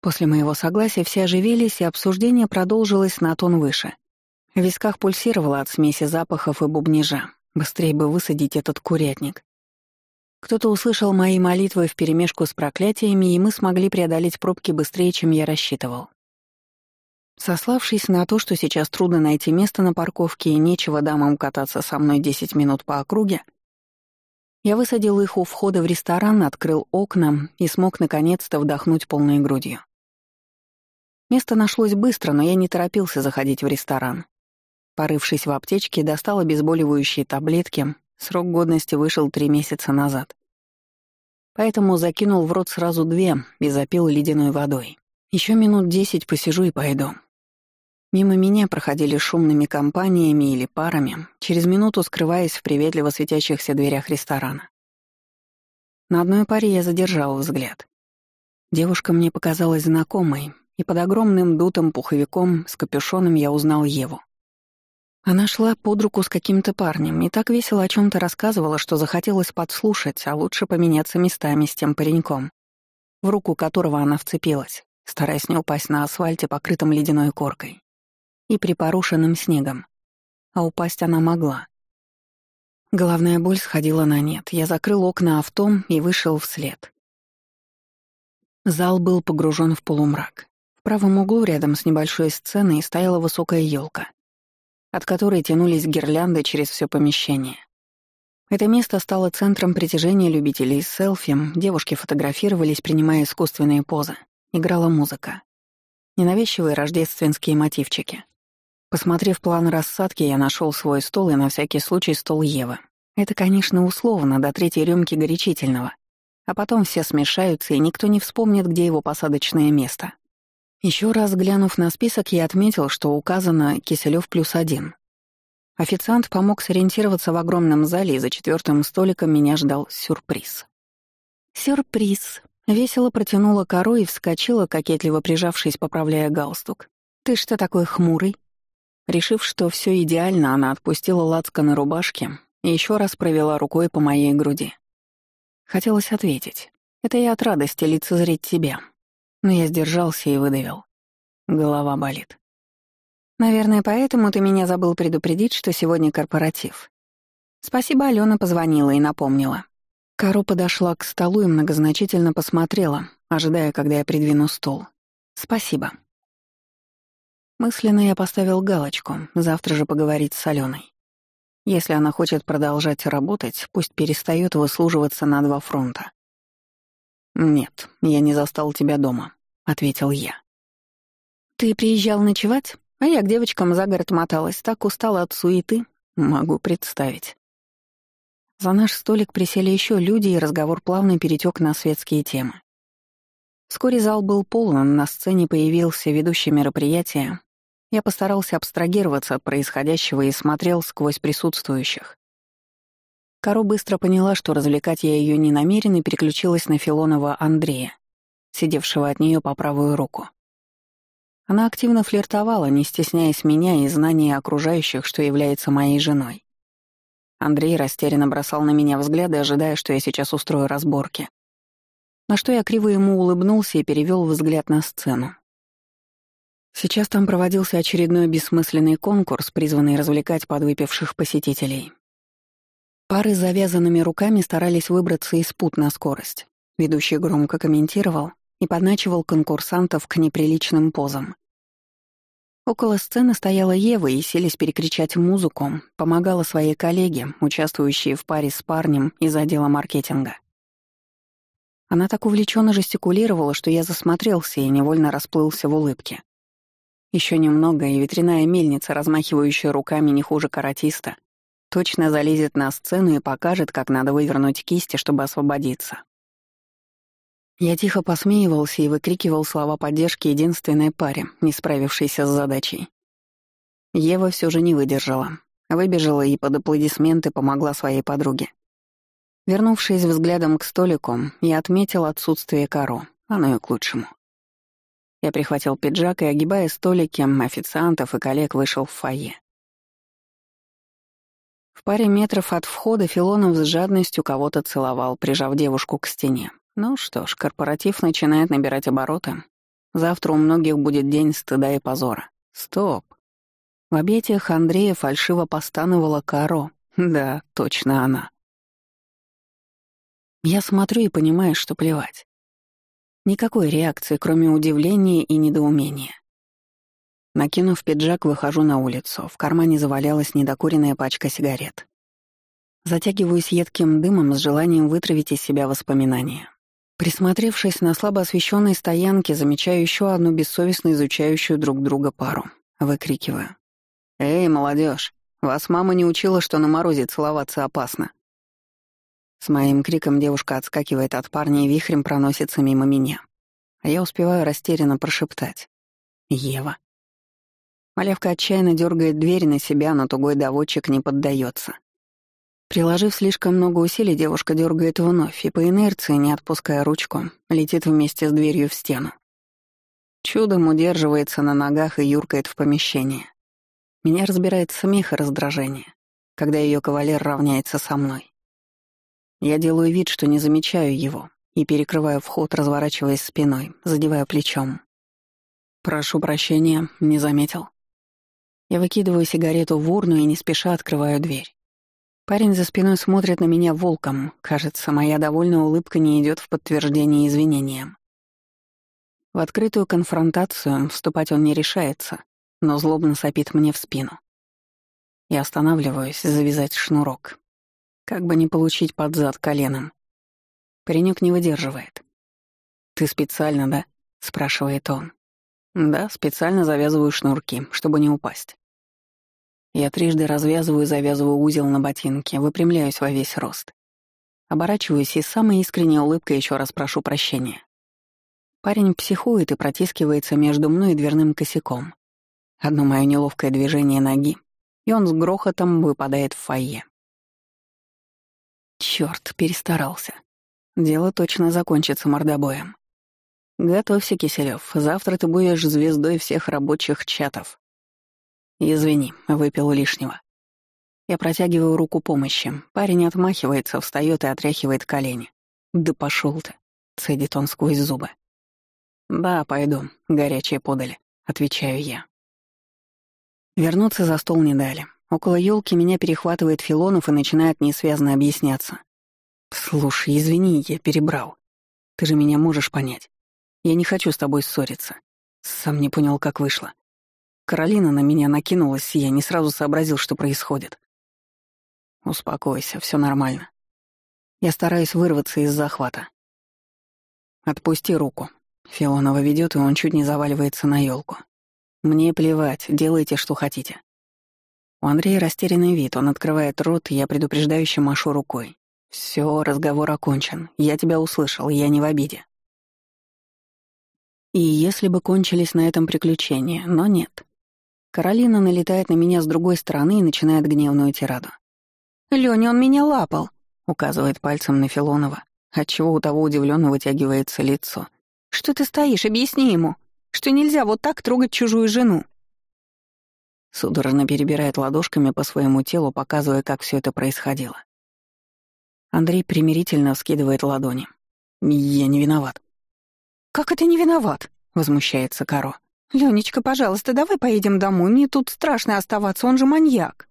Speaker 1: После моего согласия все оживились, и обсуждение продолжилось на тон выше. В висках пульсировало от смеси запахов и бубнижа. Быстрее бы высадить этот курятник. Кто-то услышал мои молитвы вперемешку с проклятиями, и мы смогли преодолеть пробки быстрее, чем я рассчитывал. Сославшись на то, что сейчас трудно найти место на парковке и нечего дамам кататься со мной 10 минут по округе, я высадил их у входа в ресторан, открыл окна и смог наконец-то вдохнуть полной грудью. Место нашлось быстро, но я не торопился заходить в ресторан. Порывшись в аптечке, достал обезболивающие таблетки. Срок годности вышел три месяца назад. Поэтому закинул в рот сразу две и запил ледяной водой. Еще минут десять посижу и пойду. Мимо меня проходили шумными компаниями или парами, через минуту скрываясь в приветливо светящихся дверях ресторана. На одной паре я задержал взгляд. Девушка мне показалась знакомой, и под огромным дутым пуховиком с капюшоном я узнал Еву. Она шла под руку с каким-то парнем и так весело о чем то рассказывала, что захотелось подслушать, а лучше поменяться местами с тем пареньком, в руку которого она вцепилась, стараясь не упасть на асфальте, покрытом ледяной коркой и припорошенным снегом. А упасть она могла. Головная боль сходила на нет. Я закрыл окна авто и вышел вслед. Зал был погружен в полумрак. В правом углу рядом с небольшой сценой стояла высокая елка, от которой тянулись гирлянды через все помещение. Это место стало центром притяжения любителей селфи, девушки фотографировались, принимая искусственные позы. Играла музыка. Ненавязчивые рождественские мотивчики. Посмотрев план рассадки, я нашел свой стол и на всякий случай стол Евы. Это, конечно, условно, до третьей рюмки горячительного. А потом все смешаются, и никто не вспомнит, где его посадочное место. Еще раз глянув на список, я отметил, что указано Киселев плюс один. Официант помог сориентироваться в огромном зале, и за четвертым столиком меня ждал сюрприз. «Сюрприз!» — весело протянула кору и вскочила, кокетливо прижавшись, поправляя галстук. «Ты что такой хмурый?» Решив, что все идеально, она отпустила лацко на рубашке и еще раз провела рукой по моей груди. Хотелось ответить. Это я от радости лицезреть тебя. Но я сдержался и выдавил. Голова болит. Наверное, поэтому ты меня забыл предупредить, что сегодня корпоратив. Спасибо, Алена позвонила и напомнила. Кару подошла к столу и многозначительно посмотрела, ожидая, когда я придвину стул. Спасибо. Мысленно я поставил галочку, завтра же поговорить с Аленой. Если она хочет продолжать работать, пусть перестает выслуживаться на два фронта. «Нет, я не застал тебя дома», — ответил я. «Ты приезжал ночевать?» А я к девочкам за город моталась, так устала от суеты. Могу представить. За наш столик присели еще люди, и разговор плавно перетек на светские темы. Вскоре зал был полон, на сцене появился ведущий мероприятия. Я постарался абстрагироваться от происходящего и смотрел сквозь присутствующих. Каро быстро поняла, что развлекать я ее не намерен, и переключилась на Филонова Андрея, сидевшего от нее по правую руку. Она активно флиртовала, не стесняясь меня и знания окружающих, что является моей женой. Андрей растерянно бросал на меня взгляды, ожидая, что я сейчас устрою разборки. На что я криво ему улыбнулся и перевел взгляд на сцену. Сейчас там проводился очередной бессмысленный конкурс, призванный развлекать подвыпивших посетителей. Пары с завязанными руками старались выбраться из пут на скорость. Ведущий громко комментировал и подначивал конкурсантов к неприличным позам. Около сцены стояла Ева и, селись перекричать музыку, помогала своей коллеге, участвующей в паре с парнем из отдела маркетинга. Она так увлеченно жестикулировала, что я засмотрелся и невольно расплылся в улыбке. Еще немного, и ветряная мельница, размахивающая руками не хуже каратиста, точно залезет на сцену и покажет, как надо вывернуть кисти, чтобы освободиться. Я тихо посмеивался и выкрикивал слова поддержки единственной паре, не справившейся с задачей. Ева все же не выдержала. Выбежала и под аплодисменты помогла своей подруге. Вернувшись взглядом к столику, я отметил отсутствие Каро, оно и к лучшему. Я прихватил пиджак и, огибая столики, официантов и коллег вышел в фойе. В паре метров от входа Филонов с жадностью кого-то целовал, прижав девушку к стене. Ну что ж, корпоратив начинает набирать обороты. Завтра у многих будет день стыда и позора. Стоп. В объятиях Андрея фальшиво постановала Каро. Да, точно она. Я смотрю и понимаю, что плевать. Никакой реакции, кроме удивления и недоумения. Накинув пиджак, выхожу на улицу. В кармане завалялась недокуренная пачка сигарет. Затягиваюсь едким дымом с желанием вытравить из себя воспоминания. Присмотревшись на слабо освещенной стоянке, замечаю еще одну бессовестно изучающую друг друга пару. Выкрикиваю. «Эй, молодежь, вас мама не учила, что на морозе целоваться опасно?» С моим криком девушка отскакивает от парня и вихрем проносится мимо меня. А я успеваю растерянно прошептать. «Ева». Малявка отчаянно дергает дверь на себя, но тугой доводчик не поддается. Приложив слишком много усилий, девушка дергает вновь и по инерции, не отпуская ручку, летит вместе с дверью в стену. Чудом удерживается на ногах и юркает в помещение. Меня разбирает смех и раздражение, когда ее кавалер равняется со мной. Я делаю вид, что не замечаю его, и перекрываю вход, разворачиваясь спиной, задевая плечом. «Прошу прощения, не заметил». Я выкидываю сигарету в урну и не спеша открываю дверь. Парень за спиной смотрит на меня волком. Кажется, моя довольная улыбка не идет в подтверждение извинениям. В открытую конфронтацию вступать он не решается, но злобно сопит мне в спину. Я останавливаюсь завязать шнурок. Как бы не получить под зад коленом. Паренек не выдерживает. «Ты специально, да?» — спрашивает он. «Да, специально завязываю шнурки, чтобы не упасть». Я трижды развязываю и завязываю узел на ботинке, выпрямляюсь во весь рост. Оборачиваюсь и с самой искренней улыбкой еще раз прошу прощения. Парень психует и протискивается между мной и дверным косяком. Одно мое неловкое движение ноги, и он с грохотом выпадает в фойе. Черт, перестарался. Дело точно закончится мордобоем. Готовься, Киселев, завтра ты будешь звездой всех рабочих чатов. Извини, выпил лишнего. Я протягиваю руку помощи. Парень отмахивается, встает и отряхивает колени. Да пошел ты, цедит он сквозь зубы. Да, пойду, горячее подали, отвечаю я. Вернуться за стол не дали. Около елки меня перехватывает Филонов и начинает несвязно объясняться. «Слушай, извини, я перебрал. Ты же меня можешь понять. Я не хочу с тобой ссориться. Сам не понял, как вышло. Каролина на меня накинулась, и я не сразу сообразил, что происходит. Успокойся, все нормально. Я стараюсь вырваться из захвата. Отпусти руку. Филонова ведет, и он чуть не заваливается на елку. Мне плевать, делайте, что хотите. У Андрея растерянный вид, он открывает рот, и я предупреждающе машу рукой. Все, разговор окончен. Я тебя услышал, я не в обиде. И если бы кончились на этом приключения, но нет. Каролина налетает на меня с другой стороны и начинает гневную тираду. «Лёня, он меня лапал», — указывает пальцем на Филонова, отчего у того удивленно вытягивается лицо. «Что ты стоишь? Объясни ему!» что нельзя вот так трогать чужую жену. Судорожно перебирает ладошками по своему телу, показывая, как все это происходило. Андрей примирительно вскидывает ладони. «Я не виноват». «Как это не виноват?» — возмущается Каро. «Ленечка, пожалуйста, давай поедем домой. Мне тут страшно оставаться, он же маньяк».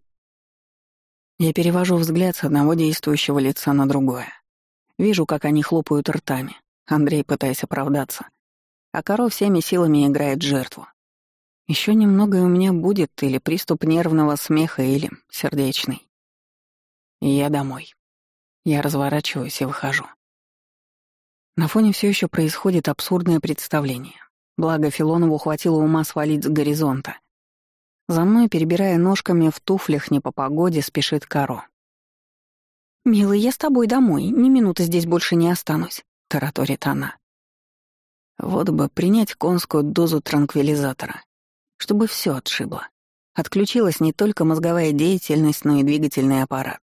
Speaker 1: Я перевожу взгляд с одного действующего лица на другое. Вижу, как они хлопают ртами. Андрей, пытаясь оправдаться, а коров всеми силами играет жертву. Еще немного у меня будет или приступ нервного смеха, или сердечный. И я домой. Я разворачиваюсь и выхожу. На фоне все еще происходит абсурдное представление. Благо Филонову хватило ума свалить с горизонта. За мной, перебирая ножками в туфлях не по погоде, спешит Каро. «Милый, я с тобой домой, ни минуты здесь больше не останусь», — тараторит она. Вот бы принять конскую дозу транквилизатора, чтобы все отшибло. Отключилась не только мозговая деятельность, но и двигательный аппарат.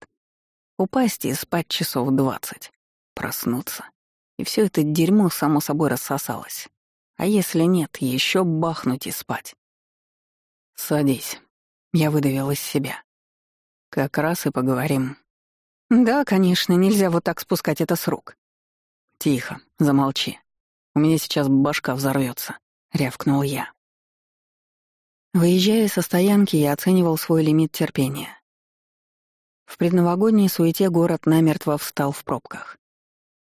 Speaker 1: Упасть и спать часов двадцать. Проснуться. И все это дерьмо само собой рассосалось. А если нет, еще бахнуть и спать. «Садись». Я выдавил из себя. «Как раз и поговорим». «Да, конечно, нельзя вот так спускать это с рук». «Тихо, замолчи. У меня сейчас башка взорвется, рявкнул я. Выезжая со стоянки, я оценивал свой лимит терпения. В предновогодней суете город намертво встал в пробках.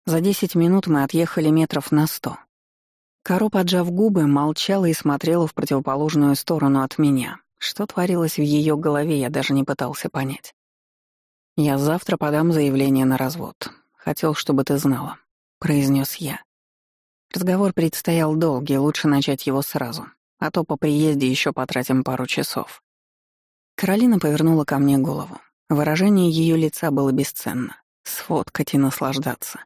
Speaker 1: За десять минут мы отъехали метров на сто. Каро, поджав губы, молчала и смотрела в противоположную сторону от меня. Что творилось в ее голове, я даже не пытался понять. «Я завтра подам заявление на развод. Хотел, чтобы ты знала», — произнес я. Разговор предстоял долгий, лучше начать его сразу, а то по приезде еще потратим пару часов. Каролина повернула ко мне голову. Выражение ее лица было бесценно. Сфоткать и наслаждаться.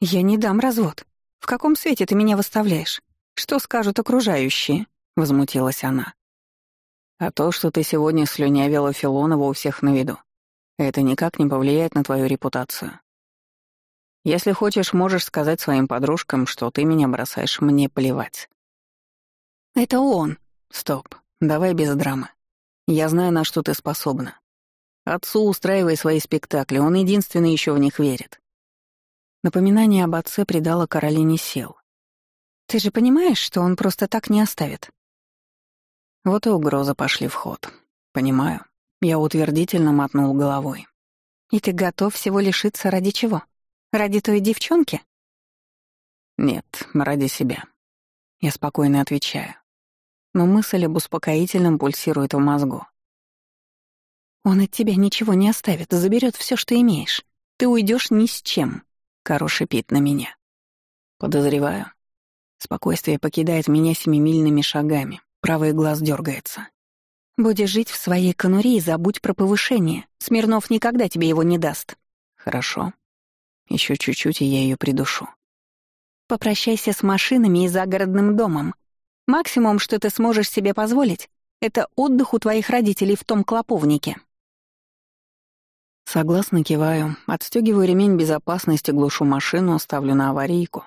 Speaker 1: «Я не дам развод. В каком свете ты меня выставляешь? Что скажут окружающие?» — возмутилась она. «А то, что ты сегодня слюнявила Филонова у всех на виду, это никак не повлияет на твою репутацию. Если хочешь, можешь сказать своим подружкам, что ты меня бросаешь, мне плевать». «Это он». «Стоп, давай без драмы. Я знаю, на что ты способна. Отцу устраивай свои спектакли, он единственный еще в них верит». Напоминание об отце придало Каролине сил. «Ты же понимаешь, что он просто так не оставит?» Вот и угрозы пошли в ход. «Понимаю». Я утвердительно мотнул головой.
Speaker 2: И ты готов всего лишиться ради чего? Ради той девчонки?
Speaker 1: Нет, ради себя. Я спокойно отвечаю. Но мысль об успокоительном пульсирует в мозгу.
Speaker 2: Он от тебя ничего не оставит, заберет все, что имеешь. Ты уйдешь ни с чем. Каро шипит на меня.
Speaker 1: Подозреваю. Спокойствие покидает меня семимильными шагами. Правый глаз дергается.
Speaker 2: Будешь жить в своей конуре и забудь про повышение. Смирнов никогда тебе его не даст.
Speaker 1: Хорошо. Еще чуть-чуть, и я ее придушу.
Speaker 2: Попрощайся с машинами и загородным домом. Максимум, что ты сможешь себе позволить, это отдых у твоих родителей в том клоповнике.
Speaker 1: Согласно киваю, отстегиваю ремень безопасности, глушу машину, ставлю на аварийку.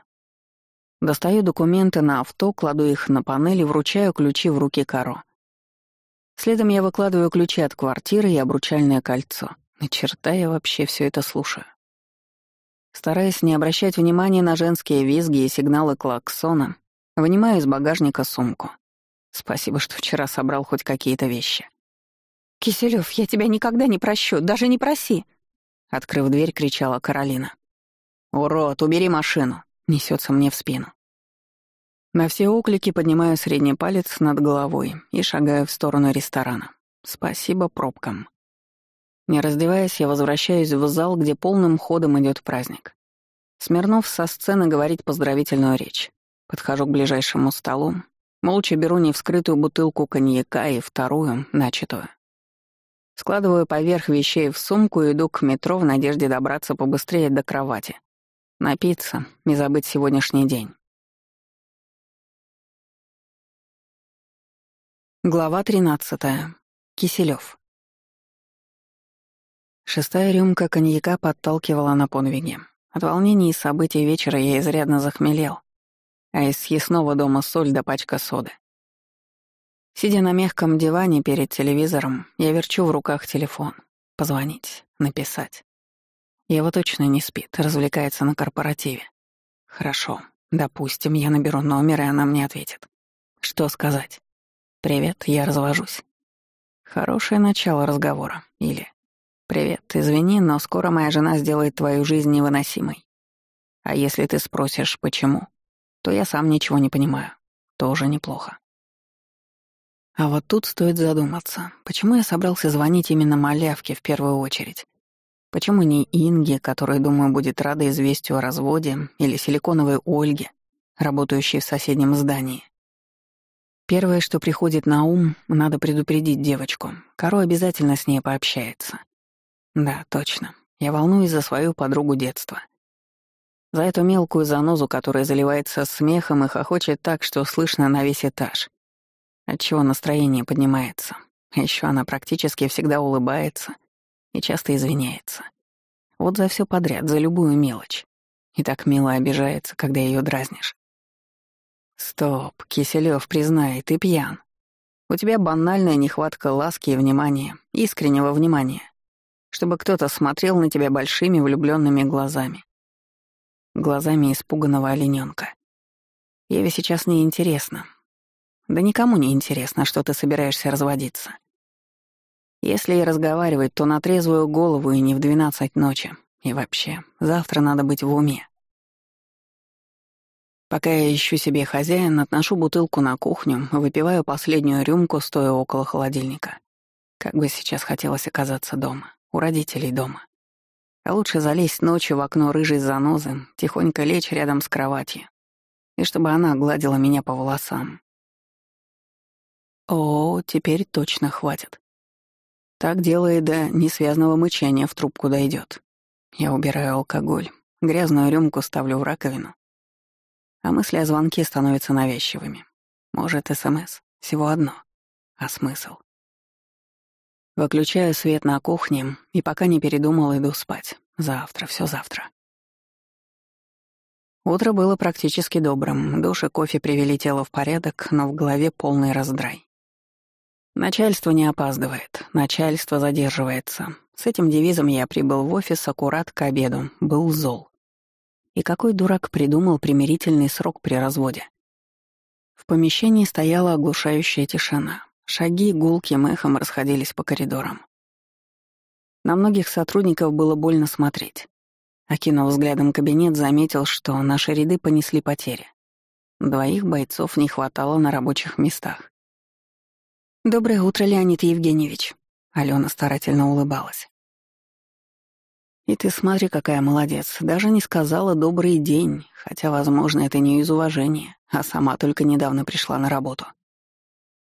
Speaker 1: Достаю документы на авто, кладу их на панель и вручаю ключи в руки Каро. Следом я выкладываю ключи от квартиры и обручальное кольцо. На черта я вообще все это слушаю. Стараясь не обращать внимания на женские визги и сигналы клаксона, вынимаю из багажника сумку. Спасибо, что вчера собрал хоть какие-то вещи.
Speaker 2: «Киселёв, я тебя никогда не прощу, даже не проси!»
Speaker 1: Открыв дверь, кричала Каролина. «Урод, убери машину!» — несется мне в спину. На все оклики поднимаю средний палец над головой и шагаю в сторону ресторана. Спасибо пробкам. Не раздеваясь, я возвращаюсь в зал, где полным ходом идет праздник. Смирнов со сцены говорит поздравительную речь. Подхожу к ближайшему столу, молча беру невскрытую бутылку коньяка и вторую, начатую. Складываю поверх вещей в сумку и иду к метро в надежде добраться побыстрее до кровати. Напиться и забыть сегодняшний день. Глава 13. Киселёв. Шестая рюмка коньяка подталкивала на подвиги. От волнений и событий вечера я изрядно захмелел, а из съестного дома соль да пачка соды. Сидя на мягком диване перед телевизором, я верчу в руках телефон. Позвонить, написать. Его точно не спит, развлекается на корпоративе. Хорошо, допустим, я наберу номер, и она мне ответит. Что сказать? «Привет, я развожусь». Хорошее начало разговора. Или «Привет, извини, но скоро моя жена сделает твою жизнь невыносимой. А если ты спросишь, почему, то я сам ничего не понимаю. Тоже неплохо». А вот тут стоит задуматься, почему я собрался звонить именно малявке в первую очередь? Почему не Инге, которая, думаю, будет рада известию о разводе, или силиконовой Ольге, работающей в соседнем здании? Первое, что приходит на ум, надо предупредить девочку. Каро обязательно с ней пообщается. Да, точно. Я волнуюсь за свою подругу детства. За эту мелкую занозу, которая заливается смехом и хохочет так, что слышно на весь этаж. Отчего настроение поднимается. Еще она практически всегда улыбается и часто извиняется. Вот за все подряд, за любую мелочь. И так мило обижается, когда ее дразнишь. Стоп, Киселёв, признай, ты пьян. У тебя банальная нехватка ласки и внимания, искреннего внимания, чтобы кто-то смотрел на тебя большими влюбленными глазами. Глазами испуганного олененка. Еве сейчас не интересно. Да никому не интересно, что ты собираешься разводиться. Если и разговаривать, то на трезвую голову и не в двенадцать ночи. И вообще, завтра надо быть в уме. Пока я ищу себе хозяин, отношу бутылку на кухню, выпиваю последнюю рюмку, стоя около холодильника. Как бы сейчас хотелось оказаться дома, у родителей дома. А лучше залезть ночью в окно рыжей занозы, тихонько лечь рядом с кроватью, и чтобы она гладила меня по волосам. О, теперь точно хватит. Так дело и до несвязного мычания в трубку дойдет. Я убираю алкоголь, грязную рюмку ставлю в раковину, а мысли о звонке становятся навязчивыми. Может, СМС? Всего одно. А смысл? Выключаю свет на кухне и пока не передумал, иду спать. Завтра, все завтра. Утро было практически добрым. Душ и кофе привели тело в порядок, но в голове полный раздрай. Начальство не опаздывает, начальство задерживается. С этим девизом я прибыл в офис аккурат к обеду, был зол. И какой дурак придумал примирительный срок при разводе? В помещении стояла оглушающая тишина. Шаги гулким эхом расходились по коридорам. На многих сотрудников было больно смотреть. Окинув взглядом кабинет, заметил, что наши ряды понесли потери. Двоих бойцов не хватало на рабочих местах. «Доброе утро, Леонид Евгеньевич», — Алена старательно улыбалась. «И ты смотри, какая молодец, даже не сказала «добрый день», хотя, возможно, это не из уважения, а сама только недавно пришла на работу.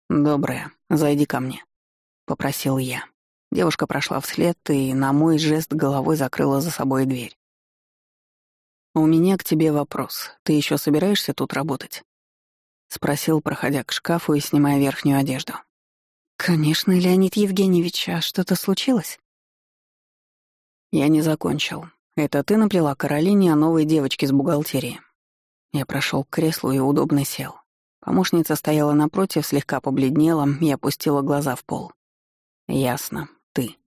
Speaker 1: «Доброе, зайди ко мне», — попросил я. Девушка прошла вслед и на мой жест головой закрыла за собой дверь. «У меня к тебе вопрос. Ты еще собираешься тут работать?» — спросил, проходя к шкафу и снимая верхнюю одежду.
Speaker 2: «Конечно, Леонид Евгеньевич, а что-то случилось?»
Speaker 1: «Я не закончил. Это ты наплела Каролине о новой девочке с бухгалтерии». Я прошел к креслу и удобно сел. Помощница стояла напротив, слегка побледнела и опустила глаза в пол. «Ясно. Ты».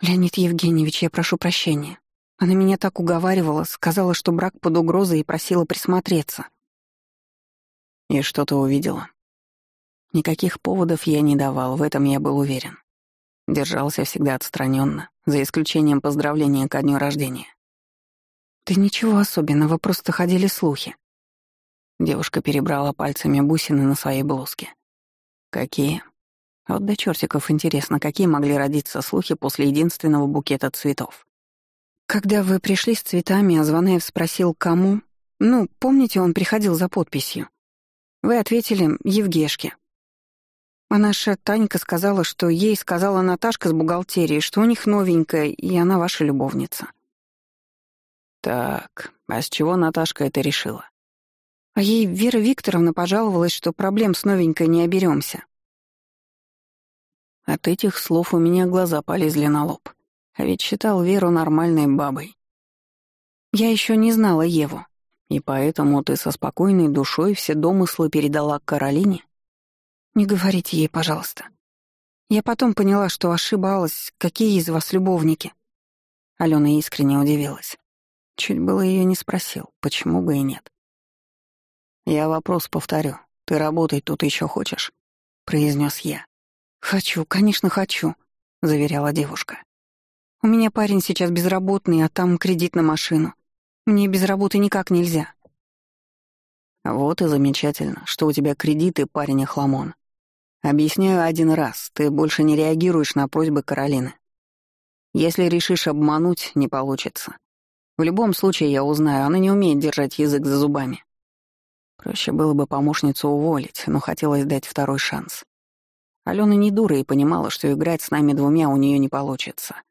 Speaker 2: «Леонид Евгеньевич, я прошу прощения. Она меня так уговаривала, сказала, что брак под угрозой и просила присмотреться.
Speaker 1: И что ты увидела? Никаких поводов я не давал, в этом я был уверен. Держался всегда отстраненно, за исключением поздравления ко дню рождения.
Speaker 2: Да ничего особенного, просто ходили слухи.
Speaker 1: Девушка перебрала пальцами бусины на своей блузке. Какие? Вот до чертиков интересно, какие могли родиться слухи после единственного букета цветов.
Speaker 2: Когда вы пришли с цветами, а Звонаев спросил, кому? Ну, помните, он приходил за подписью. Вы ответили «Евгешке». А наша Танька сказала, что ей сказала Наташка с бухгалтерии, что у них новенькая, и она ваша любовница.
Speaker 1: Так, а с чего Наташка это решила?
Speaker 2: А ей Вера Викторовна пожаловалась, что проблем с новенькой не оберемся.
Speaker 1: От этих слов у меня глаза полезли на лоб. А ведь считал Веру нормальной бабой.
Speaker 2: Я еще не знала Еву.
Speaker 1: И поэтому ты со спокойной душой все домыслы передала Каролине?
Speaker 2: Не говорите ей, пожалуйста. Я потом поняла, что ошибалась. Какие из вас любовники?
Speaker 1: Алена искренне удивилась. Чуть было ее не спросил, почему бы и нет. «Я вопрос повторю. Ты работать тут еще хочешь?» — произнес я.
Speaker 2: «Хочу, конечно, хочу», — заверяла девушка. У меня парень сейчас безработный, а там кредит на машину. Мне без работы никак нельзя».
Speaker 1: «Вот и замечательно, что у тебя кредит и парень охламон. Объясняю один раз, ты больше не реагируешь на просьбы Каролины. Если решишь обмануть, не получится. В любом случае, я узнаю, она не умеет держать язык за зубами. Проще было бы помощницу уволить, но хотелось дать второй шанс. Алена не дура и понимала, что играть с нами двумя у нее не получится.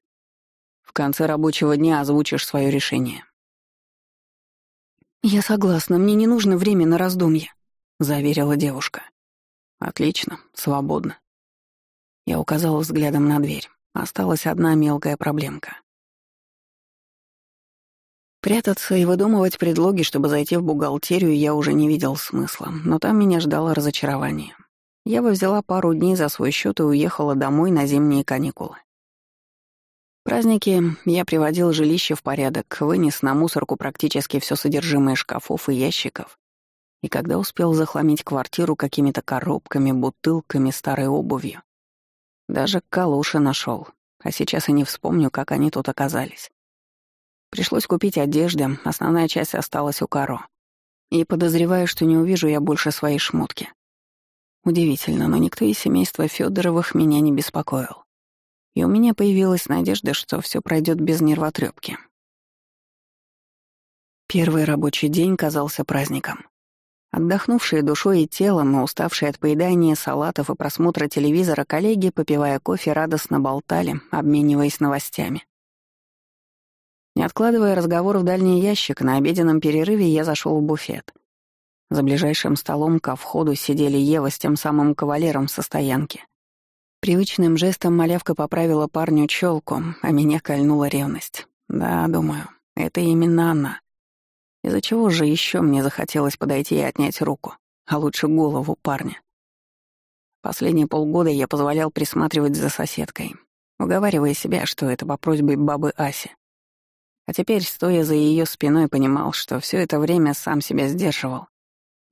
Speaker 1: В конце рабочего дня озвучишь свое решение.
Speaker 2: «Я согласна, мне не нужно время на раздумье», — заверила девушка.
Speaker 1: «Отлично, свободно». Я указала взглядом на дверь. Осталась одна мелкая проблемка. Прятаться и выдумывать предлоги, чтобы зайти в бухгалтерию, я уже не видел смысла, но там меня ждало разочарование. Я бы взяла пару дней за свой счет и уехала домой на зимние каникулы. Праздники я приводил жилище в порядок, вынес на мусорку практически все содержимое шкафов и ящиков. И когда успел захламить квартиру какими-то коробками, бутылками, старой обувью, даже калуши нашел, а сейчас и не вспомню, как они тут оказались. Пришлось купить одежды, основная часть осталась у Каро. И подозреваю, что не увижу я больше своей шмотки. Удивительно, но никто из семейства Федоровых меня не беспокоил и у меня появилась надежда, что все пройдет без нервотрепки. Первый рабочий день казался праздником. Отдохнувшие душой и телом, но уставшие от поедания салатов и просмотра телевизора коллеги, попивая кофе, радостно болтали, обмениваясь новостями. Не откладывая разговор в дальний ящик, на обеденном перерыве я зашел в буфет. За ближайшим столом ко входу сидели Ева с тем самым кавалером со стоянки. Привычным жестом малявка поправила парню челку, а меня кольнула ревность. Да, думаю, это именно она. Из-за чего же еще мне захотелось подойти и отнять руку, а лучше голову парня. Последние полгода я позволял присматривать за соседкой, уговаривая себя, что это по просьбе бабы Аси. А теперь, стоя за ее спиной, понимал, что все это время сам себя сдерживал.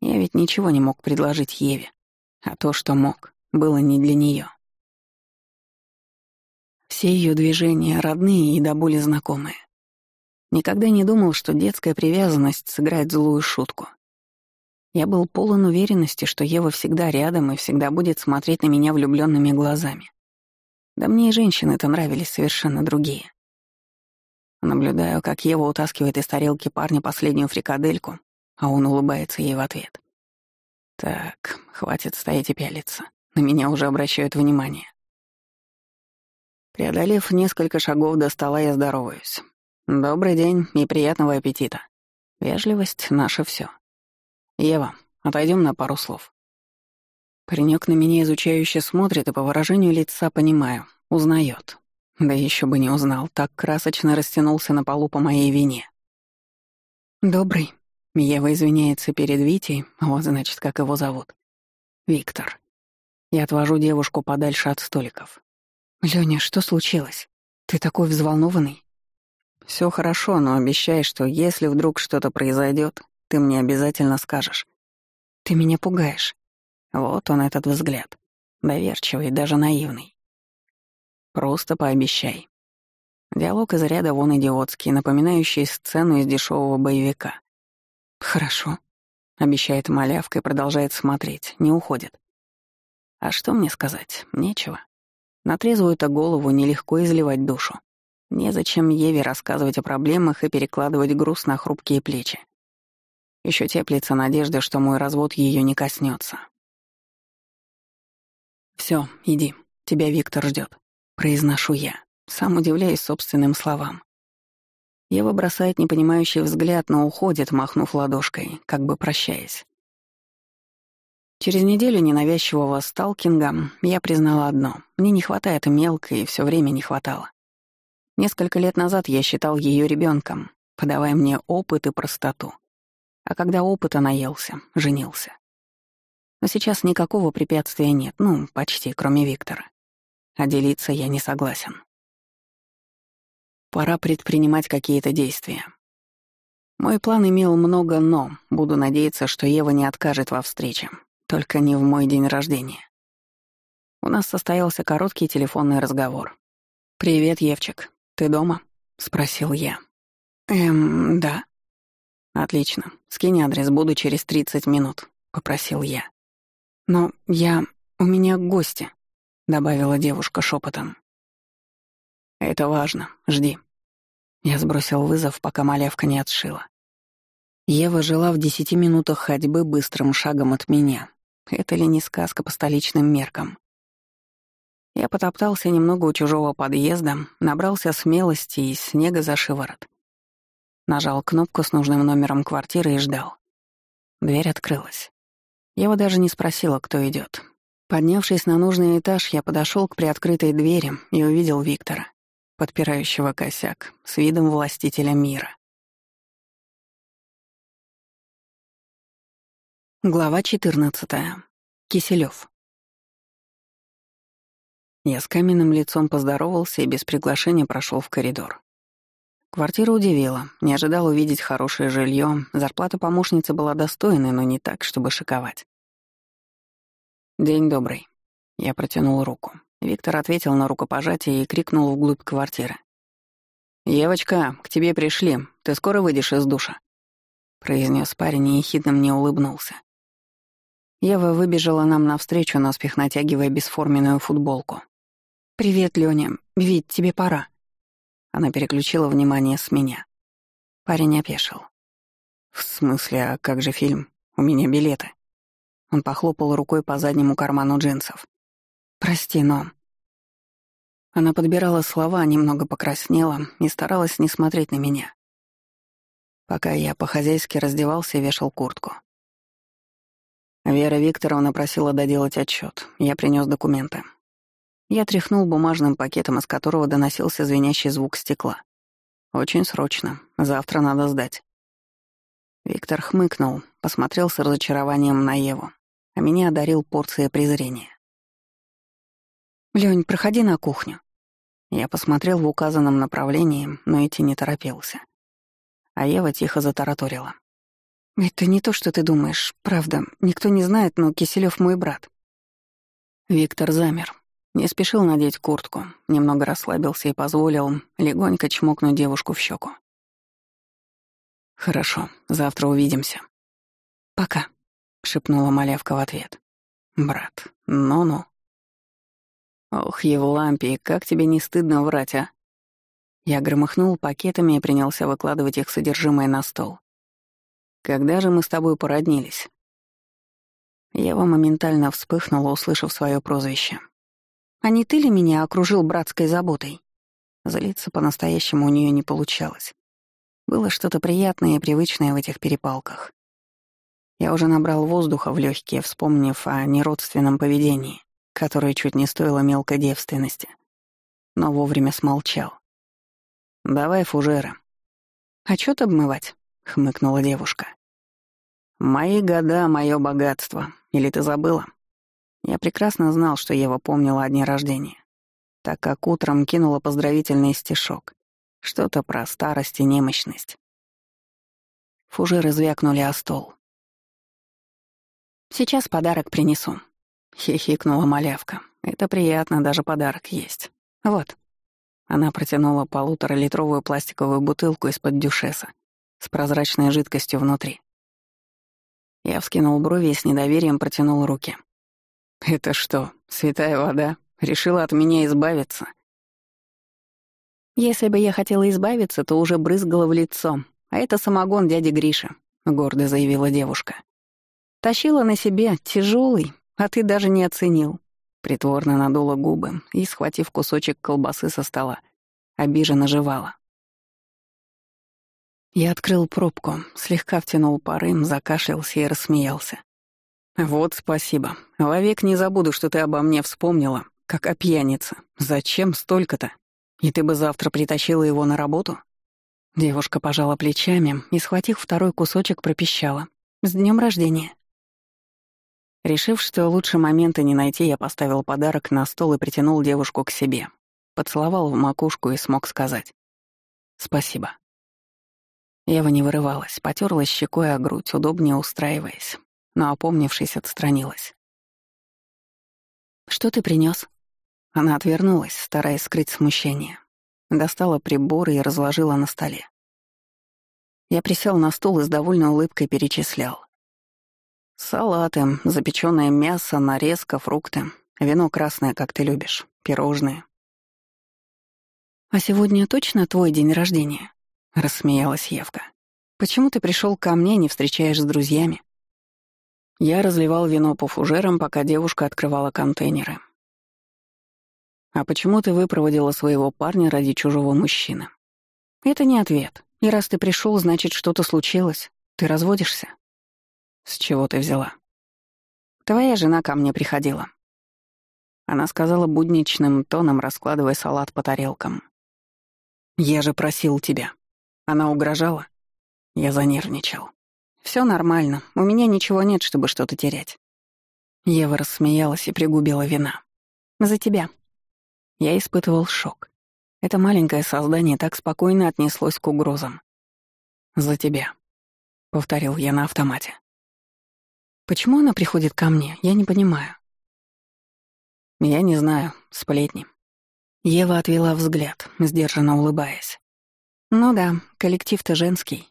Speaker 1: Я ведь ничего не мог предложить Еве, а то, что мог, было не для нее. Все ее движения родные и до боли знакомые. Никогда не думал, что детская привязанность сыграет злую шутку. Я был полон уверенности, что Ева всегда рядом и всегда будет смотреть на меня влюбленными глазами. Да мне и женщины-то нравились совершенно другие. Наблюдаю, как Ева утаскивает из тарелки парня последнюю фрикадельку, а он улыбается ей в ответ. Так, хватит стоять и пялиться. На меня уже обращают внимание. Преодолев несколько шагов до стола, я здороваюсь. «Добрый день и приятного аппетита. Вежливость — наше все. Ева, отойдем на пару слов». Паренек на меня изучающе смотрит и по выражению лица понимаю, узнает. Да еще бы не узнал, так красочно растянулся на полу по моей вине. «Добрый». Ева извиняется перед Витей, вот значит, как его зовут. Виктор. Я отвожу девушку подальше от столиков. «Лёня, что случилось? Ты такой взволнованный?» Все хорошо, но обещай, что если вдруг что-то произойдет, ты мне обязательно скажешь. Ты меня пугаешь. Вот он этот взгляд. Доверчивый, даже наивный. Просто пообещай. Диалог из ряда вон идиотский, напоминающий сцену из дешевого боевика. «Хорошо», — обещает малявка и продолжает смотреть, не уходит. А что мне сказать? Нечего. На трезвую-то голову нелегко изливать душу. Незачем Еве рассказывать о проблемах и перекладывать груз на хрупкие плечи. Еще теплится надежда, что мой развод ее не коснется. Все, иди, тебя Виктор ждет, произношу я, сам удивляюсь собственным словам. Ева бросает непонимающий взгляд, но уходит, махнув ладошкой, как бы прощаясь. Через неделю ненавязчивого сталкинга я признала одно — мне не хватает мелкой, и все время не хватало. Несколько лет назад я считал ее ребенком, подавая мне опыт и простоту. А когда опыта наелся, женился. Но сейчас никакого препятствия нет, ну, почти, кроме Виктора. А делиться я не согласен. Пора предпринимать какие-то действия. Мой план имел много «но». Буду надеяться, что Ева не откажет во встрече. Только не в мой день рождения. У нас состоялся короткий телефонный разговор. «Привет, Евчик. «Ты дома?» — спросил я. «Эм, да». «Отлично. Скинь адрес, буду через 30 минут», — попросил я. «Но я... у меня гости», — добавила девушка шепотом. «Это важно. Жди». Я сбросил вызов, пока малявка не отшила. Ева жила в десяти минутах ходьбы быстрым шагом от меня. Это ли не сказка по столичным меркам? Я потоптался немного у чужого подъезда, набрался смелости и снега за шиворот. Нажал кнопку с нужным номером квартиры и ждал. Дверь открылась. Я его даже не спросила, кто идет. Поднявшись на нужный этаж, я подошел к приоткрытой двери и увидел Виктора, подпирающего косяк, с видом властителя мира. Глава 14. Киселёв. Я с каменным лицом поздоровался и без приглашения прошел в коридор. Квартира удивила, не ожидал увидеть хорошее жилье, зарплата помощницы была достойной, но не так, чтобы шиковать. «День добрый». Я протянул руку. Виктор ответил на рукопожатие и крикнул вглубь квартиры. «Евочка, к тебе пришли. Ты скоро выйдешь из душа?» Произнес парень и ехидно мне улыбнулся. Ева выбежала нам навстречу, наспех натягивая бесформенную футболку. «Привет, Лёня. Вить, тебе пора». Она переключила внимание с меня. Парень опешил. «В смысле, а как же фильм? У меня билеты». Он похлопал рукой по заднему карману джинсов. «Прости, но...» Она подбирала слова, немного покраснела и старалась не смотреть на меня. Пока я по-хозяйски раздевался и вешал куртку. Вера Викторовна просила доделать отчет. Я принес документы. Я тряхнул бумажным пакетом, из которого доносился звенящий звук стекла. «Очень срочно. Завтра надо сдать». Виктор хмыкнул, посмотрел с разочарованием на Еву, а меня одарил порцией презрения. «Лёнь, проходи на кухню». Я посмотрел в указанном направлении, но идти не торопился. А Ева тихо затараторила. «Это не то, что ты думаешь. Правда, никто не знает, но Киселёв мой брат». Виктор замер, Не спешил надеть куртку, немного расслабился и позволил легонько чмокнуть девушку в щеку. «Хорошо, завтра увидимся».
Speaker 2: «Пока», —
Speaker 1: шепнула малявка в ответ. «Брат, ну-ну». «Ох, Евлампий, как тебе не стыдно врать, а?» Я громыхнул пакетами и принялся выкладывать их содержимое на стол. «Когда же мы с тобой породнились?» Ева моментально вспыхнула, услышав свое прозвище.
Speaker 2: «А не ты ли меня окружил братской заботой?»
Speaker 1: Залиться по-настоящему у нее не получалось. Было что-то приятное и привычное в этих перепалках. Я уже набрал воздуха в легкие, вспомнив о неродственном поведении, которое чуть не стоило мелкой девственности. Но вовремя смолчал. «Давай фужеры».
Speaker 2: «Отчёт обмывать?» — хмыкнула девушка.
Speaker 1: «Мои года — мое богатство. Или ты забыла?» Я прекрасно знал, что Ева помнила о дне рождения, так как утром кинула поздравительный стишок. Что-то про старость и немощность. Фужеры звякнули о стол.
Speaker 2: «Сейчас подарок принесу», — хихикнула малявка. «Это приятно, даже подарок есть. Вот». Она протянула полуторалитровую пластиковую бутылку из-под дюшеса с прозрачной жидкостью внутри. Я вскинул брови и с недоверием протянул руки. «Это что, святая вода? Решила от меня избавиться?»
Speaker 1: «Если бы я хотела избавиться, то уже брызгала в лицо, а это самогон дяди Гриша», — гордо заявила девушка. «Тащила на себе, тяжелый, а ты даже не оценил. Притворно надула губы и, схватив кусочек колбасы со стола, обиженно жевала. Я открыл пробку, слегка втянул пары, закашлялся и рассмеялся. «Вот спасибо. Вовек не забуду, что ты обо мне вспомнила, как о пьянице. Зачем столько-то? И ты бы завтра притащила его на работу?» Девушка пожала плечами и, схватив второй кусочек, пропищала. «С днем рождения!» Решив, что лучше момента не найти, я поставил подарок на стол и притянул девушку к себе. Поцеловал в макушку и смог сказать «Спасибо». Ева не вырывалась, потерлась щекой о грудь, удобнее устраиваясь, но, опомнившись, отстранилась.
Speaker 2: «Что ты принес?
Speaker 1: Она отвернулась, стараясь скрыть смущение. Достала приборы и разложила на столе. Я присел на стул и с довольной улыбкой перечислял. Салаты, запечённое мясо, нарезка, фрукты, вино красное, как ты любишь, пирожные.
Speaker 2: «А сегодня точно твой день рождения?» — рассмеялась Евка. «Почему ты пришёл ко мне, не встречаешь с друзьями?»
Speaker 1: Я разливал вино по фужерам, пока девушка открывала контейнеры. «А почему ты выпроводила своего парня ради чужого мужчины?»
Speaker 2: «Это не ответ. И раз ты пришёл, значит, что-то случилось. Ты разводишься?»
Speaker 1: «С чего ты взяла?»
Speaker 2: «Твоя жена ко мне приходила».
Speaker 1: Она сказала будничным тоном, раскладывая салат по тарелкам. «Я же просил тебя. Она угрожала?» Я занервничал. Все нормально, у меня ничего нет, чтобы что-то терять». Ева рассмеялась и пригубила вина.
Speaker 2: «За тебя».
Speaker 1: Я испытывал шок. Это маленькое создание так спокойно отнеслось к угрозам. «За тебя», — повторил я на автомате.
Speaker 2: Почему она приходит ко мне? Я не понимаю.
Speaker 1: Я не знаю. Сплетни. Ева отвела взгляд, сдержанно улыбаясь.
Speaker 2: Ну да, коллектив-то женский.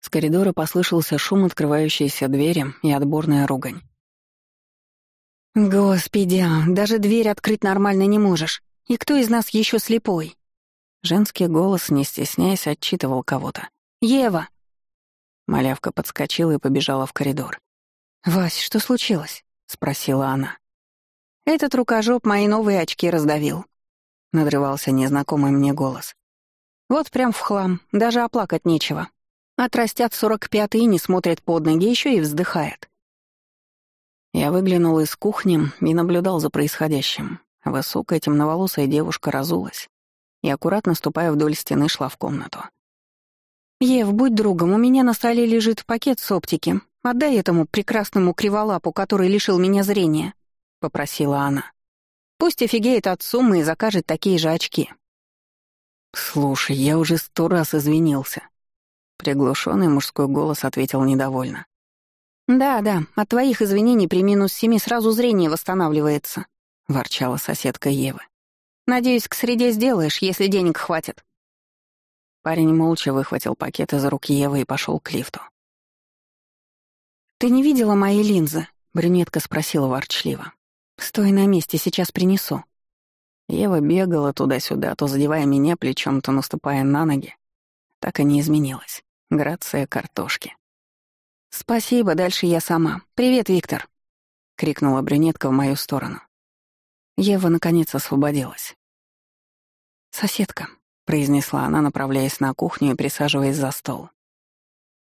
Speaker 1: С коридора послышался шум открывающейся двери и отборная ругань.
Speaker 2: «Господи, даже дверь открыть нормально не можешь. И кто из нас еще слепой?»
Speaker 1: Женский голос, не стесняясь, отчитывал кого-то.
Speaker 2: «Ева!»
Speaker 1: Малявка подскочила и побежала в коридор.
Speaker 2: «Вась, что случилось?» — спросила она.
Speaker 1: «Этот рукожоп мои новые очки раздавил», — надрывался незнакомый мне голос. «Вот прям в хлам, даже оплакать нечего. Отрастят сорок пятый и не смотрят под ноги, еще и вздыхает». Я выглянул из кухни и наблюдал за происходящим. Высокая темноволосая девушка разулась и, аккуратно ступая вдоль стены, шла в комнату.
Speaker 2: «Ев, будь другом, у меня на столе лежит пакет с оптики. Отдай этому прекрасному криволапу, который лишил меня зрения», — попросила она. «Пусть офигеет от суммы и закажет такие же очки».
Speaker 1: «Слушай, я уже сто раз извинился». Приглушенный мужской голос ответил недовольно.
Speaker 2: «Да, да, от твоих извинений при минус семи сразу зрение восстанавливается», — ворчала соседка Евы. «Надеюсь, к среде сделаешь, если денег хватит». Парень молча выхватил пакет из рук Евы и пошел к лифту. «Ты не видела мои линзы?» — брюнетка спросила ворчливо. «Стой на месте, сейчас принесу». Ева бегала туда-сюда, то задевая меня плечом, то наступая на ноги. Так и не изменилась. Грация картошки. «Спасибо, дальше я сама. Привет, Виктор!» — крикнула брюнетка в мою сторону. Ева, наконец, освободилась. «Соседка», — произнесла она, направляясь на кухню и присаживаясь за стол.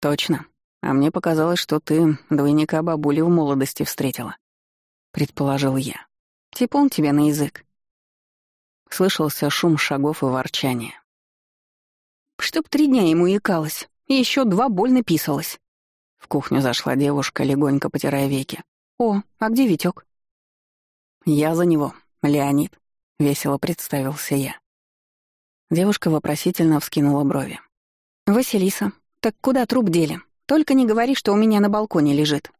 Speaker 2: «Точно. А мне показалось, что ты двойника бабули в молодости встретила», — предположил я. «Типун тебе на язык». Слышался шум шагов и ворчания. «Чтоб три дня ему икалось, еще два больно писалось». В кухню зашла девушка, легонько потирая веки. «О, а где Витёк?» «Я за него, Леонид», — весело представился я. Девушка вопросительно вскинула брови. «Василиса, так куда труп дели? Только не говори, что у меня на балконе лежит».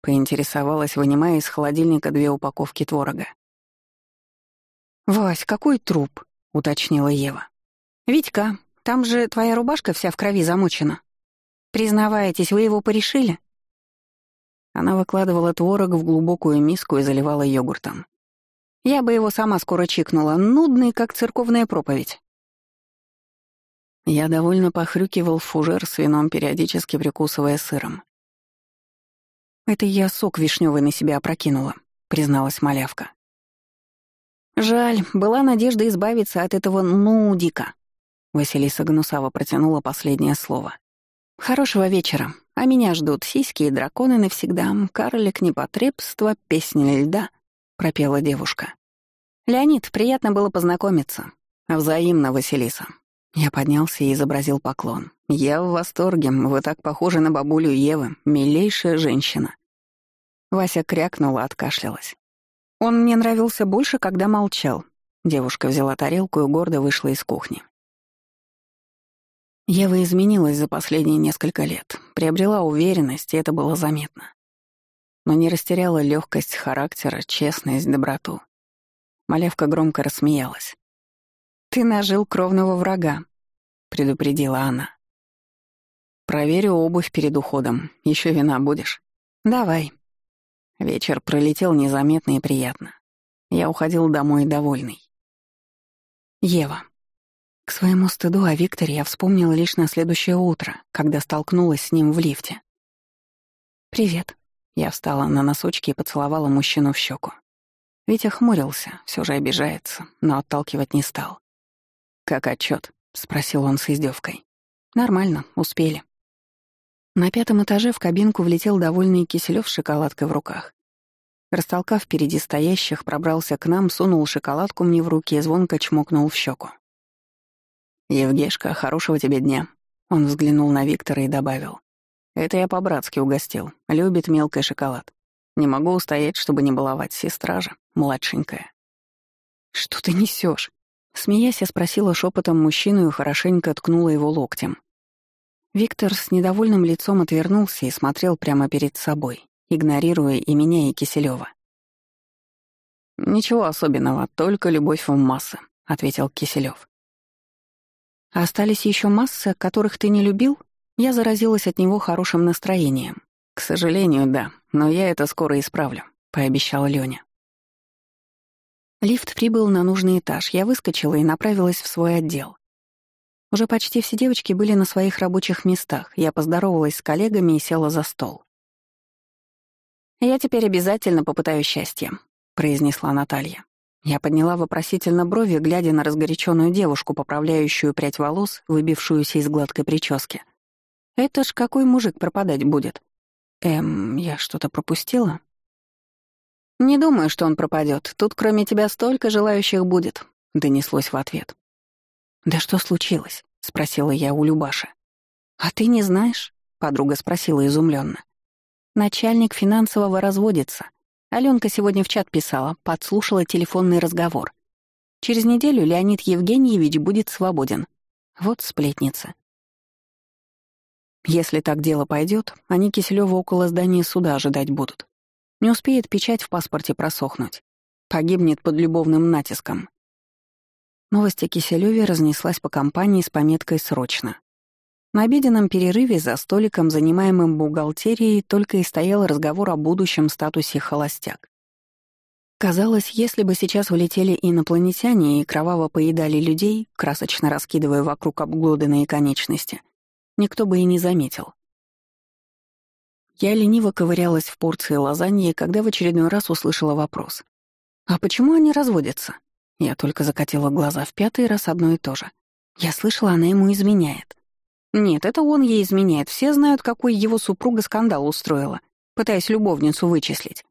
Speaker 2: Поинтересовалась, вынимая из холодильника две упаковки творога. «Вась, какой труп?» — уточнила Ева. «Витька, там же твоя рубашка вся в крови замочена. Признаваетесь, вы его порешили?» Она выкладывала творог в глубокую миску и заливала йогуртом. «Я бы его сама скоро чикнула, нудный, как церковная проповедь». Я довольно похрюкивал фужер с вином, периодически прикусывая сыром. «Это я сок вишневый на себя опрокинула», — призналась малявка. «Жаль, была надежда избавиться от этого нудика», — Василиса Гнусава протянула последнее слово. «Хорошего вечера, а меня ждут сиськи и драконы навсегда, карлик непотребства, песня льда», — пропела девушка. «Леонид, приятно было познакомиться. Взаимно, Василиса». Я поднялся и изобразил поклон. «Я в восторге, вы так похожи на бабулю Евы, милейшая женщина». Вася крякнула, откашлялась. Он мне нравился больше, когда молчал. Девушка взяла тарелку и гордо вышла из кухни. Ева изменилась за последние несколько лет, приобрела уверенность, и это было заметно. Но не растеряла легкость характера, честность, доброту. Малевка громко рассмеялась. «Ты нажил кровного врага», — предупредила она. «Проверю обувь перед уходом. Еще вина будешь?» «Давай», Вечер пролетел незаметно и приятно. Я уходил домой довольный. Ева. К своему стыду о Викторе я вспомнила лишь на следующее утро, когда столкнулась с ним в лифте. «Привет». Я встала на носочки и поцеловала мужчину в щеку. Витя хмурился, все же обижается, но отталкивать не стал. «Как отчет? спросил он с издевкой. «Нормально, успели». На пятом этаже в кабинку влетел довольный Киселёв с шоколадкой в руках. Растолкав впереди стоящих, пробрался к нам, сунул шоколадку мне в руки и звонко чмокнул в щеку. «Евгешка, хорошего тебе дня». Он взглянул на Виктора и добавил. «Это я по-братски угостил. Любит мелкий шоколад. Не могу устоять, чтобы не баловать сестра же, младшенькая». «Что ты несешь? Смеясь, я спросила шепотом мужчину и хорошенько ткнула его локтем. Виктор с недовольным лицом отвернулся и смотрел прямо перед собой, игнорируя и меня, и Киселева. «Ничего особенного, только любовь в массы», — ответил Киселев. «А остались еще массы, которых ты не любил?» Я заразилась от него хорошим настроением. «К сожалению, да, но я это скоро исправлю», — пообещал Лёня. Лифт прибыл на нужный этаж, я выскочила и направилась в свой отдел. Уже почти все девочки были на своих рабочих местах. Я поздоровалась с коллегами и села за стол. «Я теперь обязательно попытаю счастье», — произнесла Наталья. Я подняла вопросительно брови, глядя на разгоряченную девушку, поправляющую прядь волос, выбившуюся из гладкой прически. «Это ж какой мужик пропадать будет?» «Эм, я что-то пропустила?» «Не думаю, что он пропадет. Тут кроме тебя столько желающих будет», — донеслось в ответ. «Да что случилось?» — спросила я у Любаши. «А ты не знаешь?» — подруга спросила изумленно. «Начальник финансового разводится. Аленка сегодня в чат писала, подслушала телефонный разговор. Через неделю Леонид Евгеньевич будет свободен. Вот сплетница. Если так дело пойдет, они Киселева около здания суда ожидать будут. Не успеет печать в паспорте просохнуть.
Speaker 1: Погибнет под любовным натиском. Новость о Киселёве разнеслась по компании с пометкой «Срочно». На обеденном перерыве за столиком, занимаемым бухгалтерией, только и стоял разговор о будущем статусе холостяк. Казалось, если бы сейчас влетели инопланетяне и кроваво поедали людей, красочно раскидывая вокруг обглоданные конечности, никто бы и не заметил. Я лениво ковырялась в порции лазаньи, когда в очередной раз услышала вопрос. «А почему они разводятся?» Я только закатила глаза в пятый раз одно и то же. Я слышала, она ему изменяет. Нет, это он ей изменяет. Все знают, какой его супруга скандал устроила, пытаясь любовницу вычислить.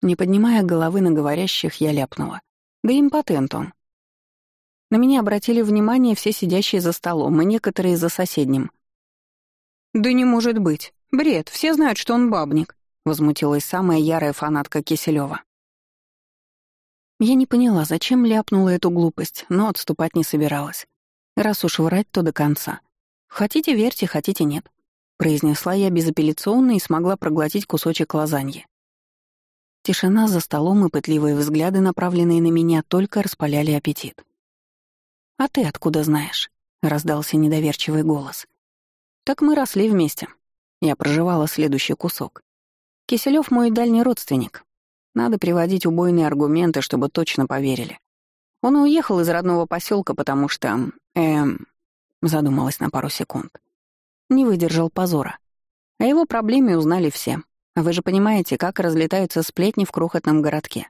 Speaker 1: Не поднимая головы на говорящих, я ляпнула. Да импотент он. На меня обратили внимание все сидящие за столом и некоторые за соседним. «Да не может быть. Бред. Все знают, что он бабник», — возмутилась самая ярая фанатка Киселева. Я не поняла, зачем ляпнула эту глупость, но отступать не собиралась. Раз уж врать, то до конца. Хотите верьте, хотите нет. Произнесла я безапелляционно и смогла проглотить кусочек лазаньи. Тишина за столом и пытливые взгляды, направленные на меня, только распаляли аппетит. «А ты откуда знаешь?» — раздался недоверчивый голос. «Так мы росли вместе». Я проживала следующий кусок. Киселёв мой дальний родственник. Надо приводить убойные аргументы, чтобы точно поверили. Он уехал из родного поселка, потому что... Эм... Задумалась на пару секунд. Не выдержал позора. О его проблеме узнали все. Вы же понимаете, как разлетаются сплетни в крохотном городке.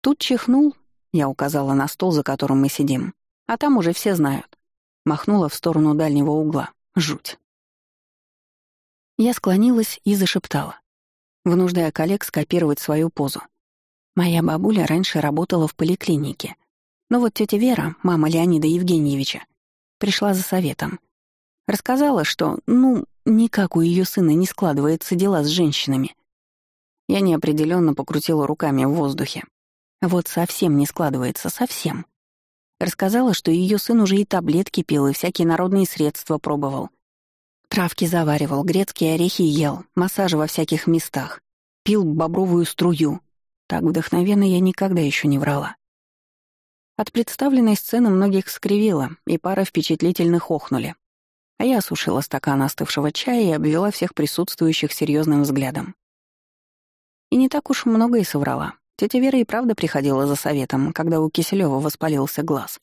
Speaker 1: Тут чихнул, я указала на стол, за которым мы сидим. А там уже все знают. Махнула в сторону дальнего угла. Жуть. Я склонилась и зашептала, вынуждая коллег скопировать свою позу. Моя бабуля раньше работала в поликлинике. Но вот тетя Вера, мама Леонида Евгеньевича, пришла за советом. Рассказала, что, ну, никак у ее сына не складывается дела с женщинами. Я неопределенно покрутила руками в воздухе. Вот совсем не складывается, совсем. Рассказала, что ее сын уже и таблетки пил, и всякие народные средства пробовал. Травки заваривал, грецкие орехи ел, массажи во всяких местах. Пил бобровую струю, так вдохновенно я никогда еще не врала. От представленной сцены многих скривило, и пара впечатлительных охнули. А я осушила стакан остывшего чая и обвела всех присутствующих серьезным взглядом. И не так уж много и соврала. Тетя Вера и правда приходила за советом, когда у Киселева воспалился глаз.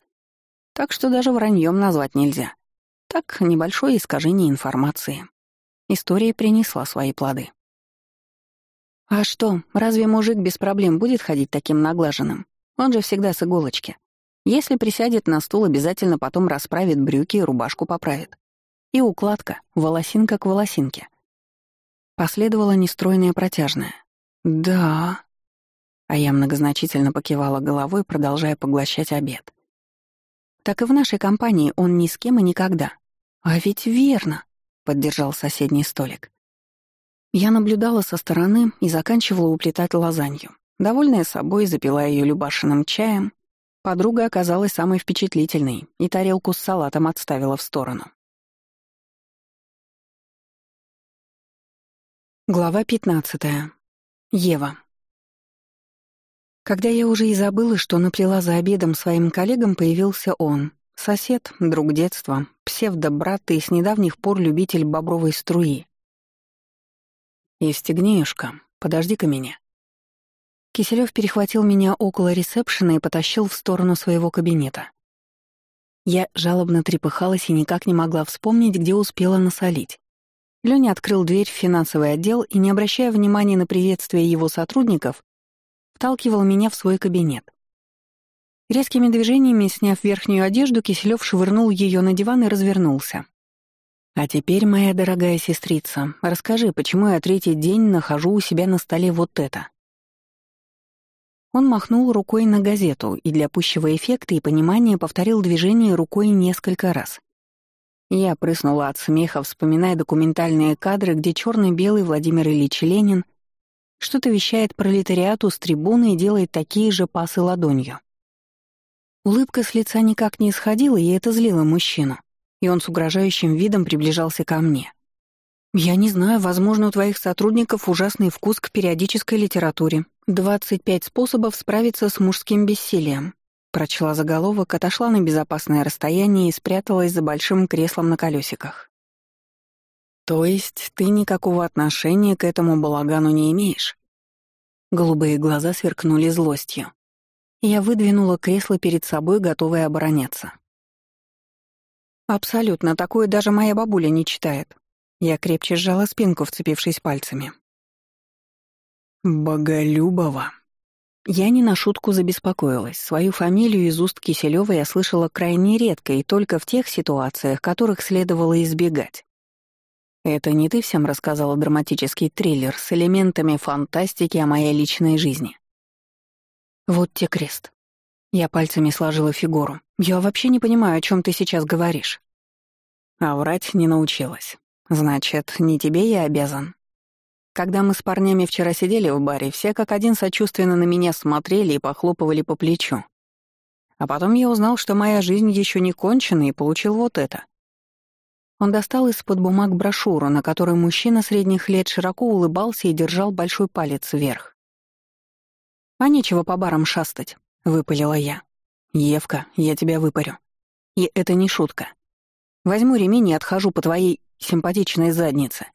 Speaker 1: Так что даже враньем назвать нельзя. Так, небольшое искажение информации. История принесла свои плоды. А что, разве мужик без проблем будет ходить таким наглаженным? Он же всегда с иголочки. Если присядет на стул, обязательно потом расправит брюки и рубашку поправит. И укладка, волосинка к волосинке. Последовала нестройная протяжная. «Да...» А я многозначительно покивала головой, продолжая поглощать обед. «Так и в нашей компании он ни с кем и никогда». «А ведь верно», — поддержал соседний столик. Я наблюдала со стороны и заканчивала уплетать лазанью. Довольная собой, запила ее любашиным чаем. Подруга оказалась самой впечатлительной и тарелку с салатом отставила в сторону. Глава 15. Ева. Когда я уже и забыла, что наплела за обедом своим коллегам, появился он. Сосед, друг детства, псевдо-брат и с недавних пор любитель бобровой струи. «Евстигнеюшка, подожди-ка меня». Киселёв перехватил меня около ресепшена и потащил в сторону своего кабинета. Я жалобно трепыхалась и никак не могла вспомнить, где успела насолить. Лёня открыл дверь в финансовый отдел и, не обращая внимания на приветствие его сотрудников, вталкивал меня в свой кабинет. Резкими движениями, сняв верхнюю одежду, Киселёв швырнул её на диван и развернулся. А теперь, моя дорогая сестрица, расскажи, почему я третий день нахожу у себя на столе вот это?» Он махнул рукой на газету и для пущего эффекта и понимания повторил движение рукой несколько раз. Я прыснула от смеха, вспоминая документальные кадры, где черно белый Владимир Ильич Ленин что-то вещает пролетариату с трибуны и делает такие же пасы ладонью. Улыбка с лица никак не исходила, и это злило мужчину и он с угрожающим видом приближался ко мне.
Speaker 2: «Я не знаю, возможно, у твоих сотрудников ужасный вкус к периодической литературе. 25 способов справиться с мужским бессилием». Прочла заголовок, отошла на безопасное расстояние и спряталась за большим креслом на колесиках. «То есть ты никакого отношения к этому балагану не имеешь?» Голубые глаза сверкнули злостью. Я выдвинула кресло перед собой, готовая обороняться. «Абсолютно, такое даже моя бабуля не читает. Я крепче сжала спинку, вцепившись пальцами. «Боголюбова». Я не на шутку забеспокоилась. Свою фамилию из уст Киселёва я слышала крайне редко и только в тех ситуациях, которых следовало избегать. Это не ты всем рассказала драматический триллер с элементами фантастики о моей личной жизни. Вот те крест. Я пальцами сложила фигуру. Я вообще не понимаю, о чем ты сейчас говоришь. А врать не научилась. Значит, не тебе я обязан. Когда мы с парнями вчера сидели в баре, все как один сочувственно на меня смотрели и похлопывали по плечу. А потом я узнал, что моя жизнь еще не кончена, и получил вот это. Он достал из-под бумаг брошюру, на которой мужчина средних лет широко улыбался и держал большой палец вверх. «А нечего по барам шастать», — выпалила я. «Евка, я тебя выпарю. И это не шутка. Возьму ремень и отхожу по твоей симпатичной заднице.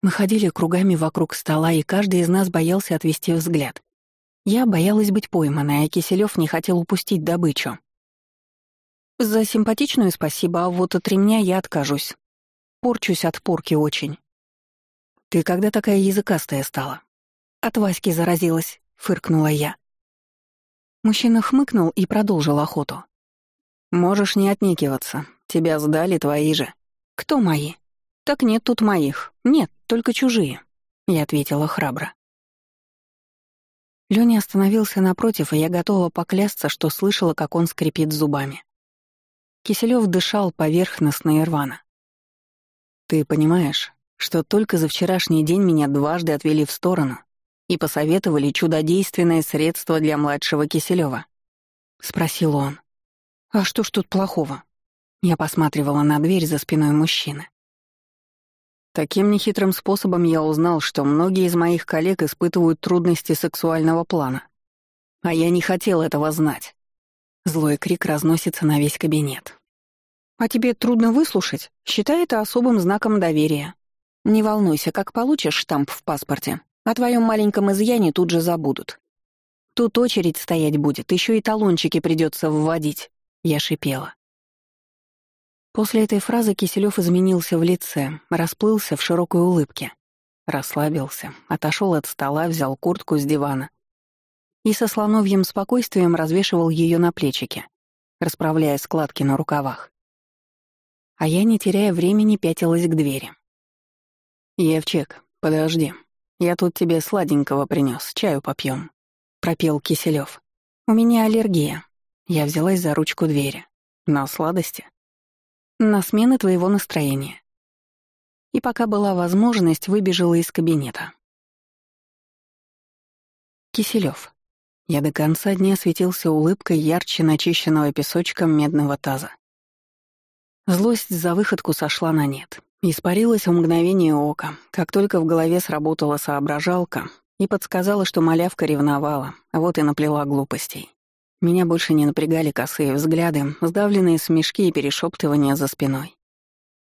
Speaker 2: Мы ходили кругами вокруг стола, и каждый из нас боялся отвести взгляд. Я боялась быть пойманной, а Киселёв не хотел упустить добычу. «За симпатичную спасибо, а вот от ремня я откажусь. Порчусь от порки очень». «Ты когда такая языкастая стала?» «От Васьки заразилась», — фыркнула я. Мужчина хмыкнул и продолжил охоту. «Можешь не отнекиваться. Тебя сдали твои же. «Кто мои?» «Так нет тут моих. Нет, только чужие», — я ответила храбро. Лёня остановился напротив, и я готова поклясться, что слышала, как он скрипит зубами. Киселёв дышал поверхностно и рвано. «Ты понимаешь, что только за вчерашний день меня дважды отвели в сторону и посоветовали чудодейственное средство для младшего Киселёва?» — спросил он. «А что ж тут плохого?» Я посматривала на дверь за спиной мужчины. Таким нехитрым способом я узнал, что многие из моих коллег испытывают трудности сексуального плана. А я не хотел этого знать. Злой крик разносится на весь кабинет. «А тебе трудно выслушать? Считай это особым знаком доверия. Не волнуйся, как получишь штамп в паспорте, о твоем маленьком изъяне тут же забудут. Тут очередь стоять будет, еще и талончики придется вводить», — я шипела. После этой фразы Киселёв изменился в лице, расплылся в широкой улыбке. Расслабился, отошел от стола, взял куртку с дивана и со слоновьим спокойствием развешивал ее на плечике, расправляя складки на рукавах. А я, не теряя времени, пятилась к двери. «Евчик, подожди. Я тут тебе сладенького принес, чаю попьем, пропел Киселёв. «У меня аллергия». Я взялась за ручку двери. «На сладости?» на смены твоего настроения. И пока была возможность, выбежала из кабинета. Киселёв. Я до конца дня светился улыбкой ярче начищенного песочком медного таза. Злость за выходку сошла на нет. Испарилась в мгновение ока, как только в голове сработала соображалка и подсказала, что малявка ревновала, вот и наплела глупостей. Меня больше не напрягали косые взгляды, сдавленные смешки и перешептывания за спиной.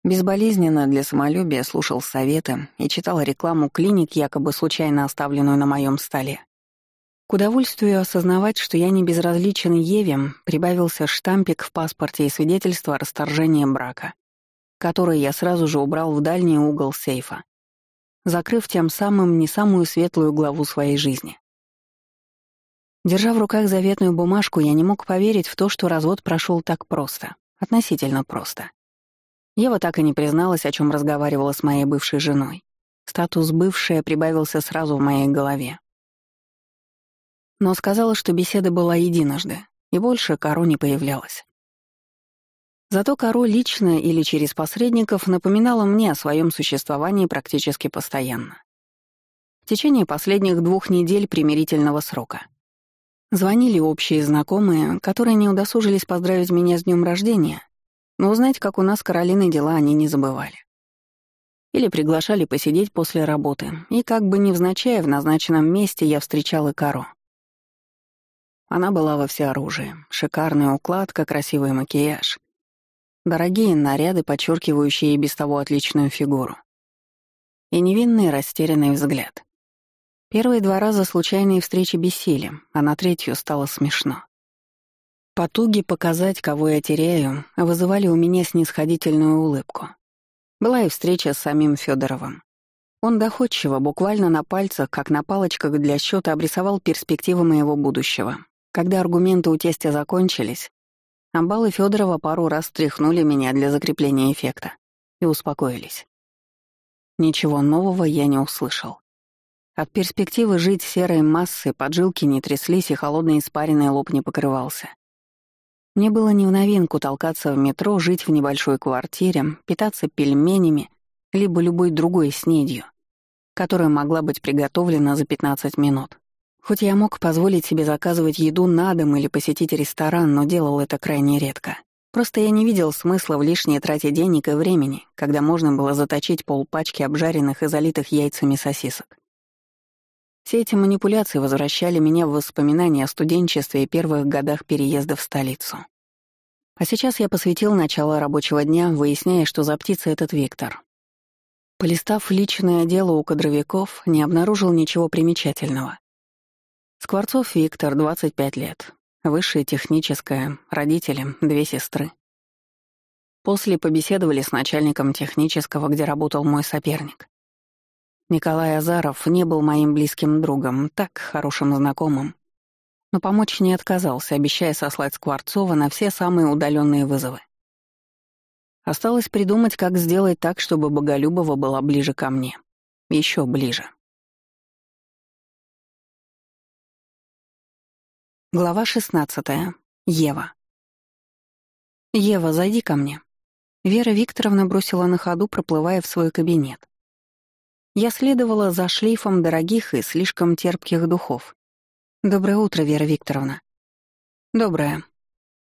Speaker 2: Безболезненно для самолюбия слушал советы и читал рекламу клиник, якобы случайно оставленную на моем столе. К удовольствию осознавать, что я не безразличен Еве, прибавился штампик в паспорте и свидетельство о расторжении брака, которое я сразу же убрал в дальний угол сейфа, закрыв тем самым не самую светлую главу своей жизни. Держа в руках заветную бумажку, я не мог поверить в то, что развод прошел так просто. Относительно просто. Ева так и не призналась, о чем разговаривала с моей бывшей женой. Статус «бывшая» прибавился сразу в моей голове. Но сказала, что беседа была единожды, и больше Каро не появлялась. Зато Каро лично или через посредников напоминала мне о своем существовании практически постоянно. В течение последних двух недель примирительного срока — Звонили общие знакомые, которые не удосужились поздравить меня с днем рождения, но узнать, как у нас с Каролиной дела, они не забывали.
Speaker 1: или приглашали посидеть после работы, и как бы невзначай в назначенном месте я встречал Икару. Она была во всеоружии. Шикарная укладка, красивый макияж. Дорогие наряды, подчеркивающие и без того отличную фигуру. И невинный растерянный взгляд. Первые два раза случайные встречи бесили, а на третью стало смешно. Потуги показать, кого я теряю, вызывали у меня снисходительную улыбку. Была и встреча с самим Федоровым. Он доходчиво, буквально на пальцах, как на палочках для счета, обрисовал перспективы моего будущего. Когда аргументы у тестя закончились, амбалы Федорова пару раз тряхнули меня для закрепления эффекта и успокоились. Ничего нового я не услышал. От перспективы жить серой массой поджилки не тряслись и холодный испаренный лоб не покрывался. Мне было не в новинку толкаться в метро, жить в небольшой квартире, питаться пельменями, либо любой другой снедью, которая могла быть приготовлена за 15 минут. Хоть я мог позволить себе заказывать еду на дом или посетить ресторан, но делал это крайне редко. Просто я не видел смысла в лишней трате денег и времени, когда можно было заточить полпачки обжаренных и залитых яйцами сосисок. Все эти манипуляции возвращали меня в воспоминания о студенчестве и первых годах переезда в столицу. А сейчас я посвятил начало рабочего дня, выясняя, что за птица этот Виктор. Полистав личное дело у кадровиков, не обнаружил ничего примечательного. Скворцов Виктор, 25 лет. Высшее техническое, родители, две сестры. После побеседовали с начальником технического, где работал мой соперник. Николай Азаров не был моим близким другом, так хорошим знакомым. Но помочь не отказался, обещая сослать Скворцова на все самые удаленные вызовы. Осталось придумать, как сделать так, чтобы Боголюбова была ближе ко мне. Еще ближе. Глава 16. Ева. «Ева, зайди ко мне». Вера Викторовна бросила на ходу, проплывая в свой кабинет. Я следовала за шлейфом дорогих и слишком терпких духов. «Доброе утро, Вера Викторовна». «Доброе».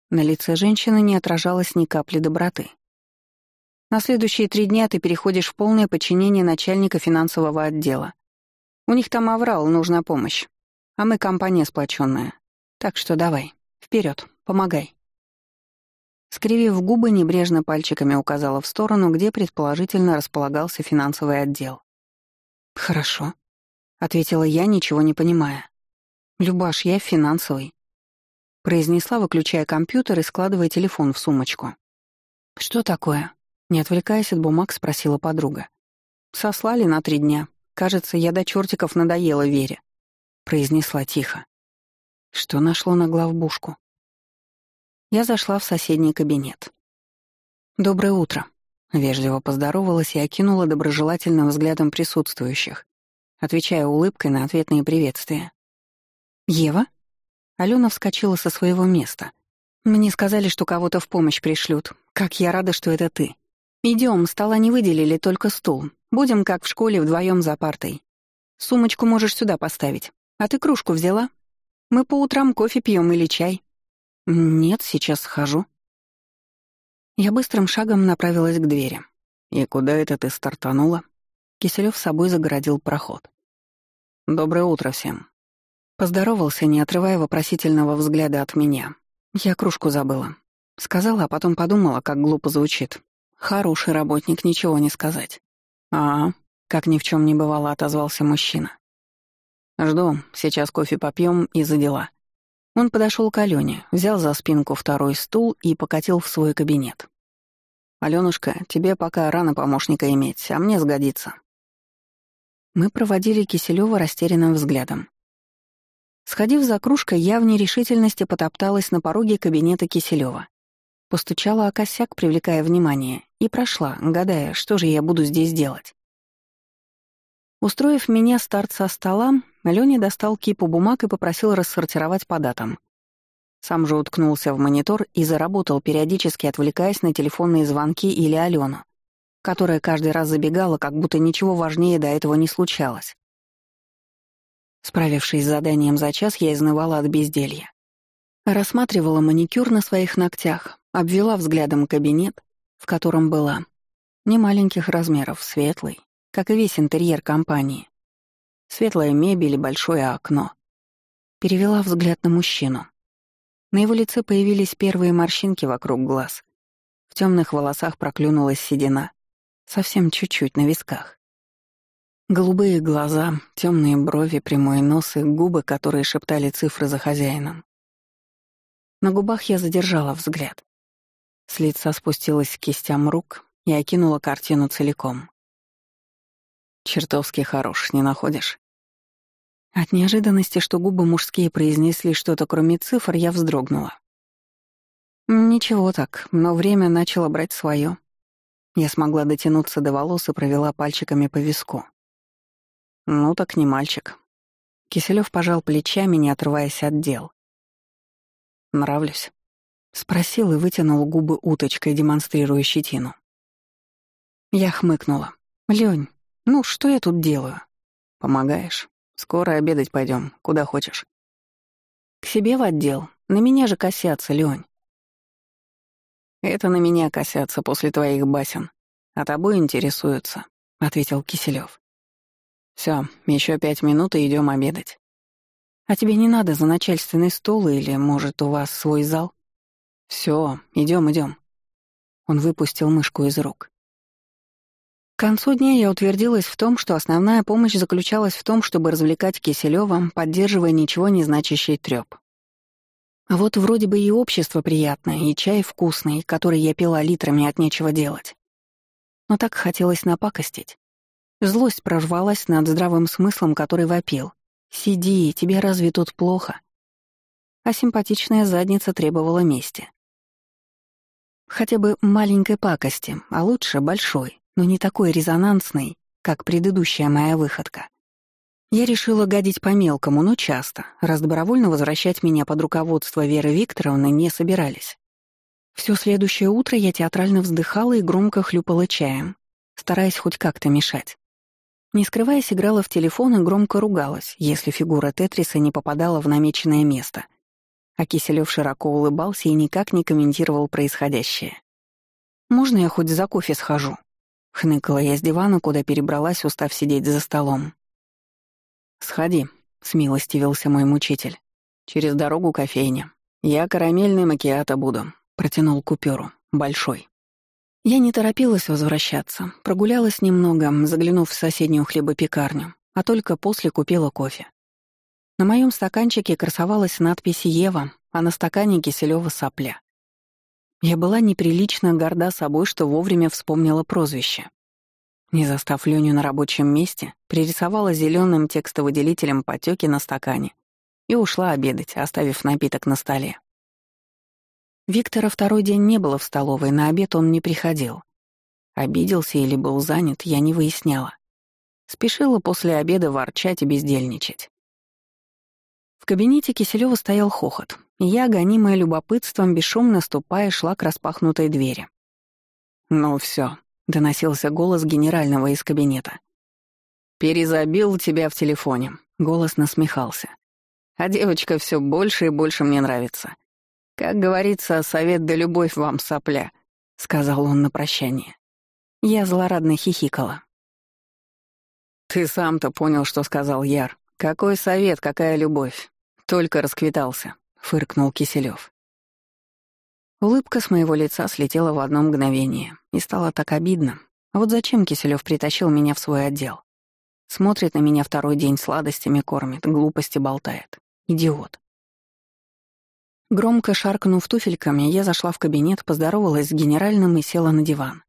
Speaker 1: На лице женщины не отражалось ни капли доброты. «На следующие три дня ты переходишь в полное подчинение начальника финансового отдела. У них там аврал, нужна помощь. А мы компания сплоченная. Так что давай, вперед, помогай. Скривив губы, небрежно пальчиками указала в сторону, где предположительно располагался финансовый отдел. «Хорошо», — ответила я, ничего не понимая. «Любаш, я финансовый», — произнесла, выключая компьютер и складывая телефон в сумочку. «Что такое?» — не отвлекаясь от бумаг, спросила подруга. «Сослали на три дня. Кажется, я до чертиков надоела Вере», — произнесла тихо. Что нашло на главбушку? Я зашла в соседний кабинет. «Доброе утро», — вежливо поздоровалась и окинула доброжелательным взглядом присутствующих, отвечая улыбкой на ответные приветствия. «Ева?» Алена вскочила со своего места. «Мне сказали, что кого-то в помощь пришлют. Как я рада, что это ты. Идем, стола не выделили, только стул. Будем, как в школе, вдвоем за партой. Сумочку можешь сюда поставить. А ты кружку взяла?» Мы по утрам кофе пьем или чай. Нет, сейчас схожу. Я быстрым шагом направилась к двери. И куда это ты стартанула? Киселёв с собой загородил проход. Доброе утро всем. Поздоровался, не отрывая вопросительного взгляда от меня. Я кружку забыла. Сказала, а потом подумала, как глупо звучит. Хороший работник, ничего не сказать. А, как ни в чем не бывало, отозвался мужчина. «Жду. Сейчас кофе попьем и за дела». Он подошел к Алене, взял за спинку второй стул и покатил в свой кабинет. «Алёнушка, тебе пока рано помощника иметь, а мне сгодится». Мы проводили Киселёва растерянным взглядом. Сходив за кружкой, я в нерешительности потопталась на пороге кабинета Киселёва. Постучала о косяк, привлекая внимание, и прошла, гадая, что же я буду здесь делать. Устроив меня старт со стола, Лёня достал кипу бумаг и попросил рассортировать по датам. Сам же уткнулся в монитор и заработал, периодически отвлекаясь на телефонные звонки или Алену, которая каждый раз забегала, как будто ничего важнее до этого не случалось. Справившись с заданием за час, я изнывала от безделья. Рассматривала маникюр на своих ногтях, обвела взглядом кабинет, в котором была. Не маленьких размеров, светлый, как и весь интерьер компании. Светлая мебель и большое окно. Перевела взгляд на мужчину. На его лице появились первые морщинки вокруг глаз. В темных волосах проклюнулась седина. Совсем чуть-чуть на висках. Голубые глаза, темные брови, прямой нос и губы, которые шептали цифры за хозяином. На губах я задержала взгляд. С лица спустилась к кистям рук и окинула картину целиком. «Чертовски хорош, не находишь?» От неожиданности, что губы мужские произнесли что-то кроме цифр, я вздрогнула. Ничего так, но время начало брать свое. Я смогла дотянуться до волос и провела пальчиками по виску. «Ну так не мальчик». Киселёв пожал плечами, не отрываясь от дел. «Нравлюсь?» — спросил и вытянул губы уточкой, демонстрируя щетину. Я хмыкнула. «Лёнь, ну что я тут делаю?» «Помогаешь? Скоро обедать пойдем, куда хочешь». «К себе в отдел. На меня же косятся, Лёнь». «Это на меня косятся после твоих басен. А тобой интересуются», — ответил Киселёв. Все, еще пять минут и идем обедать. А тебе не надо за начальственный стол или, может, у вас свой зал? Все, идем, идем. Он выпустил мышку из рук. Концу дня я утвердилась в том, что основная помощь заключалась в том, чтобы развлекать Киселёва, поддерживая ничего не значащий трёп. Вот вроде бы и общество приятное, и чай вкусный, который я пила литрами от нечего делать. Но так хотелось напакостить. Злость прорвалась над здравым смыслом, который вопил. «Сиди, тебе разве тут плохо?» А симпатичная задница требовала мести. Хотя бы маленькой пакости, а лучше большой, но не такой резонансной, как предыдущая моя выходка. Я решила гадить по-мелкому, но часто, раз добровольно возвращать меня под руководство Веры Викторовны не собирались. Всё следующее утро я театрально вздыхала и громко хлюпала чаем, стараясь хоть как-то мешать. Не скрываясь, играла в телефон и громко ругалась, если фигура Тетриса не попадала в намеченное место. А Киселёв широко улыбался и никак не комментировал происходящее. «Можно я хоть за кофе схожу?» — хныкала я с дивана, куда перебралась, устав сидеть за столом. «Сходи», — смилостивился мой мучитель. «Через дорогу кофейня. Я карамельный макиато буду», — протянул купюру. «Большой». Я не торопилась возвращаться, прогулялась немного, заглянув в соседнюю хлебопекарню, а только после купила кофе. На моем стаканчике красовалась надпись «Ева», а на стакане киселёва сопля. Я была неприлично горда собой, что вовремя вспомнила прозвище. Не застав Леню на рабочем месте, пририсовала зеленым текстовыделителем потеки на стакане и ушла обедать, оставив напиток на столе. Виктора второй день не было в столовой, на обед он не приходил. Обиделся или был занят, я не выясняла. Спешила после обеда ворчать и бездельничать. В кабинете Киселёва стоял хохот, я, гонимая любопытством, бесшумно ступая, шла к распахнутой двери. «Ну все, доносился голос генерального из кабинета. «Перезабил тебя в телефоне», — голос насмехался. «А девочка все больше и больше мне нравится. «Как говорится, совет да любовь вам, сопля», — сказал он на прощание. Я злорадно хихикала. «Ты сам-то понял, что сказал Яр. Какой совет, какая любовь. Только расквитался», — фыркнул Киселёв. Улыбка с моего лица слетела в одно мгновение, и стало так обидно. Вот зачем Киселёв притащил меня в свой отдел? Смотрит на меня второй день, сладостями кормит, глупости болтает. Идиот. Громко шаркнув туфельками, я зашла в кабинет, поздоровалась с генеральным и села на диван.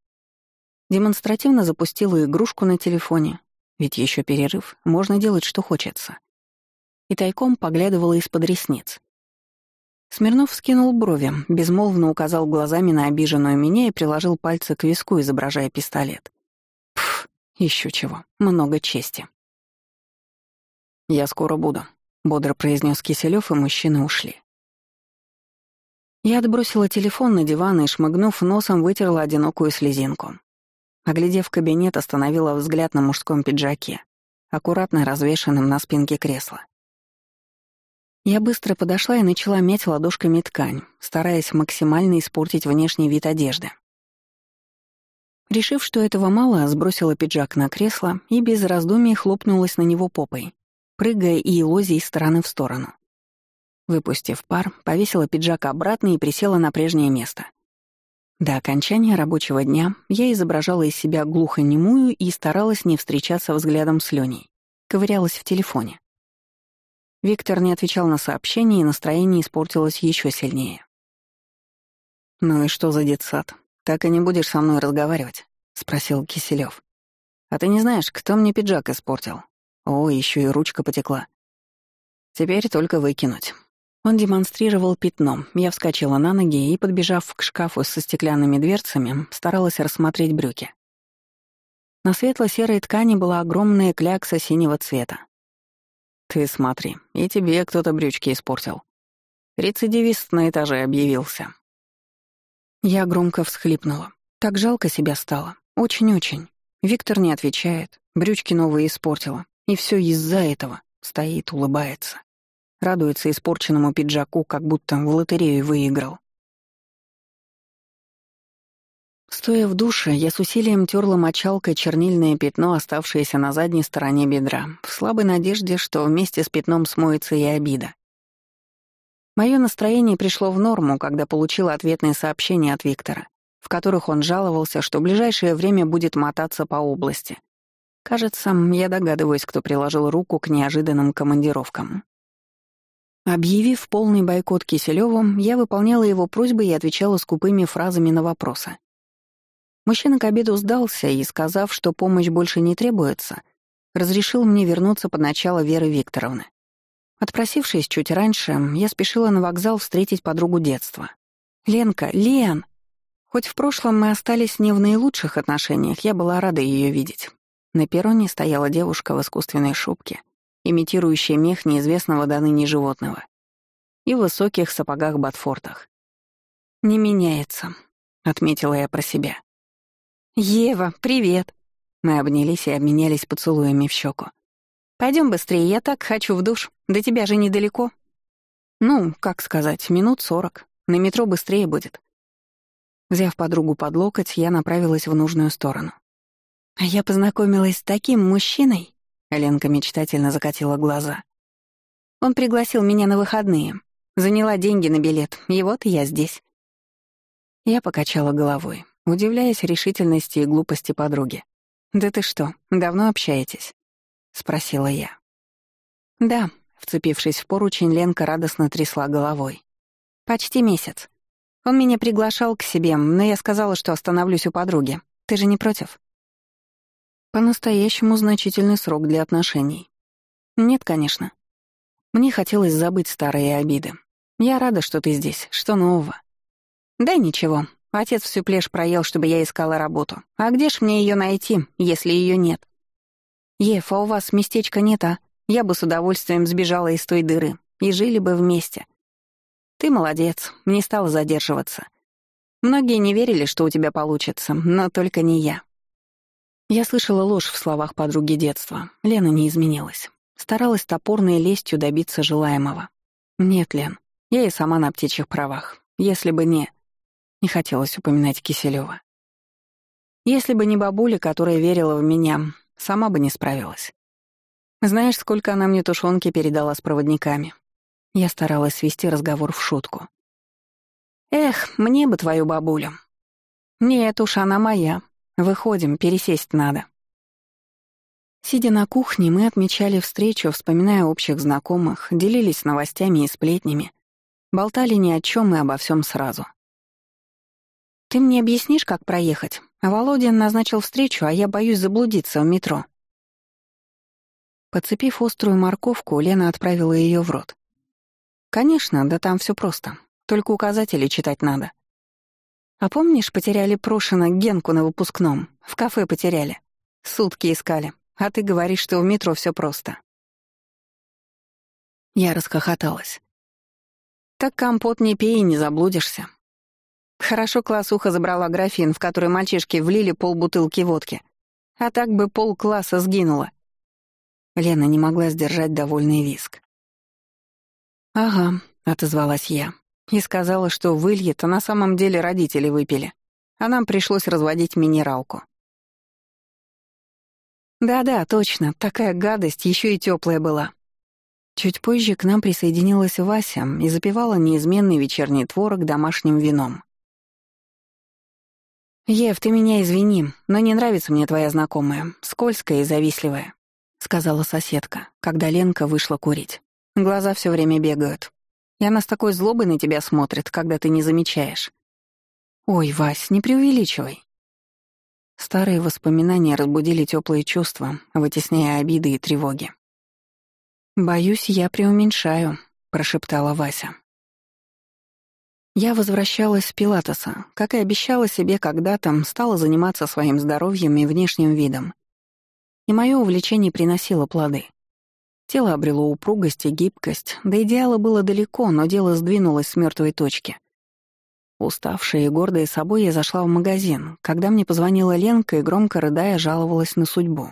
Speaker 1: Демонстративно запустила игрушку на телефоне, ведь еще перерыв, можно делать, что хочется. И тайком поглядывала из-под ресниц. Смирнов скинул брови, безмолвно указал глазами на обиженную меня и приложил пальцы к виску, изображая пистолет. Пф, еще чего, много чести. «Я скоро буду», — бодро произнес Киселев, и мужчины ушли. Я отбросила телефон на диван и, шмыгнув носом, вытерла одинокую слезинку. Оглядев кабинет, остановила взгляд на мужском пиджаке, аккуратно развешенном на спинке кресла. Я быстро подошла и начала мять ладошками ткань, стараясь максимально испортить внешний вид одежды. Решив, что этого мало, сбросила пиджак на кресло и без раздумий хлопнулась на него попой, прыгая и лозя из стороны в сторону. Выпустив пар, повесила пиджак обратно и присела на прежнее место. До окончания рабочего дня я изображала из себя глухонемую и старалась не встречаться взглядом с Леней. Ковырялась в телефоне. Виктор не отвечал на сообщения, и настроение испортилось еще сильнее. «Ну и что за детсад? Так и не будешь со мной разговаривать?» — спросил Киселев. «А ты не знаешь, кто мне пиджак испортил? О, еще и ручка потекла. Теперь только выкинуть». Он демонстрировал пятно. Я вскочила на ноги и, подбежав к шкафу со стеклянными дверцами, старалась рассмотреть брюки. На светло-серой ткани была огромная клякса синего цвета. «Ты смотри, и тебе кто-то брючки испортил. Рецидивист на этаже объявился». Я громко всхлипнула. Так жалко себя стало. Очень-очень. Виктор не отвечает, брючки новые испортила. И все из-за этого. Стоит, улыбается радуется испорченному пиджаку, как будто в лотерею выиграл. Стоя в душе, я с усилием терла мочалкой чернильное пятно, оставшееся на задней стороне бедра, в слабой надежде, что вместе с пятном смоется и обида. Мое настроение пришло в норму, когда получила ответные сообщения от Виктора, в которых он жаловался, что в ближайшее время будет мотаться по области. Кажется, я догадываюсь, кто приложил руку к неожиданным командировкам. Объявив полный бойкот Киселёву, я выполняла его просьбы и отвечала скупыми фразами на вопросы. Мужчина к обеду сдался и, сказав, что помощь больше не требуется, разрешил мне вернуться под начало Веры Викторовны. Отпросившись чуть раньше, я спешила на вокзал встретить подругу детства. «Ленка, Лен!» Хоть в прошлом мы остались не в наилучших отношениях, я была рада ее видеть. На перроне стояла девушка в искусственной шубке — имитирующая мех неизвестного до ныне животного, и в высоких сапогах-ботфортах. «Не меняется», — отметила я про себя. «Ева, привет!» Мы обнялись и обменялись поцелуями в щеку. Пойдем быстрее, я так хочу в душ. До тебя же недалеко». «Ну, как сказать, минут сорок. На метро быстрее будет». Взяв подругу под локоть, я направилась в нужную сторону. А я познакомилась с таким мужчиной. Ленка мечтательно закатила глаза. Он пригласил меня на выходные. Заняла деньги на билет, и вот я здесь. Я покачала головой, удивляясь решительности и глупости подруги. «Да ты что, давно общаетесь?» — спросила я. «Да», — вцепившись в поручень, Ленка радостно трясла головой. «Почти месяц. Он меня приглашал к себе, но я сказала, что остановлюсь у подруги. Ты же не против?» По-настоящему значительный срок для отношений. Нет, конечно. Мне хотелось забыть старые обиды. Я рада, что ты здесь. Что нового? Да ничего. Отец всю плешь проел, чтобы я искала работу. А где ж мне ее найти, если ее нет? Ев, а у вас местечка нет, а? Я бы с удовольствием сбежала из той дыры и жили бы вместе. Ты молодец, не стала задерживаться. Многие не верили, что у тебя получится, но только не я. Я слышала ложь в словах подруги детства. Лена не изменилась. Старалась топорной лестью добиться желаемого. Нет, Лен, я и сама на птичьих правах. Если бы не... Не хотелось упоминать Киселева. Если бы не бабуля, которая верила в меня, сама бы не справилась. Знаешь, сколько она мне тушенки передала с проводниками? Я старалась свести разговор в шутку. Эх, мне бы твою бабулю. Нет уж, она моя, Выходим, пересесть надо. Сидя на кухне, мы отмечали встречу, вспоминая общих знакомых, делились новостями и сплетнями, болтали ни о чем и обо всем сразу. «Ты мне объяснишь, как проехать? Володя назначил встречу, а я боюсь заблудиться в метро». Подцепив острую морковку, Лена отправила ее в рот. «Конечно, да там все просто. Только указатели читать надо. А помнишь, потеряли Прошина Генку на выпускном? В кафе потеряли. Сутки искали. А ты говоришь, что в метро все просто. Я расхохоталась. Так компот не пей и не заблудишься. Хорошо классуха забрала графин, в который мальчишки влили полбутылки водки. А так бы полкласса сгинуло. Лена не могла сдержать довольный виск. «Ага», — отозвалась я. И сказала, что выльет, а на самом деле родители выпили.
Speaker 2: а нам пришлось разводить минералку. Да-да, точно, такая гадость, еще и теплая была. Чуть позже к нам присоединилась Вася и запивала неизменный вечерний творог домашним вином. «Ев, ты меня извини, но не нравится мне твоя знакомая, скользкая и завистливая», — сказала соседка, когда Ленка вышла курить. «Глаза все время бегают. И она с такой злобой на тебя смотрит, когда ты не замечаешь». «Ой, Вась, не преувеличивай». Старые воспоминания разбудили теплые чувства, вытесняя обиды и тревоги. «Боюсь, я преуменьшаю», — прошептала Вася. Я возвращалась с Пилатеса, как и обещала себе когда-то, стала заниматься своим здоровьем и внешним видом. И мое увлечение приносило плоды. Тело обрело упругость и гибкость, до идеала было далеко, но дело сдвинулось с мертвой точки. Уставшая и гордая собой, я зашла в магазин, когда мне позвонила Ленка и, громко рыдая, жаловалась на судьбу.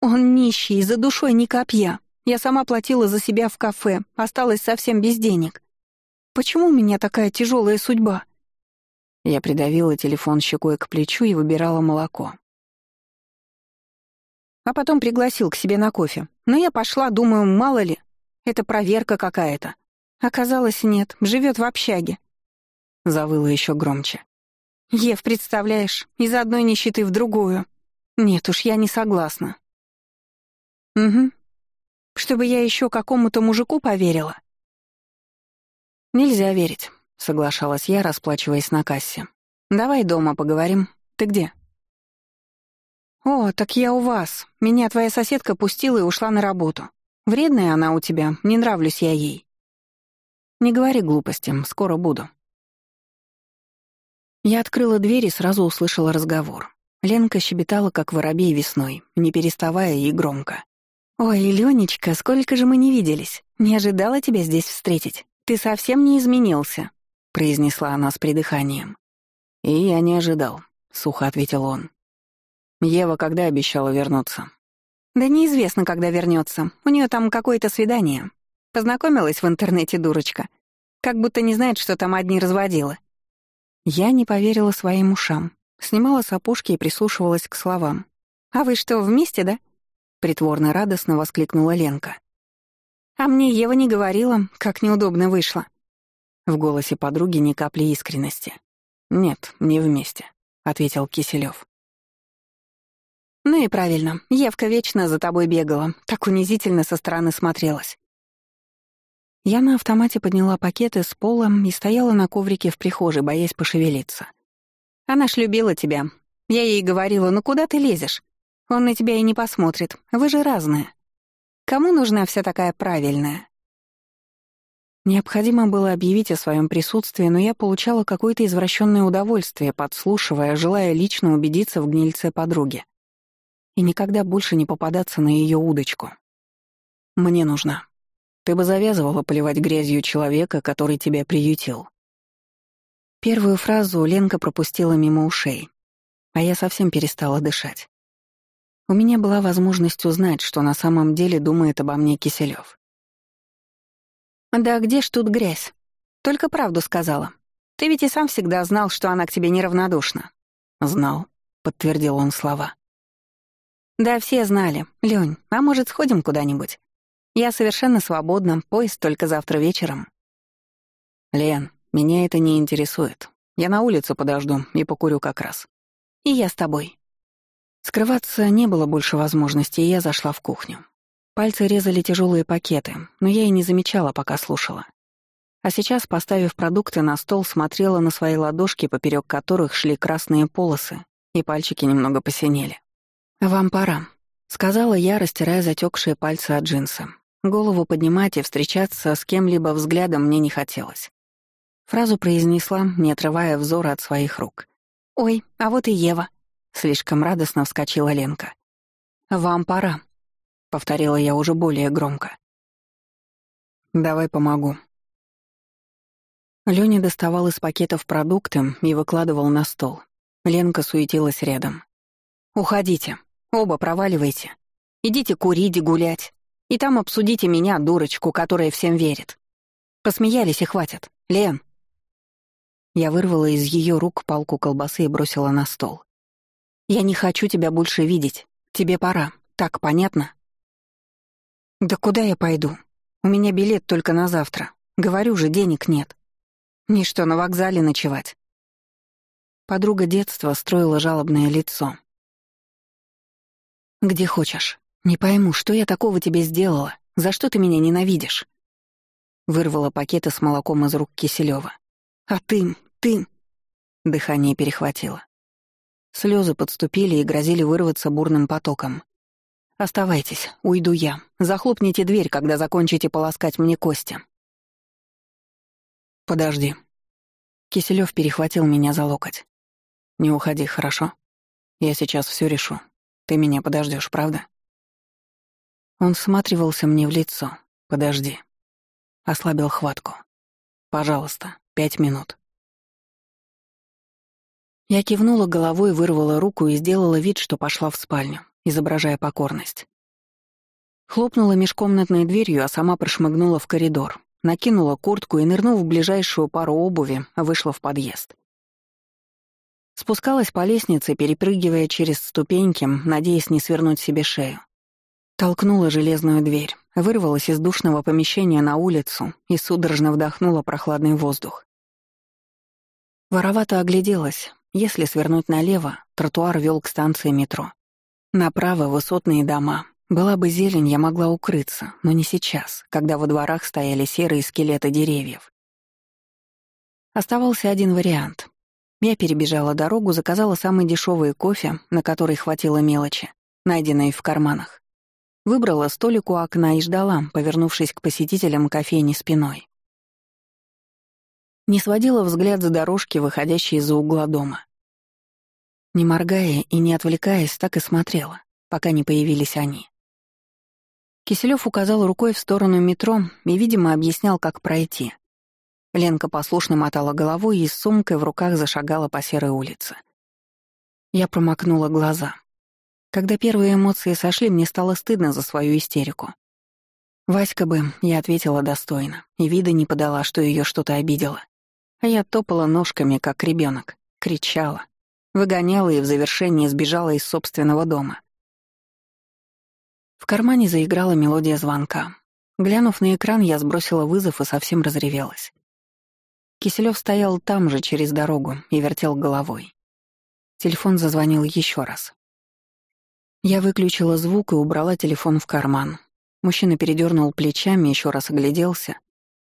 Speaker 2: «Он нищий, за душой ни копья. Я сама платила за себя в кафе, осталась совсем без денег. Почему у меня такая тяжелая судьба?» Я придавила телефон щекой к плечу и выбирала молоко. А потом пригласил к себе на кофе. Но я пошла, думаю, мало ли, это проверка какая-то. Оказалось, нет, живет в общаге. Завыла еще громче. Ев, представляешь, из одной нищеты в другую. Нет уж, я не согласна. Угу. Чтобы я еще какому-то мужику поверила. «Нельзя верить», — соглашалась я, расплачиваясь на кассе. «Давай дома поговорим. Ты где?» «О, так я у вас. Меня твоя соседка пустила и ушла на работу. Вредная она у тебя, не нравлюсь я ей». «Не говори глупости, скоро буду». Я открыла дверь и сразу услышала разговор. Ленка щебетала, как воробей весной, не переставая и громко. «Ой, Ленечка, сколько же мы не виделись. Не ожидала тебя здесь встретить. «Ты совсем не изменился», — произнесла она с придыханием. «И я не ожидал», — сухо ответил он. «Ева когда обещала вернуться?» «Да неизвестно, когда вернется. У нее там какое-то свидание. Познакомилась в интернете дурочка. Как будто не знает, что там одни разводила». Я не поверила своим ушам. Снимала сапожки и прислушивалась к словам. «А вы что, вместе, да?» Притворно радостно воскликнула Ленка. А мне Ева не говорила, как неудобно вышло. В голосе подруги ни капли искренности. «Нет, не вместе», — ответил Киселёв. «Ну и правильно. Евка вечно за тобой бегала, так унизительно со стороны смотрелась». Я на автомате подняла пакеты с пола и стояла на коврике в прихожей, боясь пошевелиться. «Она ж любила тебя. Я ей говорила, ну куда ты лезешь? Он на тебя и не посмотрит. Вы же разные». Кому нужна вся такая правильная? Необходимо было объявить о своем присутствии, но я получала какое-то извращенное удовольствие, подслушивая, желая лично убедиться в гнильце подруги. И никогда больше не попадаться на ее удочку. Мне нужна. Ты бы завязывала поливать грязью человека, который тебя приютил. Первую фразу Ленка пропустила мимо ушей, а я совсем перестала дышать. У меня была возможность узнать, что на самом деле думает обо мне Киселёв. «Да где ж тут грязь? Только правду сказала. Ты ведь и сам всегда знал, что она к тебе неравнодушна». «Знал», — подтвердил он слова. «Да, все знали. Лёнь, а может, сходим куда-нибудь? Я совершенно свободна, поезд только завтра вечером».
Speaker 1: «Лен, меня это не интересует. Я на улицу подожду и покурю как раз».
Speaker 2: «И я с тобой»,
Speaker 1: Скрываться не было больше возможности, и я зашла в кухню. Пальцы резали тяжелые пакеты, но я и не замечала, пока слушала. А сейчас, поставив продукты на стол, смотрела на свои ладошки, поперек которых шли красные полосы, и пальчики немного посинели. «Вам пора», — сказала я, растирая затекшие пальцы от джинса. Голову поднимать и встречаться с кем-либо взглядом мне не хотелось. Фразу произнесла, не отрывая взора от своих рук.
Speaker 2: «Ой, а вот и Ева»,
Speaker 1: Слишком радостно вскочила Ленка. «Вам пора», — повторила я уже более громко. «Давай помогу». Лёня доставал из пакетов продукты и выкладывал на стол. Ленка суетилась рядом. «Уходите. Оба проваливайте. Идите курить, гулять. И там обсудите меня, дурочку, которая всем верит. Посмеялись и хватит. Лен, Я вырвала из ее рук палку колбасы и бросила на стол. «Я не хочу тебя больше видеть. Тебе пора. Так понятно?» «Да куда я пойду? У меня билет только на завтра. Говорю же, денег нет. Ни что, на вокзале ночевать?» Подруга детства строила жалобное лицо. «Где хочешь. Не пойму, что я такого тебе сделала? За что ты меня ненавидишь?» Вырвала пакеты с молоком из рук Киселева. «А ты, ты...» Дыхание перехватило. Слезы подступили и грозили вырваться бурным потоком. «Оставайтесь, уйду я. Захлопните дверь, когда закончите полоскать мне кости». «Подожди». Киселёв перехватил меня за локоть. «Не уходи, хорошо? Я сейчас все решу. Ты меня подождешь, правда?» Он всматривался мне в лицо. «Подожди». Ослабил хватку. «Пожалуйста, пять минут». Я кивнула головой, вырвала руку и сделала вид, что пошла в спальню, изображая покорность. Хлопнула межкомнатной дверью, а сама прошмыгнула в коридор, накинула куртку и, нырнув в ближайшую пару обуви, вышла в подъезд. Спускалась по лестнице, перепрыгивая через ступеньки, надеясь не свернуть себе шею. Толкнула железную дверь, вырвалась из душного помещения на улицу и судорожно вдохнула прохладный воздух. Воровато огляделась, если свернуть налево, тротуар вел к станции метро. Направо — высотные дома. Была бы зелень, я могла укрыться, но не сейчас, когда во дворах стояли серые скелеты деревьев. Оставался один вариант. Я перебежала дорогу, заказала самый дешевый кофе, на который хватило мелочи, найденные в карманах. Выбрала столик у окна и ждала, повернувшись к посетителям кофейни спиной. Не сводила взгляд за дорожки, выходящей из-за угла дома. Не моргая и не отвлекаясь, так и смотрела, пока не появились они. Киселёв указал рукой в сторону метро и, видимо, объяснял, как пройти. Ленка послушно мотала головой и с сумкой в руках зашагала по серой улице. Я промокнула глаза. Когда первые эмоции сошли, мне стало стыдно за свою истерику. Васька бы, я ответила достойно, и вида не подала, что ее что-то обидело. А я топала ножками, как ребенок, кричала, выгоняла и в завершении сбежала из собственного дома. В кармане заиграла мелодия звонка. Глянув на экран, я сбросила вызов и совсем разревелась. Киселёв стоял там же, через дорогу, и вертел головой. Телефон зазвонил еще раз. Я выключила звук и убрала телефон в карман. Мужчина передернул плечами, еще раз огляделся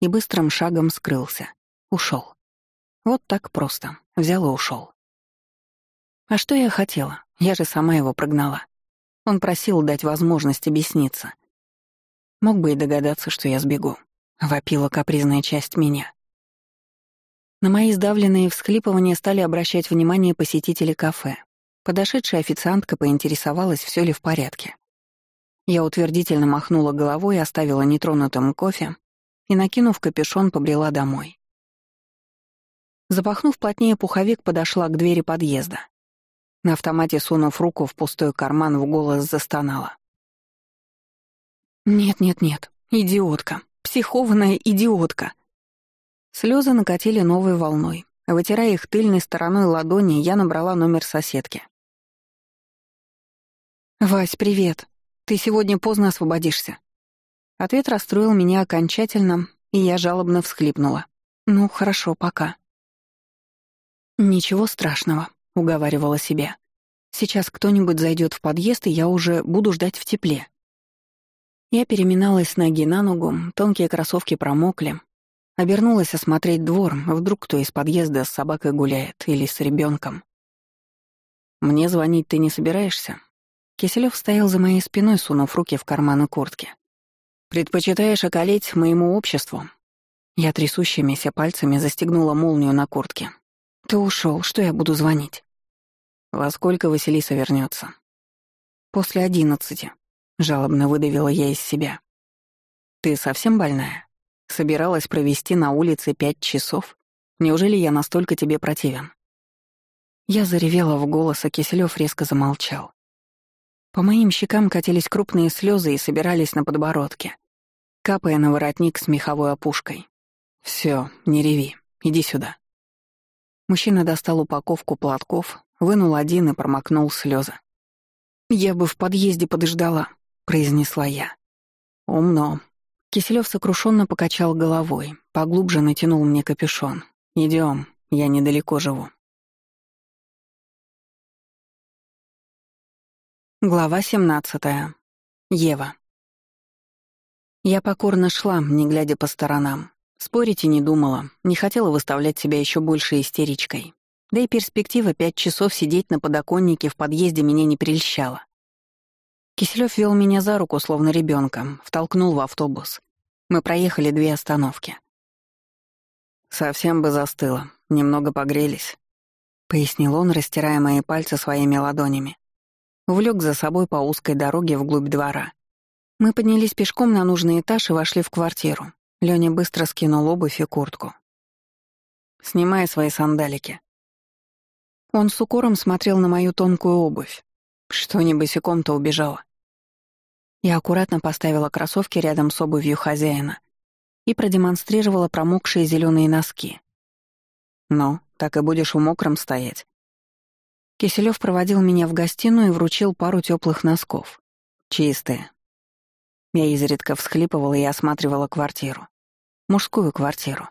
Speaker 1: и быстрым шагом скрылся. Ушел. Вот так просто. Взял и ушел. А что я хотела? Я же сама его прогнала. Он просил дать возможность объясниться. Мог бы и догадаться, что я сбегу. Вопила капризная часть меня. На мои сдавленные всхлипывания стали обращать внимание посетители кафе. Подошедшая официантка поинтересовалась, все ли в порядке. Я утвердительно махнула головой, оставила нетронутым кофе и, накинув капюшон, побрела домой. Запахнув плотнее пуховик, подошла к двери подъезда. На автомате, сунув руку в пустой карман, в голос застонала. «Нет-нет-нет, идиотка, психованная идиотка!» Слезы накатили новой волной. Вытирая их тыльной стороной ладони, я набрала номер соседки. «Вась, привет. Ты сегодня поздно освободишься». Ответ расстроил меня окончательно, и я жалобно всхлипнула. «Ну, хорошо, пока». «Ничего страшного», — уговаривала себя. «Сейчас кто-нибудь зайдет в подъезд, и я уже буду ждать в тепле». Я переминалась с ноги на ногу, тонкие кроссовки промокли. Обернулась осмотреть двор, вдруг кто из подъезда с собакой гуляет или с ребенком. «Мне звонить ты не собираешься?» Киселёв стоял за моей спиной, сунув руки в карманы куртки. «Предпочитаешь околеть моему обществу?» Я трясущимися пальцами застегнула молнию на куртке, «Ты ушел, что я буду звонить?» «Во сколько Василиса вернется? «После одиннадцати», — жалобно выдавила я из себя. «Ты совсем больная? Собиралась провести на улице пять часов? Неужели я настолько тебе противен?» Я заревела в голос, а Киселёв резко замолчал. По моим щекам катились крупные слезы и собирались на подбородке, капая на воротник с меховой опушкой. Все, не реви, иди сюда».
Speaker 2: Мужчина достал упаковку платков, вынул один и промокнул слезы. «Я бы в подъезде подождала», — произнесла я. «Умно». Киселёв сокрушенно покачал головой, поглубже натянул мне капюшон. Идем, я недалеко живу». Глава 17. Ева. Я покорно шла, не глядя по сторонам. Спорить и не думала, не хотела выставлять себя еще больше истеричкой. Да и перспектива пять часов сидеть на подоконнике в подъезде меня не прельщала. Киселёв вел меня за руку, словно ребенка, втолкнул в автобус. Мы проехали две остановки. «Совсем бы застыло, немного погрелись», — пояснил он, растирая мои пальцы своими ладонями. Влёк за собой по узкой дороге вглубь двора. Мы поднялись пешком на нужный этаж и вошли в квартиру. Лёня быстро скинул обувь и куртку. «Снимай свои сандалики». Он с укором смотрел на мою тонкую обувь. Что не босиком-то убежала. Я аккуратно поставила кроссовки рядом с обувью хозяина и продемонстрировала промокшие зеленые носки. «Ну, так и будешь в мокром стоять». Киселёв проводил меня в гостиную и вручил пару теплых носков. Чистые, я изредка всхлипывала и осматривала квартиру. Мужскую квартиру.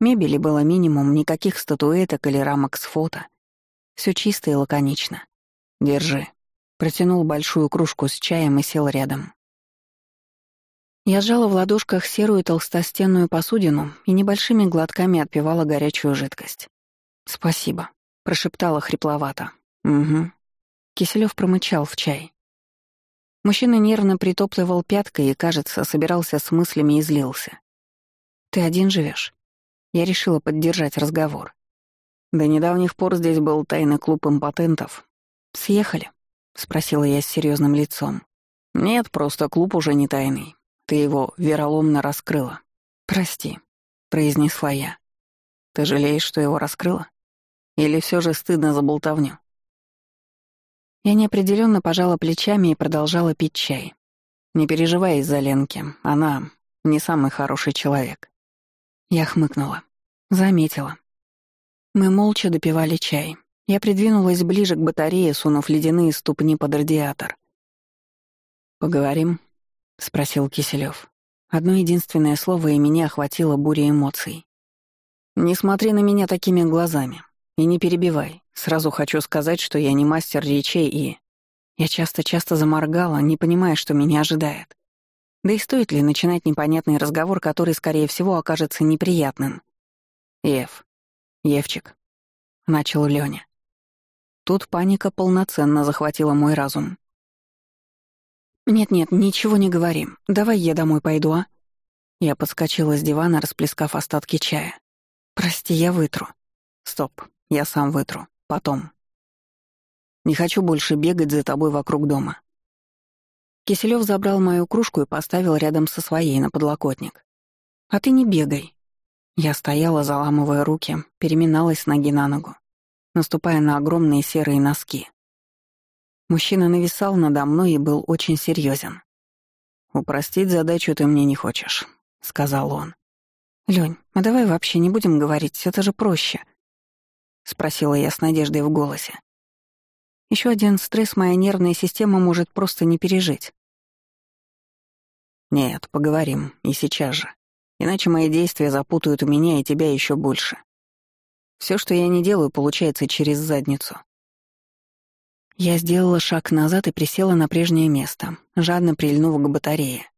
Speaker 2: Мебели было минимум, никаких статуэток или рамок с фото. Все чисто и лаконично. Держи. Протянул большую кружку с чаем и сел рядом. Я сжала в ладошках серую толстостенную посудину и небольшими глотками отпивала горячую жидкость. «Спасибо», — прошептала хрипловато. «Угу». Киселёв промычал в чай. Мужчина нервно притоптывал пяткой и, кажется, собирался с мыслями и злился. «Ты один живешь? Я решила поддержать разговор. До недавних пор здесь был тайный клуб импотентов. «Съехали?» — спросила я с серьезным лицом. «Нет, просто клуб уже не тайный. Ты его вероломно раскрыла. Прости», — произнесла я. «Ты жалеешь, что его раскрыла? Или все же стыдно за болтовню?» Я неопределенно пожала плечами и продолжала пить чай. Не переживай из-за Ленки, она не самый хороший человек. Я хмыкнула. Заметила. Мы молча допивали чай. Я придвинулась ближе к батарее, сунув ледяные ступни под радиатор. «Поговорим?» — спросил Киселёв. Одно единственное слово, и меня охватило буря эмоций. «Не смотри на меня такими глазами. И не перебивай. Сразу хочу сказать, что я не мастер речей и... Я часто-часто заморгала, не понимая, что меня ожидает. Да и стоит ли начинать непонятный разговор, который, скорее всего, окажется неприятным? «Ев, Евчик», — начал Лёня. Тут паника полноценно захватила мой разум. «Нет-нет, ничего не говорим. Давай я домой пойду, а?» Я подскочила с дивана, расплескав остатки чая. «Прости, я вытру». «Стоп, я сам вытру. Потом. Не хочу больше бегать за тобой вокруг дома. Киселёв забрал мою кружку и поставил рядом со своей на подлокотник. «А ты не бегай». Я стояла, заламывая руки, переминалась с ноги на ногу, наступая на огромные серые носки. Мужчина нависал надо мной и был очень серьезен. «Упростить задачу ты мне не хочешь», — сказал он. «Лёнь, а давай вообще не будем говорить, это же проще», — спросила я с надеждой в голосе. Еще один стресс моя нервная система может просто не пережить. Нет, поговорим, и сейчас же. Иначе мои действия запутают меня и тебя еще больше. Все, что я не делаю, получается через задницу. Я сделала шаг назад и присела на прежнее место, жадно прильнув к батарее.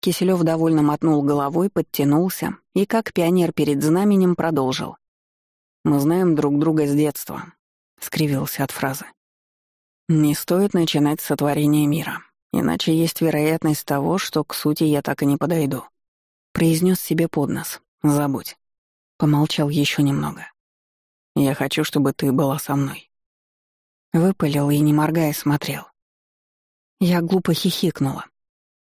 Speaker 2: Киселёв довольно мотнул головой, подтянулся и, как пионер перед знаменем, продолжил. Мы знаем друг друга с детства», — скривился от фразы. «Не стоит начинать с сотворения мира, иначе есть вероятность того, что к сути я так и не подойду», — произнес себе под нос. «Забудь». Помолчал еще немного. «Я хочу, чтобы ты была со мной». Выпалил и, не моргая, смотрел. Я глупо хихикнула.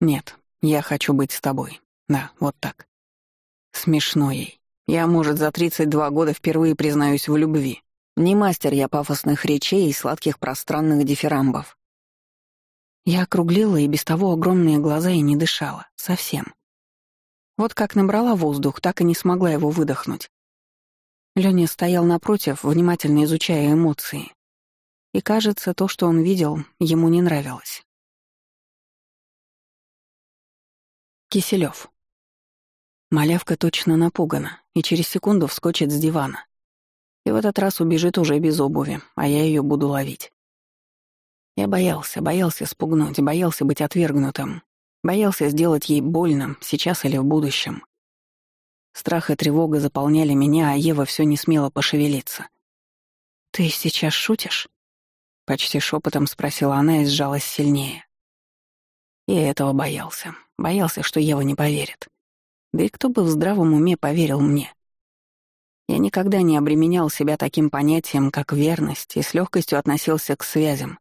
Speaker 2: «Нет, я хочу быть с тобой. Да, вот так». Смешно ей. Я, может, за 32 года впервые признаюсь в любви. Не мастер я пафосных речей и сладких пространных дифирамбов. Я округлила и без того огромные глаза и не дышала. Совсем. Вот как набрала воздух, так и не смогла его выдохнуть.
Speaker 1: Лёня стоял напротив, внимательно изучая эмоции. И, кажется, то, что он видел, ему не нравилось. Киселёв. Малявка точно напугана и через секунду вскочит с дивана. И в этот раз убежит уже без обуви, а я её буду ловить. Я боялся, боялся спугнуть, боялся быть отвергнутым, боялся сделать ей больно, сейчас или в будущем. Страх и тревога заполняли меня, а Ева все не смела пошевелиться. «Ты сейчас шутишь?» Почти шепотом спросила она и сжалась сильнее. Я этого боялся. Боялся, что Ева не поверит. Да и кто бы в здравом уме поверил мне? Я никогда не обременял себя таким понятием, как верность, и с легкостью относился к связям,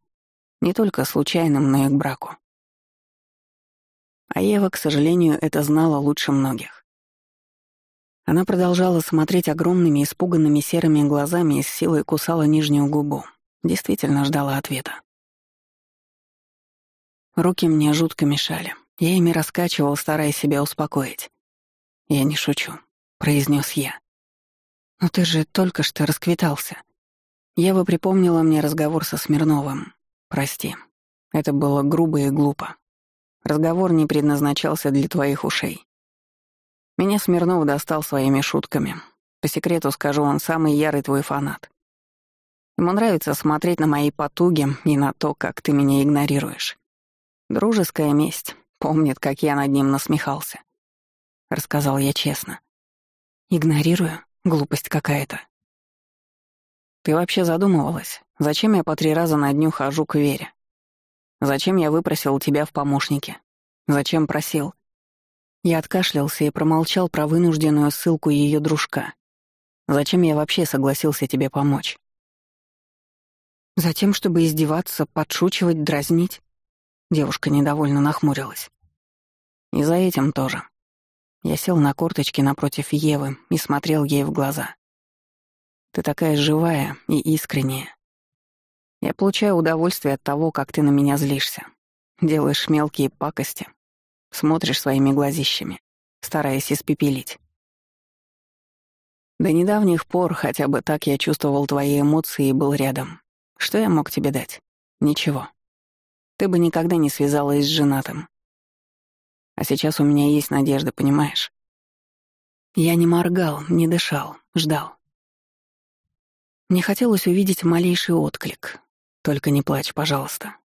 Speaker 1: не только случайным, но и к браку. А Ева, к сожалению, это знала лучше многих. Она продолжала смотреть огромными испуганными серыми глазами и с силой кусала нижнюю губу. Действительно ждала ответа. Руки мне жутко мешали. Я ими раскачивал, стараясь себя успокоить. «Я не шучу», — произнес я. «Но ты же только что расквитался». Ева припомнила мне разговор со Смирновым. «Прости, это было грубо и глупо. Разговор не предназначался для твоих ушей. Меня Смирнов достал своими шутками. По секрету скажу, он самый ярый твой фанат. Ему нравится смотреть на мои потуги и на то, как ты меня игнорируешь. Дружеская месть. Помнит, как я над ним насмехался. Рассказал я честно. Игнорирую? Глупость какая-то. Ты вообще задумывалась, зачем я по три раза на дню хожу к Вере? Зачем я выпросил тебя в помощнике? Зачем просил? Я откашлялся и промолчал про вынужденную ссылку ее дружка. Зачем я вообще согласился тебе помочь? Затем, чтобы издеваться, подшучивать, дразнить. Девушка недовольно нахмурилась. И за этим тоже. Я сел на корточки напротив Евы и смотрел ей в глаза. Ты такая живая и искренняя. Я получаю удовольствие от того, как ты на меня злишься. Делаешь мелкие пакости, Смотришь своими глазищами, стараясь испепелить. До недавних пор хотя бы так я чувствовал твои эмоции и был рядом. Что я мог тебе дать? Ничего. Ты бы никогда не связалась с женатым. А сейчас у меня есть надежда, понимаешь? Я не моргал, не дышал, ждал. Мне хотелось увидеть малейший отклик. Только не плачь, пожалуйста.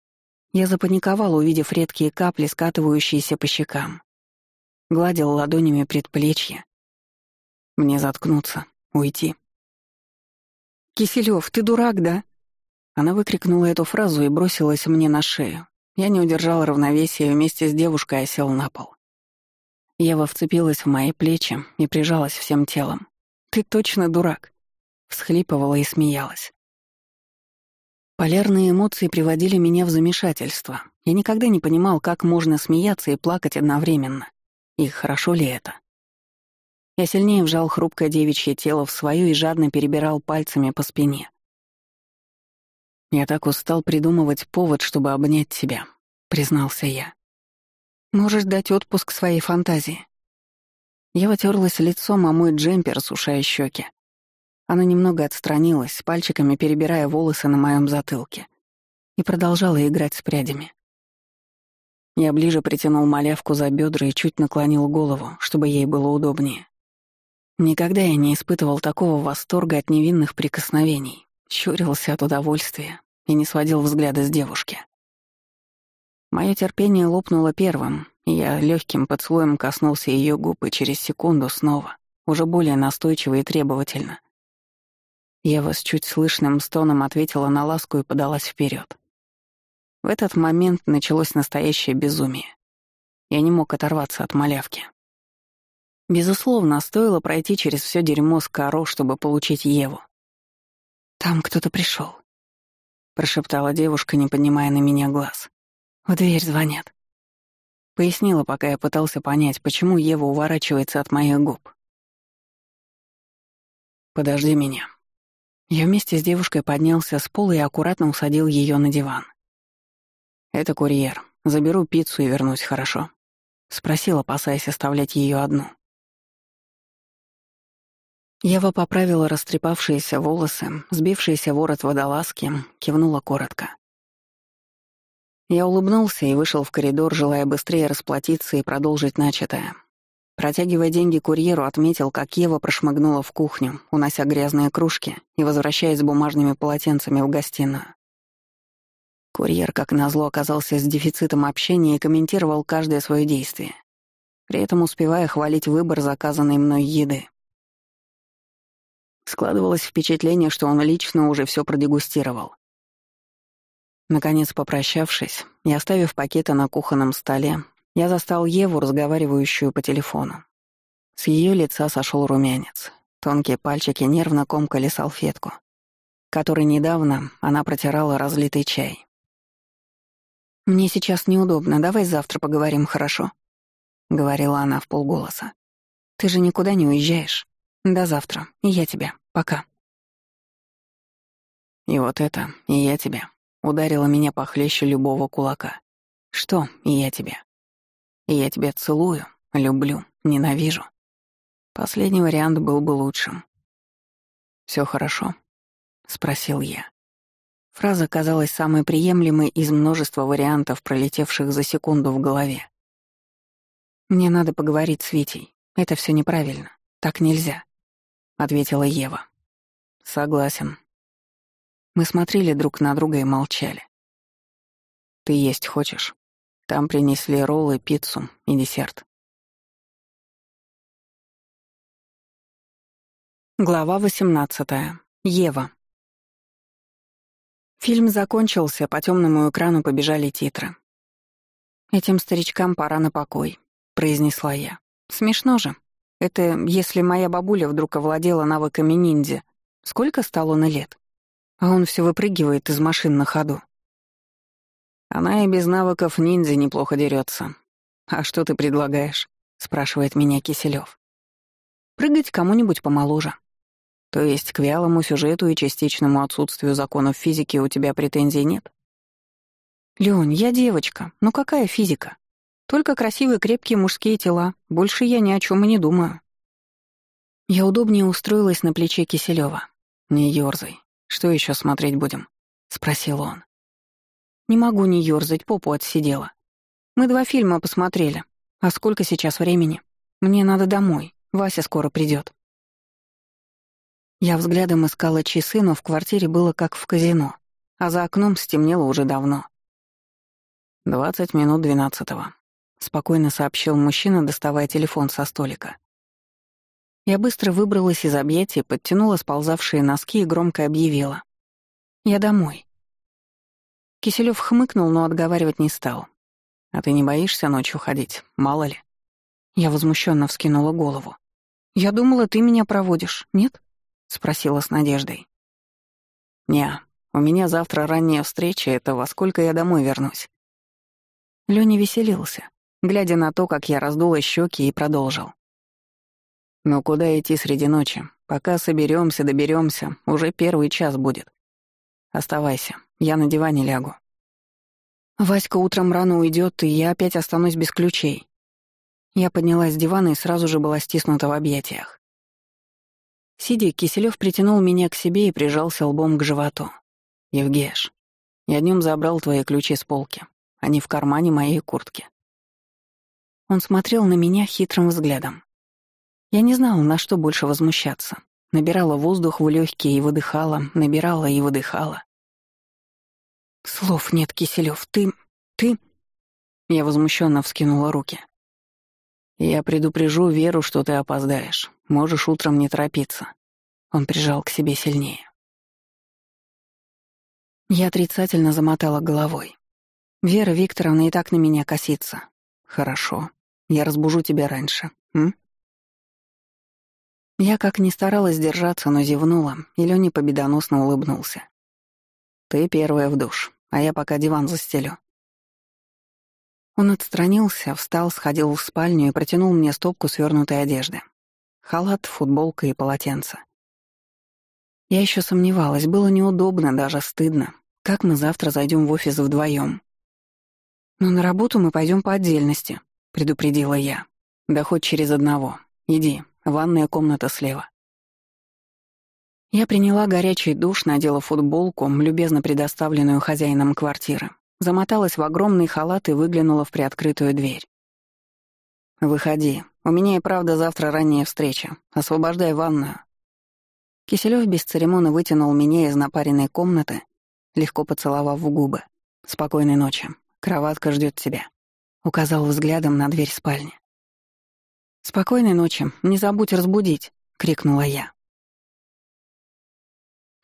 Speaker 1: Я запаниковал, увидев редкие капли, скатывающиеся по щекам. Гладил ладонями предплечья. Мне заткнуться, уйти. «Киселёв, ты дурак, да?» Она выкрикнула эту фразу и бросилась мне на шею. Я не удержал равновесия и вместе с девушкой осел на пол. Ева вцепилась в мои плечи и прижалась всем телом. «Ты точно дурак!» Всхлипывала и смеялась. Полярные эмоции приводили меня в замешательство. Я никогда не понимал, как можно смеяться и плакать одновременно. И хорошо ли это? Я сильнее вжал хрупкое девичье тело в свое и жадно перебирал пальцами по спине. «Я так устал придумывать повод, чтобы обнять тебя», — признался я. «Можешь дать отпуск своей фантазии». Я вытерлась лицом, а мой джемпер, сушая щеки. Она немного отстранилась, пальчиками перебирая волосы на моем затылке, и продолжала играть с прядями. Я ближе притянул малявку за бедра и чуть наклонил голову, чтобы ей было удобнее. Никогда я не испытывал такого восторга от невинных прикосновений, щурился от удовольствия и не сводил взгляда с девушки. Мое терпение лопнуло первым, и я легким поцелуем коснулся ее губ и через секунду снова, уже более настойчиво и требовательно, Ева с чуть слышным стоном ответила на ласку и подалась вперед. В этот момент началось настоящее безумие. Я не мог оторваться от малявки. Безусловно, стоило пройти через все дерьмо с коро, чтобы получить Еву. «Там кто-то пришел, прошептала девушка, не поднимая на меня глаз. «В дверь звонят». Пояснила, пока я пытался понять, почему Ева уворачивается от моих губ. «Подожди меня», я вместе с девушкой поднялся с пола и аккуратно усадил ее на диван. «Это курьер. Заберу пиццу и вернусь, хорошо?» — спросил, опасаясь оставлять ее одну. Ева поправила растрепавшиеся волосы, сбившиеся ворот водолазки, кивнула коротко. Я улыбнулся и вышел в коридор, желая быстрее расплатиться и продолжить начатое. Протягивая деньги курьеру, отметил, как Ева прошмыгнула в кухню, унося грязные кружки и возвращаясь с бумажными полотенцами в гостиную. Курьер, как назло, оказался с дефицитом общения и комментировал каждое свое действие, при этом успевая хвалить выбор заказанной мной еды. Складывалось впечатление, что он лично уже все продегустировал. Наконец, попрощавшись и оставив пакеты на кухонном столе, я застал Еву, разговаривающую по телефону. С ее лица сошел румянец. Тонкие пальчики нервно комкали салфетку, которой недавно она протирала разлитый чай. «Мне сейчас неудобно, давай завтра поговорим, хорошо?» — говорила она в полголоса. «Ты же никуда не уезжаешь. До завтра. И я тебя. Пока».
Speaker 2: И вот это, и я тебя, ударила меня похлеще любого кулака. Что, и я тебя. И я тебя целую, люблю, ненавижу. Последний вариант был бы лучшим. Все хорошо?» — спросил я. Фраза казалась самой приемлемой из множества вариантов, пролетевших за секунду в голове.
Speaker 1: «Мне надо поговорить с Витей. Это все неправильно. Так нельзя», — ответила Ева.
Speaker 2: «Согласен».
Speaker 1: Мы смотрели друг на друга и молчали.
Speaker 2: «Ты есть хочешь?» Там принесли роллы, пиццу и десерт.
Speaker 1: Глава 18. Ева. Фильм закончился, по темному экрану побежали титры. «Этим старичкам пора на покой», — произнесла я. «Смешно же. Это если моя бабуля вдруг овладела навыками ниндзя. Сколько стало на лет? А он все выпрыгивает из машин на ходу.
Speaker 2: Она и без навыков ниндзя неплохо дерется. А что ты предлагаешь? спрашивает меня Киселев.
Speaker 1: Прыгать кому-нибудь помоложе.
Speaker 2: То есть к вялому сюжету и частичному отсутствию законов физики у тебя претензий нет?
Speaker 1: Лёнь, я девочка. Ну какая физика? Только красивые крепкие мужские тела. Больше я ни о чем и не думаю. Я удобнее устроилась на плече Киселева.
Speaker 2: Не ёрзай. Что еще смотреть будем? спросил он.
Speaker 1: Не могу не ёрзать, попу отсидела. Мы два фильма посмотрели. А сколько сейчас времени? Мне надо домой. Вася скоро придет. Я взглядом искала часы, но в квартире было как в казино, а за окном стемнело уже давно.
Speaker 2: «Двадцать минут двенадцатого», — спокойно сообщил мужчина, доставая телефон со столика.
Speaker 1: Я быстро выбралась из объятий, подтянула сползавшие носки и громко объявила. «Я домой». Киселёв хмыкнул, но отговаривать не стал.
Speaker 2: «А ты не боишься ночью ходить? Мало ли?»
Speaker 1: Я возмущенно вскинула голову. «Я думала, ты меня проводишь, нет?» — спросила с надеждой.
Speaker 2: «Не, у меня завтра ранняя встреча, это во сколько я домой вернусь?»
Speaker 1: Лёня веселился, глядя на то, как я раздула щеки и продолжил.
Speaker 2: «Ну куда идти среди ночи? Пока соберемся, доберемся, уже первый час будет. Оставайся, я на диване лягу.
Speaker 1: Васька утром рано уйдет, и я опять останусь без ключей. Я поднялась с дивана и сразу же была стиснута в объятиях. Сидя, Киселев притянул меня к себе и прижался лбом к животу.
Speaker 2: «Евгеш, я днем забрал твои ключи с полки. Они в кармане моей куртки».
Speaker 1: Он смотрел на меня хитрым взглядом. Я не знала, на что больше возмущаться. Набирала воздух в легкие и выдыхала, набирала и выдыхала. «Слов нет, Киселев, ты... ты...» Я возмущенно вскинула руки.
Speaker 2: «Я предупрежу Веру, что ты опоздаешь. Можешь утром не торопиться». Он прижал к себе сильнее.
Speaker 1: Я отрицательно замотала головой. Вера Викторовна и так на меня косится.
Speaker 2: Хорошо. Я разбужу тебя раньше, м?
Speaker 1: Я как ни старалась держаться, но зевнула, и Лёня победоносно улыбнулся.
Speaker 2: «Ты первая в душ, а я пока диван застелю».
Speaker 1: Он отстранился, встал, сходил в спальню и протянул мне стопку свернутой одежды. Халат, футболка и полотенце. Я еще сомневалась, было неудобно, даже стыдно. Как мы завтра зайдем в офис вдвоем? «Но на работу мы пойдем по отдельности», — предупредила я.
Speaker 2: «Да хоть через одного. Иди, ванная комната слева».
Speaker 1: Я приняла горячий душ, надела футболку, любезно предоставленную хозяином квартиры, замоталась в огромный халат и выглянула в приоткрытую дверь. «Выходи. У меня и правда завтра ранняя встреча. Освобождай ванную». Киселёв без церемона вытянул меня из напаренной комнаты, легко поцеловав в губы. «Спокойной ночи. Кроватка ждет тебя», — указал взглядом на дверь спальни. «Спокойной ночи. Не забудь разбудить», — крикнула я.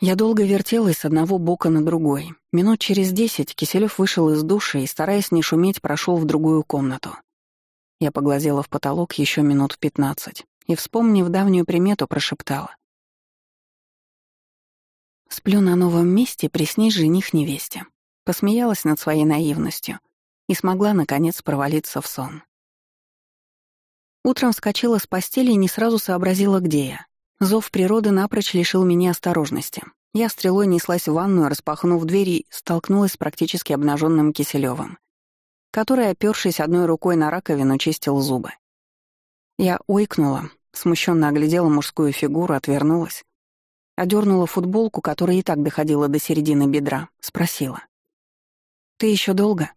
Speaker 1: Я долго вертелась с одного бока на другой. Минут через десять Киселёв вышел из душа и, стараясь не шуметь, прошел в другую комнату. Я поглазела в потолок еще минут пятнадцать и, вспомнив давнюю примету, прошептала. «Сплю на новом месте, приснись жених невесте». Посмеялась над своей наивностью и смогла, наконец, провалиться в сон. Утром вскочила с постели и не сразу сообразила, где я. Зов природы напрочь лишил меня осторожности. Я стрелой неслась в ванную, распахнув двери, столкнулась с практически обнаженным Киселевым, который, опёршись одной рукой на раковину, чистил зубы. Я ойкнула, смущенно оглядела мужскую фигуру, отвернулась, одернула футболку, которая и так доходила до середины бедра, спросила. «Ты еще долго?»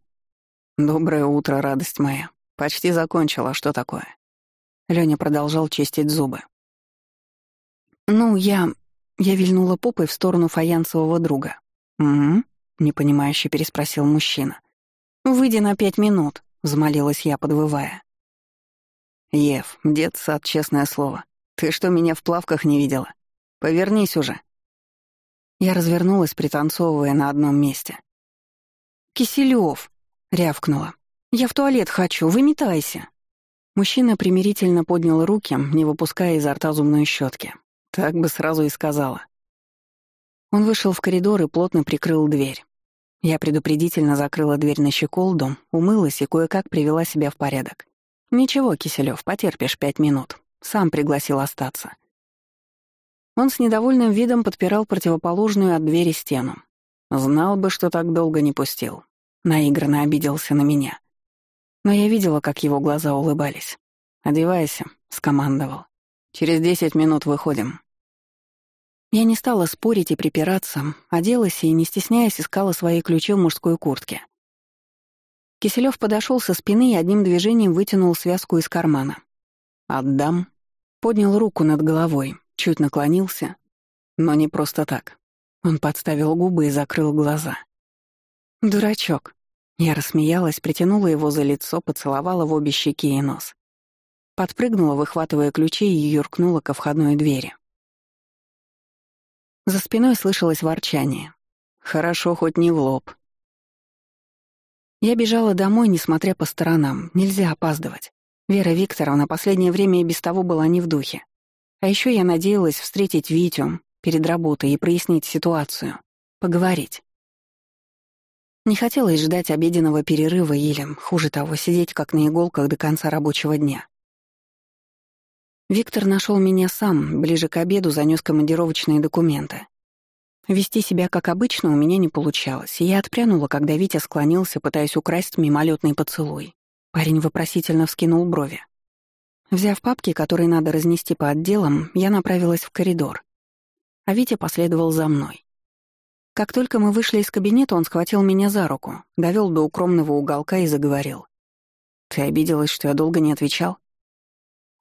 Speaker 1: «Доброе утро, радость моя. Почти закончила, что такое?» Лёня продолжал чистить зубы. «Ну, я... Я вильнула попой в сторону фаянсового друга. «Угу», — непонимающе переспросил мужчина. «Выйди на пять минут», — взмолилась я, подвывая. «Ев, дед-сад, честное слово. Ты что, меня в плавках не видела? Повернись уже». Я развернулась, пританцовывая на одном месте. «Киселёв!» — рявкнула. «Я в туалет хочу, выметайся!» Мужчина примирительно поднял руки, не выпуская изо рта зубной щетки. Так бы сразу и сказала. Он вышел в коридор и плотно прикрыл дверь. Я предупредительно закрыла дверь на щеколду, умылась и кое-как привела себя в порядок. «Ничего, Киселёв, потерпишь пять минут. Сам пригласил остаться». Он с недовольным видом подпирал противоположную от двери стену. Знал бы, что так долго не пустил. Наигранно обиделся на меня. Но я видела, как его глаза улыбались. «Одевайся», — скомандовал. «Через десять минут выходим». Я не стала спорить и припираться, оделась и, не стесняясь, искала свои ключи в мужской куртке. Киселёв подошел со спины и одним движением вытянул связку из кармана. «Отдам». Поднял руку над головой, чуть наклонился, но не просто так. Он подставил губы и закрыл глаза. «Дурачок». Я рассмеялась, притянула его за лицо, поцеловала в обе щеки и нос. Подпрыгнула, выхватывая ключи и юркнула ко входной двери. За спиной слышалось ворчание. Хорошо, хоть не в лоб. Я бежала домой, несмотря по сторонам. Нельзя опаздывать. Вера Викторовна последнее время и без того была не в духе. А еще я надеялась встретить Витю перед работой и прояснить ситуацию. Поговорить. Не хотелось ждать обеденного перерыва или, хуже того, сидеть как на иголках до конца рабочего дня. Виктор нашел меня сам, ближе к обеду занес командировочные документы. Вести себя как обычно у меня не получалось, и я отпрянула, когда Витя склонился, пытаясь украсть мимолетный поцелуй. Парень вопросительно вскинул брови. Взяв папки, которые надо разнести по отделам, я направилась в коридор. А Витя последовал за мной. Как только мы вышли из кабинета, он схватил меня за руку, довел до укромного уголка и заговорил. «Ты обиделась, что я долго не отвечал?»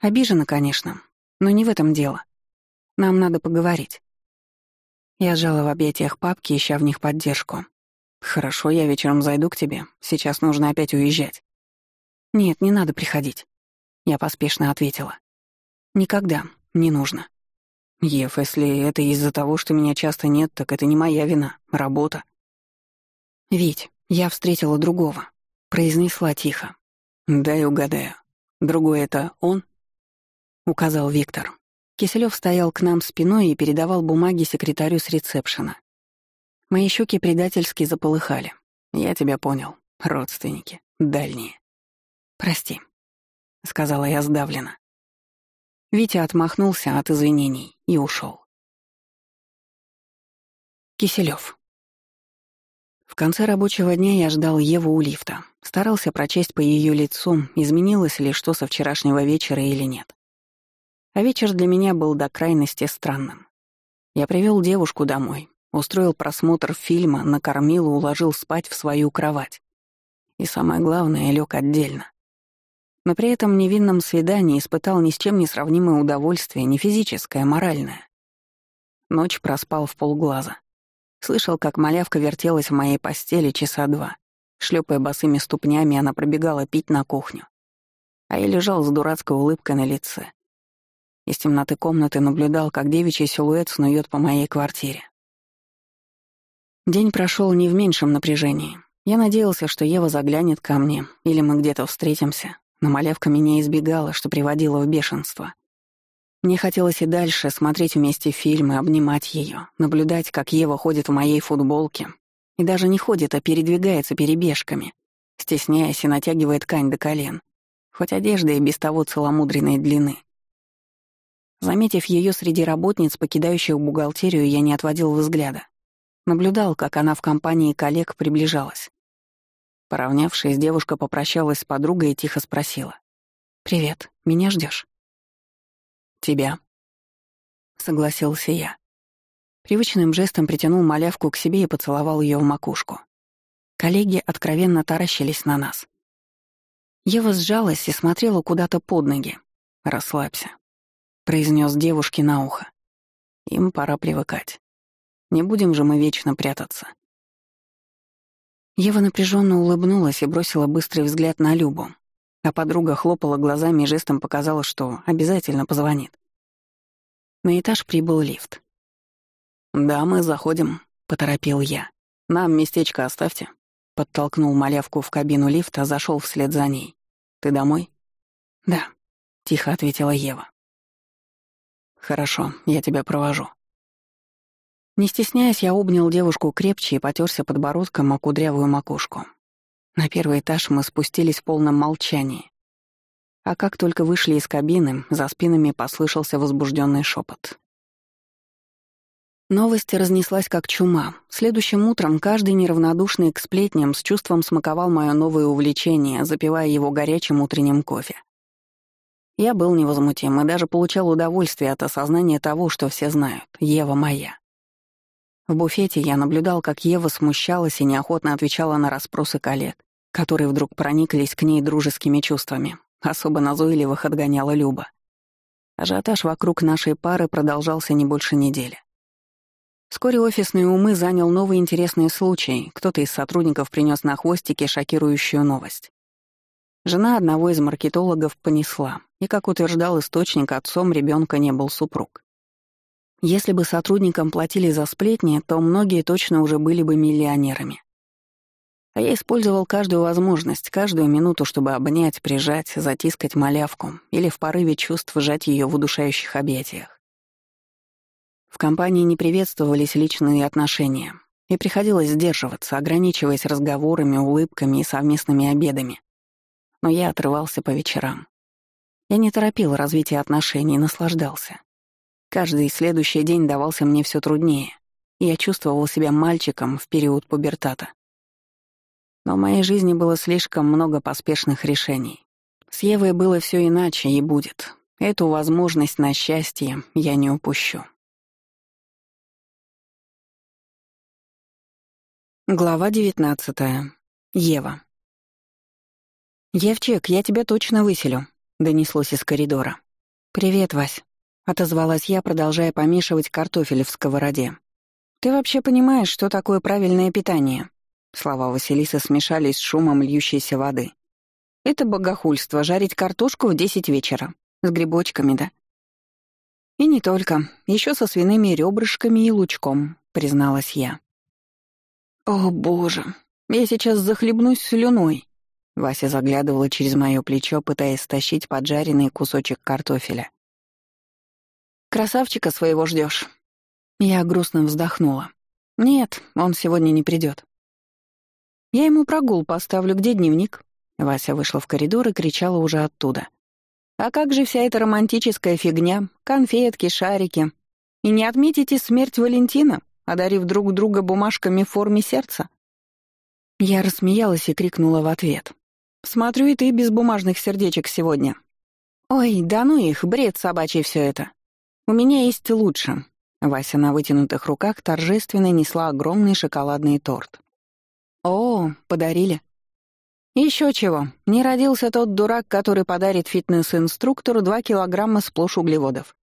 Speaker 1: Обижена, конечно, но не в этом дело. Нам надо поговорить. Я сжала в объятиях папки, ища в них поддержку. «Хорошо, я вечером зайду к тебе. Сейчас нужно опять уезжать». «Нет, не надо приходить», — я поспешно ответила. «Никогда. Не нужно». «Ев, если это из-за того, что меня часто нет, так это не моя вина. Работа». «Вить, я встретила другого», — произнесла тихо. «Дай угадаю. Другой — это он?» — указал Виктор. Киселёв стоял к нам спиной и передавал бумаги секретарю с ресепшена. Мои щеки предательски заполыхали. Я тебя понял. Родственники. Дальние. «Прости», — сказала я сдавленно. Витя отмахнулся от извинений и ушел. Киселёв. В конце рабочего дня я ждал Еву у лифта. Старался прочесть по ее лицу, изменилось ли что со вчерашнего вечера или нет. А вечер для меня был до крайности странным. Я привел девушку домой, устроил просмотр фильма, накормил и уложил спать в свою кровать. И самое главное, лег отдельно. Но при этом невинном свидании испытал ни с чем не сравнимое удовольствие, не физическое, а моральное. Ночь проспал в полглаза. Слышал, как малявка вертелась в моей постели часа два. Шлепая босыми ступнями, она пробегала пить на кухню. А я лежал с дурацкой улыбкой на лице. Из темноты комнаты наблюдал, как девичий силуэт снует по моей квартире. День прошел не в меньшем напряжении. Я надеялся, что Ева заглянет ко мне, или мы где-то встретимся, но малявка меня избегала, что приводило в бешенство. Мне хотелось и дальше смотреть вместе фильмы, обнимать ее, наблюдать, как Ева ходит в моей футболке. И даже не ходит, а передвигается перебежками, стесняясь и натягивая ткань до колен, хоть одежда и без того целомудренной длины. Заметив ее среди работниц, покидающих бухгалтерию, я не отводил взгляда. Наблюдал, как она в компании коллег приближалась. Поравнявшись, девушка попрощалась с подругой и тихо спросила. «Привет, меня ждешь? «Тебя», — согласился я. Привычным жестом притянул малявку к себе и поцеловал ее в макушку. Коллеги откровенно таращились на нас. Ева сжалась и смотрела куда-то под ноги. «Расслабься», произнес девушке на ухо. Им пора привыкать. Не будем же мы вечно прятаться. Ева напряженно улыбнулась и бросила быстрый взгляд на Любу, а подруга хлопала глазами и жестом показала, что обязательно позвонит. На этаж прибыл лифт. «Да, мы заходим», — поторопил я. «Нам местечко оставьте». Подтолкнул малявку в кабину лифта, зашел вслед за ней. «Ты домой?» «Да», — тихо ответила Ева. «Хорошо, я тебя провожу». Не стесняясь, я обнял девушку крепче и потерся подбородком о кудрявую макушку. На первый этаж мы спустились в полном молчании. А как только вышли из кабины, за спинами послышался возбужденный шепот. Новость разнеслась как чума. Следующим утром каждый неравнодушный к сплетням с чувством смаковал мое новое увлечение, запивая его горячим утренним кофе. Я был невозмутим и даже получал удовольствие от осознания того, что все знают — Ева моя. В буфете я наблюдал, как Ева смущалась и неохотно отвечала на расспросы коллег, которые вдруг прониклись к ней дружескими чувствами. Особо назойливых отгоняла Люба. Ажиотаж вокруг нашей пары продолжался не больше недели. Вскоре офисные умы занял новый интересный случай. Кто-то из сотрудников принес на хвостике шокирующую новость. Жена одного из маркетологов понесла, и, как утверждал источник, отцом ребенка не был супруг. Если бы сотрудникам платили за сплетни, то многие точно уже были бы миллионерами. А я использовал каждую возможность, каждую минуту, чтобы обнять, прижать, затискать малявку или в порыве чувств сжать ее в удушающих объятиях. В компании не приветствовались личные отношения, и приходилось сдерживаться, ограничиваясь разговорами, улыбками и совместными обедами но я отрывался по вечерам. Я не торопил развитие отношений, наслаждался. Каждый следующий день давался мне все труднее, и я чувствовал себя мальчиком в период пубертата. Но в моей жизни было слишком много поспешных решений. С Евой было все иначе и будет. Эту возможность на счастье я не упущу. Глава девятнадцатая. Ева. «Евчик, я тебя точно выселю», — донеслось из коридора. «Привет, Вась», — отозвалась я, продолжая помешивать картофель в сковороде. «Ты вообще понимаешь, что такое правильное питание?» Слова Василисы смешались с шумом льющейся воды. «Это богохульство — жарить картошку в десять вечера. С грибочками, да?» «И не только. Еще со свиными ребрышками и лучком», — призналась я. «О, боже, я сейчас захлебнусь слюной», Вася заглядывала через моё плечо, пытаясь стащить поджаренный кусочек картофеля. «Красавчика своего ждёшь?» Я грустно вздохнула. «Нет, он сегодня не придёт». «Я ему прогул поставлю, где дневник?» Вася вышла в коридор и кричала уже оттуда. «А как же вся эта романтическая фигня? Конфетки, шарики. И не отметите смерть Валентина, одарив друг друга бумажками в форме сердца?» Я рассмеялась и крикнула в ответ. Смотрю, и ты без бумажных сердечек сегодня. Ой, да ну их, бред собачий все это. У меня есть лучше.
Speaker 2: Вася на вытянутых руках торжественно несла огромный шоколадный торт. «О, подарили». Еще чего, не родился тот дурак, который подарит фитнес-инструктору два килограмма сплошь углеводов.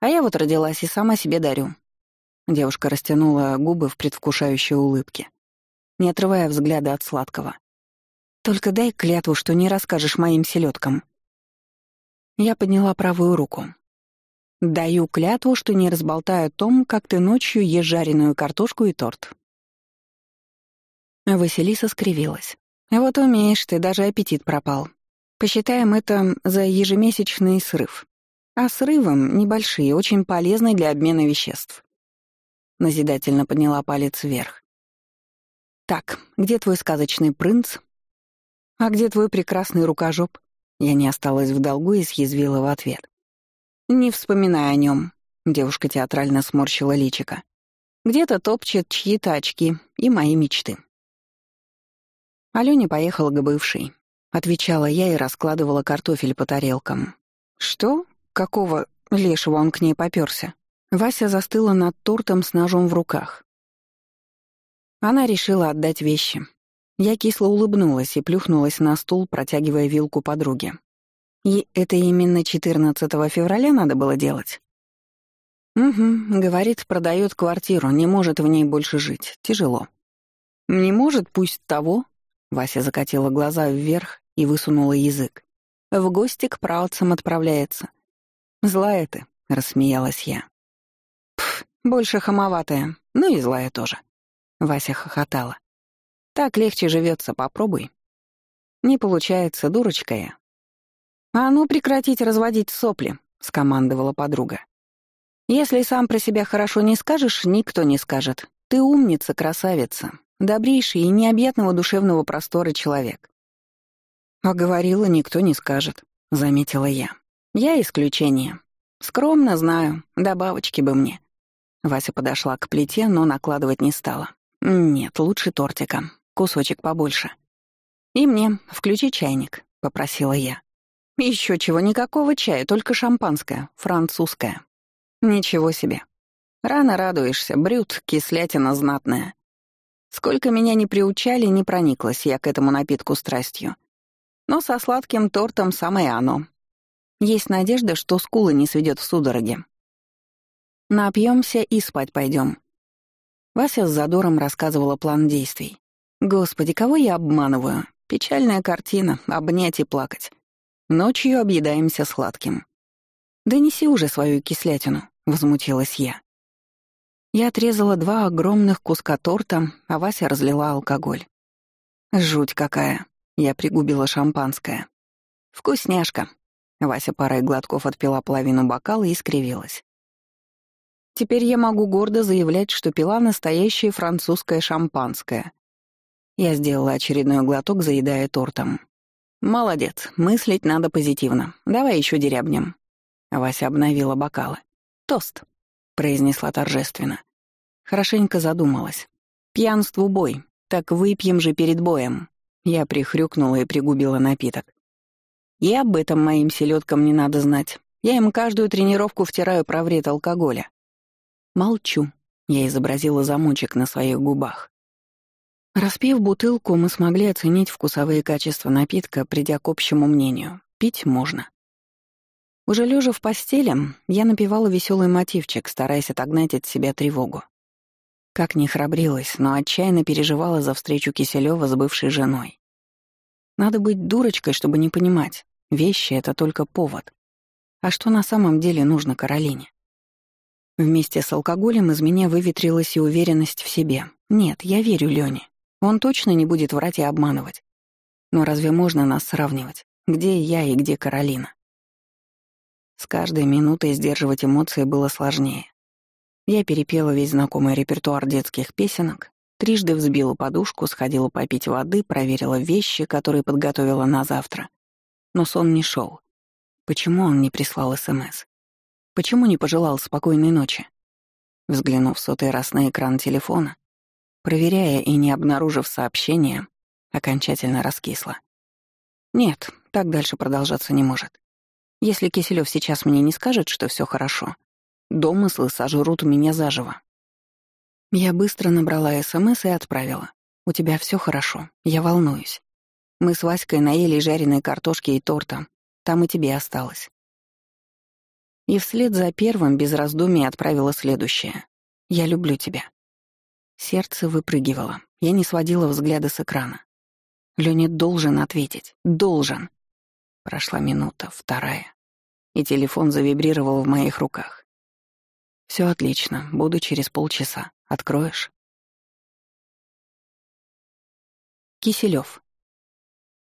Speaker 2: А я вот родилась и сама себе дарю». Девушка растянула губы в предвкушающей улыбке, не отрывая взгляда от сладкого. «Только дай клятву, что не расскажешь моим селедкам. Я подняла правую руку. «Даю клятву, что не разболтаю о том, как ты ночью ешь жареную картошку и торт». Василиса скривилась. «Вот умеешь ты, даже аппетит пропал. Посчитаем это за ежемесячный срыв. А срывом небольшие, очень полезны для обмена веществ. Назидательно подняла палец вверх. Так, где твой сказочный принц? А где твой прекрасный рукожоп? Я не осталась в долгу и съязвила в ответ. Не вспоминай о нем. Девушка театрально сморщила личика. Где-то топчет чьи-то очки и мои мечты. Алёня поехала к бывшей. Отвечала я и раскладывала картофель по тарелкам. «Что? Какого лешего он к ней попёрся?» Вася застыла над тортом с ножом в руках. Она решила отдать вещи. Я кисло улыбнулась и плюхнулась на стул, протягивая вилку подруге. И это именно 14 февраля надо было делать? Угу, говорит, продает квартиру, не может в ней больше жить. Тяжело. Не может, пусть того. Вася закатила глаза вверх и высунула язык. В гости к праотцам отправляется. «Злая ты», — рассмеялась я. «Пф, больше хамоватая, ну и злая тоже». Вася хохотала. «Так легче живется, попробуй». «Не получается, дурочка я». «А ну прекратить разводить сопли», — скомандовала подруга. «Если сам про себя хорошо не скажешь, никто не скажет. Ты умница, красавица, добрейший и необъятного душевного простора человек». «А говорила, никто не скажет», — заметила я. «Я исключение. Скромно знаю, добавочки бы мне». Вася подошла к плите, но накладывать не стала. «Нет, лучше тортика. Кусочек побольше». «И мне. Включи чайник», — попросила я. Еще чего, никакого чая, только шампанское, французское. Ничего себе. Рано радуешься, брют, кислятина знатная. Сколько меня не приучали, не прониклась я к этому напитку страстью. Но со сладким тортом самое оно. Есть надежда, что скулы не сведет в судороге. Напьемся и спать пойдем. Вася с задором рассказывала план действий. Господи, кого я обманываю? Печальная картина, обнять и плакать. Ночью объедаемся сладким. «Да неси уже свою кислятину», — возмутилась я. Я отрезала два огромных куска торта, а Вася разлила алкоголь. Жуть какая. Я пригубила шампанское. Вкусняшка. Вася парой глотков отпила половину бокала и скривилась. Теперь я могу гордо заявлять, что пила настоящее французское шампанское. Я сделала очередной глоток, заедая тортом. «Молодец, мыслить надо позитивно. Давай еще дерябнем». Вася обновила бокалы. «Тост», — произнесла торжественно. Хорошенько задумалась. «Пьянству бой. Так выпьем же перед боем». Я прихрюкнула и пригубила напиток. И об этом моим селедкам не надо знать. Я им каждую тренировку втираю про вред алкоголя. Молчу. Я изобразила замочек на своих губах. Распив бутылку, мы смогли оценить вкусовые качества напитка, придя к общему мнению. Пить можно. Уже лежа в постели, я напевала веселый мотивчик, стараясь отогнать от себя тревогу. Как ни храбрилась, но отчаянно переживала за встречу Киселева с бывшей женой. Надо быть дурочкой, чтобы не понимать. Вещи — это только повод. А что на самом деле нужно Каролине? Вместе с алкоголем из меня выветрилась и уверенность в себе. Нет, я верю Лёне. Он точно не будет врать и обманывать. Но разве можно нас сравнивать? Где я и где Каролина? С каждой минутой сдерживать эмоции было сложнее. Я перепела весь знакомый репертуар детских песенок, трижды взбила подушку, сходила попить воды, проверила вещи, которые подготовила на завтра. Но сон не шел. Почему он не прислал СМС? Почему не пожелал спокойной ночи? Взглянув сотый раз на экран телефона, проверяя и не обнаружив сообщения, окончательно раскисла. Нет, так дальше продолжаться не может. Если Киселёв сейчас мне не скажет, что все хорошо,
Speaker 1: Домыслы сожрут меня заживо. Я быстро набрала СМС и отправила. «У тебя все хорошо, я волнуюсь. Мы с Васькой наели жареной картошки и торта. Там и тебе осталось». И вслед за первым без раздумий отправила следующее. «Я люблю тебя». Сердце выпрыгивало. Я не сводила взгляда с экрана. Лёня должен ответить. Должен. Прошла минута, вторая. И телефон завибрировал в моих руках. Все отлично, буду через полчаса. Откроешь? Киселёв.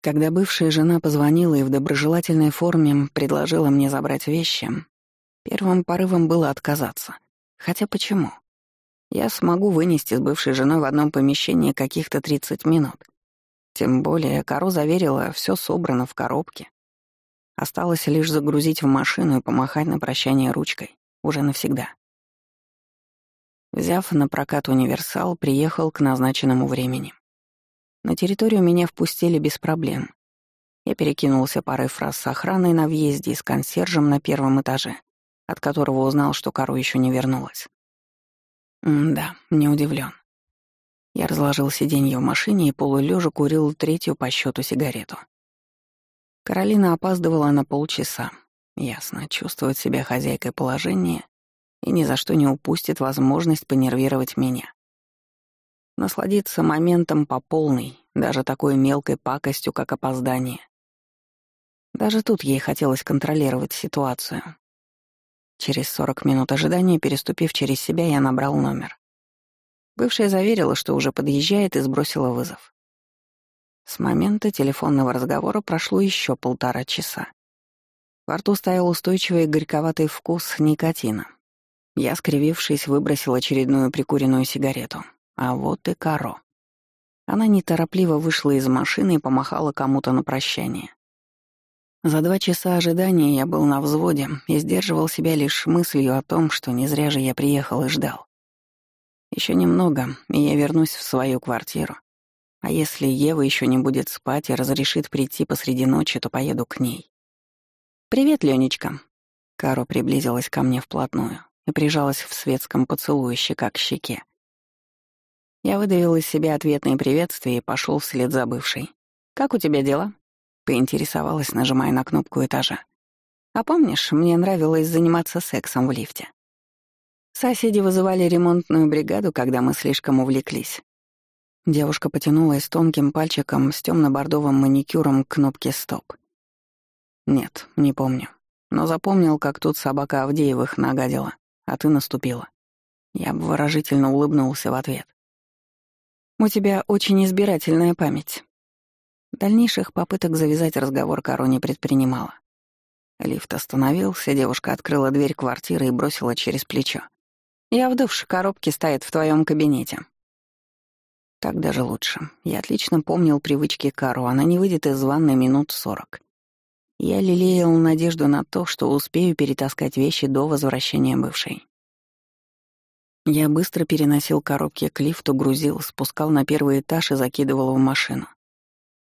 Speaker 1: Когда бывшая жена позвонила и в доброжелательной форме предложила мне забрать вещи, первым порывом было отказаться. Хотя почему? Я смогу вынести с бывшей женой в одном помещении каких-то 30 минут. Тем более Каро заверила, все собрано в коробке. Осталось лишь загрузить в машину и помахать на прощание ручкой. Уже навсегда. Взяв на прокат универсал, приехал к назначенному времени. На территорию меня впустили без проблем. Я перекинулся парой фраз с охраной на въезде и с консьержем на первом этаже, от которого узнал, что Кару еще не вернулась. Да, не удивлен. Я разложил сиденье в машине и полулежа курил третью по счету сигарету. Каролина опаздывала на полчаса. Ясно, чувствует себя хозяйкой положения и ни за что не упустит возможность понервировать меня. Насладиться моментом по полной, даже такой мелкой пакостью, как опоздание. Даже тут ей хотелось контролировать ситуацию. Через 40 минут ожидания, переступив через себя, я набрал номер. Бывшая заверила, что уже подъезжает и сбросила вызов. С момента телефонного разговора прошло еще полтора часа. Во рту стоял устойчивый горьковатый вкус никотина. Я, скривившись, выбросил очередную прикуренную сигарету. А вот и Каро. Она неторопливо вышла из машины и помахала кому-то на прощание. За два часа ожидания я был на взводе и сдерживал себя лишь мыслью о том, что не зря же я приехал и ждал. Еще немного, и я вернусь в свою квартиру. А если Ева еще не будет спать и разрешит прийти посреди ночи, то поеду к ней. «Привет, Ленечка. Каро приблизилась ко мне вплотную и прижалась в светском поцелуе щека к щеке. Я выдавил из себя ответные приветствия и пошел вслед за бывшей. «Как у тебя дела?» — поинтересовалась, нажимая на кнопку этажа. «А помнишь, мне нравилось заниматься сексом в лифте?» Соседи вызывали ремонтную бригаду, когда мы слишком увлеклись. Девушка потянулась тонким пальчиком с темно-бордовым маникюром к кнопке «Стоп». Нет, не помню. Но запомнил, как тут собака Авдеевых нагадила а ты наступила. Я выражительно улыбнулся в ответ. «У тебя очень избирательная память». Дальнейших попыток завязать разговор Каро не предпринимала. Лифт остановился, девушка открыла дверь квартиры и бросила через плечо. «Я в душ, коробки стоят в твоем кабинете». Так даже лучше. Я отлично помнил привычки Кару, она не выйдет из ванной минут сорок. Я лелеял надежду на то, что успею перетаскать вещи до возвращения бывшей. Я быстро переносил коробки к лифту, грузил, спускал на первый этаж и закидывал в машину.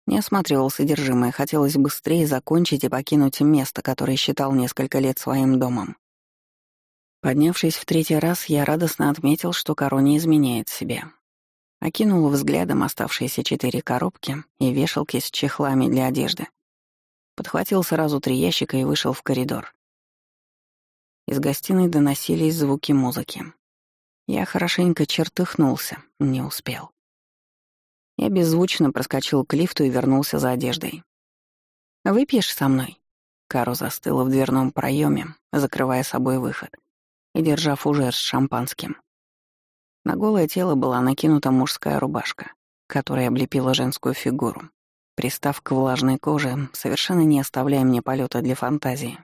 Speaker 1: Не осматривал содержимое, хотелось быстрее закончить и покинуть место, которое считал несколько лет своим домом. Поднявшись в третий раз, я радостно отметил, что Каро не изменяет себе. Окинул взглядом оставшиеся четыре коробки и вешалки с чехлами для одежды. Подхватил сразу три ящика и вышел в коридор. Из гостиной доносились звуки музыки. Я хорошенько чертыхнулся, не успел. Я беззвучно проскочил к лифту и вернулся за одеждой. «Выпьешь со мной?» Кару застыла в дверном проеме, закрывая собой выход и держа фужер с шампанским. На голое тело была накинута мужская рубашка, которая облепила женскую фигуру пристав к влажной коже, совершенно не оставляя мне полета для фантазии.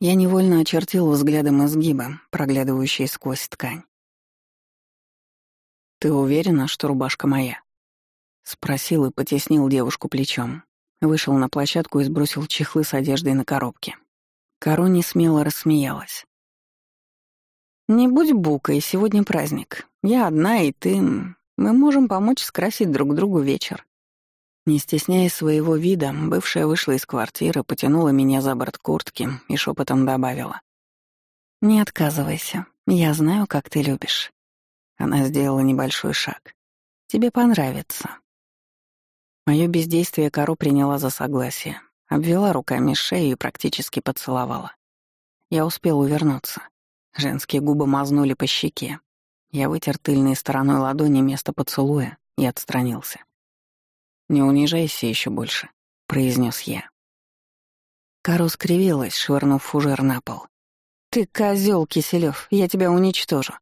Speaker 1: Я невольно очертил взглядом изгибы, проглядывающие сквозь ткань. «Ты уверена, что рубашка моя?» Спросил и потеснил девушку плечом. Вышел на площадку и сбросил чехлы с одеждой на коробке. Корони смело рассмеялась. «Не будь букой, сегодня праздник. Я одна, и ты... Мы можем помочь скрасить друг другу вечер. Не стесняясь своего вида, бывшая вышла из квартиры, потянула меня за борт куртки и шепотом добавила. Не отказывайся. Я знаю, как ты любишь. Она сделала небольшой шаг. Тебе понравится. Мое бездействие Каро приняла за согласие, обвела руками шею и практически поцеловала. Я успел увернуться. Женские губы мазнули по щеке. Я вытер тыльной стороной ладони место поцелуя и отстранился. «Не унижайся еще больше», — произнес я. Кару скривилась, швырнув фужер на пол. «Ты козел, Киселев, я тебя уничтожу.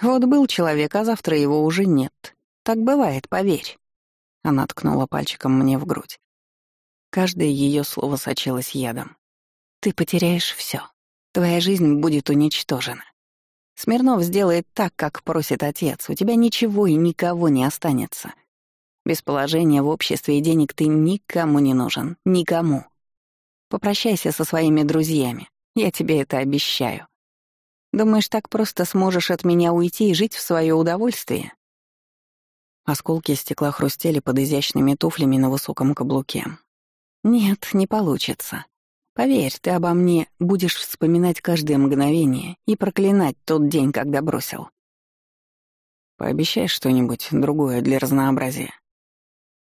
Speaker 1: Вот был человек, а завтра его уже нет. Так бывает, поверь». Она ткнула пальчиком мне в грудь. Каждое ее слово сочилось ядом. «Ты потеряешь все. Твоя жизнь будет уничтожена. Смирнов сделает так, как просит отец. У тебя ничего и никого не останется. Без положения в обществе и денег ты никому не нужен. Никому. Попрощайся со своими друзьями. Я тебе это обещаю. Думаешь, так просто сможешь от меня уйти и жить в свое удовольствие?» Осколки стекла хрустели под изящными туфлями на высоком каблуке. «Нет, не получится. Поверь, ты обо мне будешь вспоминать каждое мгновение и проклинать тот день, когда бросил. Пообещай что-нибудь другое для разнообразия».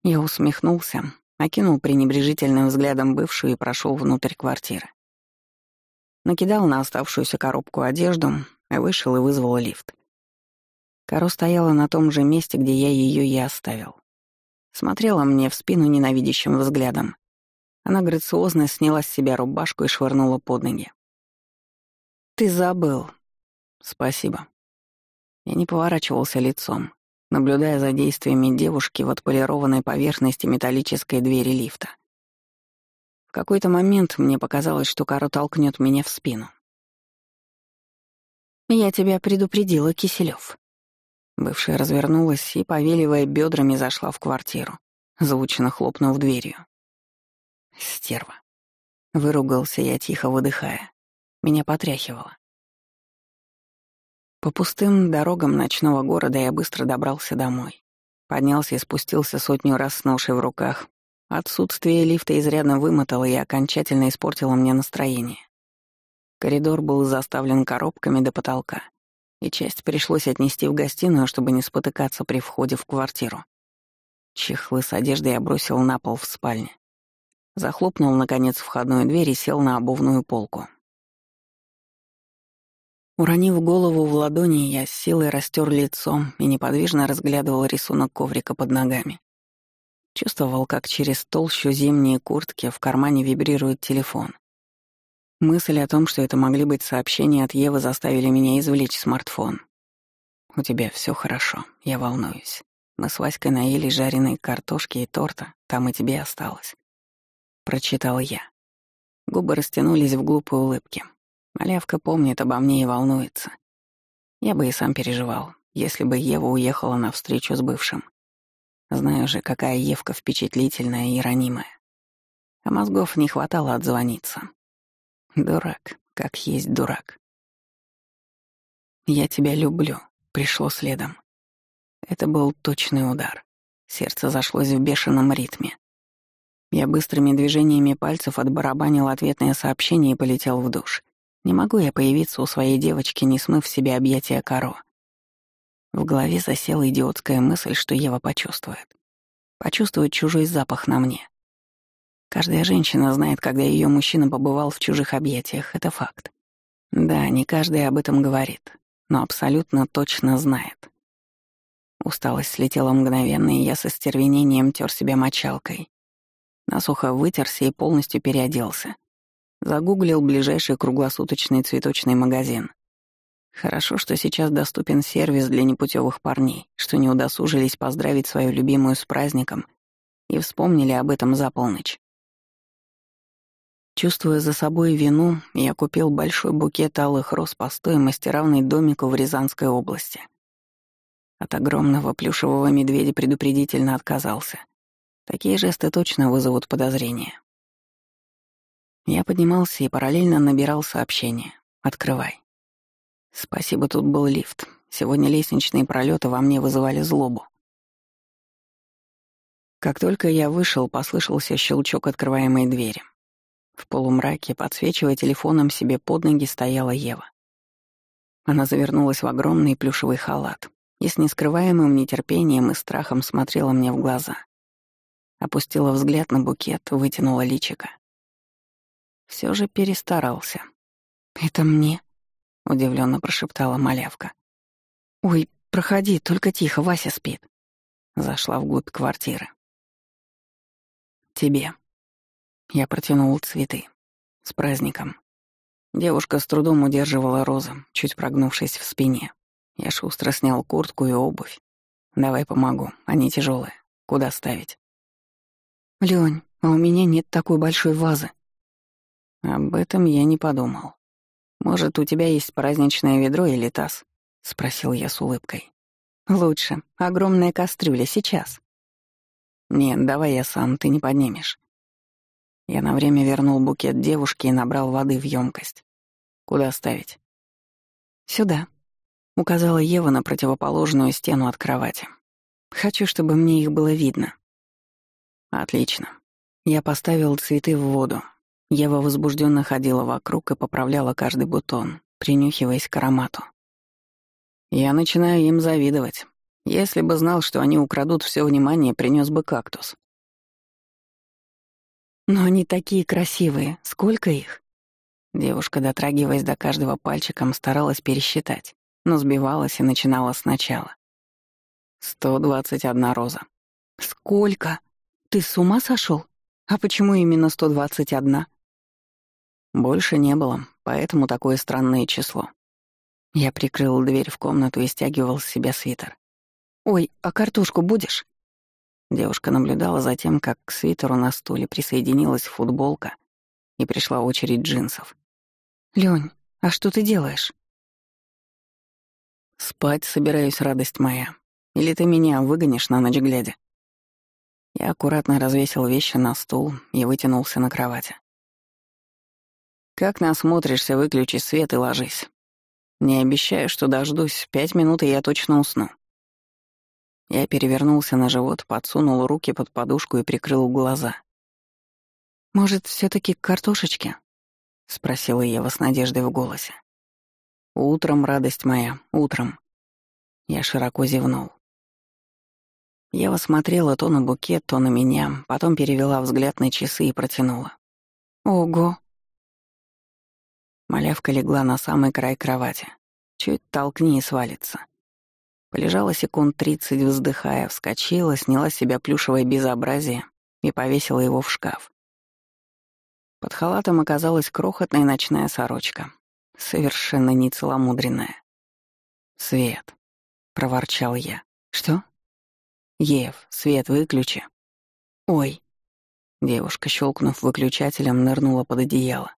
Speaker 1: Я усмехнулся, окинул пренебрежительным взглядом бывшую и прошел внутрь квартиры. Накидал на оставшуюся коробку одежду, вышел и вызвал лифт. Каро стояла на том же месте, где я ее и оставил. Смотрела мне в спину ненавидящим взглядом. Она грациозно сняла с себя рубашку и швырнула под ноги. «Ты забыл». «Спасибо». Я не поворачивался лицом, наблюдая за действиями девушки в отполированной поверхности металлической двери лифта. В какой-то момент мне показалось, что Каро толкнет меня в спину. «Я тебя предупредила, Киселев. Бывшая развернулась и, повеливая бедрами, зашла в квартиру, звучно хлопнув дверью. «Стерва». Выругался я, тихо выдыхая. Меня потряхивало. По пустым дорогам ночного города я быстро добрался домой. Поднялся и спустился сотню раз с ношей в руках. Отсутствие лифта изрядно вымотало и окончательно испортило мне настроение. Коридор был заставлен коробками до потолка, и часть пришлось отнести в гостиную, чтобы не спотыкаться при входе в квартиру. Чехлы с одеждой я бросил на пол в спальне. Захлопнул, наконец, входную дверь и сел на обувную полку. Уронив голову в ладони, я с силой растер лицо и неподвижно разглядывал рисунок коврика под ногами. Чувствовал, как через толщу зимней куртки в кармане вибрирует телефон. Мысль о том, что это могли быть сообщения от Евы, заставили меня извлечь смартфон. «У тебя все хорошо, я волнуюсь. Мы с Васькой наели жареной картошки и торта, там и тебе осталось». Прочитал я. Губы растянулись в глупой улыбке. Малявка помнит обо мне и волнуется. Я бы и сам переживал, если бы Ева уехала на встречу с бывшим. Знаю же, какая Евка впечатлительная и ранимая. А мозгов не хватало отзвониться. Дурак, как есть дурак. «Я тебя люблю», — пришло следом. Это был точный удар. Сердце зашлось в бешеном ритме. Я быстрыми движениями пальцев отбарабанил ответное сообщение и полетел в душ. Не могу я появиться у своей девочки, не смыв себе объятия Каро. В голове засела идиотская мысль, что Ева почувствует. Почувствует чужой запах на мне. Каждая женщина знает, когда ее мужчина побывал в чужих объятиях, это факт. Да, не каждый об этом говорит, но абсолютно точно знает. Усталость слетела мгновенно, и я со стервенением тер себя мочалкой. Насухо вытерся и полностью переоделся. Загуглил ближайший круглосуточный цветочный магазин. Хорошо, что сейчас доступен сервис для непутевых парней, что не удосужились поздравить свою любимую с праздником и вспомнили об этом за полночь. Чувствуя за собой вину, я купил большой букет алых роз по стоимости, равной домику в Рязанской области. От огромного плюшевого медведя предупредительно отказался. Такие жесты точно вызовут подозрения. Я поднимался и параллельно набирал сообщение. «Открывай». Спасибо, тут был лифт. Сегодня лестничные пролеты во мне вызывали злобу. Как только я вышел, послышался щелчок открываемой двери. В полумраке, подсвечивая телефоном себе под ноги, стояла Ева. Она завернулась в огромный плюшевый халат и с нескрываемым нетерпением и страхом смотрела мне в глаза. Опустила взгляд на букет, вытянула личико. Все же перестарался.
Speaker 2: «Это мне?»
Speaker 1: — удивленно прошептала малявка.
Speaker 2: «Ой, проходи, только тихо, Вася спит».
Speaker 1: Зашла вглубь квартиры. «Тебе». Я протянул цветы. С праздником. Девушка с трудом удерживала розы, чуть прогнувшись в спине. Я шустро снял куртку и обувь. «Давай помогу, они тяжелые. Куда ставить?»
Speaker 2: «Лёнь, а у меня нет такой большой вазы».
Speaker 1: «Об этом я не подумал. Может, у тебя есть праздничное ведро или таз?» — спросил я с улыбкой.
Speaker 2: «Лучше. Огромная кастрюля сейчас».
Speaker 1: «Нет, давай я сам, ты не поднимешь». Я на время вернул букет девушке и набрал воды в емкость. Куда ставить?
Speaker 2: Сюда.
Speaker 1: Указала Ева на противоположную стену от кровати.
Speaker 2: Хочу, чтобы мне их было видно.
Speaker 1: Отлично. Я поставил цветы в воду. Ева возбужденно ходила вокруг и поправляла каждый бутон, принюхиваясь к аромату. Я начинаю им завидовать. Если бы знал, что они украдут все внимание, принес бы кактус.
Speaker 2: Но они такие красивые. Сколько их?
Speaker 1: Девушка, дотрагиваясь до каждого пальчиком, старалась пересчитать, но сбивалась и начинала сначала. «Сто двадцать одна роза».
Speaker 2: «Сколько? Ты с ума сошел? А почему именно сто двадцать одна?»
Speaker 1: Больше не было, поэтому такое странное число. Я прикрыл дверь в комнату и стягивал с себя свитер.
Speaker 2: «Ой, а картошку будешь?»
Speaker 1: Девушка наблюдала за тем, как к свитеру на стуле присоединилась футболка, и пришла очередь джинсов.
Speaker 2: «Лёнь, а что ты делаешь?»
Speaker 1: «Спать собираюсь, радость моя. Или ты меня выгонишь на ночь глядя?» Я аккуратно развесил вещи на стул и вытянулся на кровати. «Как насмотришься, выключи свет и ложись. Не обещаю, что дождусь, пять минут, и я точно усну». Я перевернулся на живот, подсунул руки под подушку и прикрыл глаза.
Speaker 2: «Может, все таки к картошечке?»
Speaker 1: — спросила Ева с надеждой в голосе. «Утром, радость моя, утром». Я широко зевнул. Ева смотрела то на букет, то на меня, потом перевела взгляд на часы и протянула.
Speaker 2: «Ого!»
Speaker 1: Малявка легла на самый край кровати. Чуть толкни и свалится. Полежала секунд тридцать, вздыхая, вскочила, сняла с себя плюшевое безобразие и повесила его в шкаф. Под халатом оказалась крохотная ночная сорочка, совершенно нецеломудренная. «Свет», — проворчал я.
Speaker 2: «Что?»
Speaker 1: «Ев, свет выключи».
Speaker 2: «Ой».
Speaker 1: Девушка, щелкнув выключателем, нырнула под одеяло.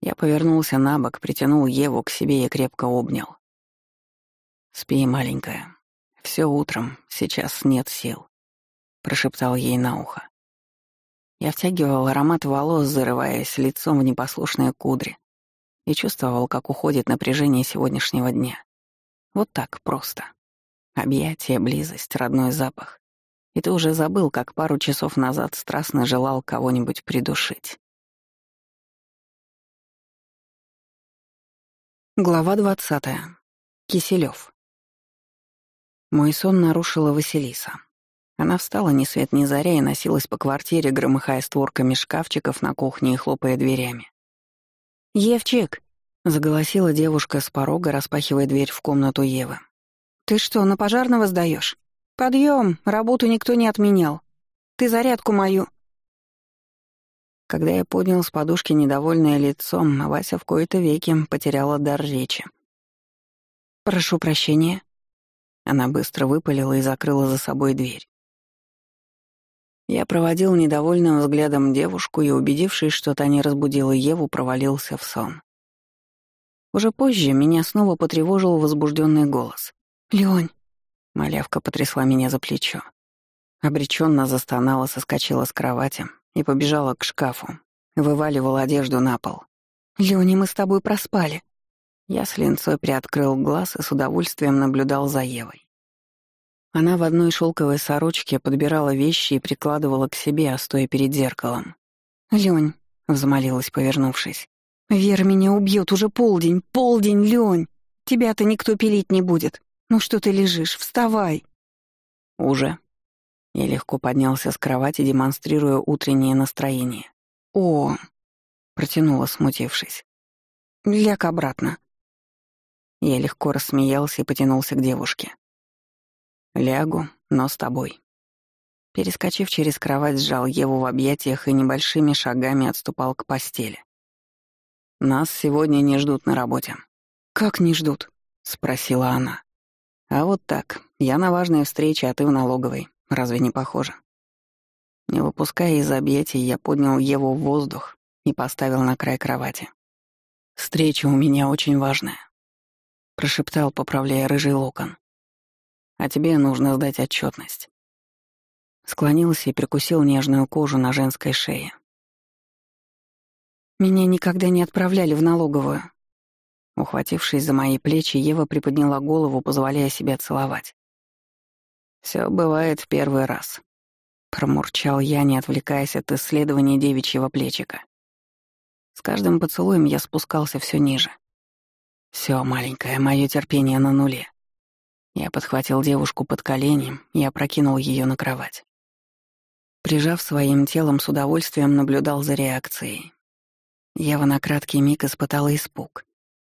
Speaker 1: Я повернулся на бок, притянул Еву к себе и крепко обнял. «Спи, маленькая. Все утром, сейчас нет сил», — прошептал ей на ухо. Я втягивал аромат волос, зарываясь лицом в непослушные кудри, и чувствовал, как уходит напряжение сегодняшнего дня. Вот так просто. Объятие, близость, родной запах. И ты уже забыл, как пару часов назад страстно желал кого-нибудь придушить. Глава двадцатая. Киселёв. Мой сон нарушила Василиса. Она встала ни свет ни заря и носилась по квартире, громыхая створками шкафчиков на кухне и хлопая дверями.
Speaker 2: «Евчик!»
Speaker 1: — заголосила девушка с порога, распахивая дверь в комнату Евы.
Speaker 2: «Ты что, на пожарного сдаешь? Подъем, работу никто не отменял. Ты зарядку мою...»
Speaker 1: Когда я поднял с подушки недовольное лицо, Вася в кои-то веки потеряла дар речи.
Speaker 2: «Прошу прощения»,
Speaker 1: она быстро выпалила и закрыла за собой дверь. Я проводил недовольным взглядом девушку и, убедившись, что та не разбудила Еву, провалился в сон. Уже позже меня снова потревожил возбужденный голос.
Speaker 2: «Лёнь!»
Speaker 1: Малявка потрясла меня за плечо. Обреченно застонала, соскочила с кровати и побежала к шкафу. Вываливала одежду на пол.
Speaker 2: «Лёня, мы с тобой проспали».
Speaker 1: Я с линцой приоткрыл глаз и с удовольствием наблюдал за Евой. Она в одной шелковой сорочке подбирала вещи и прикладывала к себе, стоя перед зеркалом.
Speaker 2: «Лёнь», —
Speaker 1: взмолилась, повернувшись,
Speaker 2: Вера меня убьет уже полдень, полдень, Лень. Тебя-то никто пилить не будет. Ну что ты лежишь, вставай.
Speaker 1: Уже. Я легко поднялся с кровати, демонстрируя утреннее настроение.
Speaker 2: О,
Speaker 1: протянула, смутившись.
Speaker 2: Ляг обратно.
Speaker 1: Я легко рассмеялся и потянулся к девушке. Лягу, но с тобой. Перескочив через кровать, сжал Еву в объятиях и небольшими шагами отступал к постели. «Нас сегодня не ждут на работе».
Speaker 2: «Как не ждут?»
Speaker 1: — спросила она. «А вот так. Я на важной встрече, а ты в налоговой. Разве не похоже?» Не выпуская из объятий, я поднял Еву в воздух и поставил на край кровати. «Встреча у меня очень важная», — прошептал, поправляя рыжий локон. «А тебе нужно сдать отчетность. Склонился и прикусил нежную кожу на женской шее.
Speaker 2: «Меня никогда не отправляли в налоговую».
Speaker 1: Ухватившись за мои плечи, Ева приподняла голову, позволяя себя целовать. Все бывает в первый раз», — промурчал я, не отвлекаясь от исследования девичьего плечика. С каждым поцелуем я спускался все ниже. Все, маленькое, мое терпение на нуле. Я подхватил девушку под колени и опрокинул ее на кровать. Прижав своим телом, с удовольствием наблюдал за реакцией. Ева на краткий миг испытала испуг.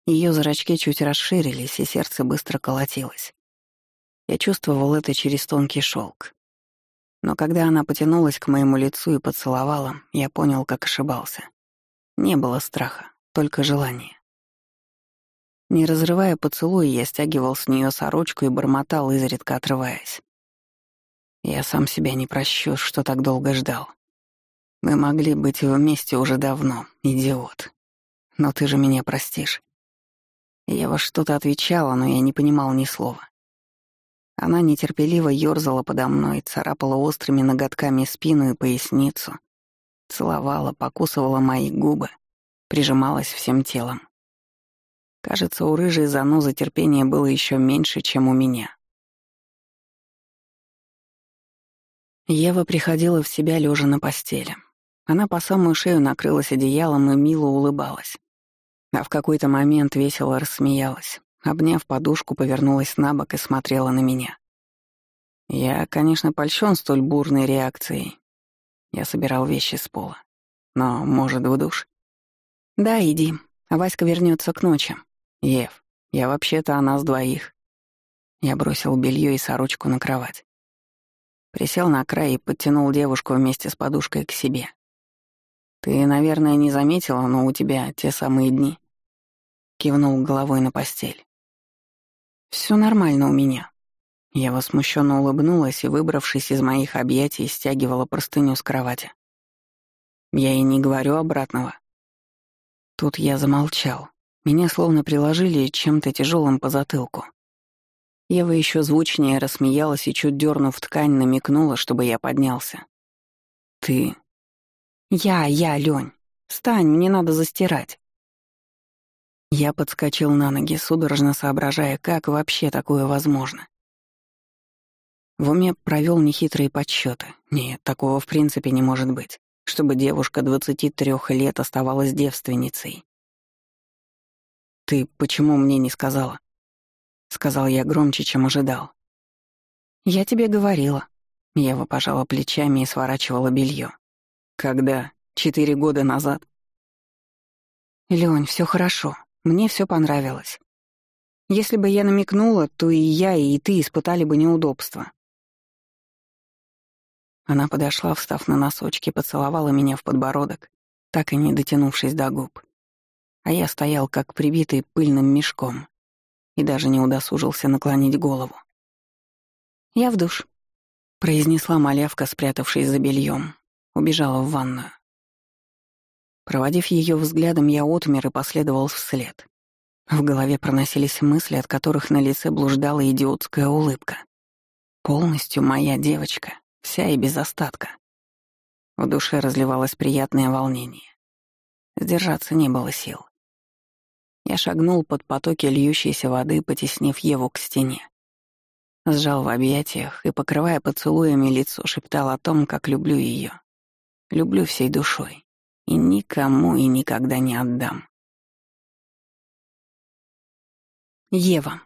Speaker 1: Ее зрачки чуть расширились, и сердце быстро колотилось. Я чувствовал это через тонкий шелк. Но когда она потянулась к моему лицу и поцеловала, я понял, как ошибался. Не было страха, только желание. Не разрывая поцелуй, я стягивал с нее сорочку и бормотал, изредка отрываясь. Я сам себя не прощу, что так долго ждал. Мы могли быть вместе уже давно, идиот. Но ты же меня простишь. Я во что-то отвечала, но я не понимал ни слова. Она нетерпеливо ёрзала подо мной, царапала острыми ноготками спину и поясницу, целовала, покусывала мои губы, прижималась всем телом. Кажется, у рыжей занозы терпения было еще меньше, чем у меня. Ева приходила в себя лежа на постели. Она по самую шею накрылась одеялом и мило улыбалась. А в какой-то момент весело рассмеялась. Обняв подушку, повернулась на бок и смотрела на меня. Я, конечно, польщен столь бурной реакцией. Я собирал вещи с пола. Но, может, в душ? Да, иди. А Васька вернется к ночи. Ев, я вообще-то о нас двоих. Я бросил белье и сорочку на кровать. Присел на край и подтянул девушку вместе с подушкой к себе. «Ты, наверное, не заметила, но у тебя те самые дни». Кивнул головой на постель. Все нормально у меня». Я возмущенно улыбнулась и, выбравшись из моих объятий, стягивала простыню с кровати. Я и не говорю обратного. Тут я замолчал. Меня словно приложили чем-то тяжелым по затылку. Ева еще звучнее рассмеялась и, чуть дернув ткань, намекнула, чтобы я поднялся. «Ты...» «Я, я, Лень. Встань, мне надо застирать». Я подскочил на ноги, судорожно соображая, как вообще такое возможно. В уме провел нехитрые подсчеты. Нет, такого в принципе не может быть, чтобы девушка 23 лет оставалась девственницей. «Ты почему мне не сказала?» — сказал я громче, чем ожидал. «Я тебе говорила». Ева пожала плечами и сворачивала белье. «Когда? Четыре года назад?» «Лёнь, все хорошо. Мне все понравилось. Если бы я намекнула, то и я, и ты испытали бы неудобства». Она подошла, встав на носочки, поцеловала меня в подбородок, так и не дотянувшись до губ. А я стоял как прибитый пыльным мешком, и даже не удосужился наклонить голову. «Я в душ», — произнесла малявка, спрятавшись за бельем, убежала в ванную. Проводив ее взглядом, я отмер и последовал вслед. В голове проносились мысли, от которых на лице блуждала идиотская улыбка. Полностью моя девочка, вся и без остатка. В душе разливалось приятное волнение. Сдержаться не было сил. Я шагнул под потоки льющейся воды, потеснив Еву к стене. Сжал в объятиях и, покрывая поцелуями лицо, шептал о том, как люблю ее. Люблю всей душой и никому и никогда не отдам. Ева.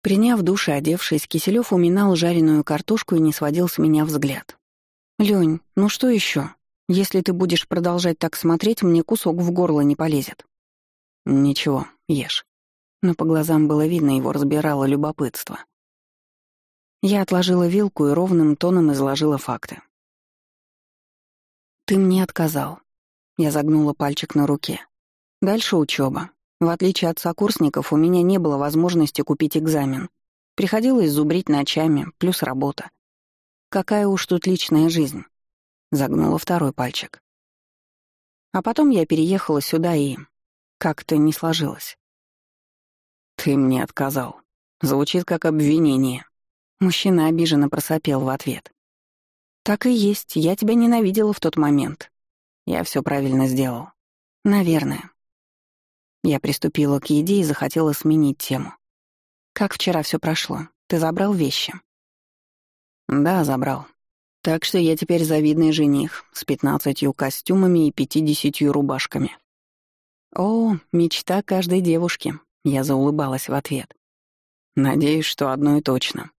Speaker 1: Приняв душ и одевшись, Киселёв уминал жареную картошку и не сводил с меня взгляд. «Лёнь, ну что ещё? Если ты будешь продолжать так смотреть, мне кусок в горло не полезет». «Ничего, ешь». Но по глазам было видно, его разбирало любопытство. Я отложила вилку и ровным тоном изложила факты. «Ты мне отказал». Я загнула пальчик на руке. «Дальше учёба. В отличие от сокурсников, у меня не было возможности купить экзамен. Приходилось зубрить ночами, плюс работа. Какая уж тут личная жизнь. Загнула второй пальчик. А потом я переехала сюда и... Как-то не сложилось. «Ты мне отказал». Звучит как обвинение. Мужчина обиженно просопел в ответ. «Так и есть, я тебя ненавидела в тот момент. Я все правильно сделал. Наверное. Я приступила к еде и захотела сменить тему. «Как вчера все прошло? Ты забрал вещи?» «Да, забрал. Так что я теперь завидный жених с пятнадцатью костюмами и пятидесятью рубашками». «О, мечта каждой девушки», — я заулыбалась в ответ. «Надеюсь, что одно и точно».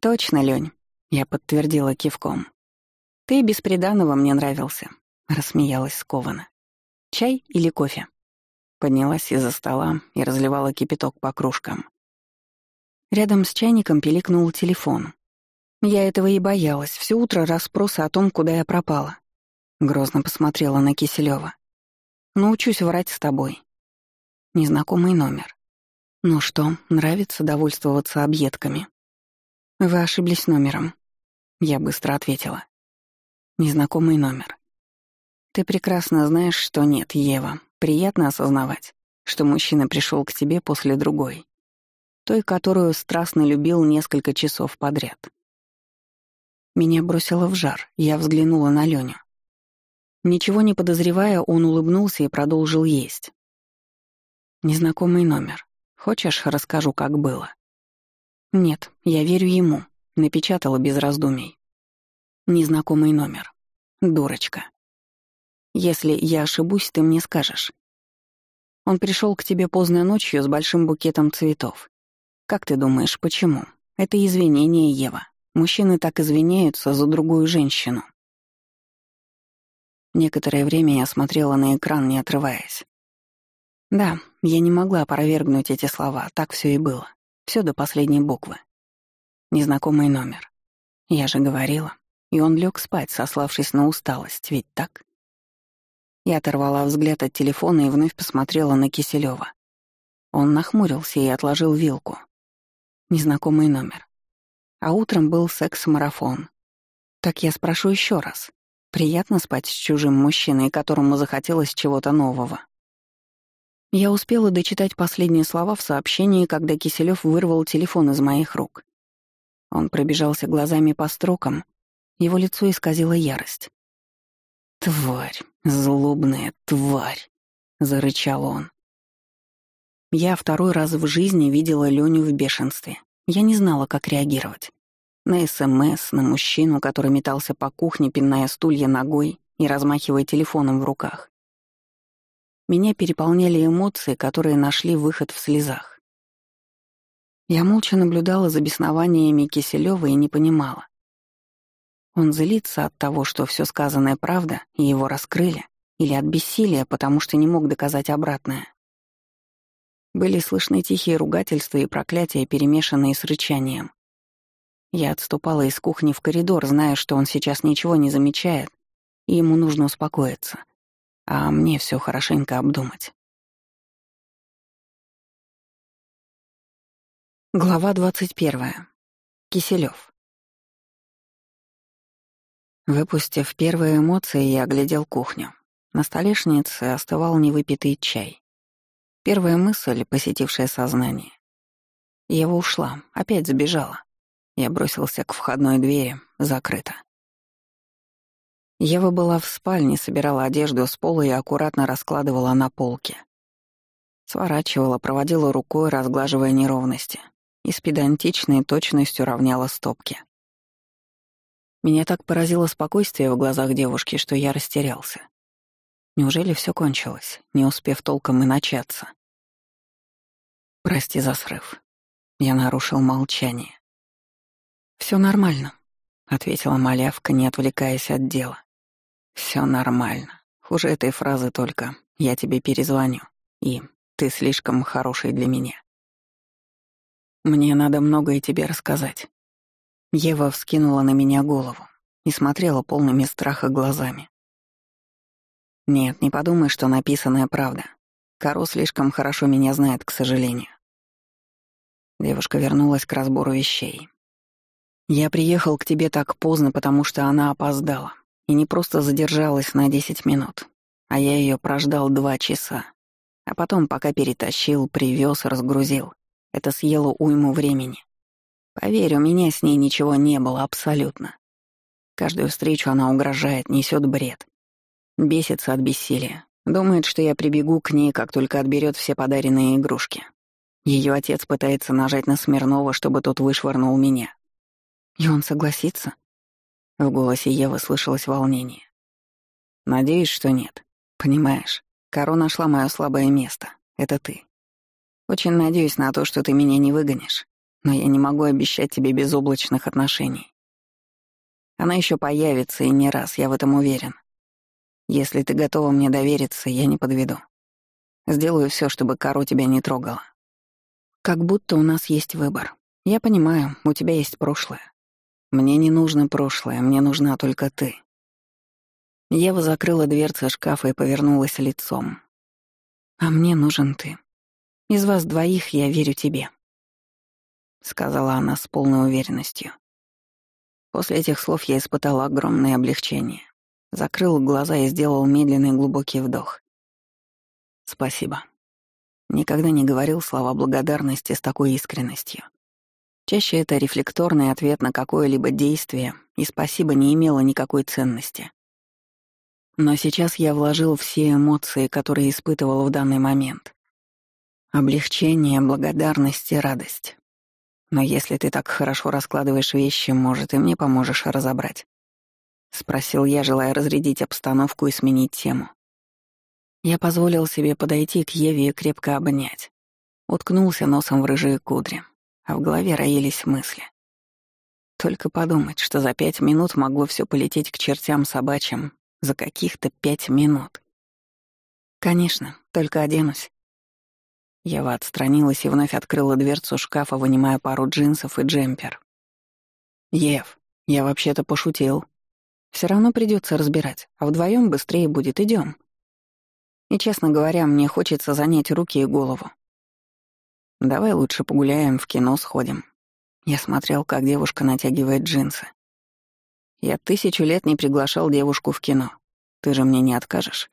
Speaker 1: «Точно, Лёнь», — я подтвердила кивком. «Ты бесприданного мне нравился», — рассмеялась скованно. «Чай или кофе?» Поднялась из-за стола и разливала кипяток по кружкам. Рядом с чайником пиликнул телефон. Я этого и боялась. Все утро расспросы о том, куда я пропала. Грозно посмотрела на Киселева. Научусь врать с тобой. Незнакомый номер. Ну что, нравится довольствоваться объедками? Вы ошиблись номером. Я быстро ответила. Незнакомый номер. Ты прекрасно знаешь, что нет, Ева. Приятно осознавать, что мужчина пришел к тебе после другой, той, которую страстно любил несколько часов подряд. Меня бросило в жар, я взглянула на Леню. Ничего не подозревая, он улыбнулся и продолжил есть. Незнакомый номер. Хочешь, расскажу, как было? Нет, я верю ему, напечатала без раздумий. Незнакомый номер. Дурочка. Если я ошибусь, ты мне скажешь. Он пришел к тебе поздно ночью с большим букетом цветов. Как ты думаешь, почему? Это извинение, Ева. Мужчины так извиняются за другую женщину. Некоторое время я смотрела на экран, не отрываясь. Да, я не могла опровергнуть эти слова, так все и было. Все до последней буквы. Незнакомый номер. Я же говорила. И он лег спать, сославшись на усталость, ведь так? Я оторвала взгляд от телефона и вновь посмотрела на Киселева. Он нахмурился и отложил вилку. Незнакомый номер. А утром был секс-марафон. Так я спрошу еще раз. Приятно спать с чужим мужчиной, которому захотелось чего-то нового. Я успела дочитать последние слова в сообщении, когда Киселев вырвал телефон из моих рук. Он пробежался глазами по строкам, его лицо исказило ярость. «Тварь, злобная тварь!» — зарычал он. Я второй раз в жизни видела Леню в бешенстве. Я не знала, как реагировать. На СМС, на мужчину, который метался по кухне, пиная стулья ногой и размахивая телефоном в руках. Меня переполняли эмоции, которые нашли выход в слезах. Я молча наблюдала за беснованиями Киселева и не понимала, он злится от того, что все сказанное правда, и его раскрыли, или от бессилия, потому что не мог доказать обратное. Были слышны тихие ругательства и проклятия, перемешанные с рычанием. Я отступала из кухни в коридор, зная, что он сейчас ничего не замечает, и ему нужно успокоиться, а мне все хорошенько обдумать. Глава двадцать первая. Киселёв. Выпустив первые эмоции, я оглядел кухню. На столешнице остывал невыпитый чай. Первая мысль, посетившая сознание. Ева ушла, опять сбежала. Я бросился к входной двери, закрыто. Ева была в спальне, собирала одежду с пола и аккуратно раскладывала на полке. Сворачивала, проводила рукой, разглаживая неровности, и с педантичной точностью равняла стопки. Меня так поразило спокойствие в глазах девушки, что я растерялся. Неужели все кончилось, не успев толком и начаться? Прости за срыв. Я нарушил молчание.
Speaker 2: Все нормально», —
Speaker 1: ответила малявка, не отвлекаясь от дела. Все нормально. Хуже этой фразы только «я тебе перезвоню» и «ты слишком хороший для меня». Мне надо многое тебе рассказать. Ева вскинула на меня голову и смотрела полными страха глазами. Нет, не подумай, что написанная правда. Каро слишком хорошо меня знает, к сожалению. Девушка вернулась к разбору вещей. Я приехал к тебе так поздно, потому что она опоздала. И не просто задержалась на десять минут, а я ее прождал два часа. А потом, пока перетащил, привез, разгрузил. Это съело уйму времени. Поверь, у меня с ней ничего не было абсолютно. Каждую встречу она угрожает, несет бред. Бесится от бессилия. Думает, что я прибегу к ней, как только отберет все подаренные игрушки. Ее отец пытается нажать на Смирнова, чтобы тот вышвырнул меня.
Speaker 2: И он согласится?
Speaker 1: В голосе Евы слышалось волнение. Надеюсь, что нет. Понимаешь, Каро нашла мое слабое место. Это ты. Очень надеюсь на то, что ты меня не выгонишь, но я не могу обещать тебе безоблачных отношений. Она еще появится, и не раз, я в этом уверен. Если ты готова мне довериться, я не подведу. Сделаю все, чтобы Каро тебя не трогала.
Speaker 2: Как будто у нас есть выбор. Я понимаю, у тебя есть прошлое.
Speaker 1: Мне не нужно прошлое, мне нужна только ты. Ева закрыла дверцы шкафа и повернулась лицом.
Speaker 2: А мне нужен ты. Из вас двоих я верю тебе.
Speaker 1: Сказала она с полной уверенностью. После этих слов я испытала огромное облегчение. Закрыл глаза и сделал медленный глубокий вдох. Спасибо. Никогда не говорил слова благодарности с такой искренностью. Чаще это рефлекторный ответ на какое-либо действие, и спасибо не имело никакой ценности. Но сейчас я вложил все эмоции, которые испытывал в данный момент. Облегчение, благодарность и радость. Но если ты так хорошо раскладываешь вещи, может, и мне поможешь разобрать. — спросил я, желая разрядить обстановку и сменить тему. Я позволил себе подойти к Еве и крепко обнять. Уткнулся носом в рыжие кудри, а в голове роились мысли. Только подумать, что за пять минут могло все полететь к чертям собачьим, за каких-то пять минут. Конечно, только оденусь. Ева отстранилась и вновь открыла дверцу шкафа, вынимая пару джинсов и джемпер. «Ев, я вообще-то пошутил», все равно придется разбирать, а вдвоем быстрее будет, идем. И, честно говоря, мне хочется занять руки и голову. Давай лучше погуляем, в кино сходим. Я смотрел, как девушка натягивает джинсы. Я тысячу лет не приглашал девушку в кино. Ты же мне не откажешь.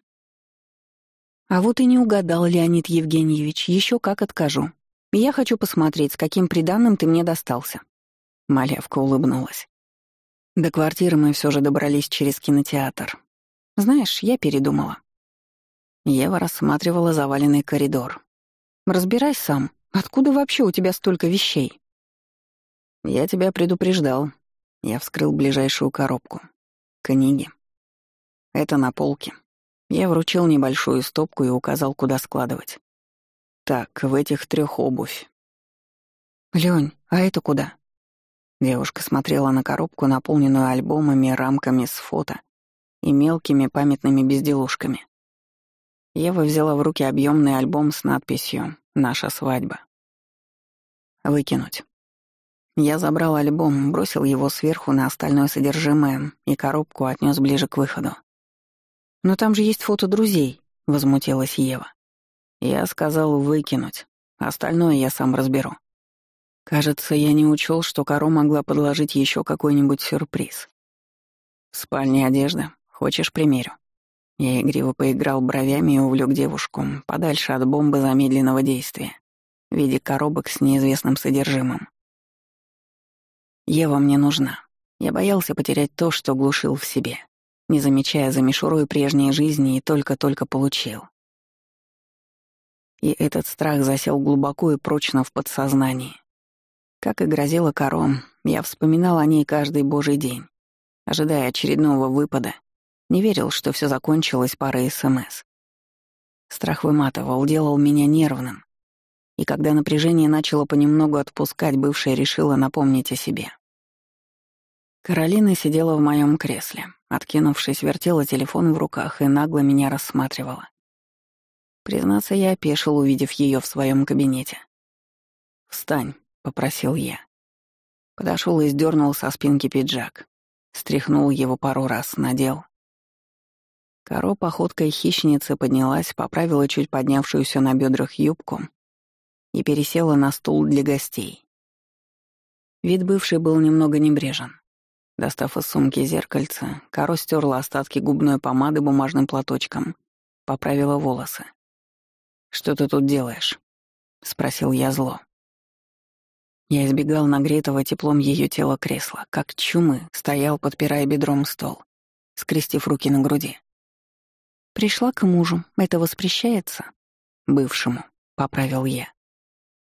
Speaker 2: А вот и не угадал, Леонид Евгеньевич, еще как откажу. Я хочу посмотреть, с каким приданным ты мне достался.
Speaker 1: Малявка улыбнулась. До квартиры мы все же добрались через кинотеатр. Знаешь, я передумала. Ева рассматривала заваленный коридор.
Speaker 2: «Разбирай сам. Откуда вообще у тебя столько вещей?»
Speaker 1: «Я тебя предупреждал». Я вскрыл ближайшую коробку. Книги. Это на полке. Я вручил небольшую стопку и указал, куда складывать. Так, в этих трех обувь.
Speaker 2: Лёнь, а это куда?
Speaker 1: Девушка смотрела на коробку, наполненную альбомами, рамками с фото и мелкими памятными безделушками. Ева взяла в руки объемный альбом с надписью «Наша свадьба». Выкинуть. Я забрал альбом, бросил его сверху на остальное содержимое и коробку отнес ближе к выходу.
Speaker 2: «Но там же есть фото друзей», — возмутилась Ева.
Speaker 1: Я сказал выкинуть. Остальное я сам разберу. Кажется, я не учел, что Каро могла подложить еще какой-нибудь сюрприз. В спальне одежда. Хочешь, примерю? Я игриво поиграл бровями и увлек девушку подальше от бомбы замедленного действия в виде коробок с неизвестным содержимым. Ева мне нужна. Я боялся потерять то, что глушил в себе, не замечая за мишурой прежней жизни и только-только получил. И этот страх засел глубоко и прочно в подсознании. Как и грозила кором, я вспоминал о ней каждый божий день, ожидая очередного выпада. Не верил, что все закончилось парой СМС. Страх выматывал, делал меня нервным. И когда напряжение начало понемногу отпускать, бывшая решила напомнить о себе. Каролина сидела в моем кресле, откинувшись, вертела телефон в руках и нагло меня рассматривала. Признаться, я опешил, увидев ее в своем кабинете. «Встань», — попросил я. Подошел и сдернул со спинки пиджак. Стряхнул его пару раз, надел. Коро походкой хищницы поднялась, поправила чуть поднявшуюся на бедрах юбку и пересела на стул для гостей. Вид бывший был немного небрежен. Достав из сумки зеркальце, Каро стерла остатки губной помады бумажным платочком, поправила волосы. «Что ты тут делаешь?» — спросил я зло. Я избегал нагретого теплом ее тела кресла, как чумы, стоял, подпирая бедром стол, скрестив руки на груди. «Пришла к мужу. Это воспрещается?» «Бывшему», — поправил я.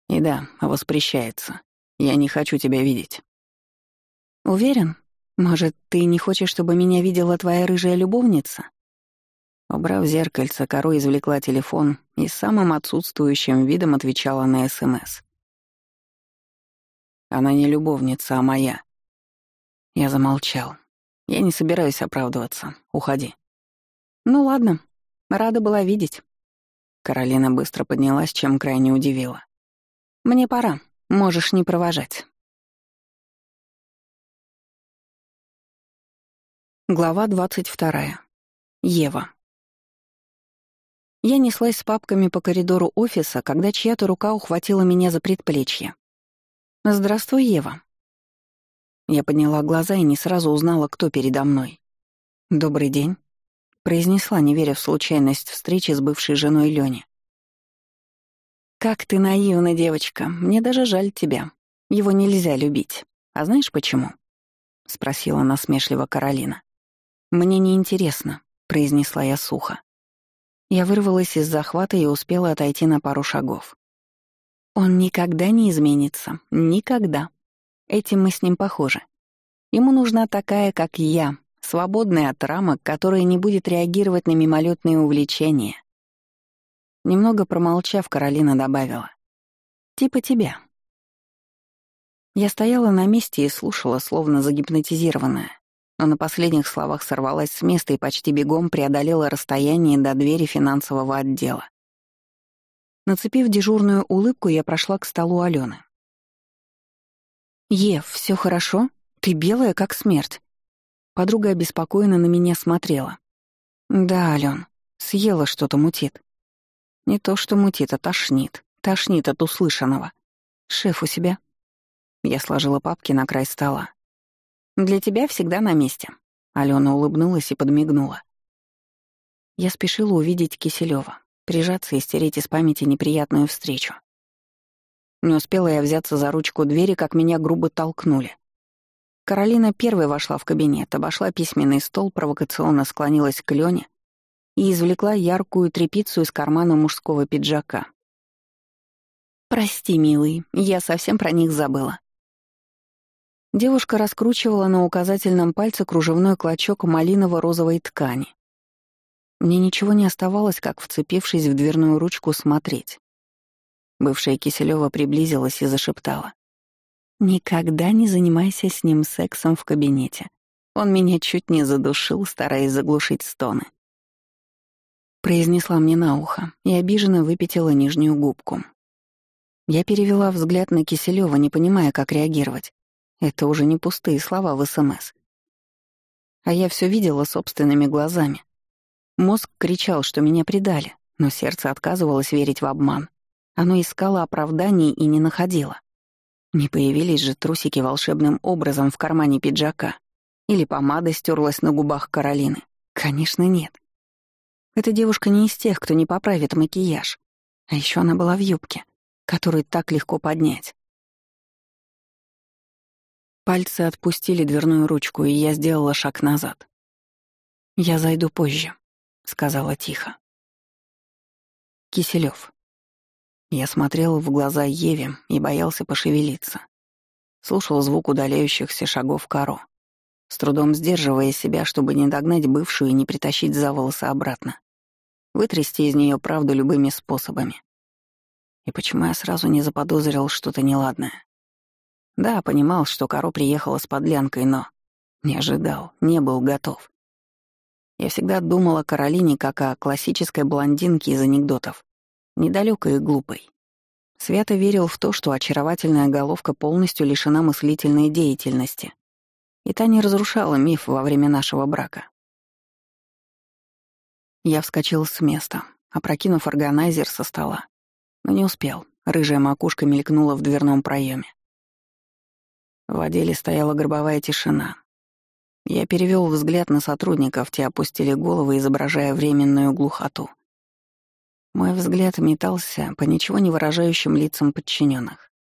Speaker 1: «И да, воспрещается. Я не хочу тебя видеть». «Уверен? Может, ты не хочешь, чтобы меня видела твоя рыжая любовница?» Убрав зеркальце, Каро извлекла телефон и самым отсутствующим видом отвечала на СМС. «Она не любовница, а моя». Я замолчал. «Я не собираюсь оправдываться. Уходи». «Ну ладно. Рада была видеть». Каролина быстро поднялась, чем крайне удивила. «Мне пора. Можешь не провожать». Глава двадцать вторая. Ева. Я неслась с папками по коридору офиса, когда чья-то рука ухватила меня за предплечье. «Здравствуй, Ева». Я подняла глаза и не сразу узнала, кто передо мной. «Добрый день», — произнесла, не веря в случайность встречи с бывшей женой Лёни. «Как ты наивна, девочка. Мне даже жаль тебя. Его нельзя любить. А знаешь почему?» — спросила насмешливо Каролина. «Мне неинтересно», — произнесла я сухо. Я вырвалась из захвата и успела отойти на пару шагов. Он никогда не изменится. Никогда. Этим мы с ним похожи. Ему нужна такая, как я, свободная от рамок, которая не будет реагировать на мимолетные увлечения. Немного промолчав, Каролина добавила. «Типа тебя». Я стояла на месте и слушала, словно загипнотизированная но на последних словах сорвалась с места и почти бегом преодолела расстояние до двери финансового отдела. Нацепив дежурную улыбку, я прошла к столу Алены. «Ев, все хорошо? Ты белая, как смерть». Подруга обеспокоенно на меня смотрела. «Да, Ален, съела что-то мутит». «Не то, что мутит, а тошнит. Тошнит от услышанного. Шеф у себя?» Я сложила папки на край стола. Для тебя всегда на месте». Алена улыбнулась и подмигнула. Я спешила увидеть Киселева, прижаться и стереть из памяти неприятную встречу. Не успела я взяться за ручку двери, как меня грубо толкнули. Каролина первой вошла в кабинет, обошла письменный стол, провокационно склонилась к Лене и извлекла яркую тряпицу из кармана мужского пиджака. «Прости, милый, я совсем про них забыла. Девушка раскручивала на указательном пальце кружевной клочок малиново-розовой ткани. Мне ничего не оставалось, как, вцепившись в дверную ручку, смотреть. Бывшая Киселева приблизилась и зашептала. «Никогда не занимайся с ним сексом в кабинете. Он меня чуть не задушил, стараясь заглушить стоны». Произнесла мне на ухо и обиженно выпятила нижнюю губку. Я перевела взгляд на Киселева, не понимая, как реагировать. Это уже не пустые слова в СМС. А я все видела собственными глазами. Мозг кричал, что меня предали, но сердце отказывалось верить в обман. Оно искало оправданий и не находило. Не появились же трусики волшебным образом в кармане пиджака. Или помада стерлась на губах Каролины. Конечно, нет. Эта девушка не из тех, кто не поправит макияж. А еще она была в юбке, которую так легко поднять. Пальцы отпустили дверную ручку, и я сделала шаг назад. «Я зайду позже», — сказала тихо. Киселёв. Я смотрел в глаза Еве и боялся пошевелиться. Слушал звук удаляющихся шагов Каро, с трудом сдерживая себя, чтобы не догнать бывшую и не притащить за волосы обратно. Вытрясти из нее правду любыми способами. И почему я сразу не заподозрил что-то неладное? Да, понимал, что Каро приехала с подлянкой, но не ожидал, не был готов. Я всегда думал о Каролине как о классической блондинке из анекдотов, недалекой и глупой. Свято верил в то, что очаровательная головка полностью лишена мыслительной деятельности. И та не разрушала миф во время нашего брака. Я вскочил с места, опрокинув органайзер со стола. Но не успел. Рыжая макушка мелькнула в дверном проеме. В отделе стояла гробовая тишина. Я перевел взгляд на сотрудников, те опустили головы, изображая временную глухоту. Мой взгляд метался по ничего не выражающим лицам подчиненных.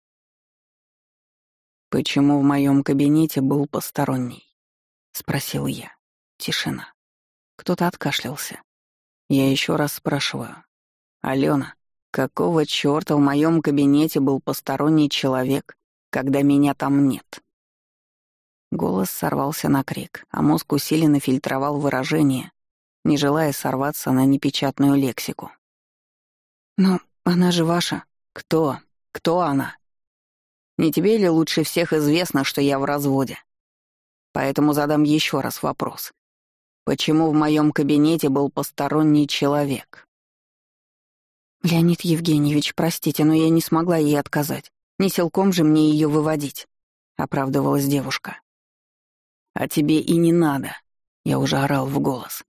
Speaker 1: «Почему в моем кабинете был посторонний?» — спросил я. Тишина. Кто-то откашлялся. Я еще раз спрашиваю. «Алена, какого чёрта в моем кабинете был посторонний человек, когда меня там нет?» Голос сорвался на крик, а мозг усиленно фильтровал выражения, не желая сорваться на непечатную лексику.
Speaker 2: «Но она же ваша».
Speaker 1: «Кто? Кто она?» «Не тебе ли лучше всех известно, что я в разводе?» Поэтому задам еще раз вопрос. Почему в моем кабинете был посторонний человек?
Speaker 2: Леонид Евгеньевич, простите, но я не смогла ей отказать. Не силком же мне ее выводить, оправдывалась девушка.
Speaker 1: А тебе и не надо, я уже орал в голос.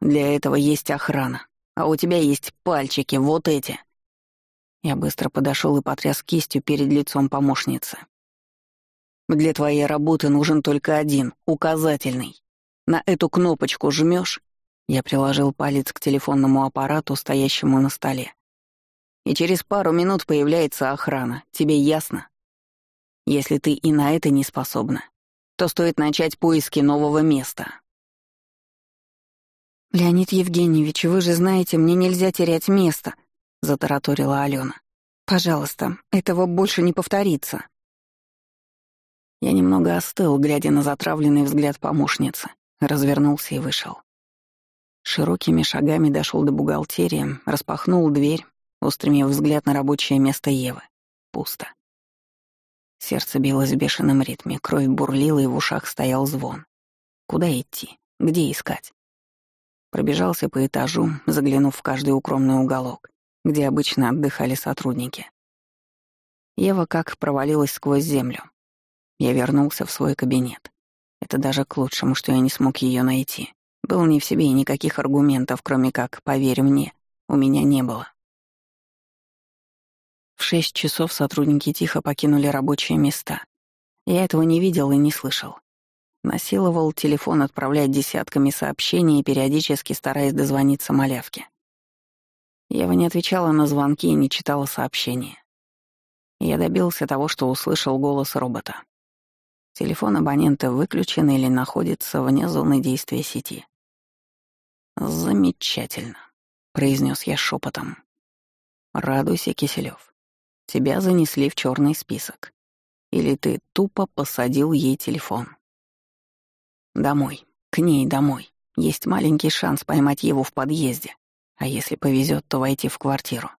Speaker 1: Для этого есть охрана. А у тебя есть пальчики, вот эти». Я быстро подошел и потряс кистью перед лицом помощницы. «Для твоей работы нужен только один, указательный. На эту кнопочку жмешь. Я приложил палец к телефонному аппарату, стоящему на столе. И через пару минут появляется охрана. Тебе ясно? Если ты и на это не способна, то стоит начать поиски нового места.
Speaker 2: «Леонид Евгеньевич, вы же знаете, мне нельзя терять место», — затараторила Алена. «Пожалуйста, этого больше не повторится».
Speaker 1: Я немного остыл, глядя на затравленный взгляд помощницы, развернулся и вышел. Широкими шагами дошел до бухгалтерии, распахнул дверь, устремив взгляд на рабочее место Евы. Пусто. Сердце билось в бешеном ритме, кровь бурлила и в ушах стоял звон. Куда идти? Где искать? Пробежался по этажу, заглянув в каждый укромный уголок, где обычно отдыхали сотрудники. Ева как провалилась сквозь землю. Я вернулся в свой кабинет. Это даже к лучшему, что я не смог ее найти. Был не в себе и никаких аргументов, кроме как «поверь мне», у меня не было. В шесть часов сотрудники тихо покинули рабочие места. Я этого не видел и не слышал. Насиловал телефон отправлять десятками сообщений, периодически стараясь дозвониться малявке. Ева не отвечала на звонки и не читала сообщения. Я добился того, что услышал голос робота. Телефон абонента выключен или находится вне зоны действия сети. «Замечательно», — произнес я шепотом. «Радуйся, Киселев. Тебя занесли в черный список. Или ты тупо посадил ей телефон». Домой. К ней домой. Есть маленький шанс поймать его в подъезде. А если повезет, то войти в квартиру.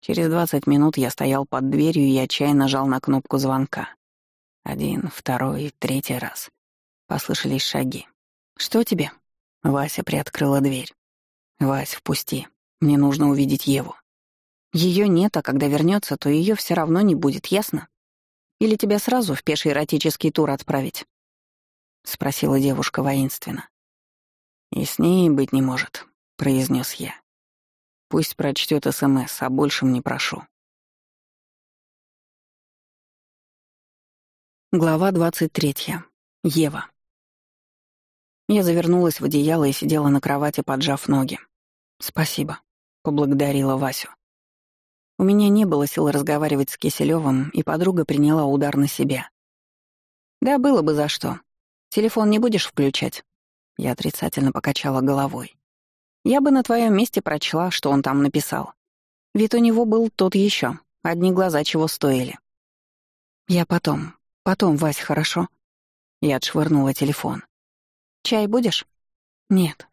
Speaker 1: Через 20 минут я стоял под дверью и отчаянно нажал на кнопку звонка. Один, второй, третий раз. Послышались шаги. «Что тебе?» Вася приоткрыла дверь. «Вась, впусти. Мне нужно увидеть Еву». Ее нет, а когда вернется, то ее все равно не будет, ясно? Или тебя сразу в пеший эротический тур отправить? — спросила девушка воинственно. «И с ней быть не может», — произнес я. «Пусть прочтет СМС, а большем не прошу». Глава двадцать третья. Ева. Я завернулась в одеяло и сидела на кровати, поджав ноги. «Спасибо», — поблагодарила Васю. У меня не было сил разговаривать с Киселевым, и подруга приняла удар на себя. Да, было бы за что. Телефон не будешь включать?» Я отрицательно покачала головой. «Я бы на твоем месте прочла, что он там написал. Ведь у него был тот еще. Одни глаза чего стоили». «Я потом. Потом, Вась, хорошо?» Я отшвырнула телефон. «Чай будешь?»«Нет».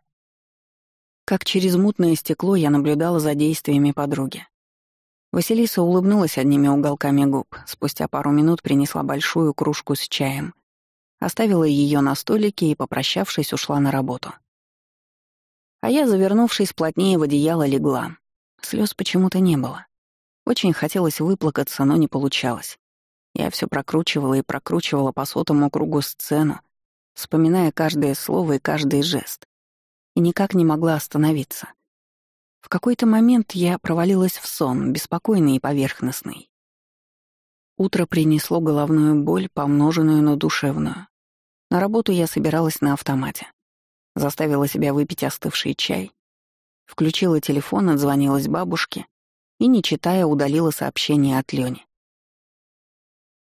Speaker 1: Как через мутное стекло я наблюдала за действиями подруги. Василиса улыбнулась одними уголками губ. Спустя пару минут принесла большую кружку с чаем. Оставила ее на столике и, попрощавшись, ушла на работу. А я, завернувшись плотнее в одеяло, легла. Слез почему-то не было. Очень хотелось выплакаться, но не получалось. Я все прокручивала и прокручивала по сотому кругу сцену, вспоминая каждое слово и каждый жест. И никак не могла остановиться. В какой-то момент я провалилась в сон, беспокойный и поверхностный. Утро принесло головную боль, помноженную на душевную. На работу я собиралась на автомате. Заставила себя выпить остывший чай. Включила телефон, отзвонилась бабушке и, не читая, удалила сообщение от Лёни.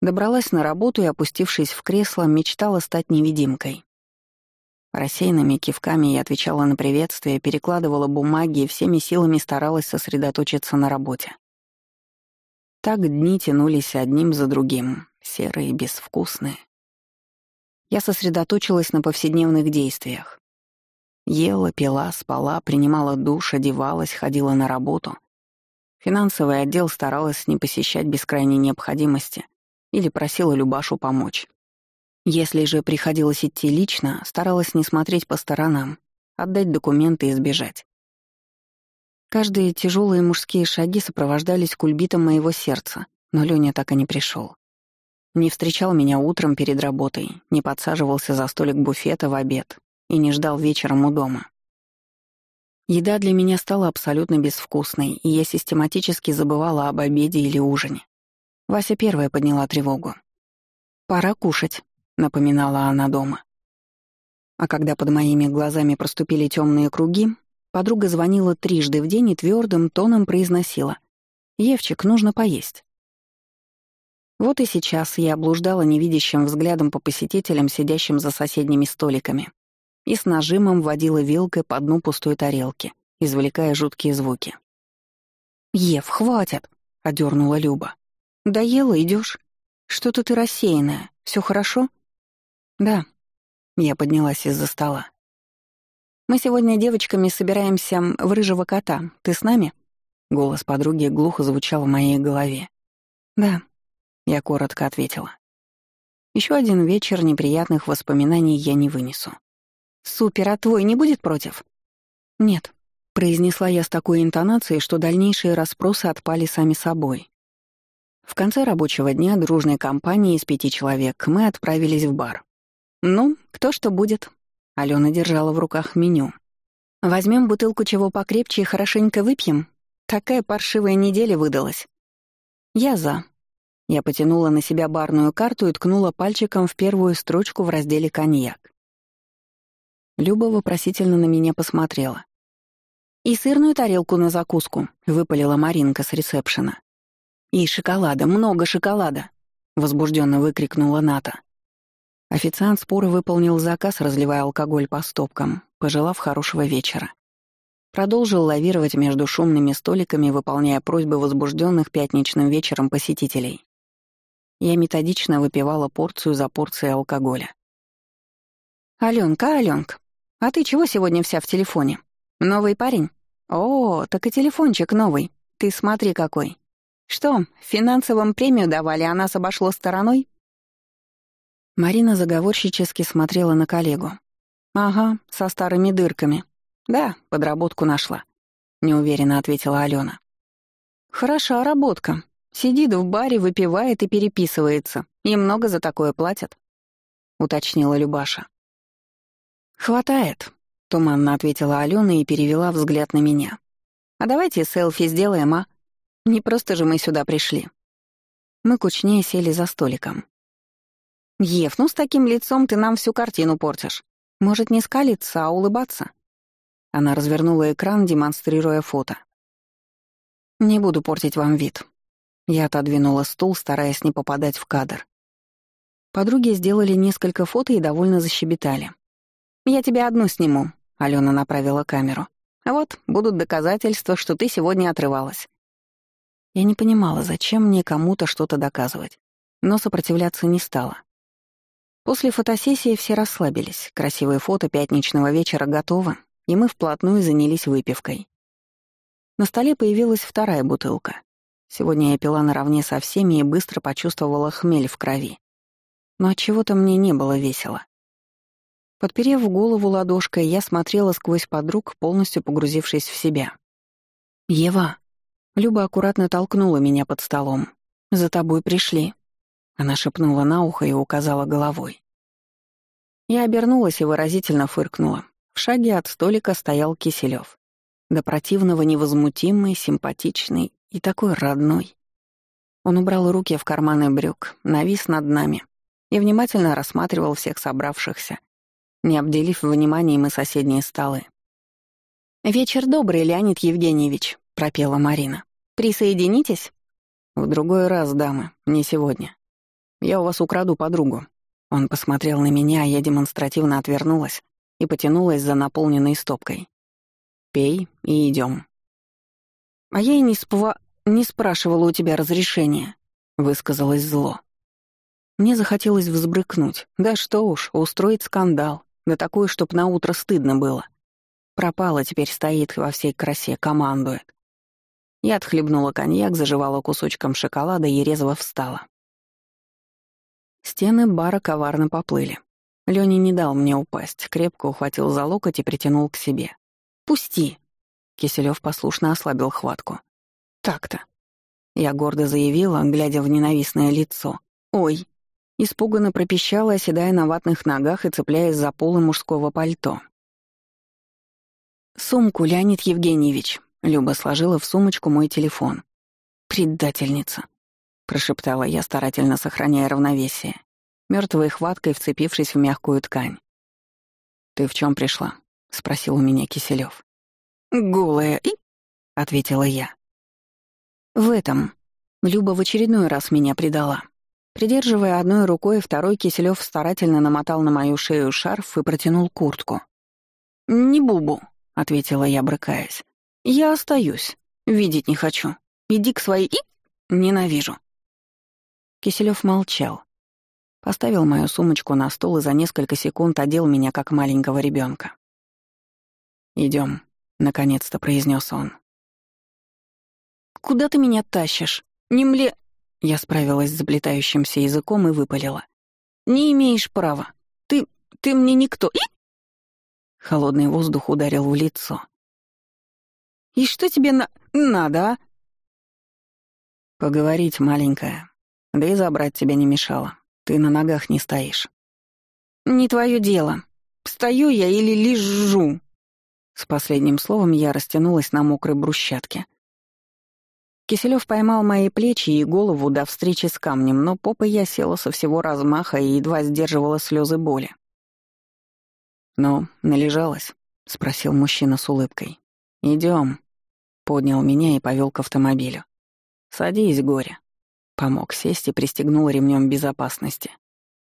Speaker 1: Добралась на работу и, опустившись в кресло, мечтала стать невидимкой. Рассеянными кивками я отвечала на приветствие, перекладывала бумаги и всеми силами старалась сосредоточиться на работе. Так дни тянулись одним за другим, серые, безвкусные. Я сосредоточилась на повседневных действиях. Ела, пила, спала, принимала душ, одевалась, ходила на работу. Финансовый отдел старалась не посещать без крайней необходимости или просила Любашу помочь. Если же приходилось идти лично, старалась не смотреть по сторонам, отдать документы и сбежать. Каждые тяжелые мужские шаги сопровождались кульбитом моего сердца, но Лёня так и не пришел. Не встречал меня утром перед работой, не подсаживался за столик буфета в обед и не ждал вечером у дома. Еда для меня стала абсолютно безвкусной, и я систематически забывала об обеде или ужине. Вася первая подняла тревогу. «Пора кушать», напоминала она дома. А когда под моими глазами проступили темные круги, подруга звонила трижды в день и твердым тоном произносила «Евчик, нужно поесть». Вот и сейчас я облуждала невидящим взглядом по посетителям, сидящим за соседними столиками, и с нажимом водила вилкой по дну пустой тарелки, извлекая жуткие звуки. «Ев, хватит!» — одернула Люба. «Доела, идешь? Что-то ты рассеянная. Все хорошо?» «Да». Я поднялась из-за стола. «Мы сегодня девочками собираемся в рыжего кота. Ты с нами?» Голос подруги глухо звучал в моей голове. «Да», — я коротко ответила. Еще один вечер неприятных воспоминаний я не вынесу. «Супер, а твой не будет против?» «Нет», — произнесла я с такой интонацией, что дальнейшие расспросы отпали сами собой. В конце рабочего дня дружной компанией из пяти человек мы отправились в бар. «Ну, кто что будет?» Алена держала в руках меню. «Возьмем бутылку чего покрепче и хорошенько выпьем? Такая паршивая неделя выдалась». «Я за». Я потянула на себя барную карту и ткнула пальчиком в первую строчку в разделе «Коньяк». Люба вопросительно на меня посмотрела. «И сырную тарелку на закуску», — выпалила Маринка с ресепшена. «И шоколада, много шоколада», — возбужденно выкрикнула Ната. Официант споро выполнил заказ, разливая алкоголь по стопкам, пожелав хорошего вечера. Продолжил лавировать между шумными столиками, выполняя просьбы возбужденных пятничным вечером посетителей. Я методично выпивала порцию за порцией алкоголя. «Алёнка, Алёнка, а ты чего сегодня вся в телефоне? Новый парень? О, так и телефончик новый. Ты смотри какой. Что, финансовым премию давали, а нас обошло стороной?» Марина заговорщически смотрела на коллегу. «Ага, со старыми дырками. Да, подработку нашла», — неуверенно ответила Алена. «Хороша работка. Сидит в баре, выпивает и переписывается. И много за такое платят», — уточнила Любаша. «Хватает», — туманно ответила Алена и перевела взгляд на меня. «А давайте селфи сделаем, а? Не просто же мы сюда пришли». Мы кучнее сели за столиком. «Ев, ну с таким лицом ты нам всю картину портишь. Может, не скалиться, а улыбаться?» Она развернула экран, демонстрируя фото. «Не буду портить вам вид». Я отодвинула стул, стараясь не попадать в кадр. Подруги сделали несколько фото и довольно защебетали. «Я тебя одну сниму», — Алена направила камеру. «А вот, будут доказательства, что ты сегодня отрывалась». Я не понимала, зачем мне кому-то что-то доказывать, но сопротивляться не стала. После фотосессии все расслабились, красивые фото пятничного вечера готовы, и мы вплотную занялись выпивкой. На столе появилась вторая бутылка. Сегодня я пила наравне со всеми и быстро почувствовала хмель в крови. Но от чего то мне не было весело. Подперев голову ладошкой, я смотрела сквозь подруг, полностью погрузившись в себя. «Ева!» Люба аккуратно толкнула меня под столом. «За тобой пришли». Она шепнула на ухо и указала головой. Я обернулась и выразительно фыркнула. В шаге от столика стоял Киселёв. До противного невозмутимый, симпатичный и такой родной. Он убрал руки в карманы брюк, навис над нами и внимательно рассматривал всех собравшихся, не обделив вниманием и соседние столы. «Вечер добрый, Леонид Евгеньевич», — пропела Марина. «Присоединитесь?» «В другой раз, дамы, не сегодня. Я у вас украду подругу». Он посмотрел на меня, а я демонстративно отвернулась и потянулась за наполненной стопкой. «Пей и идем. «А я и не, спва... не спрашивала у тебя разрешения», — высказалось зло. Мне захотелось взбрыкнуть. Да что уж, устроить скандал. Да такой, чтоб на утро стыдно было. Пропала, теперь стоит во всей красе, командует. Я отхлебнула коньяк, заживала кусочком шоколада и резво встала. Стены бара коварно поплыли. Лёня не дал мне упасть, крепко ухватил за локоть и притянул к себе. «Пусти!» Киселёв послушно ослабил хватку. «Так-то». Я гордо заявила, глядя в ненавистное лицо. «Ой, Испуганно пропищала, оседая на ватных ногах и цепляясь за полы мужского пальто. «Сумку, Леонид Евгеньевич», — Люба сложила в сумочку мой телефон. «Предательница», — прошептала я, старательно сохраняя равновесие, мертвой хваткой вцепившись в мягкую ткань. «Ты в чем пришла?» — спросил у меня Киселев. «Голая и...» — ответила я. «В этом. Люба в очередной раз меня предала. Придерживая одной рукой, второй Киселёв старательно намотал на мою шею шарф и протянул куртку. «Не бубу», — ответила я, брыкаясь. «Я остаюсь. Видеть не хочу. Иди к своей... И... Ненавижу». Киселёв молчал. Поставил мою сумочку на стол и за несколько секунд одел меня как маленького ребенка. Идем, наконец-то произнес он. «Куда ты меня тащишь? Не мле...» Я справилась с заплетающимся языком и выпалила. «Не имеешь права. Ты... ты мне никто. И...» Холодный воздух ударил в лицо. «И что тебе на... надо, а?» «Поговорить, маленькая. Да и забрать тебя не мешало. Ты на ногах не стоишь». «Не твое дело. Стою я или лежу?» С последним словом я растянулась на мокрой брусчатке — Киселёв поймал мои плечи и голову до встречи с камнем, но попой я села со всего размаха и едва сдерживала слезы боли. «Ну, належалась?» — спросил мужчина с улыбкой. Идем. поднял меня и повел к автомобилю. «Садись, горе». Помог сесть и пристегнул ремнем безопасности.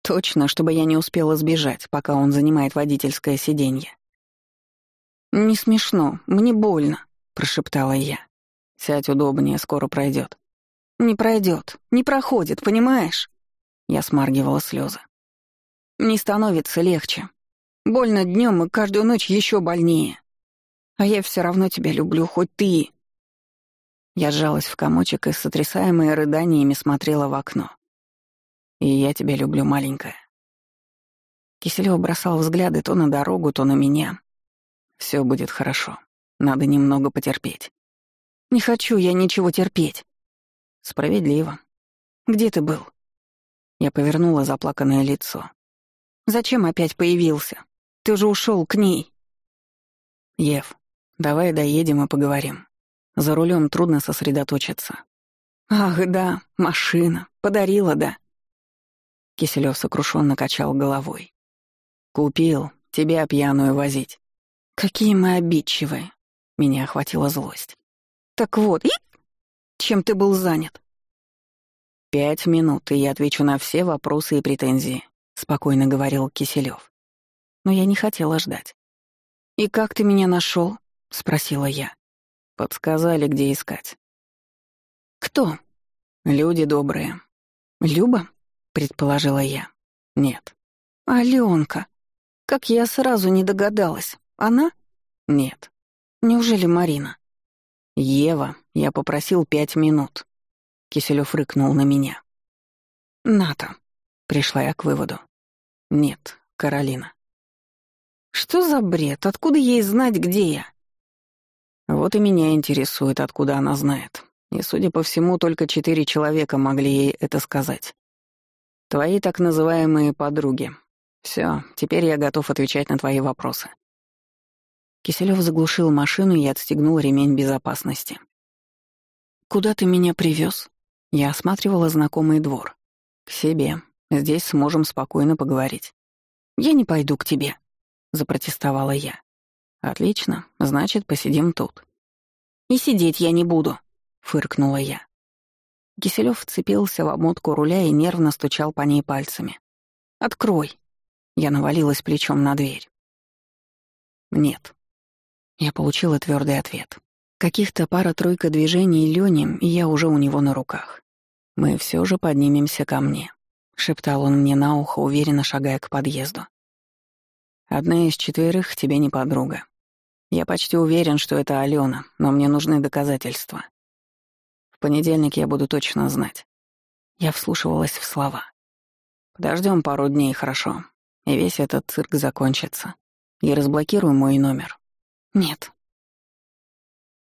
Speaker 1: Точно, чтобы я не успела сбежать, пока он занимает водительское сиденье. «Не смешно, мне больно», — прошептала я. Сядь удобнее, скоро пройдет. Не пройдет, не проходит, понимаешь? Я смаргивала слезы. Не становится легче. Больно днем и каждую ночь еще больнее. А я все равно тебя люблю, хоть ты. Я сжалась в комочек и, сотрясаемая рыданиями, смотрела в окно. И я тебя люблю, маленькая. Киселёв бросал взгляды то на дорогу, то на меня. Все будет хорошо. Надо немного потерпеть. Не хочу я ничего терпеть. Справедливо. Где ты был? Я повернула заплаканное лицо. Зачем опять появился? Ты же ушел к ней. Ев, давай доедем и поговорим. За рулем трудно сосредоточиться. Ах, да, машина. Подарила, да. Киселев сокрушенно качал головой. Купил, тебя пьяную возить. Какие мы обидчивые. Меня охватила злость. Так вот, и... Чем ты был занят? Пять минут, и я отвечу на все вопросы и претензии, спокойно говорил Киселев. Но я не хотела ждать. И как ты меня нашел? спросила я. Подсказали, где искать. Кто? Люди добрые. Люба? предположила я. Нет. Аленка. Как я сразу не догадалась. Она? Нет. Неужели Марина? «Ева, я попросил пять минут. Киселёв рыкнул на меня. «Ната», — пришла я к выводу. «Нет, Каролина». «Что за бред? Откуда ей знать, где я?» Вот и меня интересует, откуда она знает. И, судя по всему, только четыре человека могли ей это сказать. Твои так называемые подруги. Все, теперь я готов отвечать на твои вопросы. Киселёв заглушил машину и отстегнул ремень безопасности. «Куда ты меня привез? Я осматривала знакомый двор. «К себе. Здесь сможем спокойно поговорить». «Я не пойду к тебе», — запротестовала я. «Отлично, значит, посидим тут». «И сидеть я не буду», — фыркнула я. Киселёв вцепился в обмотку руля и нервно стучал по ней пальцами. «Открой!» Я навалилась плечом на дверь. «Нет». Я получила твердый ответ. Каких-то пара-тройка движений Лёни, и я уже у него на руках. «Мы все же поднимемся ко мне», — шептал он мне на ухо, уверенно шагая к подъезду. «Одна из четверых тебе не подруга. Я почти уверен, что это Алена, но мне нужны доказательства. В понедельник я буду точно знать. Я вслушивалась в слова. Подождем пару дней, хорошо, и весь этот цирк закончится. Я разблокирую мой номер. Нет.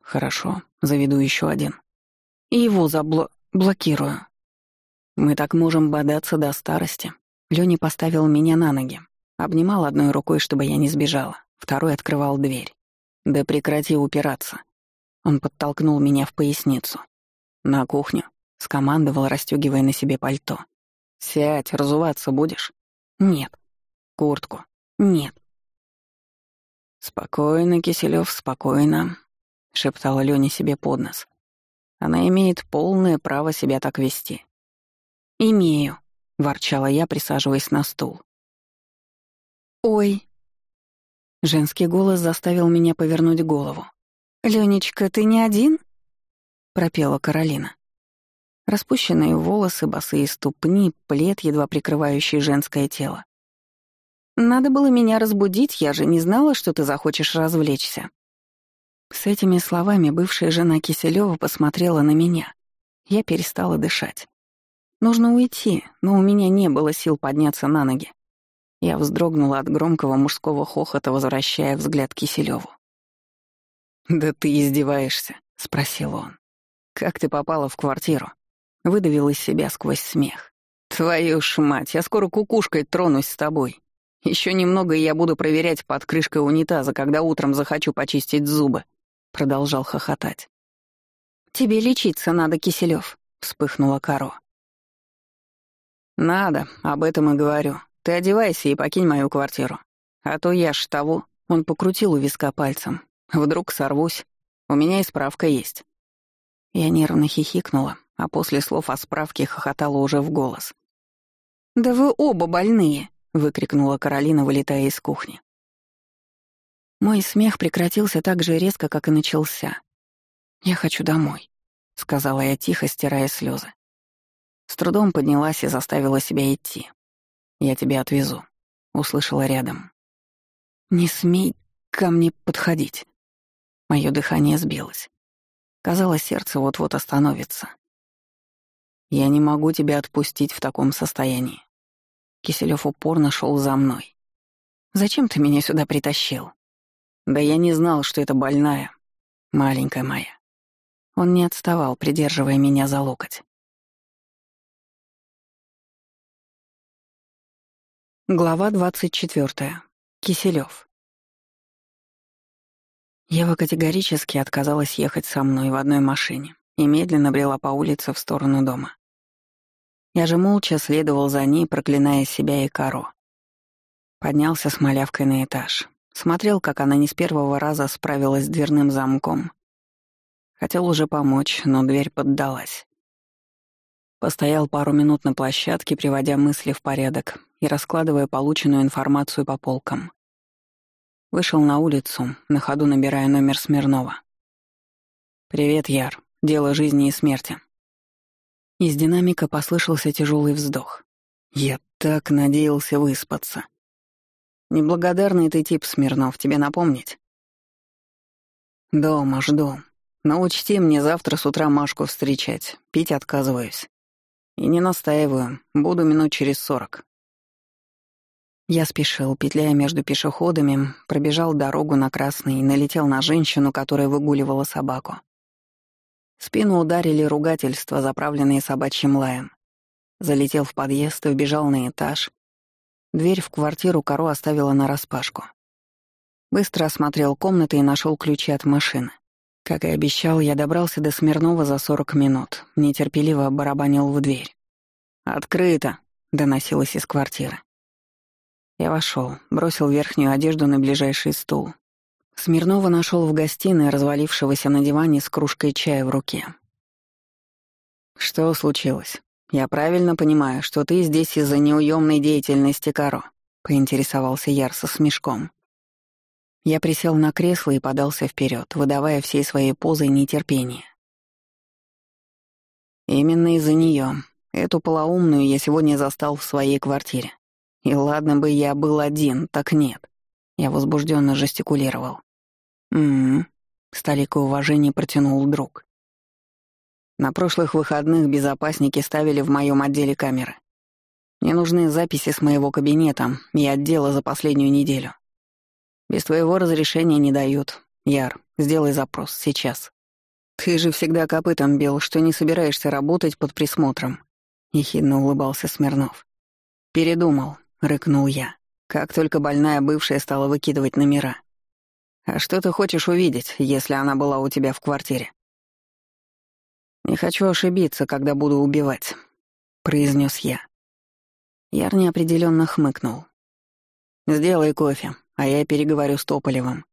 Speaker 1: Хорошо, заведу еще один. И его заблокирую. Мы так можем бодаться до старости. Лёня поставил меня на ноги, обнимал одной рукой, чтобы я не сбежала, второй открывал дверь. «Да прекрати упираться». Он подтолкнул меня в поясницу. «На кухню», — скомандовал, расстёгивая на себе пальто. «Сядь, разуваться будешь?» «Нет». «Куртку?» «Нет». «Спокойно, Киселёв, спокойно», — шептала Лёня себе под нос. «Она имеет полное право себя так вести». «Имею», — ворчала я, присаживаясь на стул. «Ой», Женский голос заставил меня повернуть голову. «Ленечка, ты не один?» — пропела Каролина. Распущенные волосы, босые ступни, плед, едва прикрывающий женское тело. «Надо было меня разбудить, я же не знала, что ты захочешь развлечься». С этими словами бывшая жена Киселева посмотрела на меня. Я перестала дышать. Нужно уйти, но у меня не было сил подняться на ноги. Я вздрогнула от громкого мужского хохота, возвращая взгляд Киселеву. «Да ты издеваешься», — спросил он. «Как ты попала в квартиру?» Выдавил из себя сквозь смех. «Твою ж мать, я скоро кукушкой тронусь с тобой. Еще немного, и я буду проверять под крышкой унитаза, когда утром захочу почистить зубы», — продолжал хохотать. «Тебе лечиться надо, Киселев, вспыхнула Каро. «Надо, об этом и говорю. Ты одевайся и покинь мою квартиру. А то я ж того...» Он покрутил у виска пальцем. «Вдруг сорвусь. У меня и справка есть». Я нервно хихикнула, а после слов о справке хохотала уже в голос. «Да вы оба больные!» — выкрикнула Каролина, вылетая из кухни. Мой смех прекратился так же резко, как и начался. «Я хочу домой», — сказала я тихо, стирая слезы. С трудом поднялась и заставила себя идти. «Я тебя отвезу», — услышала рядом. «Не смей ко мне подходить». Моё дыхание сбилось. Казалось, сердце вот-вот остановится. «Я не могу тебя отпустить в таком состоянии». Киселёв упорно шел за мной. «Зачем ты меня сюда притащил?» «Да я не знал, что это больная, маленькая моя». Он не отставал, придерживая меня за локоть. Глава 24. Киселёв. Ева категорически отказалась ехать со мной в одной машине и медленно брела по улице в сторону дома. Я же молча следовал за ней, проклиная себя и Каро. Поднялся с малявкой на этаж. Смотрел, как она не с первого раза справилась с дверным замком. Хотел уже помочь, но дверь поддалась. Постоял пару минут на площадке, приводя мысли в порядок и раскладывая полученную информацию по полкам. Вышел на улицу, на ходу набирая номер Смирнова. «Привет, Яр. Дело жизни и смерти». Из динамика послышался тяжелый вздох. «Я так надеялся выспаться». «Неблагодарный ты тип, Смирнов, тебе напомнить?» «Дома жду. Но учти, мне завтра с утра Машку встречать. Пить отказываюсь. И не настаиваю. Буду минут через сорок. Я спешил, петляя между пешеходами, пробежал дорогу на красный и налетел на женщину, которая выгуливала собаку. Спину ударили ругательства, заправленные собачьим лаем. Залетел в подъезд и вбежал на этаж. Дверь в квартиру Каро оставила нараспашку. Быстро осмотрел комнаты и нашел ключи от машины. Как и обещал, я добрался до Смирнова за 40 минут. Нетерпеливо барабанил в дверь. «Открыто!» — доносилось из квартиры. Я вошел, бросил верхнюю одежду на ближайший стул. Смирнова нашел в гостиной, развалившегося на диване с кружкой чая в руке. «Что случилось? Я правильно понимаю, что ты здесь из-за неуемной деятельности Каро?» — поинтересовался Яр со смешком. Я присел на кресло и подался вперед, выдавая всей своей позой нетерпение. Именно из-за нее. Эту полоумную я сегодня застал в своей квартире. И ладно бы я был один, так нет. Я возбужденно жестикулировал. «М-м-м», протянул друг. На прошлых выходных безопасники ставили в моем отделе камеры. Мне нужны записи с моего кабинета и отдела за последнюю неделю. Без твоего разрешения не дают. Яр, сделай запрос, сейчас. Ты же всегда копытом бил, что не собираешься работать под присмотром. Ехидно улыбался Смирнов. Передумал, — рыкнул я, как только больная бывшая стала выкидывать номера. «А что ты хочешь увидеть, если она была у тебя в квартире?» «Не хочу ошибиться, когда буду убивать», — произнес я. Яр неопределенно хмыкнул. «Сделай кофе, а я переговорю с Тополевым».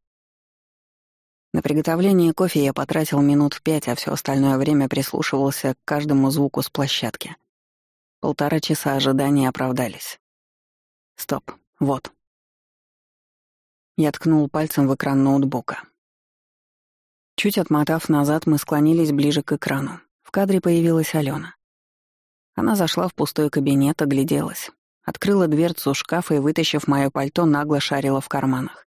Speaker 1: На приготовление кофе я потратил минут пять, а все остальное время прислушивался к каждому звуку с площадки. Полтора часа ожидания оправдались. Стоп, вот. Я ткнул пальцем в экран ноутбука. Чуть отмотав назад, мы склонились ближе к экрану. В кадре появилась Алена. Она зашла в пустой кабинет, огляделась. Открыла дверцу шкафа и, вытащив моё пальто, нагло шарила в карманах.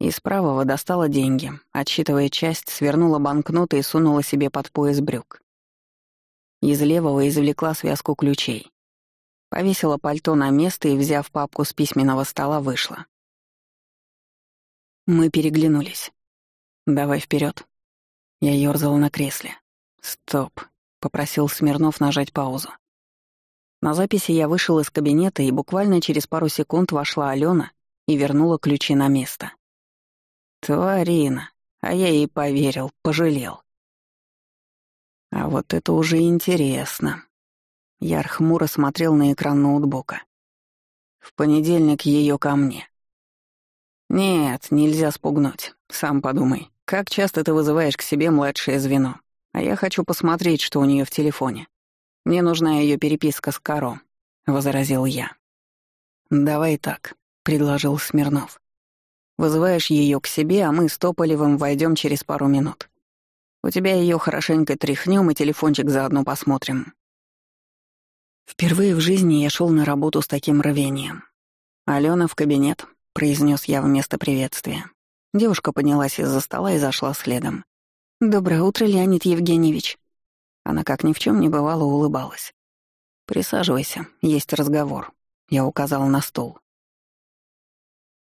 Speaker 1: Из правого достала деньги, отсчитывая часть, свернула банкноты и сунула себе под пояс брюк. Из левого извлекла связку ключей. Повесила пальто на место и, взяв папку с письменного стола, вышла. Мы переглянулись. «Давай вперед. Я ёрзал на кресле. «Стоп», — попросил Смирнов нажать паузу. На записи я вышел из кабинета, и буквально через пару секунд вошла Алена и вернула ключи на место. Тварина, а я ей поверил, пожалел. А вот это уже интересно. Яр хмуро смотрел на экран ноутбука. В понедельник ее ко мне. Нет, нельзя спугнуть. Сам подумай, как часто ты вызываешь к себе младшее звено? А я хочу посмотреть, что у нее в телефоне. Мне нужна ее переписка с Каро, возразил я. Давай так, предложил Смирнов. Вызываешь ее к себе, а мы с Тополевым войдем через пару минут. У тебя ее хорошенько тряхнем и телефончик заодно посмотрим. Впервые в жизни я шел на работу с таким рвением. «Алена в кабинет», — произнес я вместо приветствия. Девушка поднялась из-за стола и зашла следом. «Доброе утро, Леонид Евгеньевич». Она, как ни в чем не бывало, улыбалась. «Присаживайся, есть разговор», — я указал на стол.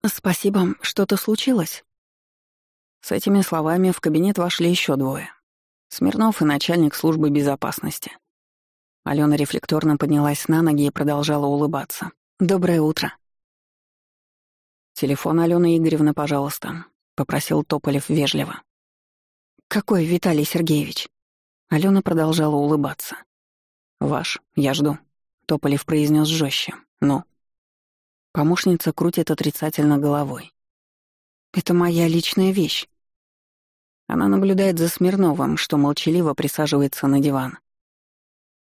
Speaker 1: «Спасибо, что-то случилось?» С этими словами в кабинет вошли еще двое. Смирнов и начальник службы безопасности. Алена рефлекторно поднялась на ноги и продолжала улыбаться. «Доброе утро». «Телефон Алены Игоревны, пожалуйста», — попросил Тополев вежливо. «Какой Виталий Сергеевич?» Алена продолжала улыбаться. «Ваш, я жду», — Тополев произнес жестче. «Ну?» Помощница крутит отрицательно головой. «Это моя личная вещь». Она наблюдает за Смирновым, что молчаливо присаживается на диван.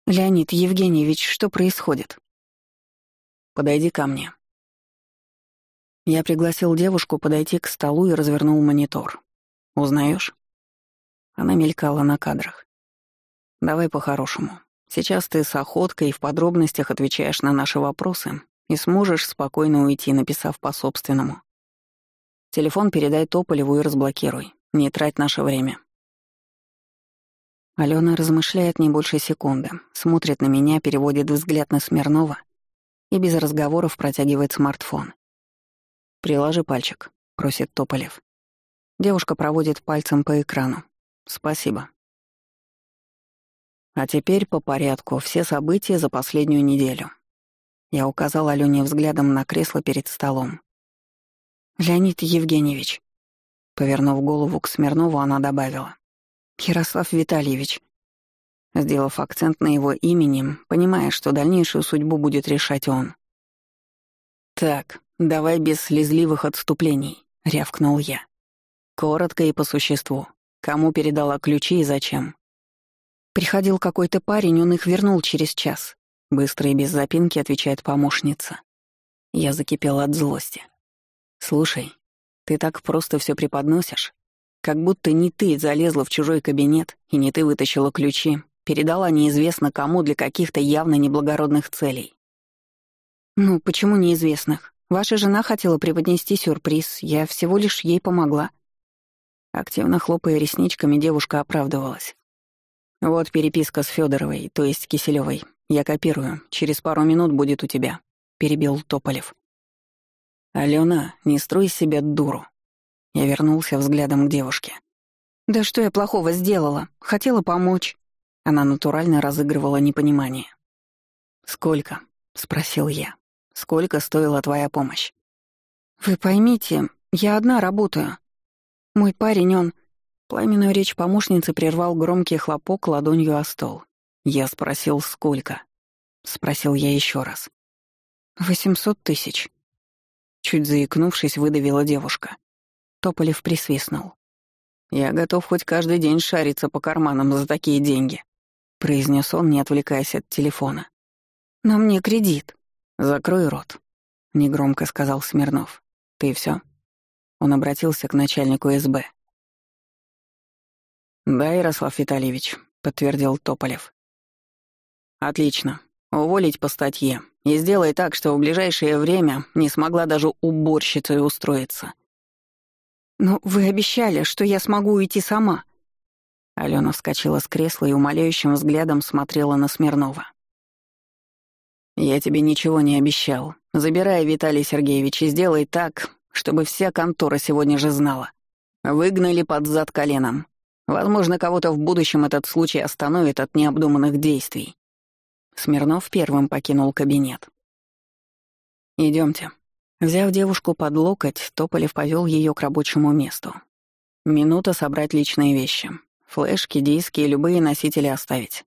Speaker 1: «Леонид Евгеньевич, что происходит?» «Подойди ко мне». Я пригласил девушку подойти к столу и развернул монитор. «Узнаешь?» Она мелькала на кадрах. «Давай по-хорошему. Сейчас ты с охоткой в подробностях отвечаешь на наши вопросы и сможешь спокойно уйти, написав по-собственному. Телефон передай Тополеву и разблокируй. Не трать наше время. Алена размышляет не больше секунды, смотрит на меня, переводит взгляд на Смирнова и без разговоров протягивает смартфон. «Приложи пальчик», — просит Тополев. Девушка проводит пальцем по экрану. «Спасибо». А теперь по порядку все события за последнюю неделю. Я указал Алёне взглядом на кресло перед столом. «Леонид Евгеньевич». Повернув голову к Смирнову, она добавила. Ярослав Витальевич. Сделав акцент на его имени, понимая, что дальнейшую судьбу будет решать он. «Так, давай без слезливых отступлений», — рявкнул я. Коротко и по существу. Кому передала ключи и зачем? Приходил какой-то парень, он их вернул через час. Быстро и без запинки отвечает помощница. Я закипела от злости. «Слушай, ты так просто все преподносишь. Как будто не ты залезла в чужой кабинет, и не ты вытащила ключи, передала неизвестно кому для каких-то явно неблагородных целей. «Ну, почему неизвестных? Ваша жена хотела преподнести сюрприз, я всего лишь ей помогла». Активно хлопая ресничками, девушка оправдывалась. «Вот переписка с Федоровой, то есть Киселевой. Я копирую. Через пару минут будет у тебя», — перебил Тополев. «Алена, не строй себя дуру. Я вернулся взглядом к девушке. «Да что я плохого сделала? Хотела помочь». Она натурально разыгрывала непонимание. «Сколько?» — спросил я. «Сколько стоила твоя помощь?» «Вы поймите, я одна работаю. Мой парень, он...» Пламенную речь помощницы прервал громкий хлопок ладонью о стол. Я спросил, сколько. Спросил я еще раз. «Восемьсот тысяч». Чуть заикнувшись, выдавила девушка. Тополев присвистнул. «Я готов хоть каждый день шариться по карманам за такие деньги», — произнес он, не отвлекаясь от телефона. «Но мне кредит». «Закрой рот», — негромко сказал Смирнов. «Ты все? Он обратился к начальнику СБ. «Да, Ярослав Витальевич», — подтвердил Тополев. «Отлично. Уволить по статье. И сделай так, что в ближайшее время не смогла даже уборщицей устроиться. «Но вы обещали, что я смогу уйти сама». Алена вскочила с кресла и умоляющим взглядом смотрела на Смирнова. «Я тебе ничего не обещал. Забирай, Виталий Сергеевич, и сделай так, чтобы вся контора сегодня же знала. Выгнали под зад коленом. Возможно, кого-то в будущем этот случай остановит от необдуманных действий». Смирнов первым покинул кабинет. Идемте, Взяв девушку под локоть, Тополев повел ее к рабочему месту. Минута собрать личные вещи. Флешки, диски и любые носители оставить.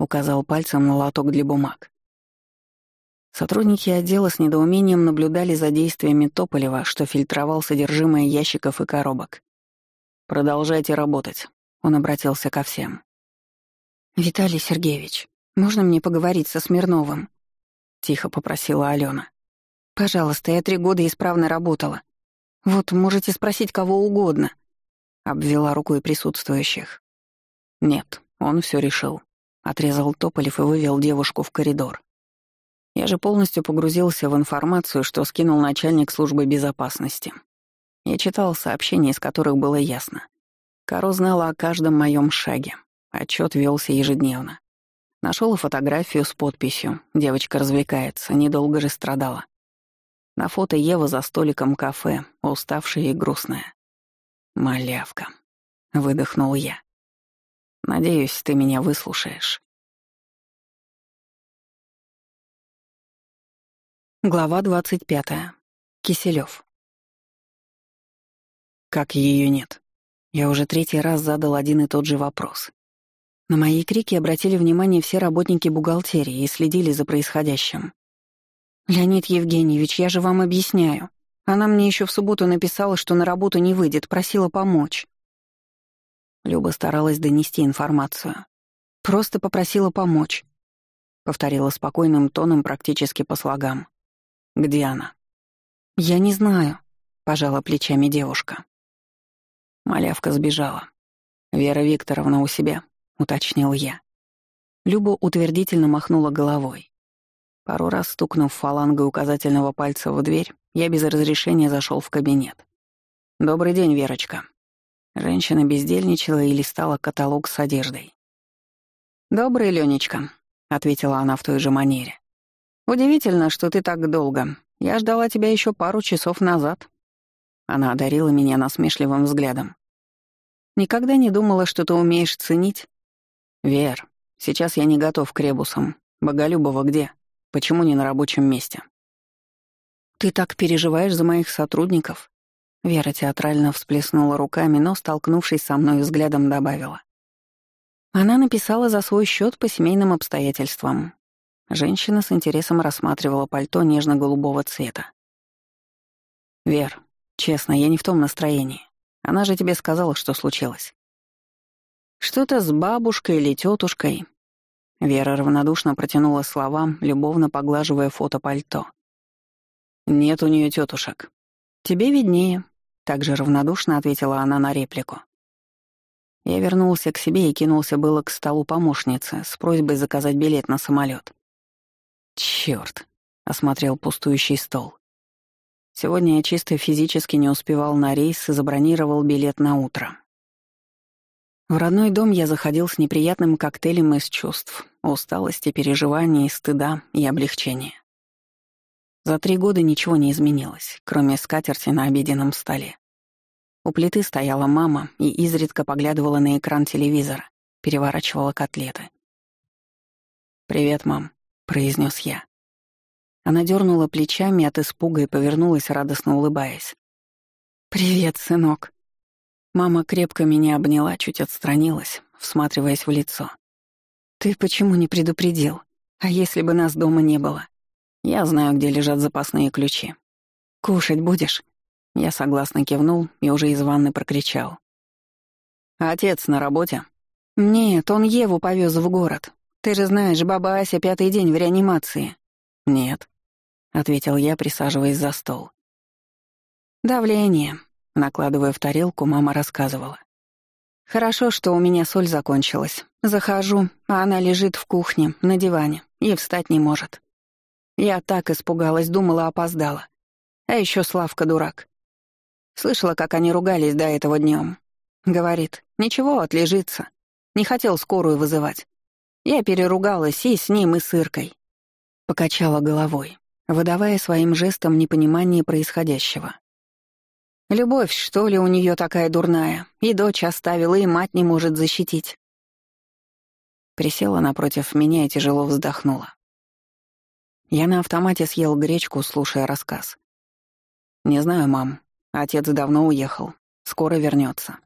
Speaker 1: Указал пальцем на лоток для бумаг. Сотрудники отдела с недоумением наблюдали за действиями Тополева, что фильтровал содержимое ящиков и коробок. «Продолжайте работать», — он обратился ко всем. «Виталий Сергеевич, можно мне поговорить со Смирновым?» — тихо попросила Алена. Пожалуйста, я три года исправно работала. Вот можете спросить кого угодно. Обвела рукой присутствующих. Нет, он все решил. Отрезал Тополев и вывел девушку в коридор. Я же полностью погрузился в информацию, что скинул начальник службы безопасности. Я читал сообщения, из которых было ясно. Каро знала о каждом моем шаге. Отчет велся ежедневно. Нашел фотографию с подписью «Девочка развлекается, недолго же страдала». На фото Ева за столиком кафе, уставшая и грустная. «Малявка», — выдохнул я. «Надеюсь, ты меня выслушаешь». Глава двадцать пятая. Как ее нет? Я уже третий раз задал один и тот же вопрос. На мои крики обратили внимание все работники бухгалтерии и следили за происходящим. «Леонид Евгеньевич, я же вам объясняю. Она мне еще в субботу написала, что на работу не выйдет, просила помочь». Люба старалась донести информацию. «Просто попросила помочь», — повторила спокойным тоном практически по слогам. «Где она?» «Я не знаю», — пожала плечами девушка. Малявка сбежала. «Вера Викторовна у себя», — уточнил я. Люба утвердительно махнула головой. Пару раз стукнув фалангой указательного пальца в дверь, я без разрешения зашел в кабинет. «Добрый день, Верочка». Женщина бездельничала и листала каталог с одеждой. «Добрый, Ленечка», — ответила она в той же манере. «Удивительно, что ты так долго. Я ждала тебя еще пару часов назад». Она одарила меня насмешливым взглядом. «Никогда не думала, что ты умеешь ценить?» «Вер, сейчас я не готов к ребусам. Боголюбова где? Почему не на рабочем месте?» «Ты так переживаешь за моих сотрудников?» Вера театрально всплеснула руками, но, столкнувшись со мной взглядом, добавила. Она написала за свой счет по семейным обстоятельствам. Женщина с интересом рассматривала пальто нежно-голубого цвета. «Вер, честно, я не в том настроении. Она же тебе сказала, что случилось». «Что-то с бабушкой или тетушкой. Вера равнодушно протянула словам, любовно поглаживая фото пальто. «Нет у нее тетушек. Тебе виднее», также равнодушно ответила она на реплику. Я вернулся к себе и кинулся было к столу помощницы с просьбой заказать билет на самолет. Черт! осмотрел пустующий стол. Сегодня я чисто физически не успевал на рейс и забронировал билет на утро. В родной дом я заходил с неприятным коктейлем из чувств, усталости, переживаний, стыда и облегчения. За три года ничего не изменилось, кроме скатерти на обеденном столе. У плиты стояла мама и изредка поглядывала на экран телевизора, переворачивала котлеты. «Привет, мам», — произнес я. Она дернула плечами от испуга и повернулась, радостно улыбаясь. «Привет, сынок». Мама крепко меня обняла, чуть отстранилась, всматриваясь в лицо. «Ты почему не предупредил? А если бы нас дома не было? Я знаю, где лежат запасные ключи. Кушать будешь?» Я согласно кивнул и уже из ванны прокричал. «Отец на работе?» «Нет, он Еву повез в город. Ты же знаешь, баба Ася пятый день в реанимации». «Нет», — ответил я, присаживаясь за стол. «Давление», — накладывая в тарелку, мама рассказывала. «Хорошо, что у меня соль закончилась. Захожу, а она лежит в кухне, на диване, и встать не может. Я так испугалась, думала, опоздала. А еще Славка дурак. Слышала, как они ругались до этого днем. Говорит, ничего, отлежится. Не хотел скорую вызывать. Я переругалась и с ним, и с Иркой. Покачала головой, выдавая своим жестом непонимание происходящего. Любовь, что ли, у нее такая дурная. И дочь оставила, и мать не может защитить. Присела напротив меня и тяжело вздохнула. Я на автомате съел гречку, слушая рассказ. «Не знаю, мам. Отец давно уехал. Скоро вернется.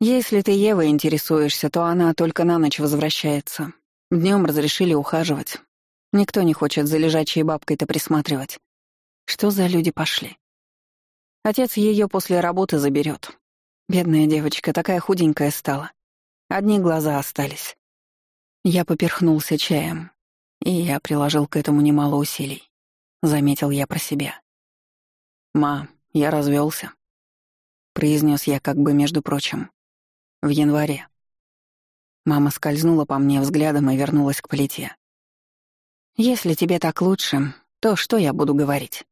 Speaker 1: Если ты Евой интересуешься, то она только на ночь возвращается. Днем разрешили ухаживать. Никто не хочет за лежачей бабкой-то присматривать. Что за люди пошли? Отец ее после работы заберет. Бедная девочка, такая худенькая стала. Одни глаза остались. Я поперхнулся чаем, и я приложил к этому немало усилий. Заметил я про себя. «Ма, я развелся, произнес я как бы между прочим. В январе. Мама скользнула по мне взглядом и вернулась к плите. «Если тебе так лучше, то что я буду говорить?»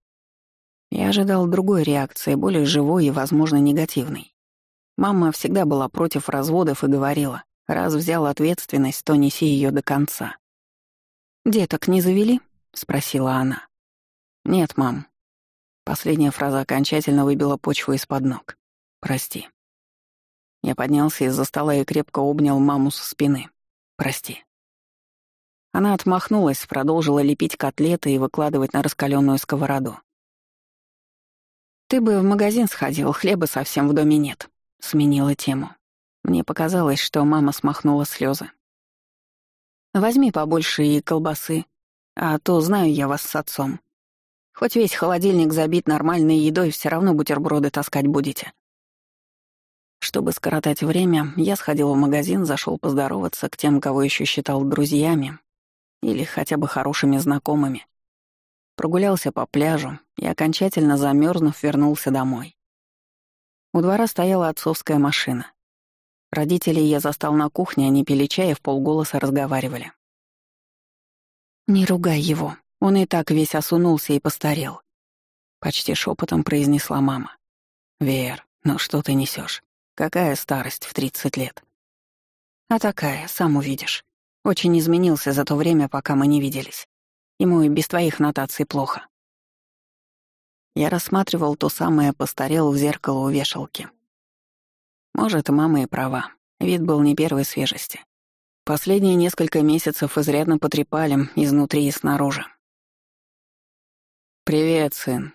Speaker 1: Я ожидал другой реакции, более живой и, возможно, негативной. Мама всегда была против разводов и говорила, раз взял ответственность, то неси ее до конца. «Деток не завели?» — спросила она. «Нет, мам, Последняя фраза окончательно выбила почву из-под ног. «Прости». Я поднялся из-за стола и крепко обнял маму со спины. «Прости». Она отмахнулась, продолжила лепить котлеты и выкладывать на раскаленную сковороду. «Ты бы в магазин сходил, хлеба совсем в доме нет», — сменила тему. Мне показалось, что мама смахнула слезы. «Возьми побольше и колбасы, а то знаю я вас с отцом. Хоть весь холодильник забит нормальной едой, все равно бутерброды таскать будете. Чтобы скоротать время, я сходил в магазин, зашел поздороваться к тем, кого еще считал друзьями или хотя бы хорошими знакомыми. Прогулялся по пляжу и, окончательно замерзнув, вернулся домой. У двора стояла отцовская машина. Родителей я застал на кухне, они пили чай и в полголоса разговаривали. «Не ругай его», он и так весь осунулся и постарел. Почти шепотом произнесла мама. «Вер, Но что ты несешь? Какая старость в тридцать лет? А такая, сам увидишь. Очень изменился за то время, пока мы не виделись. Ему и без твоих нотаций плохо. Я рассматривал то самое, постарел в зеркало у вешалки. Может, мама и права. Вид был не первой свежести. Последние несколько месяцев изрядно потрепали изнутри и снаружи. «Привет, сын».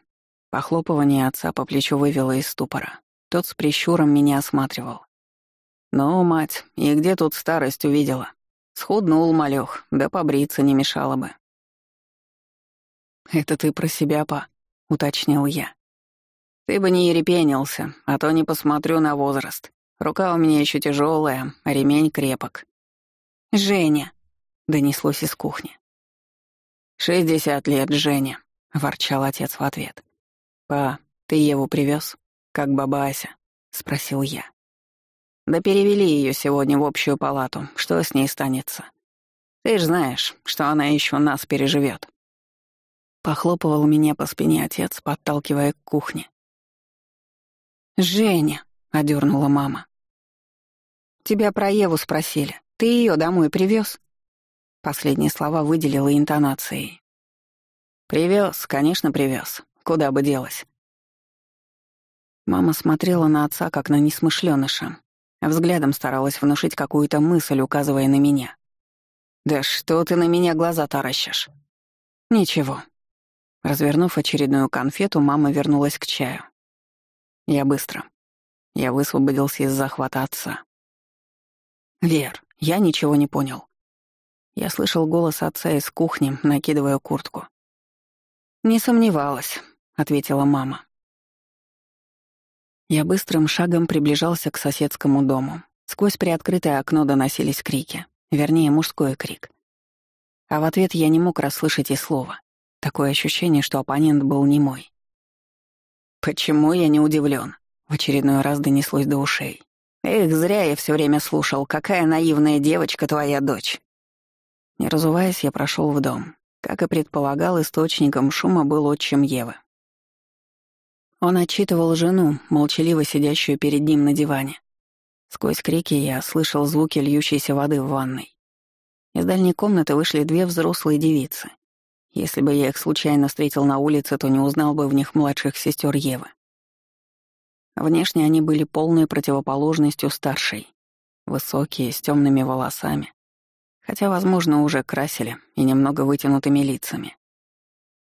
Speaker 1: Похлопывание отца по плечу вывело из ступора. Тот с прищуром меня осматривал. «Ну, мать, и где тут старость увидела? Схуднул малёх, да побриться не мешало бы». «Это ты про себя, па», — уточнил я. «Ты бы не ерепенился, а то не посмотрю на возраст. Рука у меня еще тяжелая, а ремень крепок».
Speaker 2: «Женя», —
Speaker 1: донеслось из кухни. «Шестьдесят лет, Женя», — ворчал отец в ответ. «Па, ты Еву привез? Как баба Ася?» — спросил я. «Да перевели ее сегодня в общую палату. Что с ней станется? Ты ж знаешь, что она еще нас переживет. Похлопывал меня по спине отец, подталкивая к кухне.
Speaker 2: «Женя», — одернула мама. «Тебя про Еву спросили. Ты ее домой привез? Последние слова выделила интонацией.
Speaker 1: Привез, конечно, привез. Куда бы делась? Мама смотрела на отца, как на несмышленыша. Взглядом старалась внушить какую-то мысль, указывая на меня. «Да что ты на меня глаза таращишь?» «Ничего». Развернув очередную конфету, мама вернулась к чаю. Я быстро. Я высвободился из захвата отца. «Вер, я ничего не понял». Я слышал голос отца из кухни, накидывая куртку. «Не сомневалась», — ответила мама. Я быстрым шагом приближался к соседскому дому. Сквозь приоткрытое окно доносились крики, вернее, мужской крик. А в ответ я не мог расслышать и слова. Такое ощущение, что оппонент был не мой. «Почему я не удивлен? В очередной раз донеслось до ушей. «Эх, зря я все время слушал, какая наивная девочка твоя дочь!» Не разуваясь, я прошел в дом. Как и предполагал, источником шума был отчим Евы. Он отчитывал жену, молчаливо сидящую перед ним на диване. Сквозь крики я слышал звуки льющейся воды в ванной. Из дальней комнаты вышли две взрослые девицы. Если бы я их случайно встретил на улице, то не узнал бы в них младших сестер Евы. Внешне они были полной противоположностью старшей. Высокие, с темными волосами, хотя, возможно, уже красили и немного вытянутыми лицами.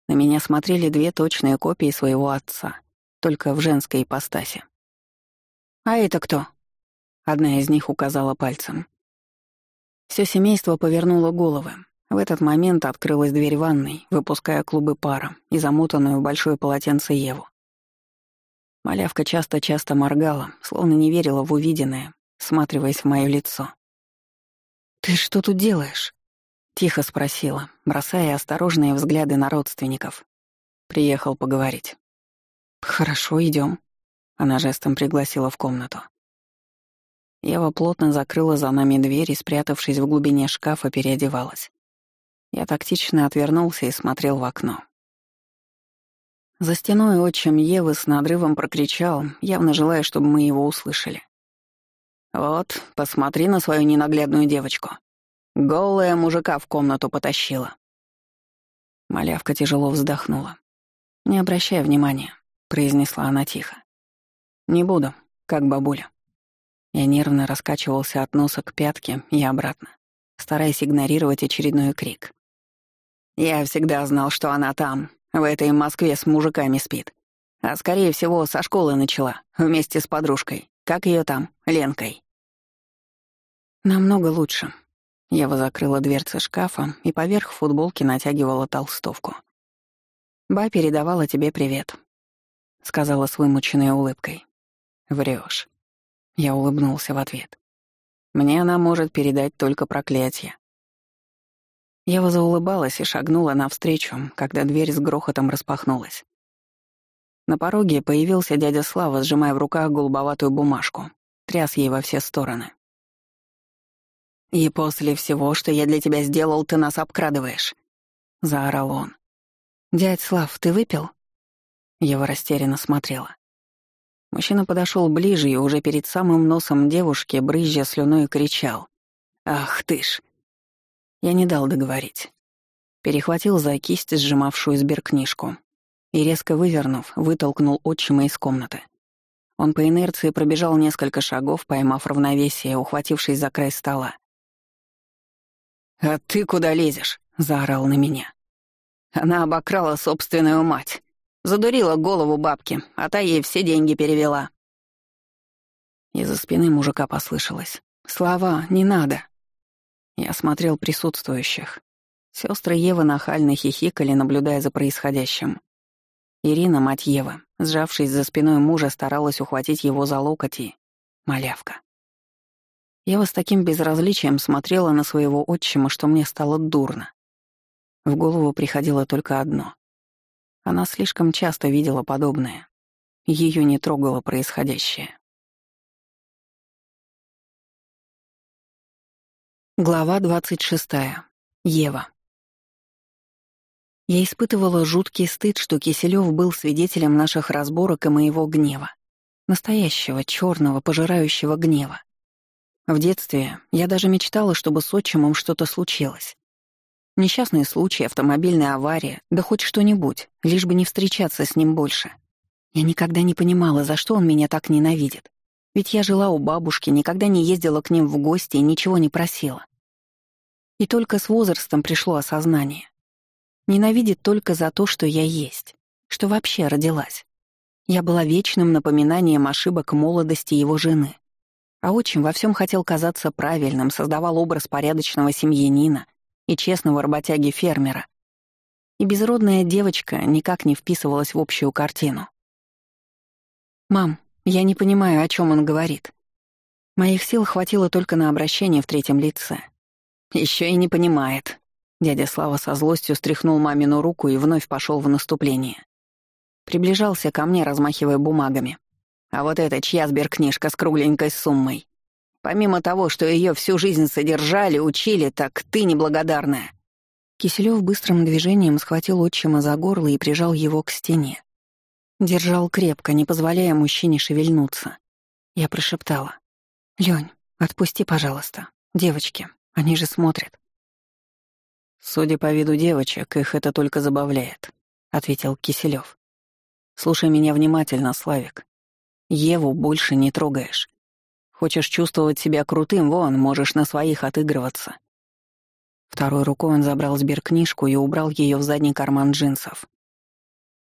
Speaker 1: На меня смотрели две точные копии своего отца, только в женской ипостаси.
Speaker 2: «А это кто?»
Speaker 1: Одна из них указала пальцем. Все семейство повернуло головы. В этот момент открылась дверь ванной, выпуская клубы пара и замотанную в большое полотенце Еву. Малявка часто-часто моргала, словно не верила в увиденное, всматриваясь в моё лицо.
Speaker 2: «Ты что тут делаешь?» — тихо спросила, бросая осторожные взгляды на родственников.
Speaker 1: Приехал поговорить.
Speaker 2: «Хорошо, идем. Она жестом пригласила в комнату.
Speaker 1: Ева плотно закрыла за нами дверь и, спрятавшись в глубине шкафа, переодевалась. Я тактично отвернулся и смотрел в окно. За стеной отчим Евы с надрывом прокричал, явно желая, чтобы мы его услышали. «Вот, посмотри на свою ненаглядную девочку. Голая мужика в комнату потащила». Малявка тяжело вздохнула. «Не обращай внимания», — произнесла она тихо. «Не буду, как бабуля». Я нервно раскачивался от носа к пятке и обратно, стараясь игнорировать очередной крик. «Я всегда знал, что она там, в этой Москве с мужиками спит. А скорее всего, со школы начала, вместе с подружкой. Как ее там, Ленкой?»
Speaker 2: «Намного лучше».
Speaker 1: Ева закрыла дверцы шкафа и поверх футболки натягивала толстовку. «Ба передавала тебе привет», — сказала с вымученной улыбкой. Врешь. Я улыбнулся в ответ. «Мне она может передать только проклятие». Ева заулыбалась и шагнула навстречу, когда дверь с грохотом распахнулась. На пороге появился дядя Слава, сжимая в руках голубоватую бумажку. Тряс ей во все стороны. «И после всего, что я для тебя сделал, ты нас обкрадываешь», — заорал он.
Speaker 2: «Дядь Слав, ты выпил?»
Speaker 1: Ева растерянно смотрела. Мужчина подошел ближе и уже перед самым носом девушки, брызжа слюной, кричал. «Ах ты ж!» Я не дал договорить. Перехватил за кисть, сжимавшую сберкнижку, и, резко вывернув, вытолкнул отчима из комнаты. Он по инерции пробежал несколько шагов, поймав равновесие, ухватившись за край стола. «А ты куда лезешь?» — заорал на меня. Она обокрала собственную мать. Задурила голову бабки, а та ей все деньги перевела. Из-за спины мужика послышалось. «Слова, не надо!» Я смотрел присутствующих. Сестры Евы нахально хихикали, наблюдая за происходящим. Ирина, мать Евы, сжавшись за спиной мужа, старалась ухватить его за локоть и... Малявка. Ева с таким безразличием смотрела на своего отчима, что мне стало дурно. В голову приходило только одно. Она слишком часто видела подобное. Ее не трогало происходящее. Глава 26. Ева. Я испытывала жуткий стыд, что Киселёв был свидетелем наших разборок и моего гнева. Настоящего, черного, пожирающего гнева. В детстве я даже мечтала, чтобы с отчимом что-то случилось. Несчастный случай, автомобильная авария, да хоть что-нибудь, лишь бы не встречаться с ним больше. Я никогда не понимала, за что он меня так ненавидит. Ведь я жила у бабушки, никогда не ездила к ним в гости и ничего не просила. И только с возрастом пришло осознание. Ненавидит только за то, что я есть, что вообще родилась. Я была вечным напоминанием ошибок молодости его жены. А отчим во всем хотел казаться правильным, создавал образ порядочного семьянина — и честного работяги-фермера. И безродная девочка никак не вписывалась в общую картину. «Мам, я не понимаю, о чем он говорит. Моих сил хватило только на обращение в третьем лице. Еще и не понимает». Дядя Слава со злостью стряхнул мамину руку и вновь пошел в наступление. Приближался ко мне, размахивая бумагами. А вот эта чья сберкнижка с кругленькой суммой. Помимо того, что ее всю жизнь содержали, учили, так ты неблагодарная». Киселев быстрым движением схватил отчима за горло и прижал его к стене. Держал крепко, не позволяя мужчине шевельнуться. Я прошептала. «Лёнь, отпусти, пожалуйста. Девочки, они же смотрят». «Судя по виду девочек, их это только забавляет», — ответил Киселев. «Слушай меня внимательно, Славик. Еву больше не трогаешь. Хочешь чувствовать себя крутым, вон, можешь на своих отыгрываться». Второй рукой он забрал сберкнижку и убрал ее в задний карман джинсов.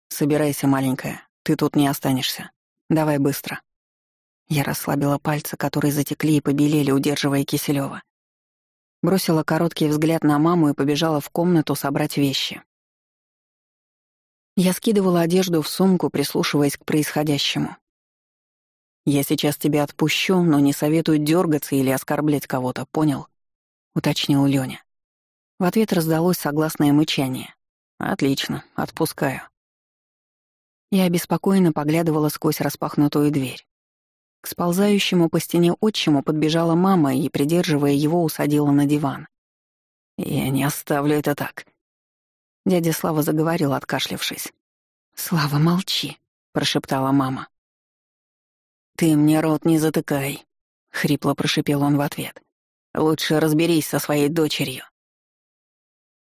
Speaker 1: «Собирайся, маленькая, ты тут не останешься. Давай быстро». Я расслабила пальцы, которые затекли и побелели, удерживая Киселева. Бросила короткий взгляд на маму и побежала в комнату собрать вещи. Я скидывала одежду в сумку, прислушиваясь к происходящему. «Я сейчас тебя отпущу, но не советую дергаться или оскорблять кого-то, понял?» — уточнил Лёня. В ответ раздалось согласное мычание. «Отлично, отпускаю». Я обеспокоенно поглядывала сквозь распахнутую дверь. К сползающему по стене отчиму подбежала мама и, придерживая его, усадила на диван. «Я не оставлю это так», — дядя Слава заговорил, откашлившись. «Слава, молчи», — прошептала мама. «Ты мне рот не затыкай», — хрипло прошипел он в ответ. «Лучше разберись со своей дочерью».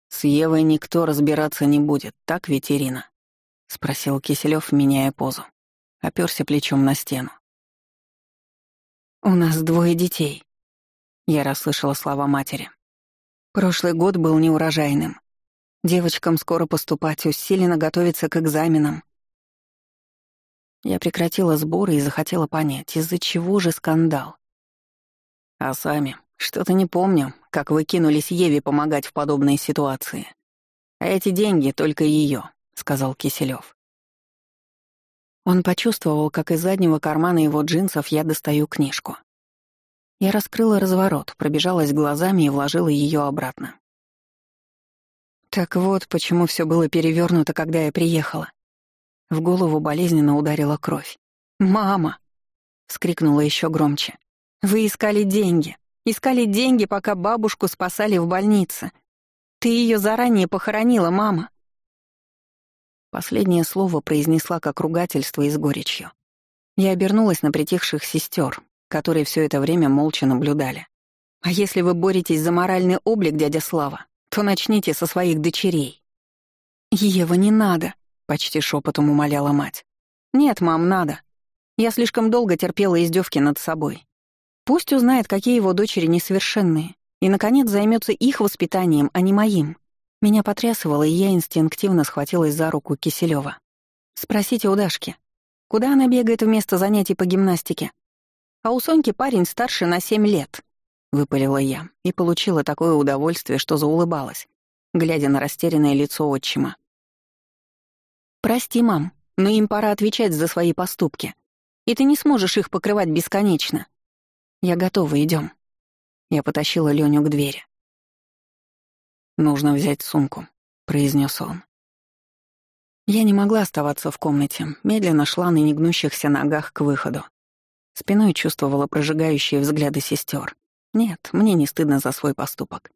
Speaker 1: «С Евой никто разбираться не будет, так ведь, Ирина?» — спросил Киселёв, меняя позу. Опёрся плечом на стену. «У нас двое детей», — я расслышала слова матери. «Прошлый год был неурожайным. Девочкам скоро поступать, усиленно готовиться к экзаменам. Я прекратила сборы и захотела понять, из-за чего же скандал. А сами, что-то не помню, как вы кинулись Еве помогать в подобной ситуации. А эти деньги только ее, сказал Киселев. Он почувствовал, как из заднего кармана его джинсов я достаю книжку. Я раскрыла разворот, пробежалась глазами и вложила ее обратно. Так вот, почему все было перевернуто, когда я приехала. В голову болезненно ударила кровь. «Мама!» — вскрикнула еще громче. «Вы искали деньги. Искали деньги, пока бабушку спасали в больнице. Ты ее заранее похоронила, мама!» Последнее слово произнесла как ругательство и с горечью. Я обернулась на притихших сестер, которые все это время молча наблюдали. «А если вы боретесь за моральный облик, дядя Слава, то начните со своих дочерей». «Ева, не надо», — почти шепотом умоляла мать. «Нет, мам, надо. Я слишком долго терпела издевки над собой. Пусть узнает, какие его дочери несовершенные, и, наконец, займется их воспитанием, а не моим. Меня потрясывало, и я инстинктивно схватилась за руку Киселева. «Спросите у Дашки, куда она бегает вместо занятий по гимнастике? А у Соньки парень старше на семь лет», — выпалила я и получила такое удовольствие, что заулыбалась, глядя на растерянное лицо отчима. «Прости, мам, но им пора отвечать за свои поступки, и ты не сможешь их покрывать бесконечно. Я готова, идем. Я потащила Леню к двери.
Speaker 2: «Нужно взять сумку», — произнес он.
Speaker 1: Я не могла оставаться в комнате, медленно шла на негнущихся ногах к выходу. Спиной чувствовала прожигающие взгляды сестер. Нет, мне не стыдно за свой поступок.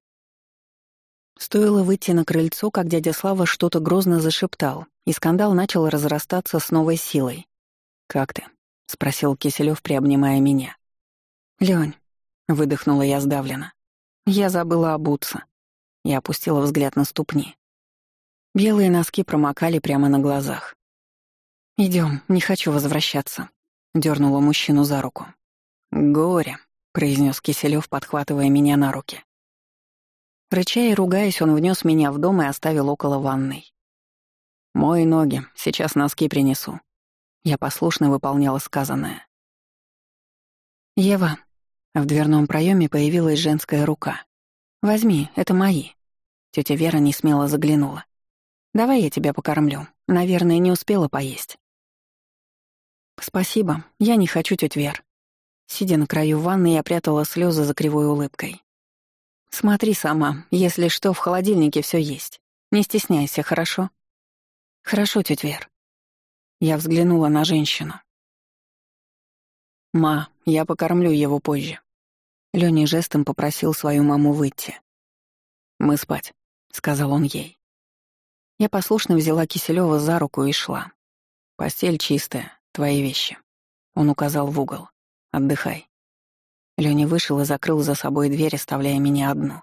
Speaker 1: Стоило выйти на крыльцо, как дядя Слава что-то грозно зашептал, и скандал начал разрастаться с новой силой. «Как ты?» — спросил Киселёв, приобнимая меня. «Лёнь, Выдохнула я сдавленно. Я забыла обуться. Я опустила взгляд на ступни. Белые носки промокали прямо на глазах. Идем, не хочу возвращаться», — дернула мужчину за руку. «Горе», — произнес Киселев, подхватывая меня на руки. Рыча и ругаясь, он внес меня в дом и оставил около ванной. «Мой ноги, сейчас носки принесу». Я послушно выполняла сказанное. «Ева, в дверном проеме появилась женская рука. «Возьми, это мои». Тетя Вера не смело заглянула. «Давай я тебя покормлю. Наверное, не успела поесть». «Спасибо, я не хочу, тетя Вер». Сидя на краю ванны, я прятала слезы за кривой улыбкой. «Смотри сама, если что, в холодильнике все есть. Не стесняйся, хорошо?» «Хорошо, тетя Вер». Я взглянула на женщину. «Ма, я покормлю его позже». Лёня жестом попросил свою маму выйти. «Мы спать», — сказал он ей. Я послушно взяла Киселёва за руку и шла. «Постель чистая, твои вещи». Он указал в угол. «Отдыхай». Лёня вышел и закрыл за собой дверь, оставляя меня одну.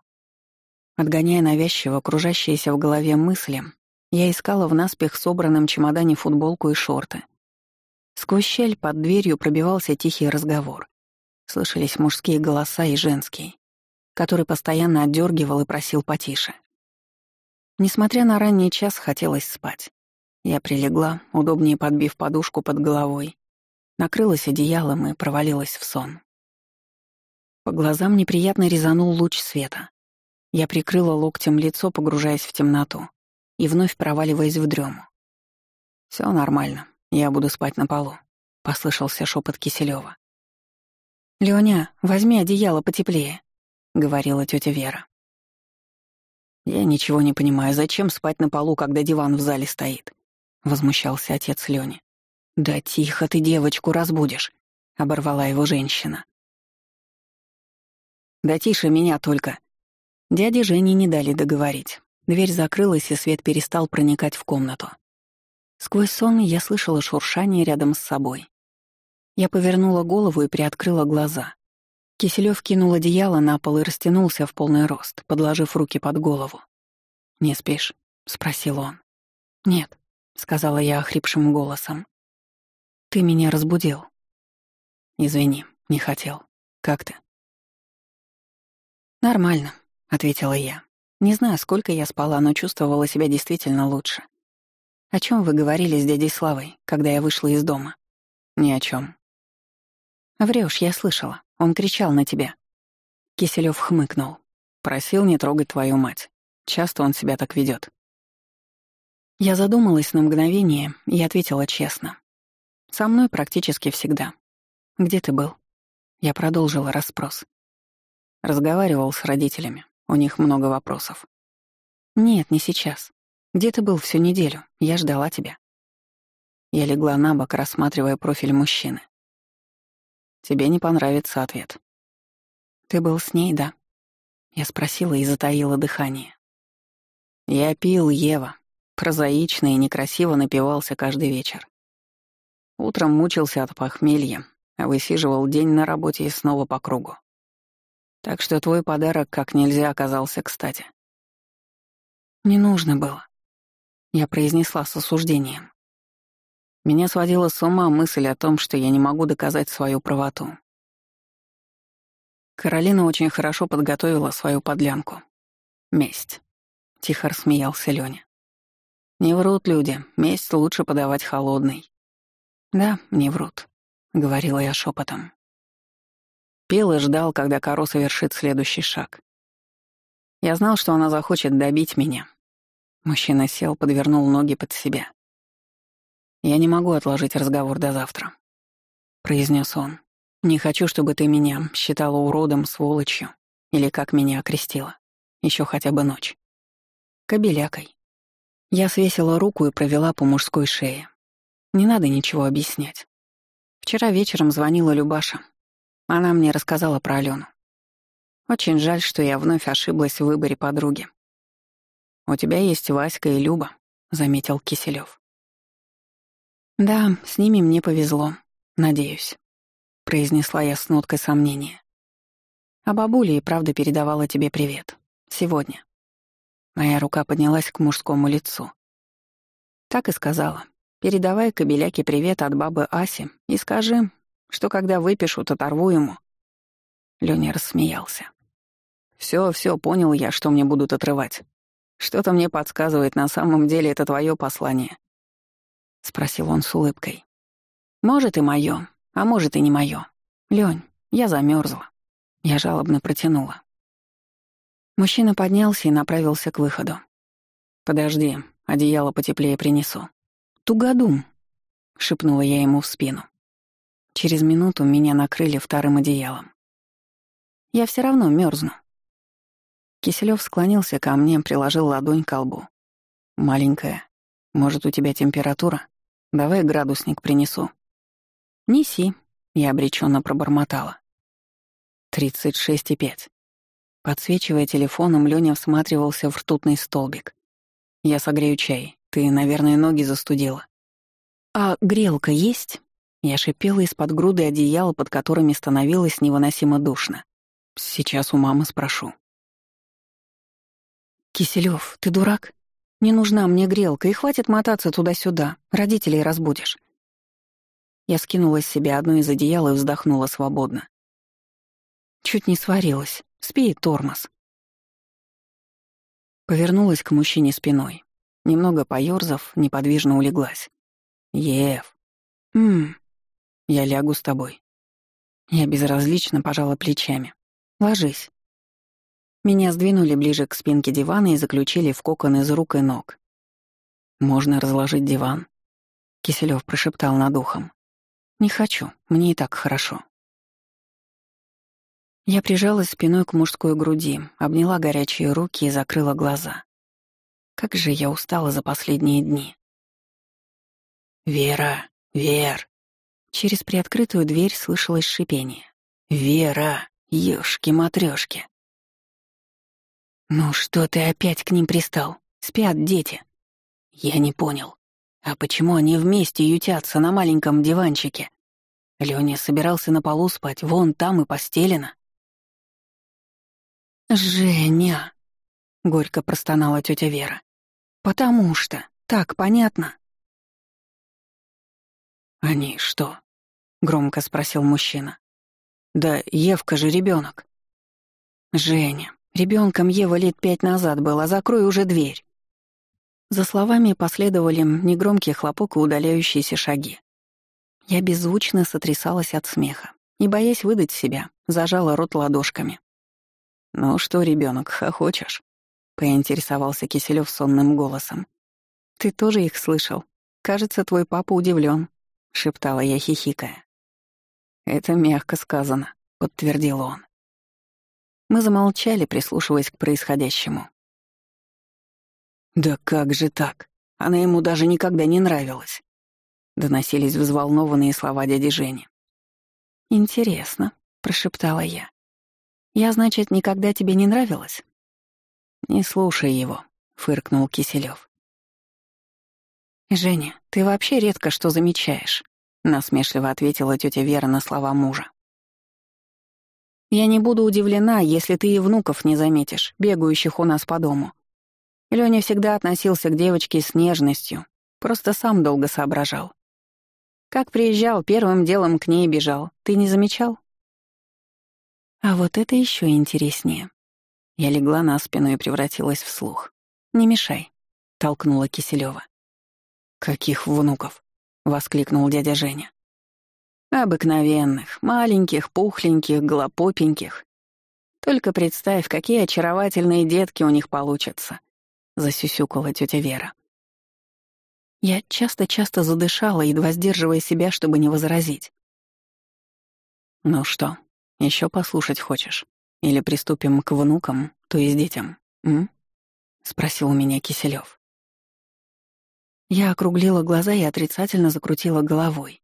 Speaker 1: Отгоняя навязчиво кружащиеся в голове мысли, я искала в наспех собранном чемодане футболку и шорты — Сквозь щель под дверью пробивался тихий разговор. Слышались мужские голоса и женские, который постоянно отдергивал и просил потише. Несмотря на ранний час, хотелось спать. Я прилегла, удобнее подбив подушку под головой, накрылась одеялом и провалилась в сон. По глазам неприятно резанул луч света. Я прикрыла локтем лицо, погружаясь в темноту, и вновь проваливаясь в дрему. Все нормально, «Я буду спать на полу», — послышался шепот Киселева. «Лёня, возьми одеяло потеплее», — говорила тетя Вера. «Я ничего не понимаю, зачем спать на полу, когда диван в зале стоит?» — возмущался отец Лёни. «Да тихо ты девочку разбудишь», — оборвала его женщина. «Да тише меня только». Дяде Жене не дали договорить. Дверь закрылась, и свет перестал проникать в комнату. Сквозь сон я слышала шуршание рядом с собой. Я повернула голову и приоткрыла глаза. Киселёв кинул одеяло на пол и растянулся в полный рост, подложив руки под голову. «Не спишь?» — спросил он. «Нет», — сказала я охрипшим голосом. «Ты меня разбудил». «Извини, не хотел. Как ты?» «Нормально», — ответила я. Не знаю, сколько я спала, но чувствовала себя действительно лучше. «О чем вы говорили с дядей Славой, когда я вышла из дома?» «Ни о чем. Врешь, я слышала. Он кричал на тебя». Киселев хмыкнул. «Просил не трогать твою мать. Часто он себя так ведет. Я задумалась на мгновение и ответила честно. «Со мной практически всегда. Где ты был?» Я продолжила расспрос. Разговаривал с родителями. У них много вопросов. «Нет, не сейчас. Где ты был всю неделю? Я ждала тебя». Я легла на бок, рассматривая профиль мужчины. «Тебе не понравится ответ». «Ты был с ней, да?» Я спросила и затаила дыхание. «Я пил, Ева. Прозаично и некрасиво напивался каждый вечер. Утром мучился от похмелья, а высиживал день на работе и снова по кругу. Так что твой подарок как нельзя оказался кстати.
Speaker 2: Не нужно было. Я произнесла с осуждением.
Speaker 1: Меня сводила с ума мысль о том, что я не могу доказать свою правоту. Каролина очень хорошо подготовила свою подлянку. Месть. Тихо рассмеялся Лёня. Не врут люди, месть лучше подавать холодной. Да, не врут, говорила я шепотом. Пил и ждал, когда Каро совершит следующий шаг. Я знал, что она захочет добить меня. Мужчина сел, подвернул ноги под себя. «Я не могу отложить разговор до завтра», — произнес он. Не хочу, чтобы ты меня считала уродом, сволочью, или как меня окрестила. Еще хотя бы ночь. Кобелякой. Я свесила руку и провела по мужской шее. Не надо ничего объяснять. Вчера вечером звонила Любаша. Она мне рассказала про Алену. Очень жаль, что я вновь ошиблась в выборе подруги. «У тебя есть Васька и Люба», — заметил Киселев. «Да, с ними мне повезло, надеюсь» произнесла я с ноткой сомнения. А бабуля и правда передавала тебе привет. Сегодня. Моя рука поднялась к мужскому лицу. Так и сказала. Передавай кобеляке привет от бабы Аси и скажи, что когда выпишут, оторву ему. Лёня рассмеялся. Всё, всё, понял я, что мне будут отрывать. Что-то мне подсказывает, на самом деле это твое послание. Спросил он с улыбкой. Может и моё, а может, и не моё. Лёнь, я замёрзла. Я жалобно протянула. Мужчина поднялся и направился к выходу. «Подожди, одеяло потеплее принесу». «Тугодум», — шепнула я ему в спину. Через минуту меня накрыли вторым одеялом. «Я все равно мерзну. Киселёв склонился ко мне, приложил ладонь к лбу. «Маленькая, может, у тебя температура? Давай градусник принесу». «Неси», — я обреченно пробормотала. «Тридцать шесть и пять». Подсвечивая телефоном, Лёня всматривался в ртутный столбик. «Я согрею чай. Ты, наверное, ноги застудила». «А грелка есть?» Я шипела из-под груды одеяла, под которыми становилось невыносимо душно. «Сейчас у мамы спрошу». «Киселёв, ты дурак? Не нужна мне грелка, и хватит мотаться туда-сюда. Родителей разбудишь. Я скинула с себя одно из одеял и вздохнула свободно. Чуть не сварилась. Спи, тормоз. Повернулась к мужчине спиной. Немного поёрзав, неподвижно улеглась. «Ев». «Ммм, я лягу с тобой». Я безразлично пожала плечами. «Ложись». Меня сдвинули ближе к спинке дивана и заключили в кокон из рук и ног. «Можно разложить диван», — Киселёв прошептал над ухом. «Не хочу, мне и так хорошо». Я прижалась спиной к мужской груди, обняла горячие руки и закрыла глаза. Как же я устала за последние дни. «Вера! Вер!» Через приоткрытую дверь слышалось шипение. «Вера! Ёшки-матрёшки!» «Ну что ты опять к ним пристал? Спят дети!» «Я не понял. А почему они вместе ютятся на маленьком диванчике? Лёня собирался на полу спать, вон там и постелено. «Женя!» — горько простонала тётя Вера. «Потому что. Так понятно?» «Они что?» — громко спросил мужчина. «Да Евка же ребёнок». «Женя, ребёнком Ева лет пять назад была, закрой уже дверь». За словами последовали негромкий хлопок и удаляющиеся шаги. Я беззвучно сотрясалась от смеха и, боясь выдать себя, зажала рот ладошками. «Ну что, ребенок, хохочешь?» — поинтересовался Киселёв сонным голосом. «Ты тоже их слышал? Кажется, твой папа удивлен, шептала я, хихикая. «Это мягко сказано», — подтвердил он. Мы замолчали, прислушиваясь к происходящему. «Да как же так? Она ему даже никогда не нравилась», — доносились взволнованные слова дяди Жени. «Интересно», — прошептала я. «Я, значит, никогда тебе не нравилась?» «Не слушай его», — фыркнул Киселёв. «Женя, ты вообще редко что замечаешь», — насмешливо ответила тетя Вера на слова мужа. «Я не буду удивлена, если ты и внуков не заметишь, бегающих у нас по дому. Лёня всегда относился к девочке с нежностью, просто сам долго соображал. Как приезжал, первым делом к ней бежал. Ты не замечал?» А вот это еще интереснее. Я легла на спину и превратилась в слух. «Не мешай», — толкнула Киселева. «Каких внуков?» — воскликнул дядя Женя. «Обыкновенных, маленьких, пухленьких, голопопеньких. Только представь, какие очаровательные детки у них получатся», — засюсюкала тетя Вера. Я часто-часто задышала, едва сдерживая себя, чтобы не возразить. «Ну что, еще послушать хочешь? Или приступим к внукам, то есть детям, м?» — спросил у меня Киселев. Я округлила глаза и отрицательно закрутила головой.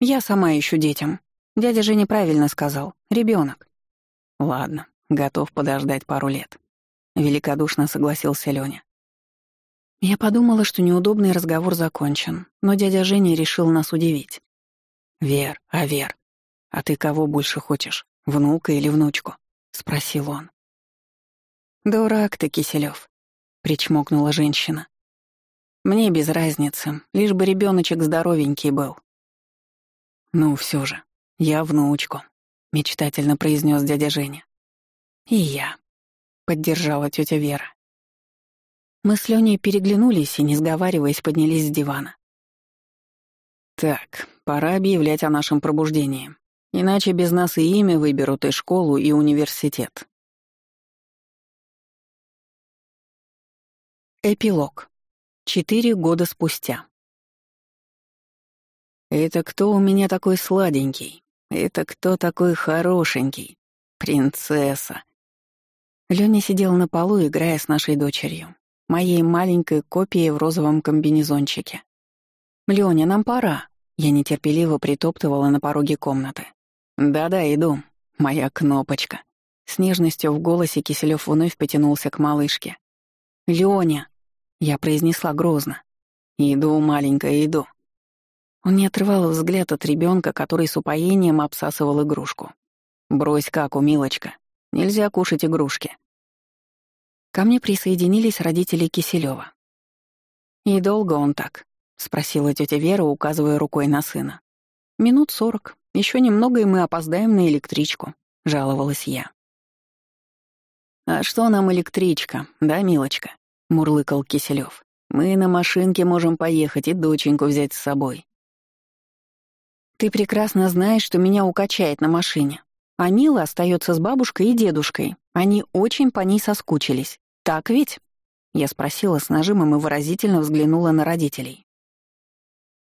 Speaker 1: «Я сама ищу детям. Дядя же неправильно сказал. Ребенок. «Ладно, готов подождать пару лет», — великодушно согласился Лёня. Я подумала, что неудобный разговор закончен, но дядя Женя решил нас удивить. «Вер, а Вер, а ты кого больше хочешь, внука или внучку?» — спросил он. «Дурак ты, Киселёв», — причмокнула женщина. «Мне без разницы, лишь бы ребёночек здоровенький был». «Ну все же, я внучку», — мечтательно произнес дядя Женя. «И я», — поддержала тетя Вера. Мы с Леней переглянулись и, не сговариваясь, поднялись с дивана. «Так, пора объявлять о нашем пробуждении. Иначе без нас и имя выберут, и школу, и университет». Эпилог. Четыре года спустя. «Это кто у меня такой сладенький? Это кто такой хорошенький? Принцесса!» Лёня сидел на полу, играя с нашей дочерью моей маленькой копией в розовом комбинезончике. «Лёня, нам пора!» Я нетерпеливо притоптывала на пороге комнаты. «Да-да, иду. Моя кнопочка». С нежностью в голосе Киселёв вновь потянулся к малышке. «Лёня!» — я произнесла грозно. «Иду, маленькая, иду». Он не отрывал взгляд от ребенка, который с упоением обсасывал игрушку. «Брось каку, милочка. Нельзя кушать игрушки. Ко мне присоединились родители Киселева. «И долго он так?» — спросила тетя Вера, указывая рукой на сына. «Минут сорок. Еще немного, и мы опоздаем на электричку», — жаловалась я. «А что нам электричка, да, милочка?» — мурлыкал Киселев. «Мы на машинке можем поехать и доченьку взять с собой». «Ты прекрасно знаешь, что меня укачает на машине. А Мила остается с бабушкой и дедушкой. Они очень по ней соскучились. «Так ведь?» — я спросила с нажимом и выразительно взглянула на родителей.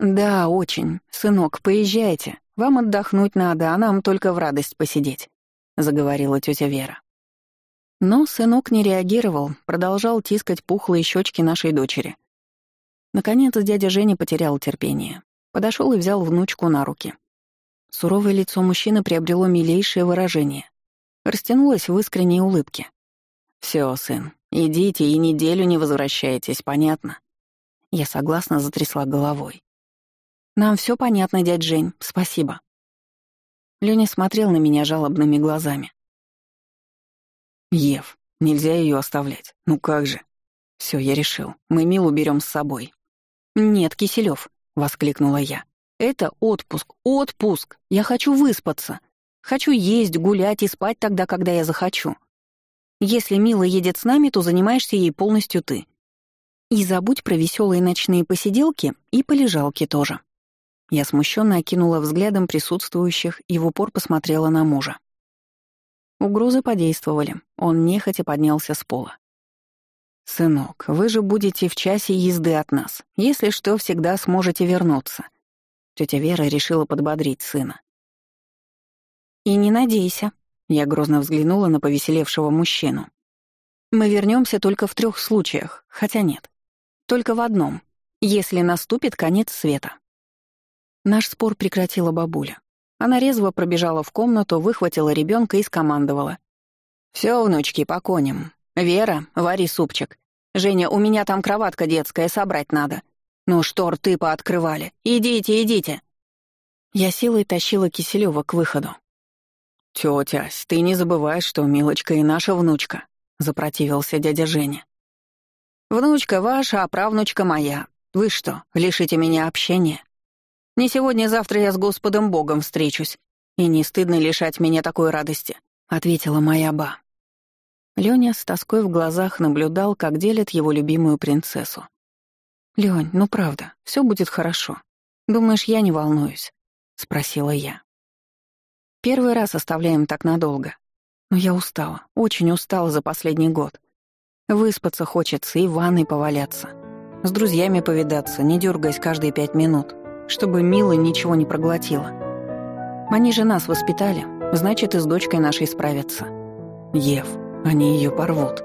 Speaker 1: «Да, очень. Сынок, поезжайте. Вам отдохнуть надо, а нам только в радость посидеть», — заговорила тетя Вера. Но сынок не реагировал, продолжал тискать пухлые щечки нашей дочери. Наконец дядя Женя потерял терпение. Подошел и взял внучку на руки. Суровое лицо мужчины приобрело милейшее выражение. Растянулось в искренней улыбке. «Все, сын, идите и неделю не возвращайтесь, понятно?» Я согласно затрясла головой. «Нам все понятно, дядь Жень, спасибо». Лёня смотрел на меня жалобными глазами. «Ев, нельзя ее оставлять. Ну как же?» Все, я решил. Мы Милу берем с собой». «Нет, Киселев, воскликнула я. «Это отпуск, отпуск. Я хочу выспаться. Хочу есть, гулять и спать тогда, когда я захочу. Если Мила едет с нами, то занимаешься ей полностью ты. И забудь про веселые ночные посиделки и полежалки тоже. Я смущенно окинула взглядом присутствующих и в упор посмотрела на мужа. Угрозы подействовали. Он нехотя поднялся с пола. «Сынок, вы же будете в часе езды от нас. Если что, всегда сможете вернуться». Тетя Вера решила подбодрить сына. «И не надейся», я грозно взглянула на повеселевшего мужчину. «Мы вернемся только в трех случаях, хотя нет. Только в одном, если наступит конец света». Наш спор прекратила бабуля. Она резво пробежала в комнату, выхватила ребенка и скомандовала. «Все, внучки, по коням. Вера, вари супчик. Женя, у меня там кроватка детская, собрать надо. Ну, что рты пооткрывали? Идите, идите!»
Speaker 2: Я силой тащила Киселева к выходу.
Speaker 1: «Тётясь, ты не забывай, что Милочка и наша внучка», — запротивился дядя Женя.
Speaker 2: «Внучка ваша, а правнучка моя. Вы что, лишите меня общения? Не сегодня-завтра я с Господом Богом встречусь, и не стыдно лишать меня такой радости», — ответила моя ба. Лёня с тоской в глазах наблюдал, как делят его любимую принцессу. «Лёнь, ну правда, всё будет хорошо. Думаешь, я не волнуюсь?» — спросила я. «Первый раз оставляем так надолго. Но я устала, очень устала за последний год. Выспаться хочется и в ванной поваляться. С друзьями повидаться, не дергаясь каждые пять минут, чтобы Мила ничего не проглотила. Они же нас воспитали, значит, и с дочкой нашей справятся. Ев, они ее порвут.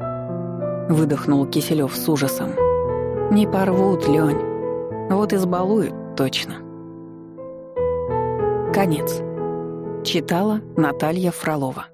Speaker 2: Выдохнул Киселев с ужасом. Не порвут, Лень. Вот избалуют, точно. Конец. Читала Наталья Фролова.